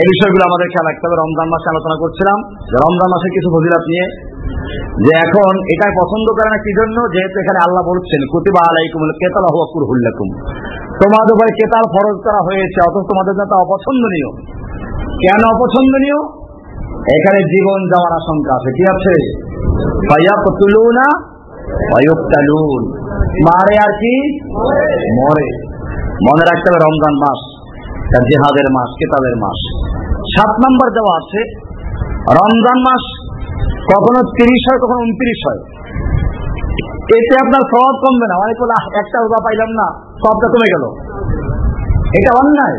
এই বিষয়গুলো আমাদের খেয়াল রাখতে হবে। রমজান মাসে আলোচনা করছিলাম। রমজান মাসে কিছু ফজিলাত নিয়ে। যে এখন এটাই পছন্দ করে না কি জন্য যেহেতু এখানে আল্লাহ বলছেন, কুতিবা আলাইকুম কেতাল হুয়াকুর হুল্লাকুম তোমাদের উপরে কেতাল ফরজ করা হয়েছে, অথচ তোমাদের জন্য অপছন্দনীয়। কেন অপছন্দনীয়? এখানে জীবন যাওয়ার আশঙ্কা আছে। কি আছে? মারে আর কি? মরে। মনে রাখতে হবে রমজান মাস। জেহাদের মাস, কেতাবের মাস। সাত নম্বর দেওয়া আছে, রমজান মাস কখনো তিরিশ হয়, কখনো উনত্রিশ হয়। এতে আপনার সব কমবে না। অনেক একটা রোজা পাইলাম না সবটা কমে গেল। এটা অন্যায়।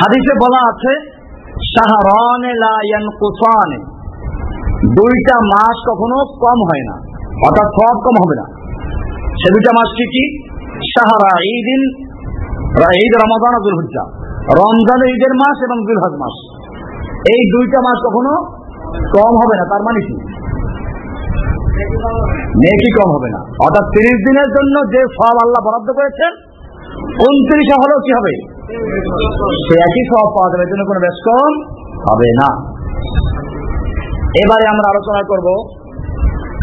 হাদিসে বলা আছে দুইটা মাস কখনো কম হয় না। অর্থাৎ সব কম হবে না। সে দুইটা মাস কি কি? সাহারা ঈদিন, ঈদ রমাদান আব্দুল হুজ্জা রমজান ঈদের মাস এবং দুলহজ মাস। এই দুইটা মাস কখনো কম হবে না। তার মানে কি? নেকি কম হবে না। অর্থাৎ তিরিশ দিনের জন্য যে সব আল্লাহ বরাদ্দ করেছেন উনত্রিশে হলেও কি হবে? সে একই সব পাওয়া যাবে জন্য কোনো বেশ কম হবে না। এবারে আমরা আলোচনা করব,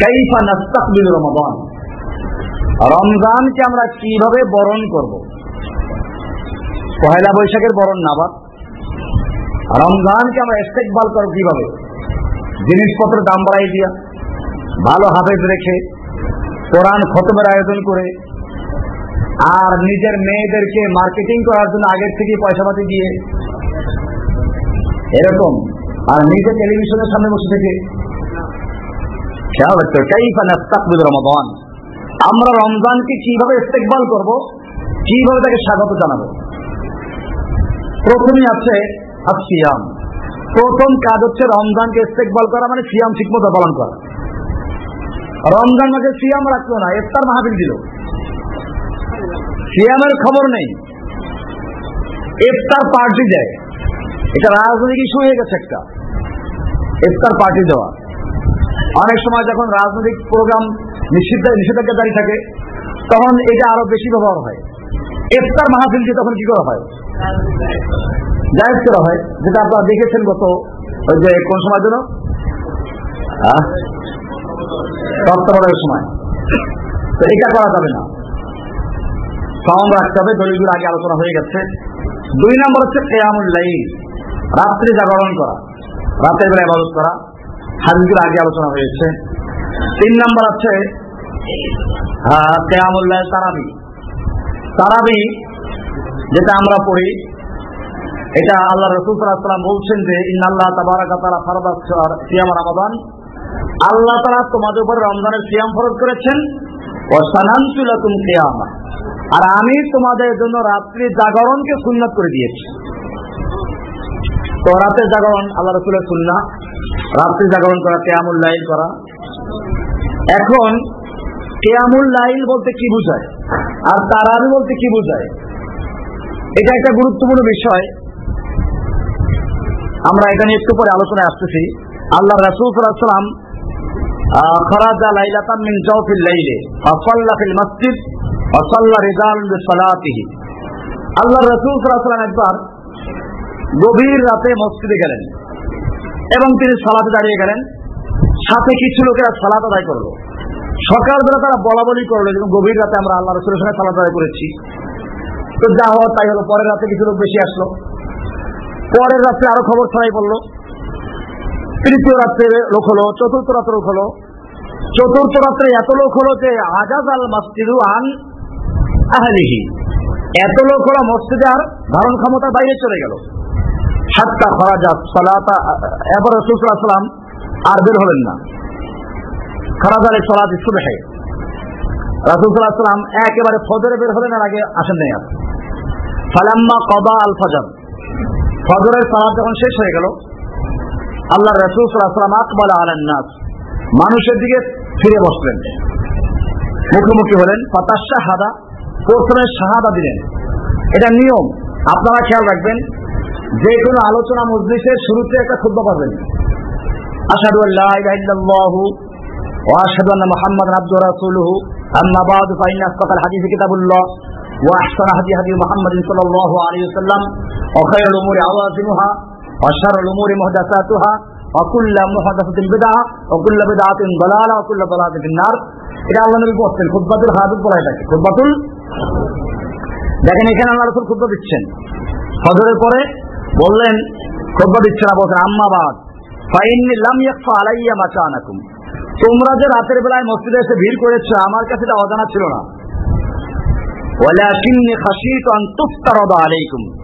কাইফা নাস্তাকবিল রমাদান? রমজানকে আমরা কীভাবে বরণ করব? পহেলা বৈশাখের বরণ না আবার রমজানকে আমরা ইস্তেকবাল করব কীভাবে? জিনিসপত্র দাম বাড়াই দিয়া, ভালো হাফেজ রেখে, কোরআন খতমের আয়োজন করে আর নিজের মেয়েদেরকে মার্কেটিং করার জন্য আগের থেকে পয়সা পাতি দিয়ে। এরকম। আর নিজে টেলিভিশনের সামনে বসে থেকে। রমাদান। আমরা রমজানকে কীভাবে ইস্তেকবাল করব? কীভাবে তাকে স্বাগত জানাব? প্রথমে আছে সিয়াম প্রথম কাজ হচ্ছে রমজানকে ইস্তেকবাল করা মানে সিয়াম ঠিকমতো পালন করা। রমজান মাঝে সিয়াম রাখল না, ইফতার মাহফিল দিল। সিয়ামের খবর নেই। ইফতার পার্টি দেয়। এটা রাজনৈতিক ইস্যু হয়ে গেছে একটা। ইফতার পার্টি দেওয়া। অনেক সময় যখন রাজনৈতিক প্রোগ্রাম নিষিদ্ধ নিষেধাজ্ঞা জারি থাকে, তখন এটা আরও বেশি ব্যবহার হয়। ইফতার দিয়ে তখন কি করা হয়? জায়জ করা হয়। যেটা আপনারা দেখেছেন গত, ওই যে কোন সময় জন্য? সময়। তো এটা করা যাবে না। সাউন্ড রাখতে হবে, দলিলগুলো আগে আলোচনা হয়ে গেছে। দুই নম্বর হচ্ছে কেয়ামুল লাইল, রাত্রি জাগরণ করা, রাতের বেলা ইবাদত করা, হাদিসগুলো আগে আলোচনা হয়েছে। তিন নম্বর আছে কেয়ামুল লাইল তারাবি। তারাবি, যেটা আমরা পড়ি, এটা আল্লাহ রসুল সাল্লাম বলছেন যে, ইন্নাল্লাহ তাবারাকা তারা ফারদা সিয়াম রমাদান আল্লাহ তারা তোমাদের উপর রমজানের সিয়াম ফরজ করেছেন ও সানান্তুলাকুম কিয়ামা আর আমি তোমাদের জন্য রাত্রি জাগরণকে সুন্নত করে দিয়েছি। তো রাতের জাগরণ আল্লাহ রসুলের সুন্না রাত্রি জাগরণ করা, কেয়ামুল লাইল করা। এখন কেয়ামুল লাইল বলতে কি বুঝায়? আর তারাবি বলতে কি বুঝায়? এটা একটা গুরুত্বপূর্ণ বিষয়। আমরা এখানে একটু পরে আলোচনায় আসতেছি। আল্লাহ রাসুল সাল্লাম খরাজা লাইলাতান মিন জাওফিল লাইলে, ফাসাল্লা ফিল মসজিদ ফাসাল্লা রিজালুন বিসালাতিহি আল্লাহ রাসূল আলাইহি একবার গভীর রাতে মসজিদে গেলেন এবং তিনি সালাতে দাঁড়িয়ে গেলেন। সাথে কিছু লোকেরা সালাত আদায় করল। সকালবেলা তারা বলা বলি করল এবং গভীর রাতে আমরা আল্লাহ রসুলের সঙ্গে সালাত আদায় করেছি। তো যা হওয়ার তাই হলো। পরের রাতে কিছু লোক বেশি আসলো। পরের রাত্রে আরও খবর ছড়াই পড়ল। তৃতীয় রাত্রে লোক হলো, চতুর্থ রাত্রে লোক হলো। চতুর্থ রাত্রে এত লোক হলো যে আজাদ আল মাসজিদু আন আহলিহি। এত লোক হলো মসজিদে আর ধারণ ক্ষমতার বাইরে চলে গেল। সাতটা খরাজা সালাতা এবার আর বের হলেন না। খরাজ আলী সলাত সুবেহে। রাসুলাম একেবারে ফজরে বের হলেন আর আগে আসেন নাই আর। কদা আল ফজর। ফজরের সালাদ যখন শেষ হয়ে গেল আল্লাহ রসুল সাল্লাম আকবাল আলান নাস। মানুষের দিকে ফিরে বসলেন। মুখোমুখি হলেন। পাতার শাহাদা প্রথমে শাহাদা দিলেন। এটা নিয়ম। আপনারা খেয়াল রাখবেন যে কোনো আলোচনা মজলিসের শুরুতে একটা ক্ষুদ্র পাবেন। আশহাদু আল্লাহ ইলাহা ইল্লাল্লাহু ওয়া আশহাদু আন্না মুহাম্মাদান আবদুহু ওয়া রাসূলুহু। আম্মা বা'দু ফা ইন্না আসতাকাল হাদিসি কিতাবুল্লাহ ওয়া আহসানা হাদি হাদি মুহাম্মাদিন সাল্লাল্লাহু আলাইহি ওয়াসাল্লাম। ওয়া খায়রুল উমুরি এটা আল্লাহ দেখেন এখানে আল্লাহ রাসূল দিচ্ছেন। ফজরের পরে বললেন, খুতবা দিচ্ছেন না বলছেন আম্মাবাদ তোমরা যে রাতের বেলায় মসজিদে এসে ভিড় করেছ, আমার কাছে অজানা ছিল না। ওয়ালাকিন্নি খাশিতু আন আলাইকুম।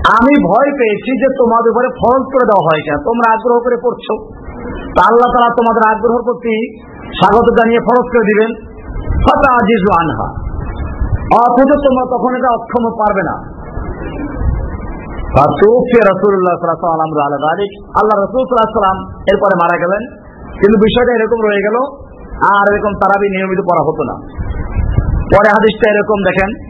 আমি ভয় পেয়েছি যে তোমাদের উপরে ফরজ করে দেওয়া হয় কেন? তোমরা আগ্রহ করে পড়ছো। তা আল্লাহ তাআলা তোমাদের আগ্রহের প্রতি স্বাগত জানিয়ে ফরজ করে দিবেন। অথচ তোমরা তখন এটা অক্ষম পারবে না। আল্লাহ এরপরে মারা গেলেন। কিন্তু বিষয়টা এরকম রয়ে গেল, আর এরকম তারাবি নিয়মিত পড়া হতো না। পরে হাদিসটা এরকম দেখেন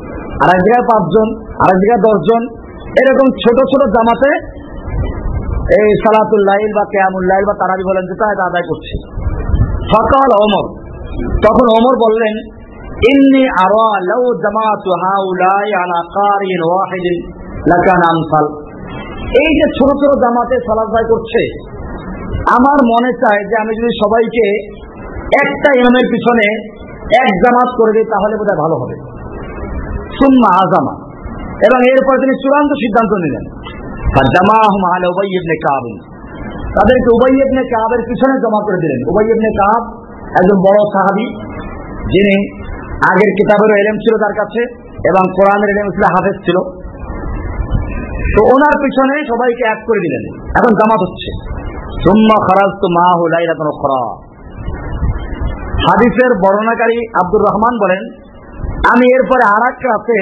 আর এক জায়গায় পাঁচজন আর এক জায়গায় দশজন। এরকম ছোট ছোট জামাতে এই সালাতুল লাইল বা কেয়ামুল লাইল বা তারাবি বলেন যে এটা আদায় করছে। সকাল অমর তখন অমর বললেন, ইন্নি আরা জামাতু হাউলাই আলা কারিন ওয়াহিদিন লাকান আমসাল এই যে ছোট ছোট জামাতে সালাত আদায় করছে, আমার মনে চায় যে আমি যদি সবাইকে একটা ইমামের পিছনে এক জামাত করে দিই, তাহলে বোধহয় ভালো হবে। সুম্মা আজামা এবং এরপর তিনি চূড়ান্ত সিদ্ধান্ত নিলেন। তাদেরকে উবাই ইবনে কাবের পিছনে জমা করে দিলেন। উবাই ইবনে কাব একজন বড় সাহাবী, যিনি আগের কিতাবেরও এলেম ছিল তার কাছে এবং কোরআনের এলেম ছিল, হাফেজ ছিল। তো ওনার পিছনে সবাইকে এক করে দিলেন। এখন জামাত হচ্ছে। সুম্মা খারাজ তো মা হু লাইলাতুন উখরা। হাদিসের বর্ণনাকারী আব্দুর রহমান বলেন আমি এরপরে আর এক রাতে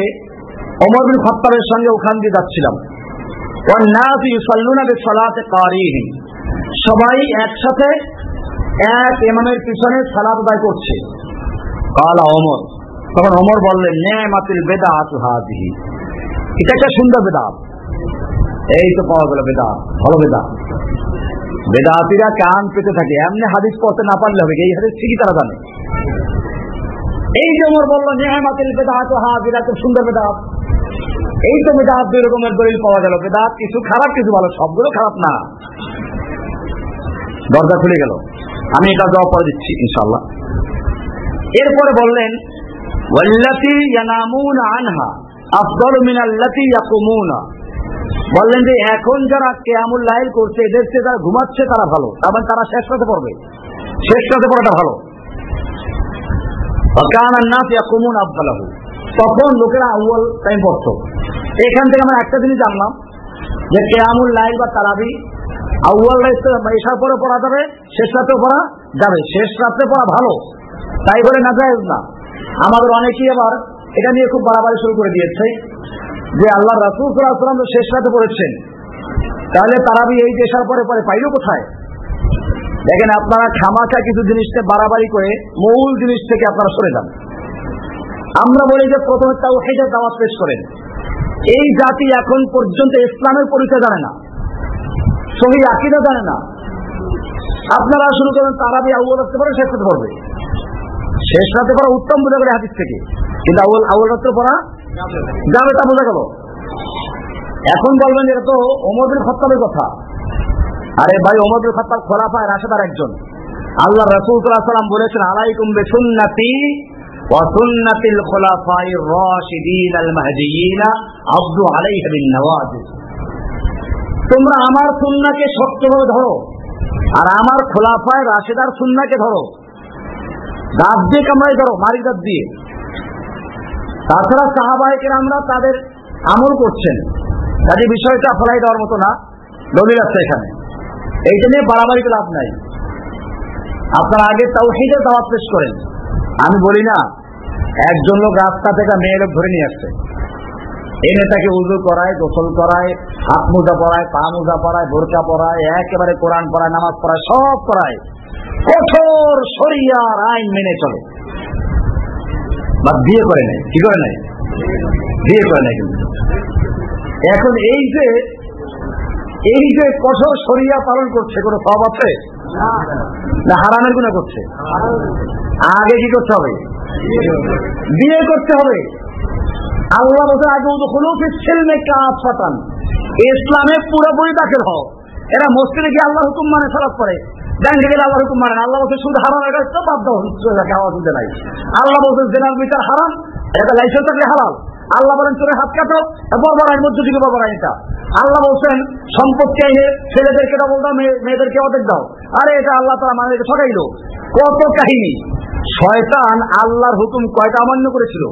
অমর বিন সঙ্গে ওখান দিয়ে যাচ্ছিলাম। সবাই একসাথে এক ইমামের পিছনে সালাদ আদায় করছে। কালা অমর তখন অমর বললেন নেমাতিল বেদা হাদিহি এটা একটা সুন্দর বেদাত। এই তো পাওয়া গেল বেদা ভালো বেদা বেদাতিরা কান পেতে থাকে, এমনি হাদিস পড়তে না পারলে হবে এই হাদিস ঠিকই তারা জানে। এই যে ওমর বলল নেহামাতিল বেদাত হাজিরা খুব সুন্দর বেদাত। এই তো বেদাত দুই রকমের দলিল পাওয়া গেল। বেদাত কিছু খারাপ, কিছু ভালো, সবগুলো খারাপ না। দরজা খুলে গেল। আমি এটা জবাব পরে দিচ্ছি ইনশাল্লাহ এরপরে বললেন, ওয়াল্লাতি ইয়ানামুনা আনহা, আফদল মিনাল্লাতি ইয়াকুমুনা। বললেন যে, এখন যারা কেয়ামুল লাইল করছে এদের যারা ঘুমাচ্ছে, তারা ভালো। তারপর তারা শেষ রাতে পড়বে। শেষ রাতে পড়াটা ভালো। তখন লোকেরা আউ্য়াল টাইম পড়ত। এখান থেকে আমরা একটা জিনিস জানলাম যে কেয়ামুল লাইল বা তারাবি আউ্য়াল এসার পরে পড়া যাবে, শেষ রাতে পড়া যাবে। শেষ রাতে পড়া ভালো। তাই বলে না যায় না। আমাদের অনেকেই আবার এটা নিয়ে খুব বাড়াবাড়ি শুরু করে দিয়েছে যে আল্লাহ রাসুল সাল্লাম তো শেষ রাতে পড়েছেন। তাহলে তারাবি এই দেশার পরে পরে পাইল কোথায়? দেখেন আপনারা খামাখা কিছু জিনিসটা বাড়াবাড়ি করে মূল জিনিস থেকে আপনারা সরে যান। আমরা বলি যে প্রথমে তাও হেজের দাওয়াত পেশ করেন। এই জাতি এখন পর্যন্ত ইসলামের পরিচয় জানে না। সহি আকিদা জানে না। আপনারা শুরু করেন, তারাবি আউ্ল রাখতে পারে শেষ হতে পারবে শেষ রাতে পড়া উত্তম বোঝা করে হাদিস থেকে। কিন্তু আউল আউল রাত্রে পড়া যাবে তা বোঝা গেল। এখন বলবেন, এটা তো ওমরবিন খত্তাবের কথা। আরে ভাই ওমদুল খাতাব খোলাফায় রাশেদার একজন। আল্লাহ রসুল সাল্লাম বলেছেন, আলাইকুম বে সুন্নাতি ওয়াসুন্নাতিল খোলাফাই রাশিদিন আল মাহদিয়িন আব্দু আলাইহি নওয়াজ তোমরা আমার সুন্নাকে শক্তভাবে ধরো, আর আমার খোলাফায় রাশেদার সুন্নাকে ধরো। দাঁত দিয়ে কামড়াই ধরো, মারি দাঁত দিয়ে। তাছাড়া সাহাবাহিকের আমরা তাদের আমল করছেন। তাদের বিষয়টা ফলাই দেওয়ার মতো না। দলিল আছে এখানে। এইটা নিয়ে বাড়াবাড়িতে লাভ নাই। আপনার আগে তাওহিদের দাওয়াত পেশ করেন। আমি বলি না, একজন লোক রাস্তা থেকে মেয়ে লোক ধরে নিয়ে আসছে। এনে তাকে উজু করায়, গোসল করায়, হাত মোজা পরায়, পা মোজা পরায়, বোরকা পরায়, একেবারে কোরআন পড়ায় নামাজ পড়ায় সব পড়ায় কঠোর শরিয়ার আইন মেনে চলে। বা বিয়ে করে নেয় কি করে নেয় বিয়ে করে নেয় কিন্তু। এখন এই যে এই যে কঠোর শরিয়া পালন করছে, কোনো সব আছে? না, হারামের গুণা করছে। আগে কি করতে হবে? বিয়ে করতে হবে। আল্লাহ বলছে, আগে হলুফে ছেলে মেয়ে কাজ ফাটান ইসলামে পুরোপুরি দাখিল হও। এরা মসজিদে গিয়ে আল্লাহ হুকুম মানে সালাদ করে ব্যাংকে গেলে আল্লাহ হুকুম মানে আল্লাহ বলছে শুধু হারাম এটা তো বাধ্য খাওয়া শুনতে নাই। আল্লাহ বলছে, জেনার বিচার হারাম এটা লাইসেন্স থাকলে হালাল। আল্লাহ বলেন চোরে হাত কাটো বরবার মধ্যযুগে বরবার আইনটা। আল্লাহ বলছেন সম্পত্তি আইনে ছেলেদেরকে ডবল দাও মেয়েদেরকে অর্ধেক দাও। আরে, এটা আল্লাহ তারা মানুষকে ঠকাইলো। কত কাহিনী। শয়তান আল্লাহর হুকুম কয়টা অমান্য করেছিল?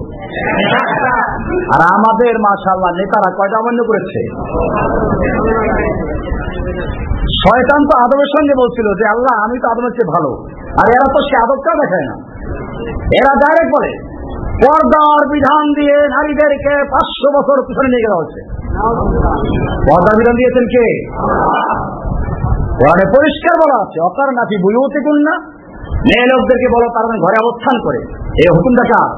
আর আমাদের, মাশাআল্লাহ, নেতারা কয়টা অমান্য করেছে? শয়তান তো আদমের সঙ্গে বলছিল যে, আল্লাহ, আমি তো আদমের চেয়ে ভালো। আর এরা তো সে আদবটা দেখায় না? এরা ডাইরেক্ট বলে। পর্দার বিধান দিয়ে নারীদেরকে পাঁচশো বছর পিছনে নিয়ে গেলা হচ্ছে। পর্দার বিধান দিয়েছেন কে? কোরআনে পরিষ্কার বলা আছে, অকার নাকি বুঝতে কোন না মেয়ে লোকদেরকে বলো তারা ঘরে অবস্থান করে। এই হুকুমটা কার?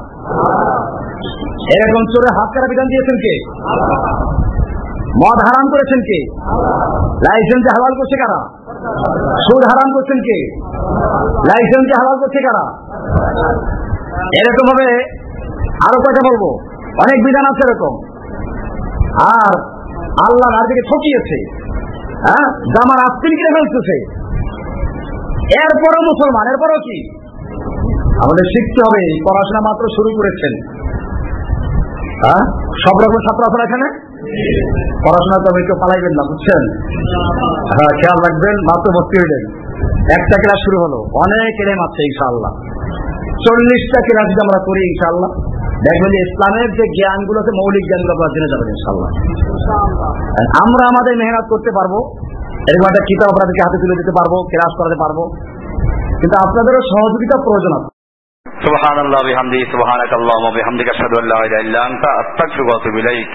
এরকম চোরে হাত কাটা বিধান দিয়েছেন কে? মদ হারাম করেছেন কে? লাইসেন্স হালাল করছে কারা? সুদ হারাম করছেন কে? লাইসেন্স হালাল করছে কারা? এরকম ভাবে আরও কথা বলব? অনেক বিধান আছে এরকম। আর আল্লাহ নারীকে ঠকিয়েছে। হ্যাঁ? জামার আস্তিন কিনে ফেলতেছে। এরপরও মুসলমান, এরপরও কি? আমাদের শিখতে হবে পড়াশোনা মাত্র শুরু করেছেন। হ্যাঁ? সব রকম ছাত্র আপনার এখানে? পড়াশোনা তো কেউ পালাইবেন না, বুঝছেন? হ্যাঁ খেয়াল রাখবেন, মাত্র ভর্তি হইলেন। একটা ক্লাস শুরু হলো। অনেক এলেম আছে, ইনশাআল্লাহ। চল্লিশটা ক্লাস যদি আমরা করি, ইনশাআল্লাহ। দেখবেন যে ইসলামের যে জ্ঞানগুলো আছে মৌলিক জ্ঞানগুলো আপনারা জেনে যাবেন ইনশাআল্লাহ আর আমরা আমাদের মেহনত করতে পারবো এরকম একটা কিতাব আপনাদেরকে হাতে তুলে দিতে পারবো ক্লাস করাতে পারবো কিন্তু আপনাদেরও সহযোগিতা প্রয়োজন আছে سبحان الله بحمده سبحانك اللهم وبحمدك اشهد ان لا اله الا انت استغفرك واتوب اليك